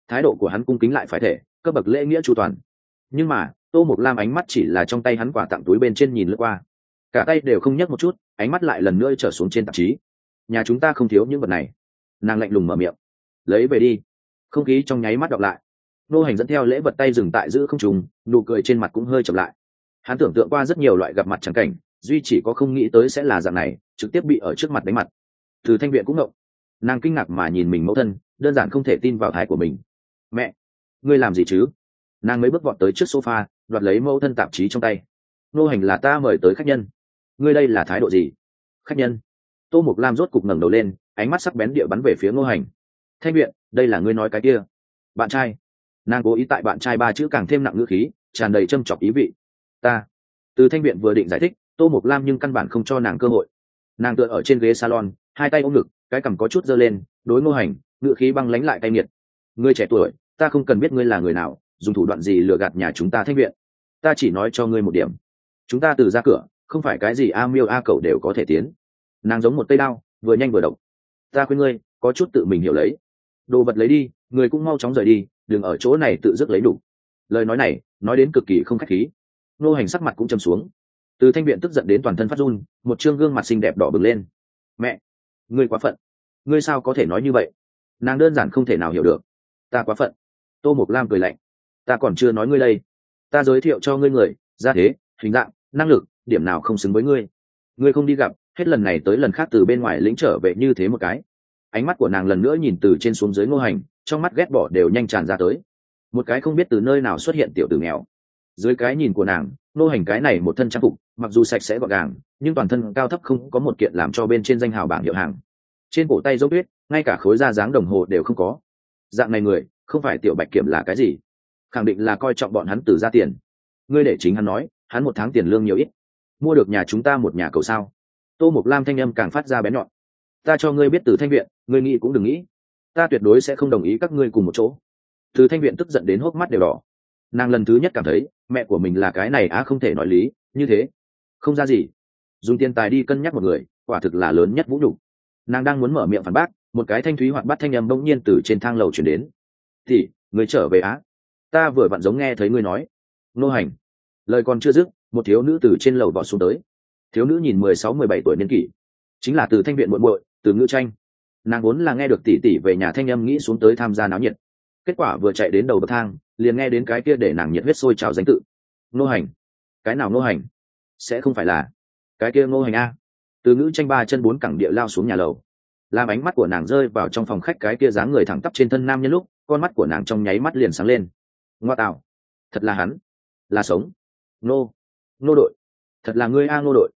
Speaker 1: Thái độ của hắn cung kính lại phải thể cấp bậc lễ nghĩa chu toàn. Nhưng mà, tô mục lam ánh mắt chỉ là trong tay hắn quả tặng túi bên trên nhìn lướt qua. Cả tay đều không nhấc một chút, ánh mắt lại lần nữa trở xuống trên tạp chí. Nhà chúng ta không thiếu những vật này. Nàng lạnh lùng mở miệng. Lấy về đi. Không khí trong nháy mắt đọc lại. Nô hành dẫn theo lễ vật tay dừng tại giữ không trùng nụ cười trên mặt cũng hơi chậm lại. Hắn tưởng tượng qua rất nhiều loại gặp mặt trắng cảnh, duy chỉ có không nghĩ tới sẽ là dạng này, trực tiếp bị ở trước mặt đánh mặt. Từ thanh viện cũng ngộng nàng kinh ngạc mà nhìn mình mẫu thân, đơn giản không thể tin vào thái của mình. Mẹ, ngươi làm gì chứ? Nàng mới bước vọt tới trước sofa, đoạt lấy mẫu thân tạp chí trong tay. Nô hành là ta mời tới khách nhân. Ngươi đây là thái độ gì? Khách nhân. Tô mục lam rốt cục ngẩng đầu lên, ánh mắt sắc bén địa bắn về phía ngô hành. Thanh viện đây là ngươi nói cái kia. Bạn trai. Nàng cố ý tại bạn trai ba chữ càng thêm nặng ngữ khí, tràn đầy châm chọc ý vị. Ta. Từ thanh viện vừa định giải thích, tô mục lam nhưng căn bản không cho nàng cơ hội. Nàng tựa ở trên ghế salon hai tay ôm ngực, cái cằm có chút dơ lên, đối ngô hành ngựa khí băng lánh lại tay nghiệt. Ngươi trẻ tuổi, ta không cần biết ngươi là người nào, dùng thủ đoạn gì lừa gạt nhà chúng ta thanh viện. Ta chỉ nói cho ngươi một điểm. Chúng ta từ ra cửa, không phải cái gì a miêu a cậu đều có thể tiến. Nàng giống một cây đao, vừa nhanh vừa độc ta khuyên ngươi, có chút tự mình hiểu lấy. Đồ vật lấy đi, người cũng mau chóng rời đi, đừng ở chỗ này tự dứt lấy đủ. Lời nói này, nói đến cực kỳ không khách khí. Nô hành sắc mặt cũng châm xuống. Từ thanh viện tức giận đến toàn thân phát run, một chương gương mặt xinh đẹp đỏ bừng lên. Mẹ ngươi quá phận. Ngươi sao có thể nói như vậy? Nàng đơn giản không thể nào hiểu được. Ta quá phận. Tô mộc lam cười lạnh. Ta còn chưa nói ngươi đây. Ta giới thiệu cho ngươi người ra thế, hình dạng, năng lực, điểm nào không xứng với ngươi. Ngươi không đi gặp, hết lần này tới lần khác từ bên ngoài lĩnh trở về như thế một cái. Ánh mắt của nàng lần nữa nhìn từ trên xuống dưới ngô hành, trong mắt ghét bỏ đều nhanh tràn ra tới. Một cái không biết từ nơi nào xuất hiện tiểu tử nghèo. Dưới cái nhìn của nàng nô hành cái này một thân trang phục, mặc dù sạch sẽ gọn gàng, nhưng toàn thân cao thấp không có một kiện làm cho bên trên danh hào bảng hiệu hàng. Trên cổ tay dốc tuyết ngay cả khối da dáng đồng hồ đều không có. Dạng này người, không phải tiểu bạch kiểm là cái gì? Khẳng định là coi trọng bọn hắn từ ra tiền. Ngươi để chính hắn nói, hắn một tháng tiền lương nhiều ít. Mua được nhà chúng ta một nhà cầu sao? Tô mục lam thanh âm càng phát ra bén nhọn. Ta cho ngươi biết từ thanh viện, ngươi nghĩ cũng đừng nghĩ. Ta tuyệt đối sẽ không đồng ý các ngươi cùng một chỗ. Từ thanh viện tức giận đến hốc mắt đều đỏ. Nàng lần thứ nhất cảm thấy mẹ của mình là cái này á không thể nói lý, như thế. Không ra gì. Dùng tiền tài đi cân nhắc một người, quả thực là lớn nhất vũ nhục. Nàng đang muốn mở miệng phản bác, một cái thanh thúy hoạt bắt thanh âm bỗng nhiên từ trên thang lầu chuyển đến. Thì người trở về á? Ta vừa vặn giống nghe thấy ngươi nói. Nô hành. Lời còn chưa dứt, một thiếu nữ từ trên lầu vọt xuống tới. Thiếu nữ nhìn mười sáu, mười bảy tuổi niên kỷ. Chính là từ thanh viện muộn muội, từ ngữ tranh. Nàng vốn là nghe được tỷ tỷ về nhà thanh âm nghĩ xuống tới tham gia náo nhiệt. Kết quả vừa chạy đến đầu bậc thang liền nghe đến cái kia để nàng nhiệt huyết sôi trào danh tự. Nô hành. Cái nào nô hành? Sẽ không phải là cái kia nô hành a. Từ ngữ tranh ba chân bốn cẳng địa lao xuống nhà lầu. Làm ánh mắt của nàng rơi vào trong phòng khách cái kia dáng người thẳng tắp trên thân nam nhân lúc, con mắt của nàng trong nháy mắt liền sáng lên. Ngoa tạo. Thật là hắn. Là sống. Nô. Nô đội. Thật là ngươi a nô đội.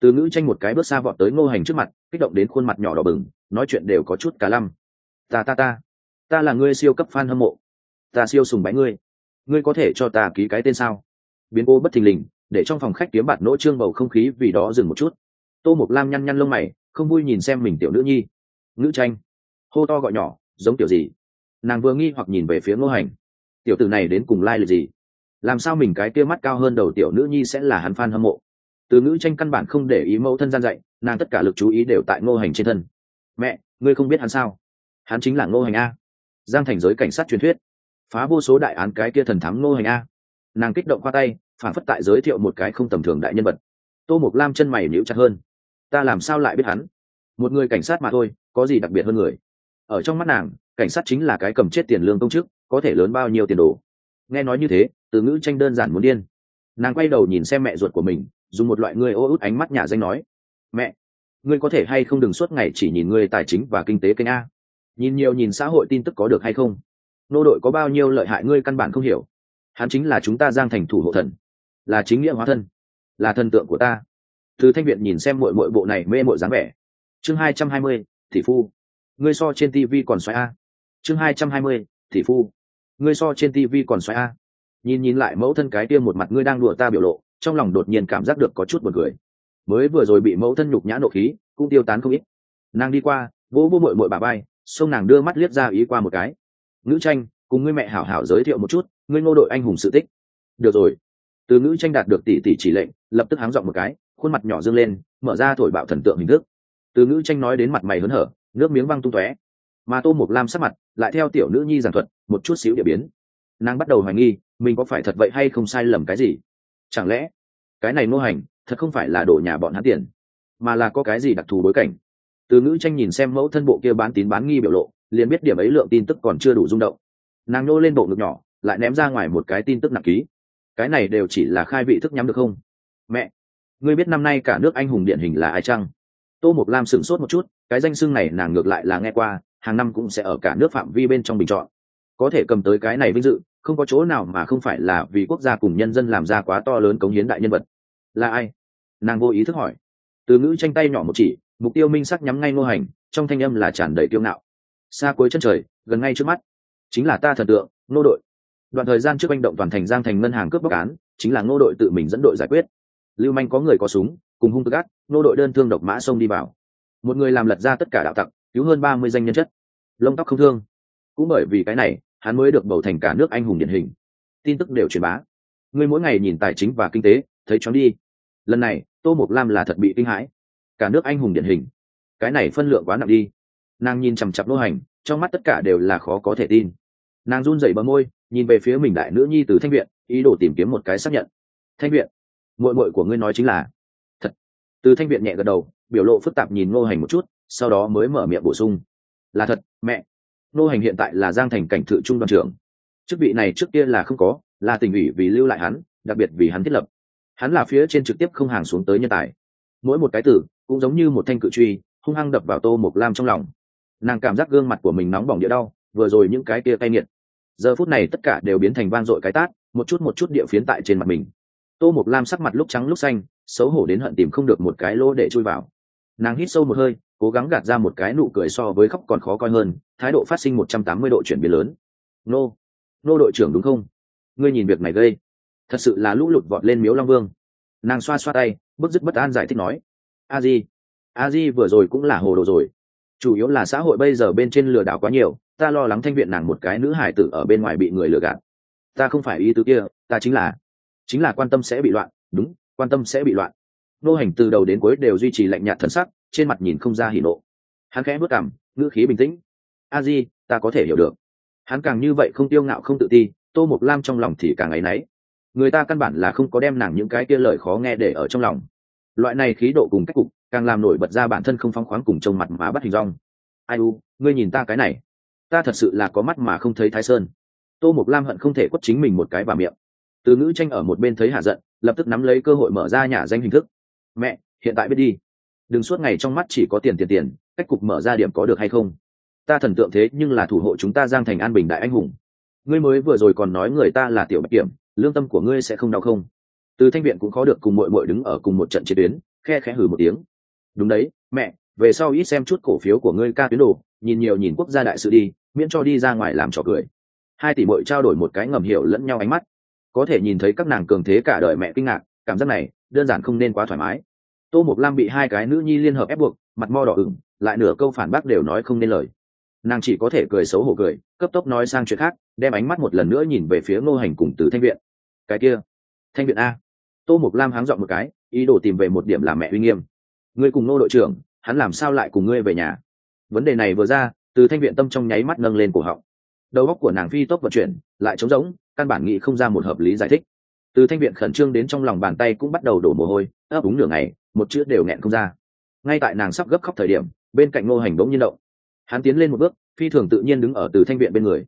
Speaker 1: Từ ngữ tranh một cái bước xa vọt tới ngô hành trước mặt, kích động đến khuôn mặt nhỏ đỏ bừng, nói chuyện đều có chút cả lăm. Ta ta ta. Ta là ngươi siêu cấp fan hâm mộ ta siêu sùng bái ngươi. Ngươi có thể cho ta ký cái tên sao? Biến cô bất thình lình, để trong phòng khách kiếm bạt nỗ trương bầu không khí vì đó dừng một chút. Tô mục lam nhăn nhăn lông mày, không vui nhìn xem mình tiểu nữ nhi. Ngữ tranh. Hô to gọi nhỏ, giống tiểu gì? Nàng vừa nghi hoặc nhìn về phía ngô hành. Tiểu tử này đến cùng lai、like、lịch gì? Làm sao mình cái kia mắt cao hơn đầu tiểu nữ nhi sẽ là hắn f hâm mộ? Từ ngữ tranh căn bản không để ý mẫu thân gian dạy, nàng tất cả lực chú ý đều tại ngô hành trên thân. Mẹ, ngươi không biết hắn sao? Hắn chính là ngô hành a. Giang thành giới cảnh sát truyền thuyết phá vô số đại án cái kia thần thắng ngô hành a. Nàng kích động qua tay, phản phất tại giới thiệu một cái không tầm thường đại nhân vật. Tô mục lam chân mày níu chặt hơn. Ta làm sao lại biết hắn? Một người cảnh sát mà thôi, có gì đặc biệt hơn người? Ở trong mắt nàng, cảnh sát chính là cái cầm chết tiền lương công chức, có thể lớn bao nhiêu tiền đồ? Nghe nói như thế, từ ngữ tranh đơn giản muốn điên. Nàng quay đầu nhìn xem mẹ ruột của mình, dùng một loại người ô út ánh mắt nhà danh nói. Mẹ, ngươi có thể hay không đừng suốt ngày chỉ nhìn ngươi tài chính và kinh tế kênh a? Nhìn nhiều nhìn xã hội tin tức có được hay không? Nô đội có bao nhiêu lợi hại ngươi căn bản không hiểu. Hắn chính là chúng ta giang thành thủ hộ thần. Là chính nghĩa hóa thân. Là thần tượng của ta. Từ thanh viện nhìn xem mội mội bộ này mê mội dáng vẻ. Chương hai trăm hai mươi thị phu. Ngươi so trên tv còn xoáy a. Chương hai trăm hai mươi thị phu. Ngươi so trên tv còn xoáy a. Nhìn nhìn lại mẫu thân cái kia một mặt ngươi đang đùa ta biểu lộ, trong lòng đột nhiên cảm giác được có chút buồn cười. Mới vừa rồi bị mẫu thân nhục nhã nộ khí, cũng tiêu tán không ít. Nàng đi qua, vỗ vô mội mội bà bay xông nàng đưa mắt liếc ra ý qua một cái ngữ tranh, cùng ngươi mẹ hảo hảo giới thiệu một chút, ngươi ngô đội anh hùng sự tích. Được rồi. Từ ngữ tranh đạt được tỷ tỷ chỉ lệnh, lập tức háng dọn một cái, khuôn mặt nhỏ dương lên, mở ra thổi bạo thần tượng hình thức. Từ ngữ tranh nói đến mặt mày hớn hở, nước miếng văng tung tóe. Mà tô một lam sắc mặt lại theo tiểu nữ nhi giảng thuật, một chút xíu địa biến. Nàng bắt đầu hoài nghi, mình có phải thật vậy hay không sai lầm cái gì? Chẳng lẽ, cái này nô hành, thật không phải là đổ nhà bọn hắn tiền, mà là có cái gì đặc thù bối cảnh? Từ ngữ tranh nhìn xem mẫu thân bộ kia bán tín bán nghi biểu lộ liền biết điểm ấy lượng tin tức còn chưa đủ rung động. Nàng nô lên bộ ngực nhỏ, lại ném ra ngoài một cái tin tức nặng ký. Cái này đều chỉ là khai vị thức nhắm được không? Mẹ, ngươi biết năm nay cả nước anh hùng điển hình là ai chăng? Tô Mục lam sửng sốt một chút, cái danh xưng này nàng ngược lại là nghe qua, hàng năm cũng sẽ ở cả nước phạm vi bên trong bình chọn. Có thể cầm tới cái này vinh dự, không có chỗ nào mà không phải là vì quốc gia cùng nhân dân làm ra quá to lớn cống hiến đại nhân vật. Là ai? Nàng vô ý thức hỏi. Từ ngữ tranh tay nhỏ một chỉ, mục tiêu minh sắc nhắm ngay ngô hành, trong thanh âm là tràn đầy kiêu ngạo xa cuối chân trời, gần ngay trước mắt. Chính là ta thần tượng nô đội. Đoạn thời gian trước anh động toàn thành giang thành ngân hàng cướp bóc án, chính là ngô đội tự mình dẫn đội giải quyết. Lưu manh có người có súng, cùng hung tức gắt nô đội đơn thương độc mã xông đi vào. Một người làm lật ra tất cả đạo tặc, cứu hơn ba mươi danh nhân chất. Lông tóc không thương. Cũng bởi vì cái này, hắn mới được bầu thành cả nước anh hùng điển hình. Tin tức đều truyền bá. Người mỗi ngày nhìn tài chính và kinh tế, thấy chóng đi. Lần này, tô mộc lam là thật bị kinh hãi. Cả nước anh hùng điển hình. Cái này phân lượng quá nặng đi nàng nhìn chằm chặp nô hành, trong mắt tất cả đều là khó có thể tin. Nàng run rẩy bờ môi, nhìn về phía mình đại nữ nhi từ thanh viện, ý đồ tìm kiếm một cái xác nhận. Thanh viện mội mội của ngươi nói chính là, thật. Từ thanh viện nhẹ gật đầu, biểu lộ phức tạp nhìn nô hành một chút, sau đó mới mở miệng bổ sung. Là thật, mẹ. Nô hành hiện tại là giang thành cảnh thự trung đoàn trưởng. Chức vị này trước kia là không có, là tỉnh ủy vì lưu lại hắn, đặc biệt vì hắn thiết lập. Hắn là phía trên trực tiếp không hàng xuống tới nhân tài. Mỗi một cái tử, cũng giống như một thanh cự truy, hung hăng đập vào tô mộc lam trong lòng nàng cảm giác gương mặt của mình nóng bỏng địa đau, vừa rồi những cái kia cay nghiệt. Giờ phút này tất cả đều biến thành vang dội cái tát, một chút một chút địa phiến tại trên mặt mình. Tô mộc lam sắc mặt lúc trắng lúc xanh, xấu hổ đến hận tìm không được một cái lỗ để chui vào. Nàng hít sâu một hơi, cố gắng gạt ra một cái nụ cười so với khóc còn khó coi hơn, thái độ phát sinh một trăm tám mươi độ chuyển biến lớn. Nô nô đội trưởng đúng không? Ngươi nhìn việc này gây. Thật sự là lũ lụt vọt lên miếu long vương. Nàng xoa xoa tay, bức dứt bất an giải thích nói. A di a di vừa rồi cũng là hồ đồ rồi chủ yếu là xã hội bây giờ bên trên lừa đảo quá nhiều, ta lo lắng thanh viện nàng một cái nữ hải tử ở bên ngoài bị người lừa gạt. Ta không phải ý tứ kia, ta chính là chính là quan tâm sẽ bị loạn, đúng, quan tâm sẽ bị loạn. Nô hành từ đầu đến cuối đều duy trì lạnh nhạt thân sắc, trên mặt nhìn không ra hỉ nộ. Hắn khẽ bước cảm, ngữ khí bình tĩnh. A di, ta có thể hiểu được. Hắn càng như vậy không tiêu ngạo không tự ti, tô mộc lam trong lòng thì càng áy náy. Người ta căn bản là không có đem nàng những cái kia lời khó nghe để ở trong lòng. Loại này khí độ cùng cách cục càng làm nổi bật ra bản thân không phóng khoáng cùng trông mặt mà bắt hình rong. Ai u, ngươi nhìn ta cái này. Ta thật sự là có mắt mà không thấy thái sơn. Tô mục lam hận không thể quất chính mình một cái vào miệng. Từ ngữ tranh ở một bên thấy hạ giận, lập tức nắm lấy cơ hội mở ra nhà danh hình thức. Mẹ, hiện tại biết đi. Đừng suốt ngày trong mắt chỉ có tiền tiền tiền, cách cục mở ra điểm có được hay không? Ta thần tượng thế nhưng là thủ hộ chúng ta giang thành an bình đại anh hùng. Ngươi mới vừa rồi còn nói người ta là tiểu bạch kiểm, lương tâm của ngươi sẽ không đau không? Từ thanh viện cũng khó được cùng mội mội đứng ở cùng một trận chiến tuyến, khe khẽ hử một tiếng đúng đấy, mẹ, về sau ít xem chút cổ phiếu của ngươi ca tuyến đồ, nhìn nhiều nhìn quốc gia đại sự đi, miễn cho đi ra ngoài làm trò cười. Hai tỷ mội trao đổi một cái ngầm hiểu lẫn nhau ánh mắt. Có thể nhìn thấy các nàng cường thế cả đời mẹ kinh ngạc, cảm giác này, đơn giản không nên quá thoải mái. Tô mộc lam bị hai cái nữ nhi liên hợp ép buộc, mặt mo đỏ ửng, lại nửa câu phản bác đều nói không nên lời. Nàng chỉ có thể cười xấu hổ cười, cấp tốc nói sang chuyện khác, đem ánh mắt một lần nữa nhìn về phía ngô hành cùng từ thanh viện. Cái kia, thanh viện a. Tô mộc lam háng dọn một cái, ý đồ tìm về một điểm làm mẹ uy nghiêm ngươi cùng nô đội trưởng, hắn làm sao lại cùng ngươi về nhà? Vấn đề này vừa ra, từ thanh viện tâm trong nháy mắt nâng lên cổ họng. Đầu óc của nàng phi tốc vận chuyển, lại trống rỗng, căn bản nghĩ không ra một hợp lý giải thích. Từ thanh viện khẩn trương đến trong lòng bàn tay cũng bắt đầu đổ mồ hôi, ấp úng nửa ngày, một chữ đều nghẹn không ra. Ngay tại nàng sắp gấp khóc thời điểm, bên cạnh ngô hành bỗng nhiên động. Hắn tiến lên một bước, phi thường tự nhiên đứng ở từ thanh viện bên người.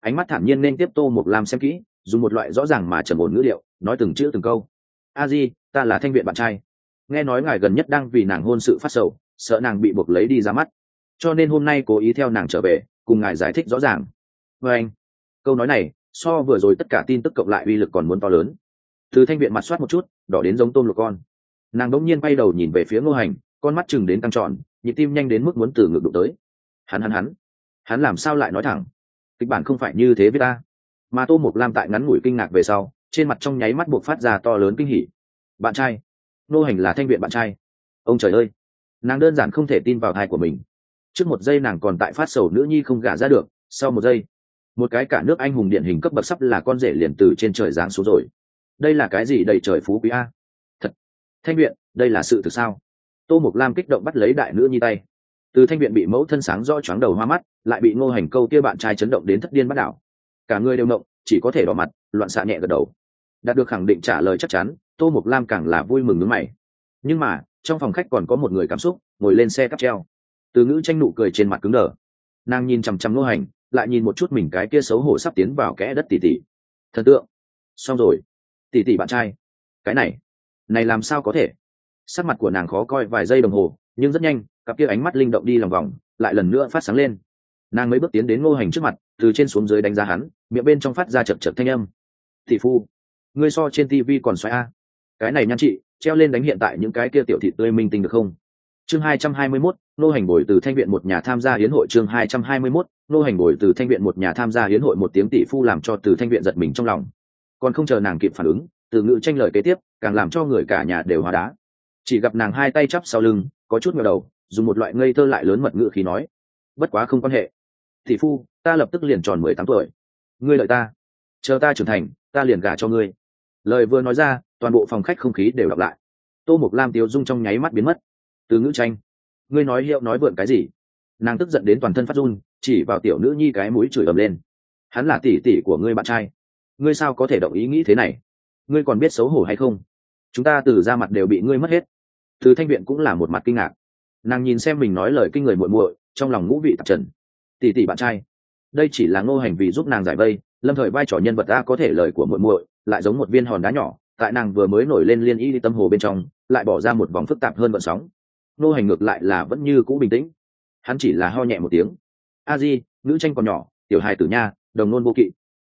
Speaker 1: Ánh mắt thản nhiên nên tiếp tô một làm xem kỹ, dùng một loại rõ ràng mà trầm ổn ngữ liệu nói từng chữ từng câu. A di, ta là thanh viện bạn trai nghe nói ngài gần nhất đang vì nàng hôn sự phát sầu, sợ nàng bị buộc lấy đi ra mắt. Cho nên hôm nay cố ý theo nàng trở về, cùng ngài giải thích rõ ràng. Vê anh, câu nói này, so vừa rồi tất cả tin tức cộng lại uy lực còn muốn to lớn. Từ thanh viện mặt soát một chút, đỏ đến giống tôm lục con. Nàng đỗng nhiên bay đầu nhìn về phía ngô hành, con mắt chừng đến căng tròn, nhịp tim nhanh đến mức muốn từ ngực đụng tới. Hắn hắn hắn. Hắn làm sao lại nói thẳng? Kịch bản không phải như thế với ta. Mà tô mục lam tại ngắn ngủi kinh ngạc về sau, trên mặt trong nháy mắt buộc phát ra to lớn kinh hỉ. Bạn trai nô hành là thanh viện bạn trai. Ông trời ơi! Nàng đơn giản không thể tin vào thai của mình. Trước một giây nàng còn tại phát sầu nữ nhi không gả ra được, sau một giây, một cái cả nước anh hùng điện hình cấp bậc sắp là con rể liền từ trên trời giáng xuống rồi. Đây là cái gì đầy trời phú quý a? Thật! Thanh viện, đây là sự thực sao? Tô mục lam kích động bắt lấy đại nữ nhi tay. Từ thanh viện bị mẫu thân sáng do chóng đầu hoa mắt, lại bị ngô hành câu kia bạn trai chấn động đến thất điên bắt đảo. Cả người đều động, chỉ có thể đỏ mặt, loạn xạ nhẹ gật đầu đạt được khẳng định trả lời chắc chắn, tô mục lam càng là vui mừng nước mày. Nhưng mà, trong phòng khách còn có một người cảm xúc, ngồi lên xe cắp treo. Từ ngữ tranh nụ cười trên mặt cứng đờ. Nàng nhìn chằm chằm nô hành, lại nhìn một chút mình cái kia xấu hổ sắp tiến vào kẽ đất tỉ tỉ thần tượng. Xong rồi. Tỉ tỉ bạn trai. Cái này. Này làm sao có thể? Sắc mặt của nàng khó coi vài giây đồng hồ, nhưng rất nhanh, cặp kia ánh mắt linh động đi lòng vòng, lại lần nữa phát sáng lên. Nàng mới bước tiến đến ngô hành trước mặt, từ trên xuống dưới đánh giá hắn, miệng bên trong phát ra chật chật thanh âm. Thị phu ngươi so trên tv còn xoáy a. Cái này nhan chị treo lên đánh hiện tại những cái kia tiểu thị tươi minh tinh được không? Chương hai trăm hai mươi 221, nô hành bồi từ thanh viện một nhà tham gia hiến hội chương hai trăm hai mươi 221, nô hành bồi từ thanh viện một nhà tham gia hiến hội một tiếng tỷ phu làm cho từ thanh viện giật mình trong lòng. Còn không chờ nàng kịp phản ứng từ ngữ tranh lời kế tiếp càng làm cho người cả nhà đều hóa đá. Chỉ gặp nàng hai tay chắp sau lưng có chút ngờ đầu dùng một loại ngây thơ lại lớn mật ngữ khí nói bất quá không quan hệ. Tỷ phu ta lập tức liền tròn mười tám tuổi. Ngươi lợi ta. Chờ ta trưởng thành ta liền gả cho ngươi lời vừa nói ra, toàn bộ phòng khách không khí đều đọc lại. Tô mục lam tiêu dung trong nháy mắt biến mất. Từ ngữ tranh. Ngươi nói hiệu nói vượn cái gì? Nàng tức giận đến toàn thân phát run, chỉ vào tiểu nữ nhi cái mũi chửi ầm lên. Hắn là tỷ tỷ của ngươi bạn trai. Ngươi sao có thể động ý nghĩ thế này? Ngươi còn biết xấu hổ hay không? Chúng ta từ ra mặt đều bị ngươi mất hết. Từ thanh viện cũng là một mặt kinh ngạc. Nàng nhìn xem mình nói lời kinh người muội muội, trong lòng ngũ vị tạp trần. Tỷ tỷ bạn trai. Đây chỉ là ngô hành vì giúp nàng giải vây lâm thời vai trò nhân vật ta có thể lời của muội muội, lại giống một viên hòn đá nhỏ, tại nàng vừa mới nổi lên liên y tâm hồ bên trong, lại bỏ ra một vòng phức tạp hơn vận sóng. Nô hành ngược lại là vẫn như cũ bình tĩnh. Hắn chỉ là ho nhẹ một tiếng. A di, nữ tranh còn nhỏ, tiểu hài tử nha, đồng nôn vô kỵ.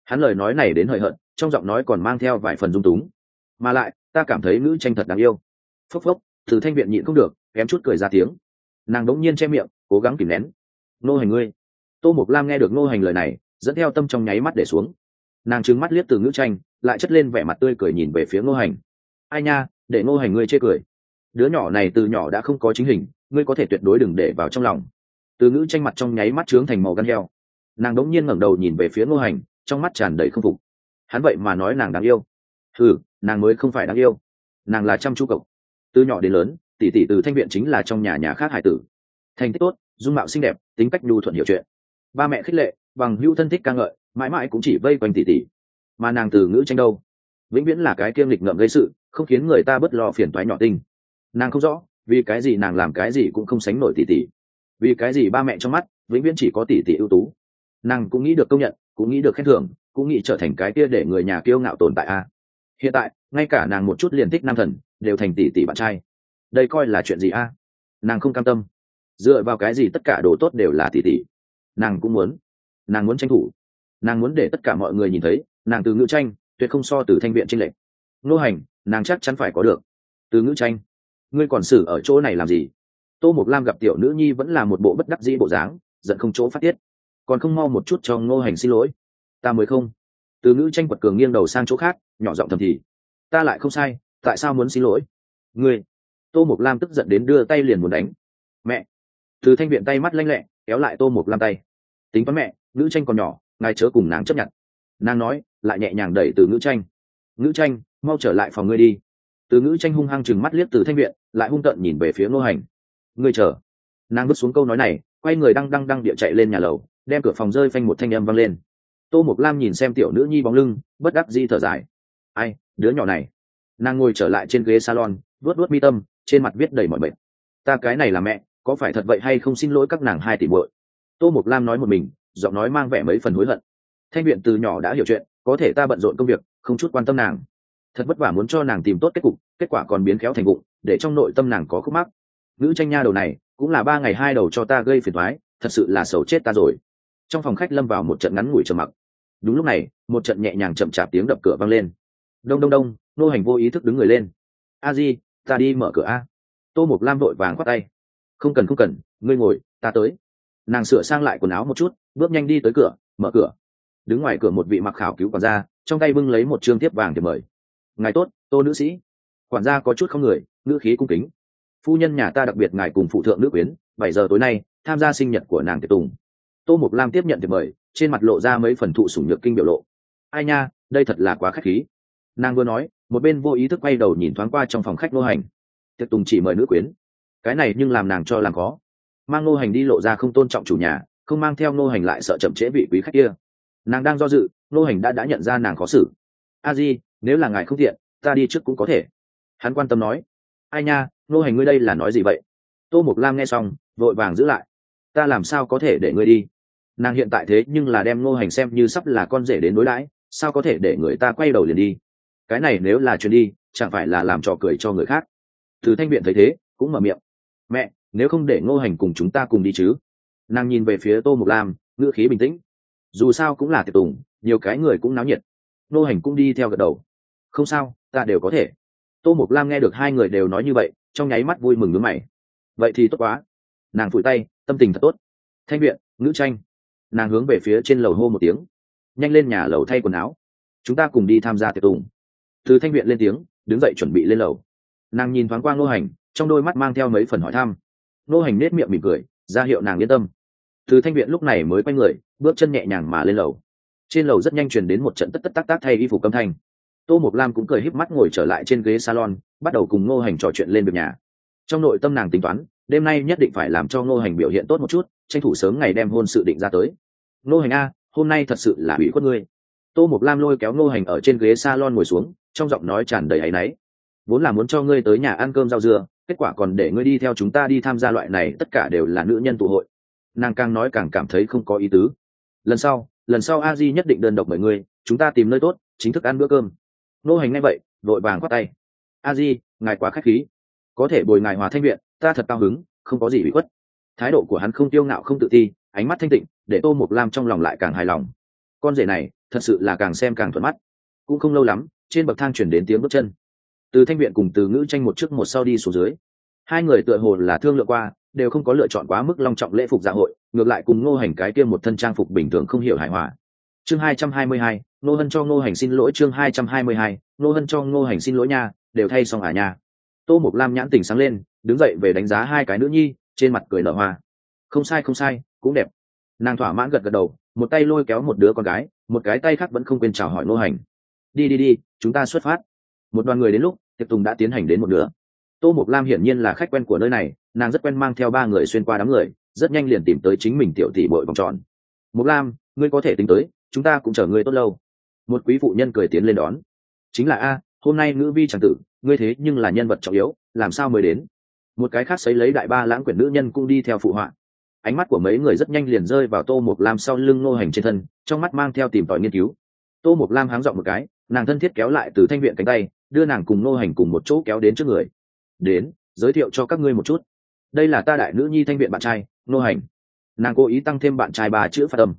Speaker 1: Hắn lời nói này đến hời hợt, trong giọng nói còn mang theo vài phần dung túng. Mà lại, ta cảm thấy nữ tranh thật đáng yêu. Phốc phốc, từ thanh viện nhịn không được, kém chút cười ra tiếng. Nàng đống nhiên che miệng, cố gắng kìm nén. Nô hành ngươi. Tô mục lam nghe được nô hành lời này dẫn theo tâm trong nháy mắt để xuống. Nàng trứng mắt liếc từ ngữ tranh, lại chất lên vẻ mặt tươi cười nhìn về phía ngô hành. Ai nha, để ngô hành ngươi chê cười. Đứa nhỏ này từ nhỏ đã không có chính hình, ngươi có thể tuyệt đối đừng để vào trong lòng. Từ ngữ tranh mặt trong nháy mắt trướng thành màu gan heo. Nàng đống nhiên ngẩng đầu nhìn về phía ngô hành, trong mắt tràn đầy k phục. Hắn vậy mà nói nàng đáng yêu. Ừ nàng mới không phải đáng yêu. Nàng là chăm chú cậu. Từ nhỏ đến lớn, tỷ tỷ từ thanh viện chính là trong nhà nhà khác hải tử. Thành tích tốt, dung mạo xinh đẹp, tính cách nhu thuận hiểu chuyện. Ba mẹ khích lệ bằng hữu thân thích ca ngợi, mãi mãi cũng chỉ vây quanh tỷ tỷ mà nàng từ ngữ tranh đâu? Vĩnh viễn là cái kiêm lịch ngợm gây sự, không khiến người ta bớt lo phiền toái nhỏ tinh. Nàng không rõ, vì cái gì nàng làm cái gì cũng không sánh nổi tỷ tỷ vì cái gì ba mẹ trong mắt, vĩnh viễn chỉ có tỷ tỷ ưu tú. Nàng cũng nghĩ được công nhận, cũng nghĩ được khen thưởng, cũng nghĩ trở thành cái kia để người nhà kiêu ngạo tồn tại a. Hiện tại, ngay cả nàng một chút liền thích nam thần, đều thành tỷ tỷ bạn trai. Đây coi là chuyện gì a? Nàng không cam tâm. Dựa vào cái gì tất cả đồ tốt đều là tỷ tỷ nàng cũng muốn nàng muốn tranh thủ. Nàng muốn để tất cả mọi người nhìn thấy, nàng từ ngữ tranh, tuyệt không so từ thanh viện tranh lệch. Nô hành, nàng chắc chắn phải có được. Từ ngữ tranh, ngươi còn xử ở chỗ này làm gì? Tô mộc lam gặp tiểu nữ nhi vẫn là một bộ bất đắc dĩ bộ dáng, giận không chỗ phát tiết. Còn không mau một chút cho ngô hành xin lỗi. Ta mới không. Từ ngữ tranh quật cường nghiêng đầu sang chỗ khác, nhỏ giọng thầm thì. Ta lại không sai, tại sao muốn xin lỗi? Ngươi. Tô mộc lam tức giận đến đưa tay liền muốn đánh. Mẹ. Từ thanh viện tay mắt lanh lẹ, kéo lại tô mộc lam tay. Tính toán mẹ ngữ tranh còn nhỏ, ngài chớ cùng nàng chấp nhận. Nàng nói, lại nhẹ nhàng đẩy từ ngữ tranh. Ngữ tranh, mau trở lại phòng ngươi đi. Từ ngữ tranh hung hăng chừng mắt liếc từ thanh viện, lại hung tợn nhìn về phía ngô hành. Ngươi chờ. Nàng bước xuống câu nói này, quay người đăng đăng đăng địa chạy lên nhà lầu, đem cửa phòng rơi phanh một thanh âm văng lên. Tô mộc lam nhìn xem tiểu nữ nhi bóng lưng, bất đắc di thở dài. Ai, đứa nhỏ này. Nàng ngồi trở lại trên ghế salon, vuốt vuốt mi tâm, trên mặt viết đầy mọi bệnh ta cái này là mẹ, có phải thật vậy hay không xin lỗi các nàng hai tỷ muội? Tô mộc lam nói một mình giọng nói mang vẻ mấy phần hối hận. Thanh viện từ nhỏ đã hiểu chuyện, có thể ta bận rộn công việc, không chút quan tâm nàng. Thật vất vả muốn cho nàng tìm tốt kết cục, kết quả còn biến khéo thành bụng, để trong nội tâm nàng có khúc mắc. Nữ tranh nha đầu này, cũng là ba ngày hai đầu cho ta gây phiền thoái thật sự là sầu chết ta rồi. Trong phòng khách lâm vào một trận ngắn ngủi trầm mặc. Đúng lúc này, một trận nhẹ nhàng chậm chạp tiếng đập cửa vang lên. Đông đông đông, nô hành vô ý thức đứng người lên. A di, ta đi mở cửa a. Tô mục lam vội vàng khoát tay. Không cần không cần, ngươi ngồi, ta tới nàng sửa sang lại quần áo một chút, bước nhanh đi tới cửa, mở cửa. Đứng ngoài cửa một vị mặc khảo cứu quản gia, trong tay bưng lấy một chương tiếp vàng để mời. Ngài tốt, tô nữ sĩ. Quản gia có chút không người, ngữ khí cung kính. Phu nhân nhà ta đặc biệt ngài cùng phụ thượng nữ quyến, bảy giờ tối nay, tham gia sinh nhật của nàng tiệc tùng. Tô mục lam tiếp nhận tiệc mời, trên mặt lộ ra mấy phần thụ sủng nhược kinh biểu lộ. Ai nha, đây thật là quá k h á c h khí. Nàng vừa nói, một bên vô ý thức quay đầu nhìn thoáng qua trong phòng khách nô hành. Tiệc tùng chỉ mời nữ quyến. Cái này nhưng làm nàng cho làm khó mang nô hành đi lộ ra không tôn trọng chủ nhà, không mang theo nô hành lại sợ chậm trễ vị quý khách kia. Nàng đang do dự nô hành đã đã nhận ra nàng khó xử. A di, nếu là ngài không tiện, ta đi trước cũng có thể. Hắn quan tâm nói. Ai nha nô hành ngươi đây là nói gì vậy? Tô mục lam nghe xong, vội vàng giữ lại. Ta làm sao có thể để ngươi đi? Nàng hiện tại thế nhưng là đem nô hành xem như sắp là con rể đến đối đãi, sao có thể để người ta quay đầu liền đi? Cái này nếu là chuyến đi, chẳng phải là làm trò cười cho người khác? Từ thanh viện thấy thế, cũng mở miệng. Mẹ nếu không để ngô hành cùng chúng ta cùng đi chứ? Nàng nhìn về phía tô mục lam, ngữ khí bình tĩnh. Dù sao cũng là tiệc tùng, nhiều cái người cũng náo nhiệt. Ngô hành cũng đi theo gật đầu. Không sao, ta đều có thể. Tô mục lam nghe được hai người đều nói như vậy, trong nháy mắt vui mừng ngứa mày. Vậy thì tốt quá. Nàng phủi tay, tâm tình thật tốt. Thanh viện, ngữ tranh. Nàng hướng về phía trên lầu hô một tiếng. Nhanh lên nhà lầu thay quần áo. Chúng ta cùng đi tham gia tiệc tùng. Từ thanh viện lên tiếng, đứng dậy chuẩn bị lên lầu. Nàng nhìn thoáng qua ngô hành, trong đôi mắt mang theo mấy phần hỏi thăm. Nô hành nết miệng mỉm cười, ra hiệu nàng yên tâm. Từ thanh viện lúc này mới quay người, bước chân nhẹ nhàng mà lên lầu. Trên lầu rất nhanh truyền đến một trận tất tất tác tác thay y phục âm thanh. Tô mộc lam cũng cười híp mắt ngồi trở lại trên ghế salon, bắt đầu cùng ngô hành trò chuyện lên việc nhà. Trong nội tâm nàng tính toán, đêm nay nhất định phải làm cho ngô hành biểu hiện tốt một chút, tranh thủ sớm ngày đem hôn sự định ra tới. Ngô hành a, hôm nay thật sự là ủy khuất ngươi. Tô mộc lam lôi kéo ngô hành ở trên ghế salon ngồi xuống, trong giọng nói tràn đầy áy náy. Vốn là muốn cho ngươi tới nhà ăn cơm rau dưa kết quả còn để ngươi đi theo chúng ta đi tham gia loại này, tất cả đều là nữ nhân tụ hội. Nàng càng nói càng cảm thấy không có ý tứ. Lần sau lần sau a di nhất định đơn độc mời ngươi, chúng ta tìm nơi tốt, chính thức ăn bữa cơm. Nô hành ngay vậy, vội vàng khoát tay. A di, ngài quá k h á c h khí. Có thể bồi ngài hòa thanh viện, ta thật cao hứng, không có gì bị khuất. Thái độ của hắn không tiêu ngạo, không tự ti, ánh mắt thanh tịnh, để tô mộc lam trong lòng lại càng hài lòng. Con rể này, thật sự là càng xem càng thuận mắt. Cũng không lâu lắm, trên bậc thang chuyển đến tiếng bước chân từ thanh viện cùng từ ngữ tranh một trước một sau đi xuống dưới. Hai người tựa hồ là thương lượng qua, đều không có lựa chọn quá mức long trọng lễ phục dạ hội, ngược lại cùng ngô hành cái kia một thân trang phục bình thường không hiểu hài hòa. Chương hai trăm hai mươi hai, ngô hân cho ngô hành xin lỗi chương hai trăm hai mươi hai, ngô hân cho ngô hành xin lỗi nha, đều thay xong à nha. Tô mục lam nhãn tình sáng lên, đứng dậy về đánh giá hai cái nữ nhi, trên mặt cười nở hoa. Không sai không sai, cũng đẹp. Nàng thỏa mãn gật gật đầu, một tay lôi kéo một đứa con gái, một cái tay khác vẫn không quên chào hỏi ngô hành. Đi đi đi, chúng ta xuất phát một đoàn người đến lúc tiệc tùng đã tiến hành đến một nửa. Tô mục lam hiển nhiên là khách quen của nơi này, nàng rất quen mang theo ba người xuyên qua đám người, rất nhanh liền tìm tới chính mình tiểu tỷ bội vòng tròn. Mục lam, ngươi có thể tính tới, chúng ta cũng chờ ngươi tốt lâu. Một quý phụ nhân cười tiến lên đón. Chính là a, hôm nay ngữ vi tràng tử, ngươi thế nhưng là nhân vật trọng yếu, làm sao mới đến? Một cái khác xấy lấy đại ba lãng quyển nữ nhân cũng đi theo phụ họa. Ánh mắt của mấy người rất nhanh liền rơi vào tô mục lam sau lưng ngô hành trên thân, trong mắt mang theo tìm tòi nghiên cứu. Tô mục lam háng dọn một cái, nàng thân thiết kéo lại từ thanh viện cánh tay đưa nàng cùng Nô hành cùng một chỗ kéo đến trước người. Đến, giới thiệu cho các ngươi một chút. Đây là ta đại nữ nhi thanh viện bạn trai Nô hành. Nàng cố ý tăng thêm bạn trai bà chữ phát âm.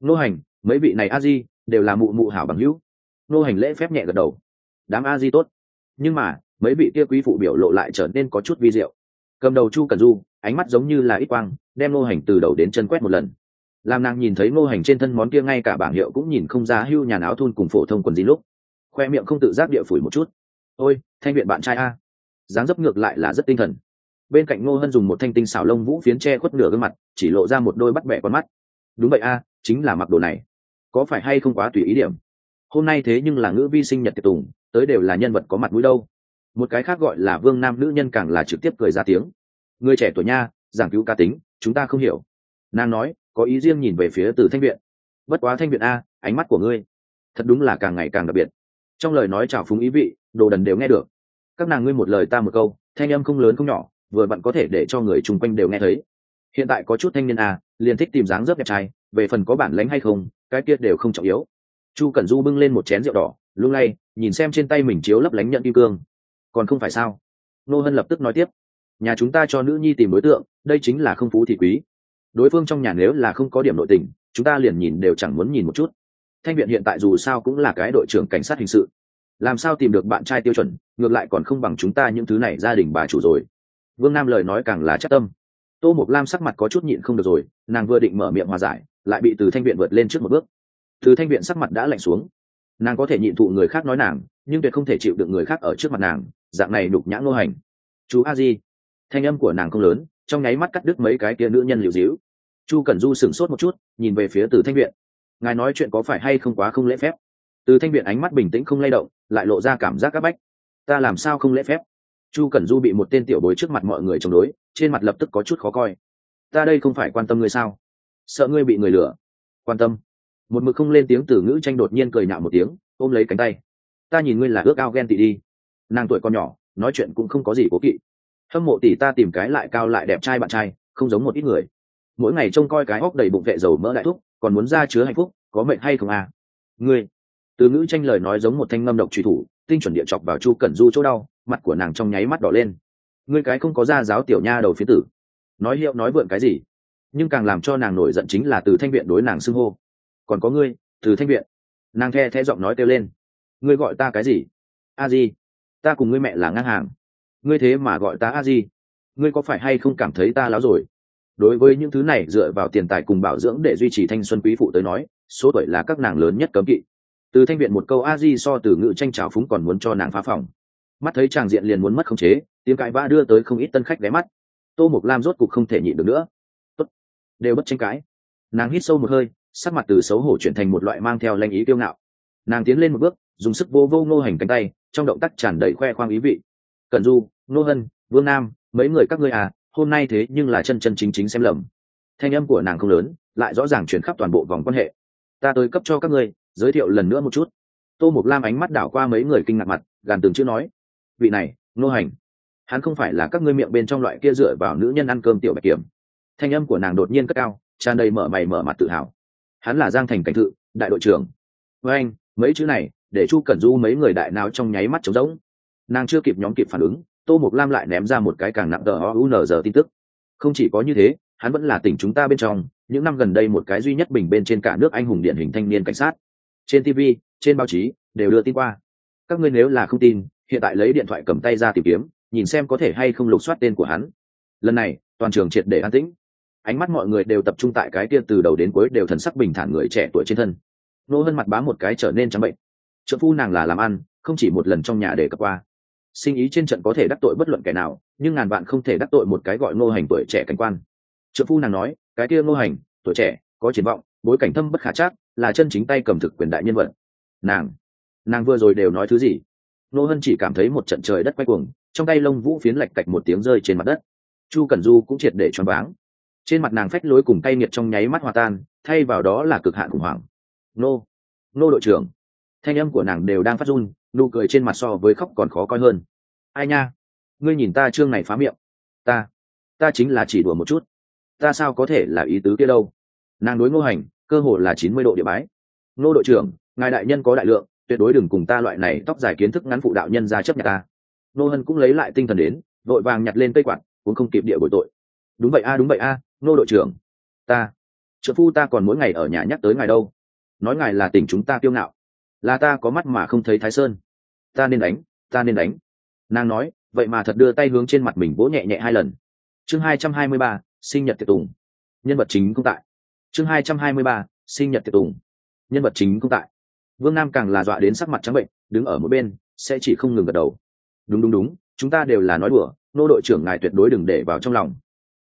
Speaker 1: Nô hành, mấy vị này a di đều là mụ mụ hảo bằng hữu. Nô hành lễ phép nhẹ gật đầu. Đám a di tốt. Nhưng mà, mấy vị kia quý phụ biểu lộ lại trở nên có chút vi diệu. Cầm đầu chu cần du, ánh mắt giống như là ít quang, đem Nô hành từ đầu đến chân quét một lần. Làm nàng nhìn thấy Nô hành trên thân món kia ngay cả bảng hiệu cũng nhìn không ra hưu nhà áo thun cùng phổ thông quần gì lúc khoe miệng không tự giác địa phủi một chút. Ôi, thanh viện bạn trai a. Dáng dấp ngược lại là rất tinh thần. Bên cạnh ngô hân dùng một thanh tinh xảo lông vũ phiến che khuất nửa gương mặt, chỉ lộ ra một đôi bắt bẻ con mắt. Đúng vậy a, chính là mặc đồ này. Có phải hay không quá tùy ý điểm? Hôm nay thế nhưng là ngữ vi sinh nhật tiệc tùng, tới đều là nhân vật có mặt mũi đâu. Một cái khác gọi là vương nam nữ nhân càng là trực tiếp cười ra tiếng. Người trẻ tuổi nha, giảng cứu ca tính, chúng ta không hiểu. Nàng nói, có ý riêng nhìn về phía từ thanh viện. Bất quá thanh viện a, ánh mắt của ngươi thật đúng là càng ngày càng đặc biệt trong lời nói trào phúng ý vị, đồ đần đều nghe được. Các nàng ngươi một lời ta một câu, thanh âm không lớn không nhỏ, vừa vặn có thể để cho người chung quanh đều nghe thấy. Hiện tại có chút thanh niên à liền thích tìm dáng dấp đẹp trai, về phần có bản lánh hay không, cái kia đều không trọng yếu. Chu cẩn du bưng lên một chén rượu đỏ, lung lay, nhìn xem trên tay mình chiếu lấp lánh nhận kim cương. Còn không phải sao? Nô hân lập tức nói tiếp. Nhà chúng ta cho nữ nhi tìm đối tượng, đây chính là không phú thị quý. Đối phương trong nhà nếu là không có điểm nội tình, chúng ta liền nhìn đều chẳng muốn nhìn một chút thanh viện hiện tại dù sao cũng là cái đội trưởng cảnh sát hình sự. Làm sao tìm được bạn trai tiêu chuẩn, ngược lại còn không bằng chúng ta những thứ này gia đình bà chủ rồi. Vương nam lời nói càng là chắc tâm. Tô mộc lam sắc mặt có chút nhịn không được rồi, nàng vừa định mở miệng hòa giải, lại bị từ thanh viện vượt lên trước một bước. Từ thanh viện sắc mặt đã lạnh xuống. Nàng có thể nhịn thụ người khác nói nàng, nhưng tuyệt không thể chịu được người khác ở trước mặt nàng, dạng này đục nhã ngô hành. Chú a di. Thanh âm của nàng không lớn, trong nháy mắt cắt đứt mấy cái kia nữ nhân liều dĩu. Chu cẩn du sửng sốt một chút, nhìn về phía từ thanh viện ngài nói chuyện có phải hay không quá không lễ phép? Từ thanh viện ánh mắt bình tĩnh không lay động, lại lộ ra cảm giác áp bách. Ta làm sao không lễ phép? Chu cẩn du bị một tên tiểu bối trước mặt mọi người chống đối, trên mặt lập tức có chút khó coi. Ta đây không phải quan tâm ngươi sao? Sợ ngươi bị người lừa. Quan tâm. Một mực không lên tiếng từ ngữ tranh đột nhiên cười nhạo một tiếng, ôm lấy cánh tay. Ta nhìn ngươi là ước ao ghen tị đi. Nàng tuổi con nhỏ, nói chuyện cũng không có gì cố kỵ. Hâm mộ tỷ ta tìm cái lại cao lại đẹp trai bạn trai, không giống một ít người mỗi ngày trông coi cái óc đầy bụng vệ dầu mỡ đại thúc, còn muốn ra chứa hạnh phúc, có mệnh hay không à? Ngươi, từ ngữ tranh lời nói giống một thanh ngâm độc truy thủ, tinh chuẩn địa chọc vào chu cẩn du chỗ đau, mặt của nàng trong nháy mắt đỏ lên. Ngươi cái không có ra giáo tiểu nha đầu phía tử. Nói hiệu nói vượn cái gì? Nhưng càng làm cho nàng nổi giận chính là từ thanh viện đối nàng xưng hô. Còn có ngươi, từ thanh viện. Nàng the the giọng nói kêu lên. Ngươi gọi ta cái gì? A di. Ta cùng ngươi mẹ là ngang hàng. Ngươi thế mà gọi ta a di. Ngươi có phải hay không cảm thấy ta láo rồi? Đối với những thứ này dựa vào tiền tài cùng bảo dưỡng để duy trì thanh xuân quý phụ tới nói, số tuổi là các nàng lớn nhất cấm kỵ. Từ thanh viện một câu a di so từ ngữ tranh trào phúng còn muốn cho nàng phá phòng. Mắt thấy tràng diện liền muốn mất khống chế, tiếng cãi vã đưa tới không ít tân khách ghé mắt. Tô mục lam rốt cục không thể nhịn được nữa. Tốt. đều bất tranh cãi. Nàng hít sâu một hơi, sắc mặt từ xấu hổ chuyển thành một loại mang theo lanh ý kiêu ngạo. Nàng tiến lên một bước, dùng sức vô vô ngô hành cánh tay, trong động tác tràn đầy khoe khoang ý vị. Cần du, ngô hân, vương nam, mấy người các ngươi à hôm nay thế nhưng là chân chân chính chính xem lầm. Thanh âm của nàng không lớn, lại rõ ràng chuyển khắp toàn bộ vòng quan hệ. Ta tới cấp cho các ngươi, giới thiệu lần nữa một chút. Tô mục lam ánh mắt đảo qua mấy người kinh ngạc mặt, gàn từng chữ nói, vị này, nô hành, hắn không phải là các ngươi miệng bên trong loại kia dựa vào nữ nhân ăn cơm tiểu bạch kiểm. Thanh âm của nàng đột nhiên cất cao, tràn đầy mở mày mở mặt tự hào. Hắn là giang thành cảnh thự, đại đội trưởng. Với anh, mấy chữ này, để chu cẩn du mấy người đại nào trong nháy mắt trống rỗng. Nàng chưa kịp nhóm kịp phản ứng tô mục lam lại ném ra một cái càng nặng tờ o u n giờ tin tức. Không chỉ có như thế, hắn vẫn là tỉnh chúng ta bên trong, những năm gần đây một cái duy nhất bình bên trên cả nước anh hùng điển hình thanh niên cảnh sát. Trên tv trên báo chí, đều đưa tin qua. Các ngươi nếu là không tin, hiện tại lấy điện thoại cầm tay ra tìm kiếm, nhìn xem có thể hay không lục soát tên của hắn. Lần này, toàn trường triệt để an tĩnh. Ánh mắt mọi người đều tập trung tại cái kia từ đầu đến cuối đều thần sắc bình thản người trẻ tuổi trên thân. Nô hơn mặt bám một cái trở nên trắng bệnh. Trợ phu nàng là làm ăn, không chỉ một lần trong nhà để cập qua sinh ý trên trận có thể đắc tội bất luận kẻ nào, nhưng ngàn vạn không thể đắc tội một cái gọi ngô hành tuổi trẻ cảnh quan. Trợ phu nàng nói, cái kia ngô hành, tuổi trẻ, có triển vọng, bối cảnh thâm bất khả chắc, là chân chính tay cầm thực quyền đại nhân vật. Nàng nàng vừa rồi đều nói thứ gì? Nô hân chỉ cảm thấy một trận trời đất quay cuồng, trong tay lông vũ phiến lạch cạch một tiếng rơi trên mặt đất. Chu cẩn du cũng triệt để choáng váng. Trên mặt nàng phách lối cùng tay nghiệt trong nháy mắt hòa tan, thay vào đó là cực hạn khủng hoảng. Nô nô đội trưởng. Thanh âm của nàng đều đang phát run nụ cười trên mặt so với khóc còn khó coi hơn. Ai nha? Ngươi nhìn ta trương này phá miệng. Ta ta chính là chỉ đùa một chút. Ta sao có thể là ý tứ kia đâu? Nàng đối ngô hành cơ hồ là chín mươi độ địa bái. Ngô đội trưởng ngài đại nhân có đại lượng tuyệt đối đừng cùng ta loại này tóc dài kiến thức ngắn phụ đạo nhân ra chấp nhận ta. Nô hân cũng lấy lại tinh thần đến vội vàng nhặt lên cây quạt cũng không kịp địa bội tội. Đúng vậy a đúng vậy a à, nô đội trưởng. Ta trợ phu ta còn mỗi ngày ở nhà nhắc tới ngài đâu. Nói ngài là tỉnh chúng ta kiêu ngạo là ta có mắt mà không thấy thái sơn. Ta nên đánh, ta nên đánh. Nàng nói, vậy mà thật đưa tay hướng trên mặt mình vỗ nhẹ nhẹ hai lần. Chương hai trăm hai mươi ba, sinh nhật tiệc tùng. Nhân vật chính cũng tại. Chương hai trăm hai mươi ba, sinh nhật tiệc tùng. Nhân vật chính cũng tại. Vương nam càng là dọa đến sắc mặt trắng bệnh, đứng ở một bên, sẽ chỉ không ngừng gật đầu. Đúng đúng đúng, chúng ta đều là nói đùa, nô đội trưởng ngài tuyệt đối đừng để vào trong lòng.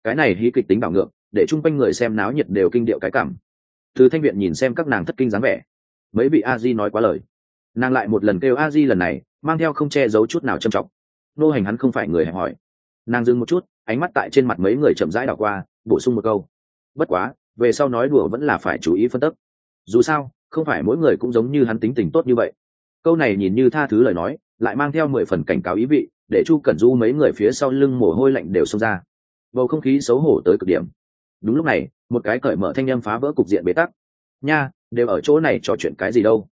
Speaker 1: Cái này hí kịch tính bảo ngược, để chung quanh người xem náo nhiệt đều kinh điệu cái cảm. Từ thanh viện nhìn xem các nàng thất kinh dáng vẻ mấy vị a di nói quá lời. Nàng lại một lần kêu a di lần này, mang theo không che giấu chút nào trầm trọng. Nô hành hắn không phải người hẹp hỏi nàng dừng một chút, ánh mắt tại trên mặt mấy người chậm rãi đảo qua, bổ sung một câu. Bất quá, về sau nói đùa vẫn là phải chú ý phân tích. Dù sao, không phải mỗi người cũng giống như hắn tính tình tốt như vậy. Câu này nhìn như tha thứ lời nói, lại mang theo mười phần cảnh cáo ý vị, để chu cẩn du mấy người phía sau lưng mồ hôi lạnh đều xông ra. Bầu không khí xấu hổ tới cực điểm. Đúng lúc này, một cái cởi mở thanh â m phá vỡ cục diện bế tắc. Nha đều ở chỗ này trò chuyện cái gì đâu.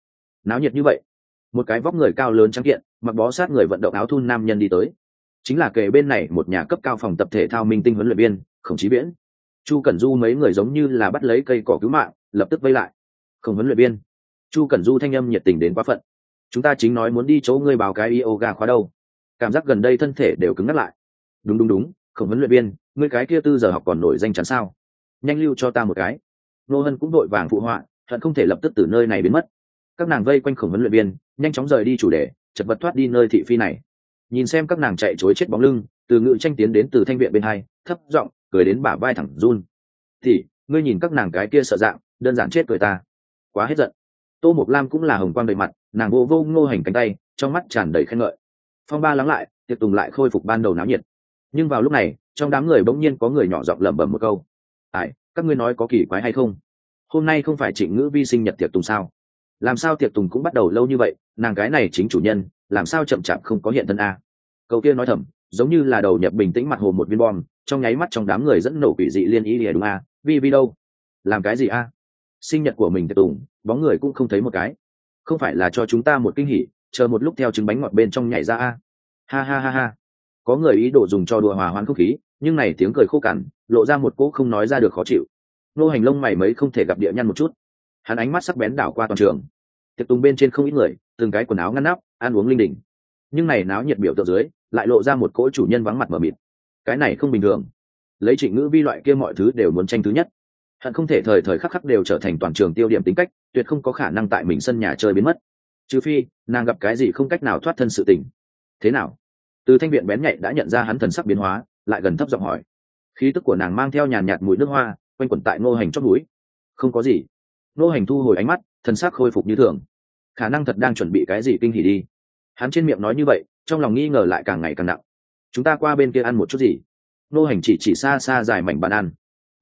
Speaker 1: Náo nhiệt như vậy. Một cái vóc người cao lớn trắng kiện, mặc bó sát người vận động áo thun nam nhân đi tới. Chính là kề bên này một nhà cấp cao phòng tập thể thao minh tinh huấn luyện viên, khổng chí viễn. Chu cẩn du mấy người giống như là bắt lấy cây cỏ cứu mạng, lập tức vây lại. Không huấn luyện viên. Chu cẩn du thanh âm nhiệt tình đến quá phận. Chúng ta chính nói muốn đi chỗ ngươi báo cái yoga khóa đâu. Cảm giác gần đây thân thể đều cứng ngắt lại. Đúng đúng đúng không huấn luyện viên, ngươi cái kia tư giờ học còn nổi danh chắn sao? Nhanh lưu cho ta một cái. Nô hân cũng đội vàng phụ họa hận không thể lập tức từ nơi này biến mất. Các nàng vây quanh khổng huấn luyện viên, nhanh chóng rời đi chủ đề, chật vật thoát đi nơi thị phi này. Nhìn xem các nàng chạy chối chết bóng lưng, từ ngự tranh tiến đến từ thanh viện bên hai, thấp giọng cười đến bả vai thẳng run. Thì, ngươi nhìn các nàng cái kia sợ dạng, đơn giản chết cười ta. Quá hết giận. Tô mộc lam cũng là hồng quang đầy mặt, nàng vô vô ngô hành cánh tay, trong mắt tràn đầy khen ngợi. Phong ba lắng lại, tiệc tùng lại khôi phục ban đầu náo nhiệt. Nhưng vào lúc này, trong đám người bỗng nhiên có người nhỏ giọng lẩm bẩm một câu. Ai, các ngươi nói có kỳ quái hay không? Hôm nay không phải trịnh ngữ vi sinh nhật tiệc tùng sao? Làm sao tiệc tùng cũng bắt đầu lâu như vậy, nàng cái này chính chủ nhân, làm sao chậm chạp không có hiện thân a? Cậu kia nói thầm, giống như là đầu nhập bình tĩnh mặt hồ một viên bom, trong nháy mắt trong đám người dẫn nổ quỷ dị liên ý lìa đúng a? Vi vi đâu? Làm cái gì a? Sinh nhật của mình tiệc tùng, bóng người cũng không thấy một cái. Không phải là cho chúng ta một kinh hỉ, chờ một lúc theo trứng bánh ngọt bên trong nhảy ra a? Ha ha ha ha. Có người ý đồ dùng cho đùa hòa hoãn không khí, nhưng này tiếng cười khô cằn, lộ ra một cỗ không nói ra được khó chịu nô hành lông mày mấy không thể gặp địa nhăn một chút. Hắn ánh mắt sắc bén đảo qua toàn trường. Tiệc tùng bên trên không ít người, từng cái quần áo ngăn nắp, ăn uống linh đình. Nhưng này náo nhiệt biểu tượng dưới, lại lộ ra một cỗ chủ nhân vắng mặt mờ mịt. Cái này không bình thường. Lấy trịnh ngữ vi loại kia mọi thứ đều muốn tranh thứ nhất. Hận không thể thời thời khắc khắc đều trở thành toàn trường tiêu điểm tính cách, tuyệt không có khả năng tại mình sân nhà chơi biến mất. Trừ phi, nàng gặp cái gì không cách nào thoát thân sự tình. Thế nào? Từ thanh viện bén nhạy đã nhận ra hắn thần sắc biến hóa, lại gần thấp giọng hỏi. Khí tức của nàng mang theo nhàn nhạt mùi nước hoa quanh quẩn tại ngô hành chót núi. Không có gì. Ngô hành thu hồi ánh mắt, thần sắc khôi phục như thường. Khả năng thật đang chuẩn bị cái gì kinh hỉ đi. Hắn trên miệng nói như vậy, trong lòng nghi ngờ lại càng ngày càng nặng. Chúng ta qua bên kia ăn một chút gì? Ngô hành chỉ chỉ xa xa dài mảnh bàn ăn.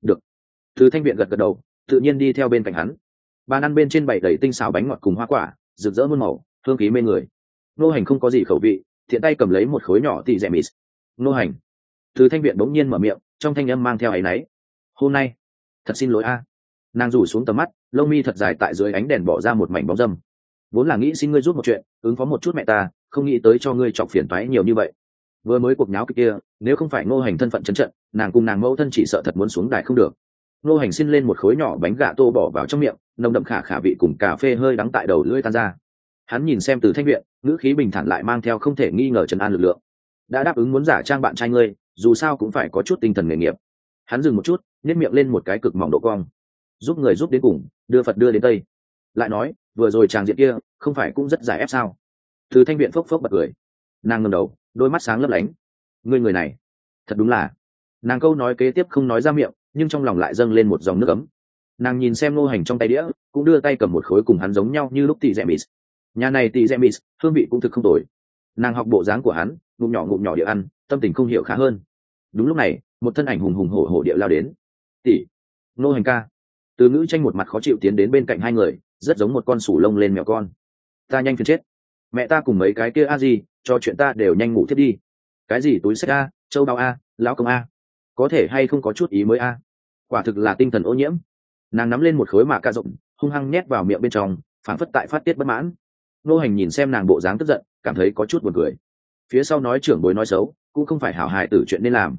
Speaker 1: Được. Từ thanh viện gật gật đầu, tự nhiên đi theo bên cạnh hắn. Bàn ăn bên trên bày đầy tinh xào bánh ngọt cùng hoa quả, rực rỡ muôn màu, hương khí mê người. Nô hành không có gì khẩu vị thiện tay cầm lấy một khối nhỏ tỉ rẻ mịt. Nô hành. Từ thanh viện bỗng nhiên mở miệng, trong thanh âm mang theo áy náy. Hôm nay thật xin lỗi a. Nàng rủ xuống tầm mắt, lông mi thật dài tại dưới ánh đèn bỏ ra một mảnh bóng dâm. Vốn là nghĩ xin ngươi giúp một chuyện, ứng phó một chút mẹ ta, không nghĩ tới cho ngươi chọc phiền toái nhiều như vậy. Vừa mới cuộc nháo kịch kia, nếu không phải ngô hành thân phận chấn trận, nàng cùng nàng mẫu thân chỉ sợ thật muốn xuống đài không được. Ngô hành xin lên một khối nhỏ bánh gà tô bỏ vào trong miệng, nồng đậm khả khả vị cùng cà phê hơi đắng tại đầu lưỡi tan ra. Hắn nhìn xem từ thanh viện, ngữ khí bình thản lại mang theo không thể nghi ngờ trần an lực lượng. Đã đáp ứng muốn giả trang bạn trai ngươi, dù sao cũng phải có chút tinh thần nghề nghiệp hắn dừng một chút nhét miệng lên một cái cực mỏng độ cong. Giúp người giúp đến cùng, đưa phật đưa đến tây. Lại nói, vừa rồi tràng diện kia, không phải cũng rất giải ép sao? Từ thanh viện phốc phốc bật cười. Nàng ngầm đầu, đôi mắt sáng lấp lánh. Ngươi người này, thật đúng là. Nàng câu nói kế tiếp không nói ra miệng, nhưng trong lòng lại dâng lên một dòng nước ấm. Nàng nhìn xem nô hành trong tay đĩa, cũng đưa tay cầm một khối cùng hắn giống nhau như lúc tị rẽ mịt. Nhà này tị rẽ mịt, hương vị cũng thực không tồi. Nàng học bộ dáng của hắn, ngụm nhỏ ngụm nhỏ địa ăn, tâm tình không hiểu khá hơn. Đúng lúc này một thân ảnh hùng hùng hổ hổ địa lao đến. Tỷ, nô hành ca. Từ ngữ tranh một mặt khó chịu tiến đến bên cạnh hai người, rất giống một con sủ lông lên mèo con. Ta nhanh phiền chết. Mẹ ta cùng mấy cái kia a gì cho chuyện ta đều nhanh ngủ thiết đi. Cái gì túi sách a, châu bao a, lão công a? Có thể hay không có chút ý mới a? Quả thực là tinh thần ô nhiễm. Nàng nắm lên một khối mạ ca rộng, hung hăng nhét vào miệng bên trong phản phất tại phát tiết bất mãn. Nô hành nhìn xem nàng bộ dáng tức giận, cảm thấy có chút buồn cười. Phía sau nói trưởng bối nói xấu, cũng không phải hảo hại tử chuyện nên làm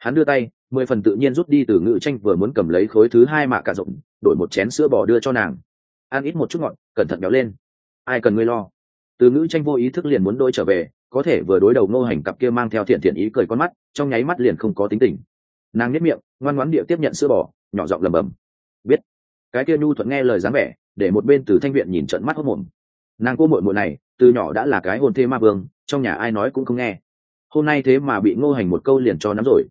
Speaker 1: hắn đưa tay, mười phần tự nhiên rút đi từ ngự tranh vừa muốn cầm lấy khối thứ hai mạ cả rộng, đổi một chén sữa bò đưa cho nàng. Ăn ít một chút ngọt, cẩn thận béo lên. Ai cần ngươi lo? Từ ngữ tranh vô ý thức liền muốn đôi trở về, có thể vừa đối đầu ngô hành cặp kia mang theo thiện thiện ý cười con mắt, trong nháy mắt liền không có tính tình. Nàng nếp miệng, ngoan ngoãn địa tiếp nhận sữa bò, nhỏ giọng lầm bầm biết. Cái kia nhu thuận nghe lời dáng vẻ, để một bên từ thanh viện nhìn trận mắt hốt mồm nàng cô muội muội này, từ nhỏ đã là cái hồn thê ma vương, trong nhà ai nói cũng không nghe. Hôm nay thế mà bị ngô hành một câu liền cho nắm rồi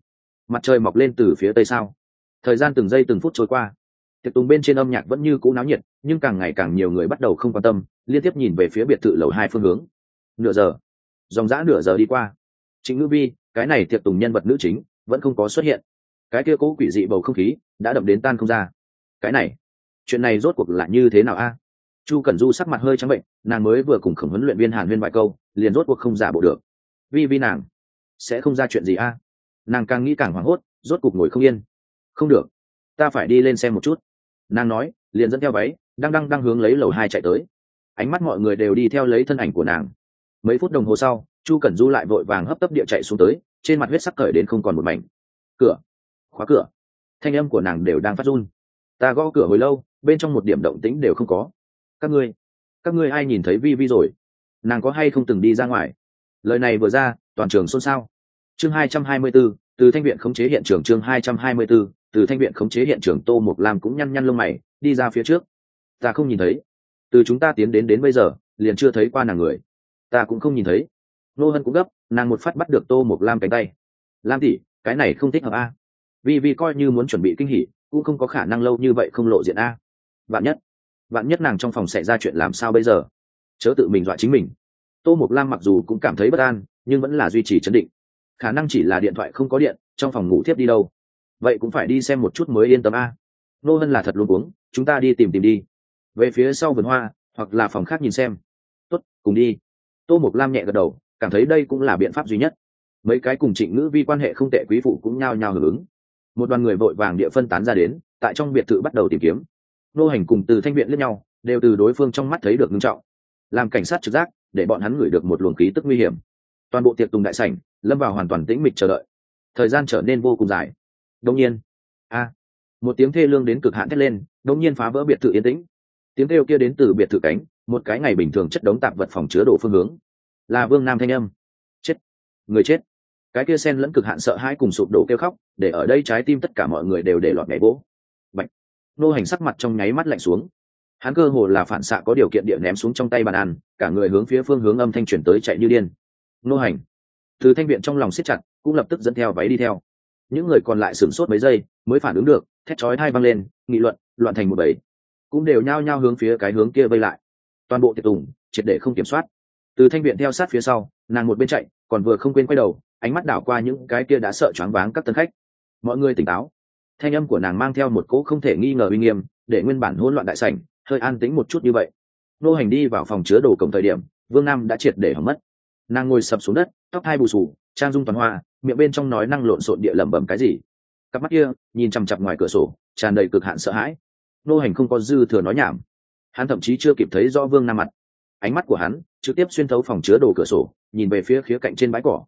Speaker 1: mặt trời mọc lên từ phía tây sao? Thời gian từng giây từng phút trôi qua. Tiệc tùng bên trên âm nhạc vẫn như cũ náo nhiệt, nhưng càng ngày càng nhiều người bắt đầu không quan tâm, liên tiếp nhìn về phía biệt thự lầu hai phương hướng. Nửa giờ. Dòng dã nửa giờ đi qua. Chính ngữ vi, cái này tiệc tùng nhân vật nữ chính, vẫn không có xuất hiện. Cái kia cố quỷ dị bầu không khí đã đậm đến tan không ra. Cái này, chuyện này rốt cuộc là như thế nào a? Chu cẩn du sắc mặt hơi trắng bệnh, nàng mới vừa cùng khổng huấn luyện viên hàn huyên vài câu, liền rốt cuộc không giả bộ được. Vi vi nàng, sẽ không ra chuyện gì a? Nàng càng nghĩ càng hoảng hốt, rốt cục ngồi không yên. Không được, ta phải đi lên xem một chút. Nàng nói, liền dẫn theo váy, đang đang đang hướng lấy lầu hai chạy tới. Ánh mắt mọi người đều đi theo lấy thân ảnh của nàng. Mấy phút đồng hồ sau, chu cẩn du lại vội vàng hấp tấp địa chạy xuống tới, trên mặt huyết sắc cởi đến không còn một mảnh. Cửa, khóa cửa. Thanh âm của nàng đều đang phát run. Ta gõ cửa hồi lâu, bên trong một điểm động tĩnh đều không có. Các ngươi các ngươi ai nhìn thấy vi vi rồi? Nàng có hay không từng đi ra ngoài? Lời này vừa ra, toàn trường xôn xao chương hai trăm hai mươi 224, từ thanh viện khống chế hiện trường chương hai trăm hai mươi 224, từ thanh viện khống chế hiện trường tô mục lam cũng nhăn nhăn lông mày đi ra phía trước. Ta không nhìn thấy. Từ chúng ta tiến đến đến bây giờ liền chưa thấy qua nàng người. Ta cũng không nhìn thấy. Nô hân cũng gấp nàng một phát bắt được tô mục lam cánh tay. Lam tỉ cái này không thích hợp a. Vì vì coi như muốn chuẩn bị kinh hỉ cũng không có khả năng lâu như vậy không lộ diện a. Bạn nhất bạn nhất nàng trong phòng xảy ra chuyện làm sao bây giờ? Chớ tự mình dọa chính mình. Tô mục lam mặc dù cũng cảm thấy bất an nhưng vẫn là duy trì chấn định khả năng chỉ là điện thoại không có điện, trong phòng ngủ thiếp đi đâu. Vậy cũng phải đi xem một chút mới yên tâm a. Nô hân là thật luôn uống chúng ta đi tìm tìm đi. Về phía sau vườn hoa, hoặc là phòng khác nhìn xem. Tốt, cùng đi. Tô mục lam nhẹ gật đầu, cảm thấy đây cũng là biện pháp duy nhất. Mấy cái cùng trịnh ngữ vi quan hệ không tệ quý phụ cũng nhao nhao hưởng ứng. Một đoàn người vội vàng địa phân tán ra đến, tại trong biệt thự bắt đầu tìm kiếm. Nô hành cùng từ thanh viện lẫn nhau, đều từ đối phương trong mắt thấy được ngưng trọng. Làm cảnh sát trực giác, để bọn hắn ngửi được một luồng khí tức nguy hiểm toàn bộ tiệc tùng đại sảnh, lâm vào hoàn toàn tĩnh mịch chờ đợi. Thời gian trở nên vô cùng dài. Đông nhiên, a, một tiếng thê lương đến cực hạn thét lên đông nhiên phá vỡ biệt thự yên tĩnh. Tiếng kêu kia đến từ biệt thự cánh, một cái ngày bình thường chất đống tạp vật phòng chứa đổ phương hướng. Là vương nam thanh âm. Chết. Người chết. Cái kia sen lẫn cực hạn sợ hãi cùng sụp đổ kêu khóc, để ở đây trái tim tất cả mọi người đều để lọt nhảy vỗ. Bạch. nô hành sắc mặt trong nháy mắt lạnh xuống. Hắn cơ hồ là phản xạ có điều kiện địa ném xuống trong tay bàn ăn, cả người hướng phía phương hướng âm thanh chuyển tới chạy như điên nô hành. Từ thanh viện trong lòng siết chặt, cũng lập tức dẫn theo váy đi theo. Những người còn lại sửng sốt mấy giây, mới phản ứng được, thét chói hai văng lên, nghị luận, loạn thành một bầy. Cũng đều nhao nhao hướng phía cái hướng kia vây lại. Toàn bộ tiệc tùng, triệt để không kiểm soát. Từ thanh viện theo sát phía sau, nàng một bên chạy, còn vừa không quên quay đầu, ánh mắt đảo qua những cái kia đã sợ choáng váng các tân khách. Mọi người tỉnh táo. Thanh âm của nàng mang theo một cỗ không thể nghi ngờ uy nghiêm, để nguyên bản hỗn loạn đại sảnh, hơi an tĩnh một chút như vậy. Nô hành đi vào phòng chứa đồ cổng thời điểm, vương nam đã triệt để hỏng mất nàng ngồi sập xuống đất, tóc hai bù sù trang dung toàn hoa, miệng bên trong nói năng lộn xộn địa lẩm bẩm cái gì. Cặp mắt kia, nhìn chằm chặp ngoài cửa sổ, tràn đầy cực hạn sợ hãi. Nô hành không có dư thừa nói nhảm. Hắn thậm chí chưa kịp thấy rõ vương nam mặt. Ánh mắt của hắn trực tiếp xuyên thấu phòng chứa đồ cửa sổ, nhìn về phía khía cạnh trên bãi cỏ.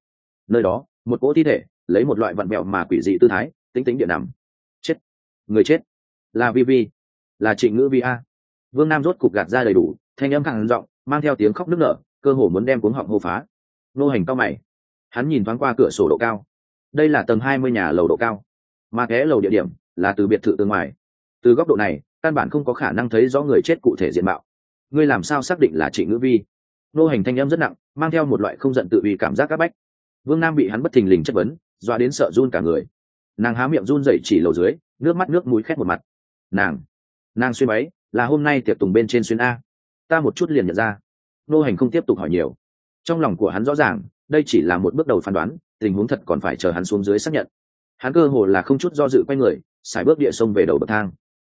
Speaker 1: Nơi đó, một cỗ thi thể, lấy một loại vặn vẹo mà quỷ dị tư thái, tính tính địa nằm. Chết. Người chết. Là vi vi. Là trịnh ngữ vi a. Vương nam rốt cục gạt ra đầy đủ, thanh âm khẳng giọng, mang theo tiếng khóc nức nở cơ hồ muốn đem cuống họng hô phá. Nô hành cao mày. Hắn nhìn thoáng qua cửa sổ độ cao. Đây là tầng hai mươi nhà lầu độ cao. Mà ghé lầu địa điểm là từ biệt thự từ ngoài. Từ góc độ này, căn bản không có khả năng thấy rõ người chết cụ thể diện mạo. Ngươi làm sao xác định là trịnh ngữ vi? Nô hành thanh âm rất nặng, mang theo một loại không giận tự vì cảm giác c áp bách. Vương nam bị hắn bất thình lình chất vấn doa đến sợ run cả người. Nàng há miệng run dậy chỉ lầu dưới, nước mắt nước mũi khét một mặt. Nàng nàng xuyên váy là hôm nay tiệc tùng bên trên xuyên a. Ta một chút liền nhận ra nô hành không tiếp tục hỏi nhiều. Trong lòng của hắn rõ ràng, đây chỉ là một bước đầu phán đoán, tình huống thật còn phải chờ hắn xuống dưới xác nhận. Hắn cơ hồ là không chút do dự quay người, xài bước địa sông về đầu bậc thang.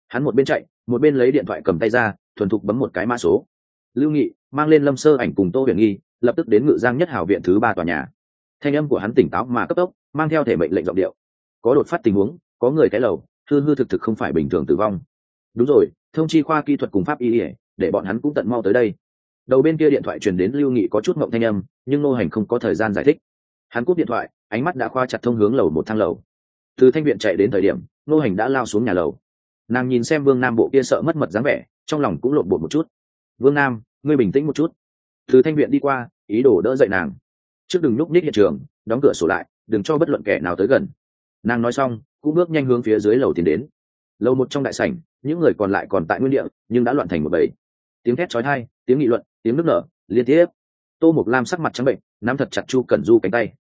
Speaker 1: Hắn một bên chạy, một bên lấy điện thoại cầm tay ra, thuần thục bấm một cái mã số. Lưu nghị, mang lên lâm sơ ảnh cùng tô huyền nghi, lập tức đến ngự giang nhất hảo viện thứ ba tòa nhà. Thanh âm của hắn tỉnh táo mà cấp tốc, mang theo thể mệnh lệnh giọng điệu. Có đột phát tình huống, có người cái lầu, hư hư thực thực không phải bình thường tử vong. Đúng rồi, thông chi khoa kỹ thuật cùng pháp y để bọn hắn cũng tận mau tới đây đầu bên kia điện thoại truyền đến lưu nghị có chút mộng thanh âm, nhưng nô hành không có thời gian giải thích. Hắn cúp điện thoại, ánh mắt đã khoa chặt thông hướng lầu một thang lầu. Từ thanh viện chạy đến thời điểm nô hành đã lao xuống nhà lầu. Nàng nhìn xem vương nam bộ kia sợ mất mật dáng vẻ, trong lòng cũng lộn bột một chút. Vương nam, ngươi bình tĩnh một chút. Từ thanh viện đi qua, ý đồ đỡ dậy nàng. Trước đừng nhúc ních hiện trường, đóng cửa sổ lại, đừng cho bất luận kẻ nào tới gần. Nàng nói xong, cũng bước nhanh hướng phía dưới lầu tiến đến. Lầu một trong đại sảnh, những người còn lại còn tại nguyên địa, nhưng đã loạn thành một bầy. Tiếng thét trói thai tiếng nghị luận tiếng nước nở, liên tiếp. Tô mục lam sắc mặt trắng bệnh, nắm thật chặt chu cần du cánh tay.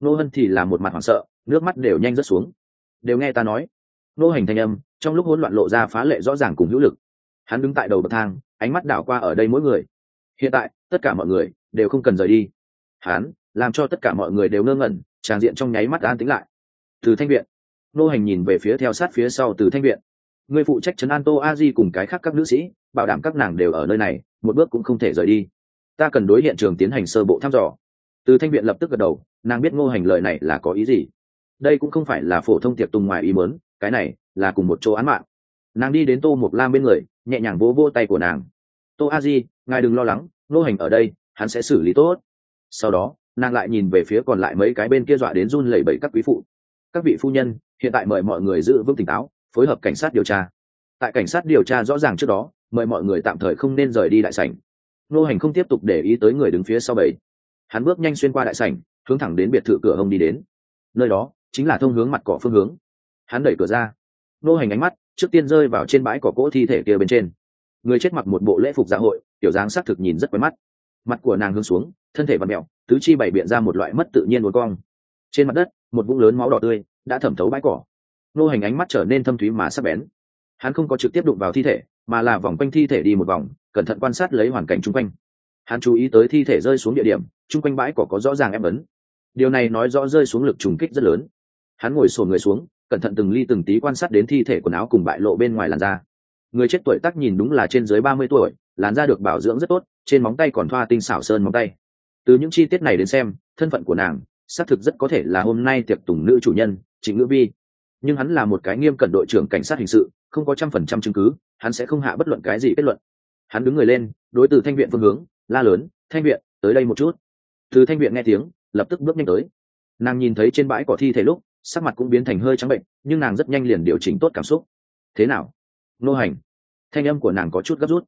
Speaker 1: Nô hân thì là một mặt hoảng sợ, nước mắt đều nhanh rớt xuống. Đều nghe ta nói. Nô hành thanh âm, trong lúc hỗn loạn lộ ra phá lệ rõ ràng cùng hữu lực. Hắn đứng tại đầu bậc thang, ánh mắt đảo qua ở đây mỗi người. Hiện tại, tất cả mọi người đều không cần rời đi. Hắn làm cho tất cả mọi người đều ngơ ngẩn tràng diện trong nháy mắt an tính lại. Từ thanh viện. Nô hành nhìn về phía theo sát phía sau từ thanh viện. Người phụ trách trấn an tô a di cùng cái khác các nữ sĩ bảo đảm các nàng đều ở nơi này, một bước cũng không thể rời đi. Ta cần đối hiện trường tiến hành sơ bộ thăm dò. Từ thanh viện lập tức gật đầu, nàng biết ngô hành lời này là có ý gì. Đây cũng không phải là phổ thông tiệc tùng ngoài ý mớn cái này là cùng một chỗ án mạng. Nàng đi đến tô một lam bên người, nhẹ nhàng vỗ vô tay của nàng. Tô a di, ngài đừng lo lắng, ngô hành ở đây, hắn sẽ xử lý tốt. Sau đó, nàng lại nhìn về phía còn lại mấy cái bên kia dọa đến run lẩy bẩy các quý phụ. Các vị phu nhân, hiện tại mời mọi người giữ vững tỉnh táo, phối hợp cảnh sát điều tra. Tại cảnh sát điều tra rõ ràng trước đó mời mọi người tạm thời không nên rời đi đại sảnh. Nô hành không tiếp tục để ý tới người đứng phía sau bảy. Hắn bước nhanh xuyên qua đại sảnh, hướng thẳng đến biệt thự cửa hông đi đến. Nơi đó, chính là thông hướng mặt cỏ phương hướng. Hắn đẩy cửa ra. Nô hành ánh mắt, trước tiên rơi vào trên bãi cỏ cỗ thi thể kia bên trên. Người chết mặc một bộ lễ phục dạ hội, tiểu dáng xác thực nhìn rất quen mắt. Mặt của nàng hướng xuống, thân thể và mẹo tứ chi bày biện ra một loại mất tự nhiên uốn cong. Trên mặt đất, một vũng lớn máu đỏ tươi, đã thẩm thấu bãi cỏ. Nô hành ánh mắt trở nên thâm thúy mà sắc bén. Hắn không có trực tiếp đụng vào thi thể mà là vòng quanh thi thể đi một vòng, cẩn thận quan sát lấy hoàn cảnh chung quanh. Hắn chú ý tới thi thể rơi xuống địa điểm, chung quanh bãi cỏ có rõ ràng ép ấn. Điều này nói rõ rơi xuống lực trùng kích rất lớn. Hắn ngồi sổ người xuống, cẩn thận từng ly từng tí quan sát đến thi thể quần áo cùng bại lộ bên ngoài làn da. Người chết tuổi tác nhìn đúng là trên dưới ba mươi tuổi, làn da được bảo dưỡng rất tốt, trên móng tay còn thoa tinh xảo sơn móng tay. Từ những chi tiết này đến xem, thân phận của nàng, xác thực rất có thể là hôm nay tiệc tùng nữ chủ nhân, trịnh ngữ vi. Nhưng hắn là một cái nghiêm cẩn đội trưởng cảnh sát hình sự không có trăm phần trăm chứng cứ, hắn sẽ không hạ bất luận cái gì kết luận. Hắn đứng người lên, đối từ thanh viện phương hướng, la lớn, thanh viện, tới đây một chút. Từ thanh viện nghe tiếng, lập tức bước nhanh tới. Nàng nhìn thấy trên bãi cỏ thi thể lúc, sắc mặt cũng biến thành hơi trắng bệnh, nhưng nàng rất nhanh liền điều chỉnh tốt cảm xúc. Thế nào? Nô hành. Thanh âm của nàng có chút gấp rút.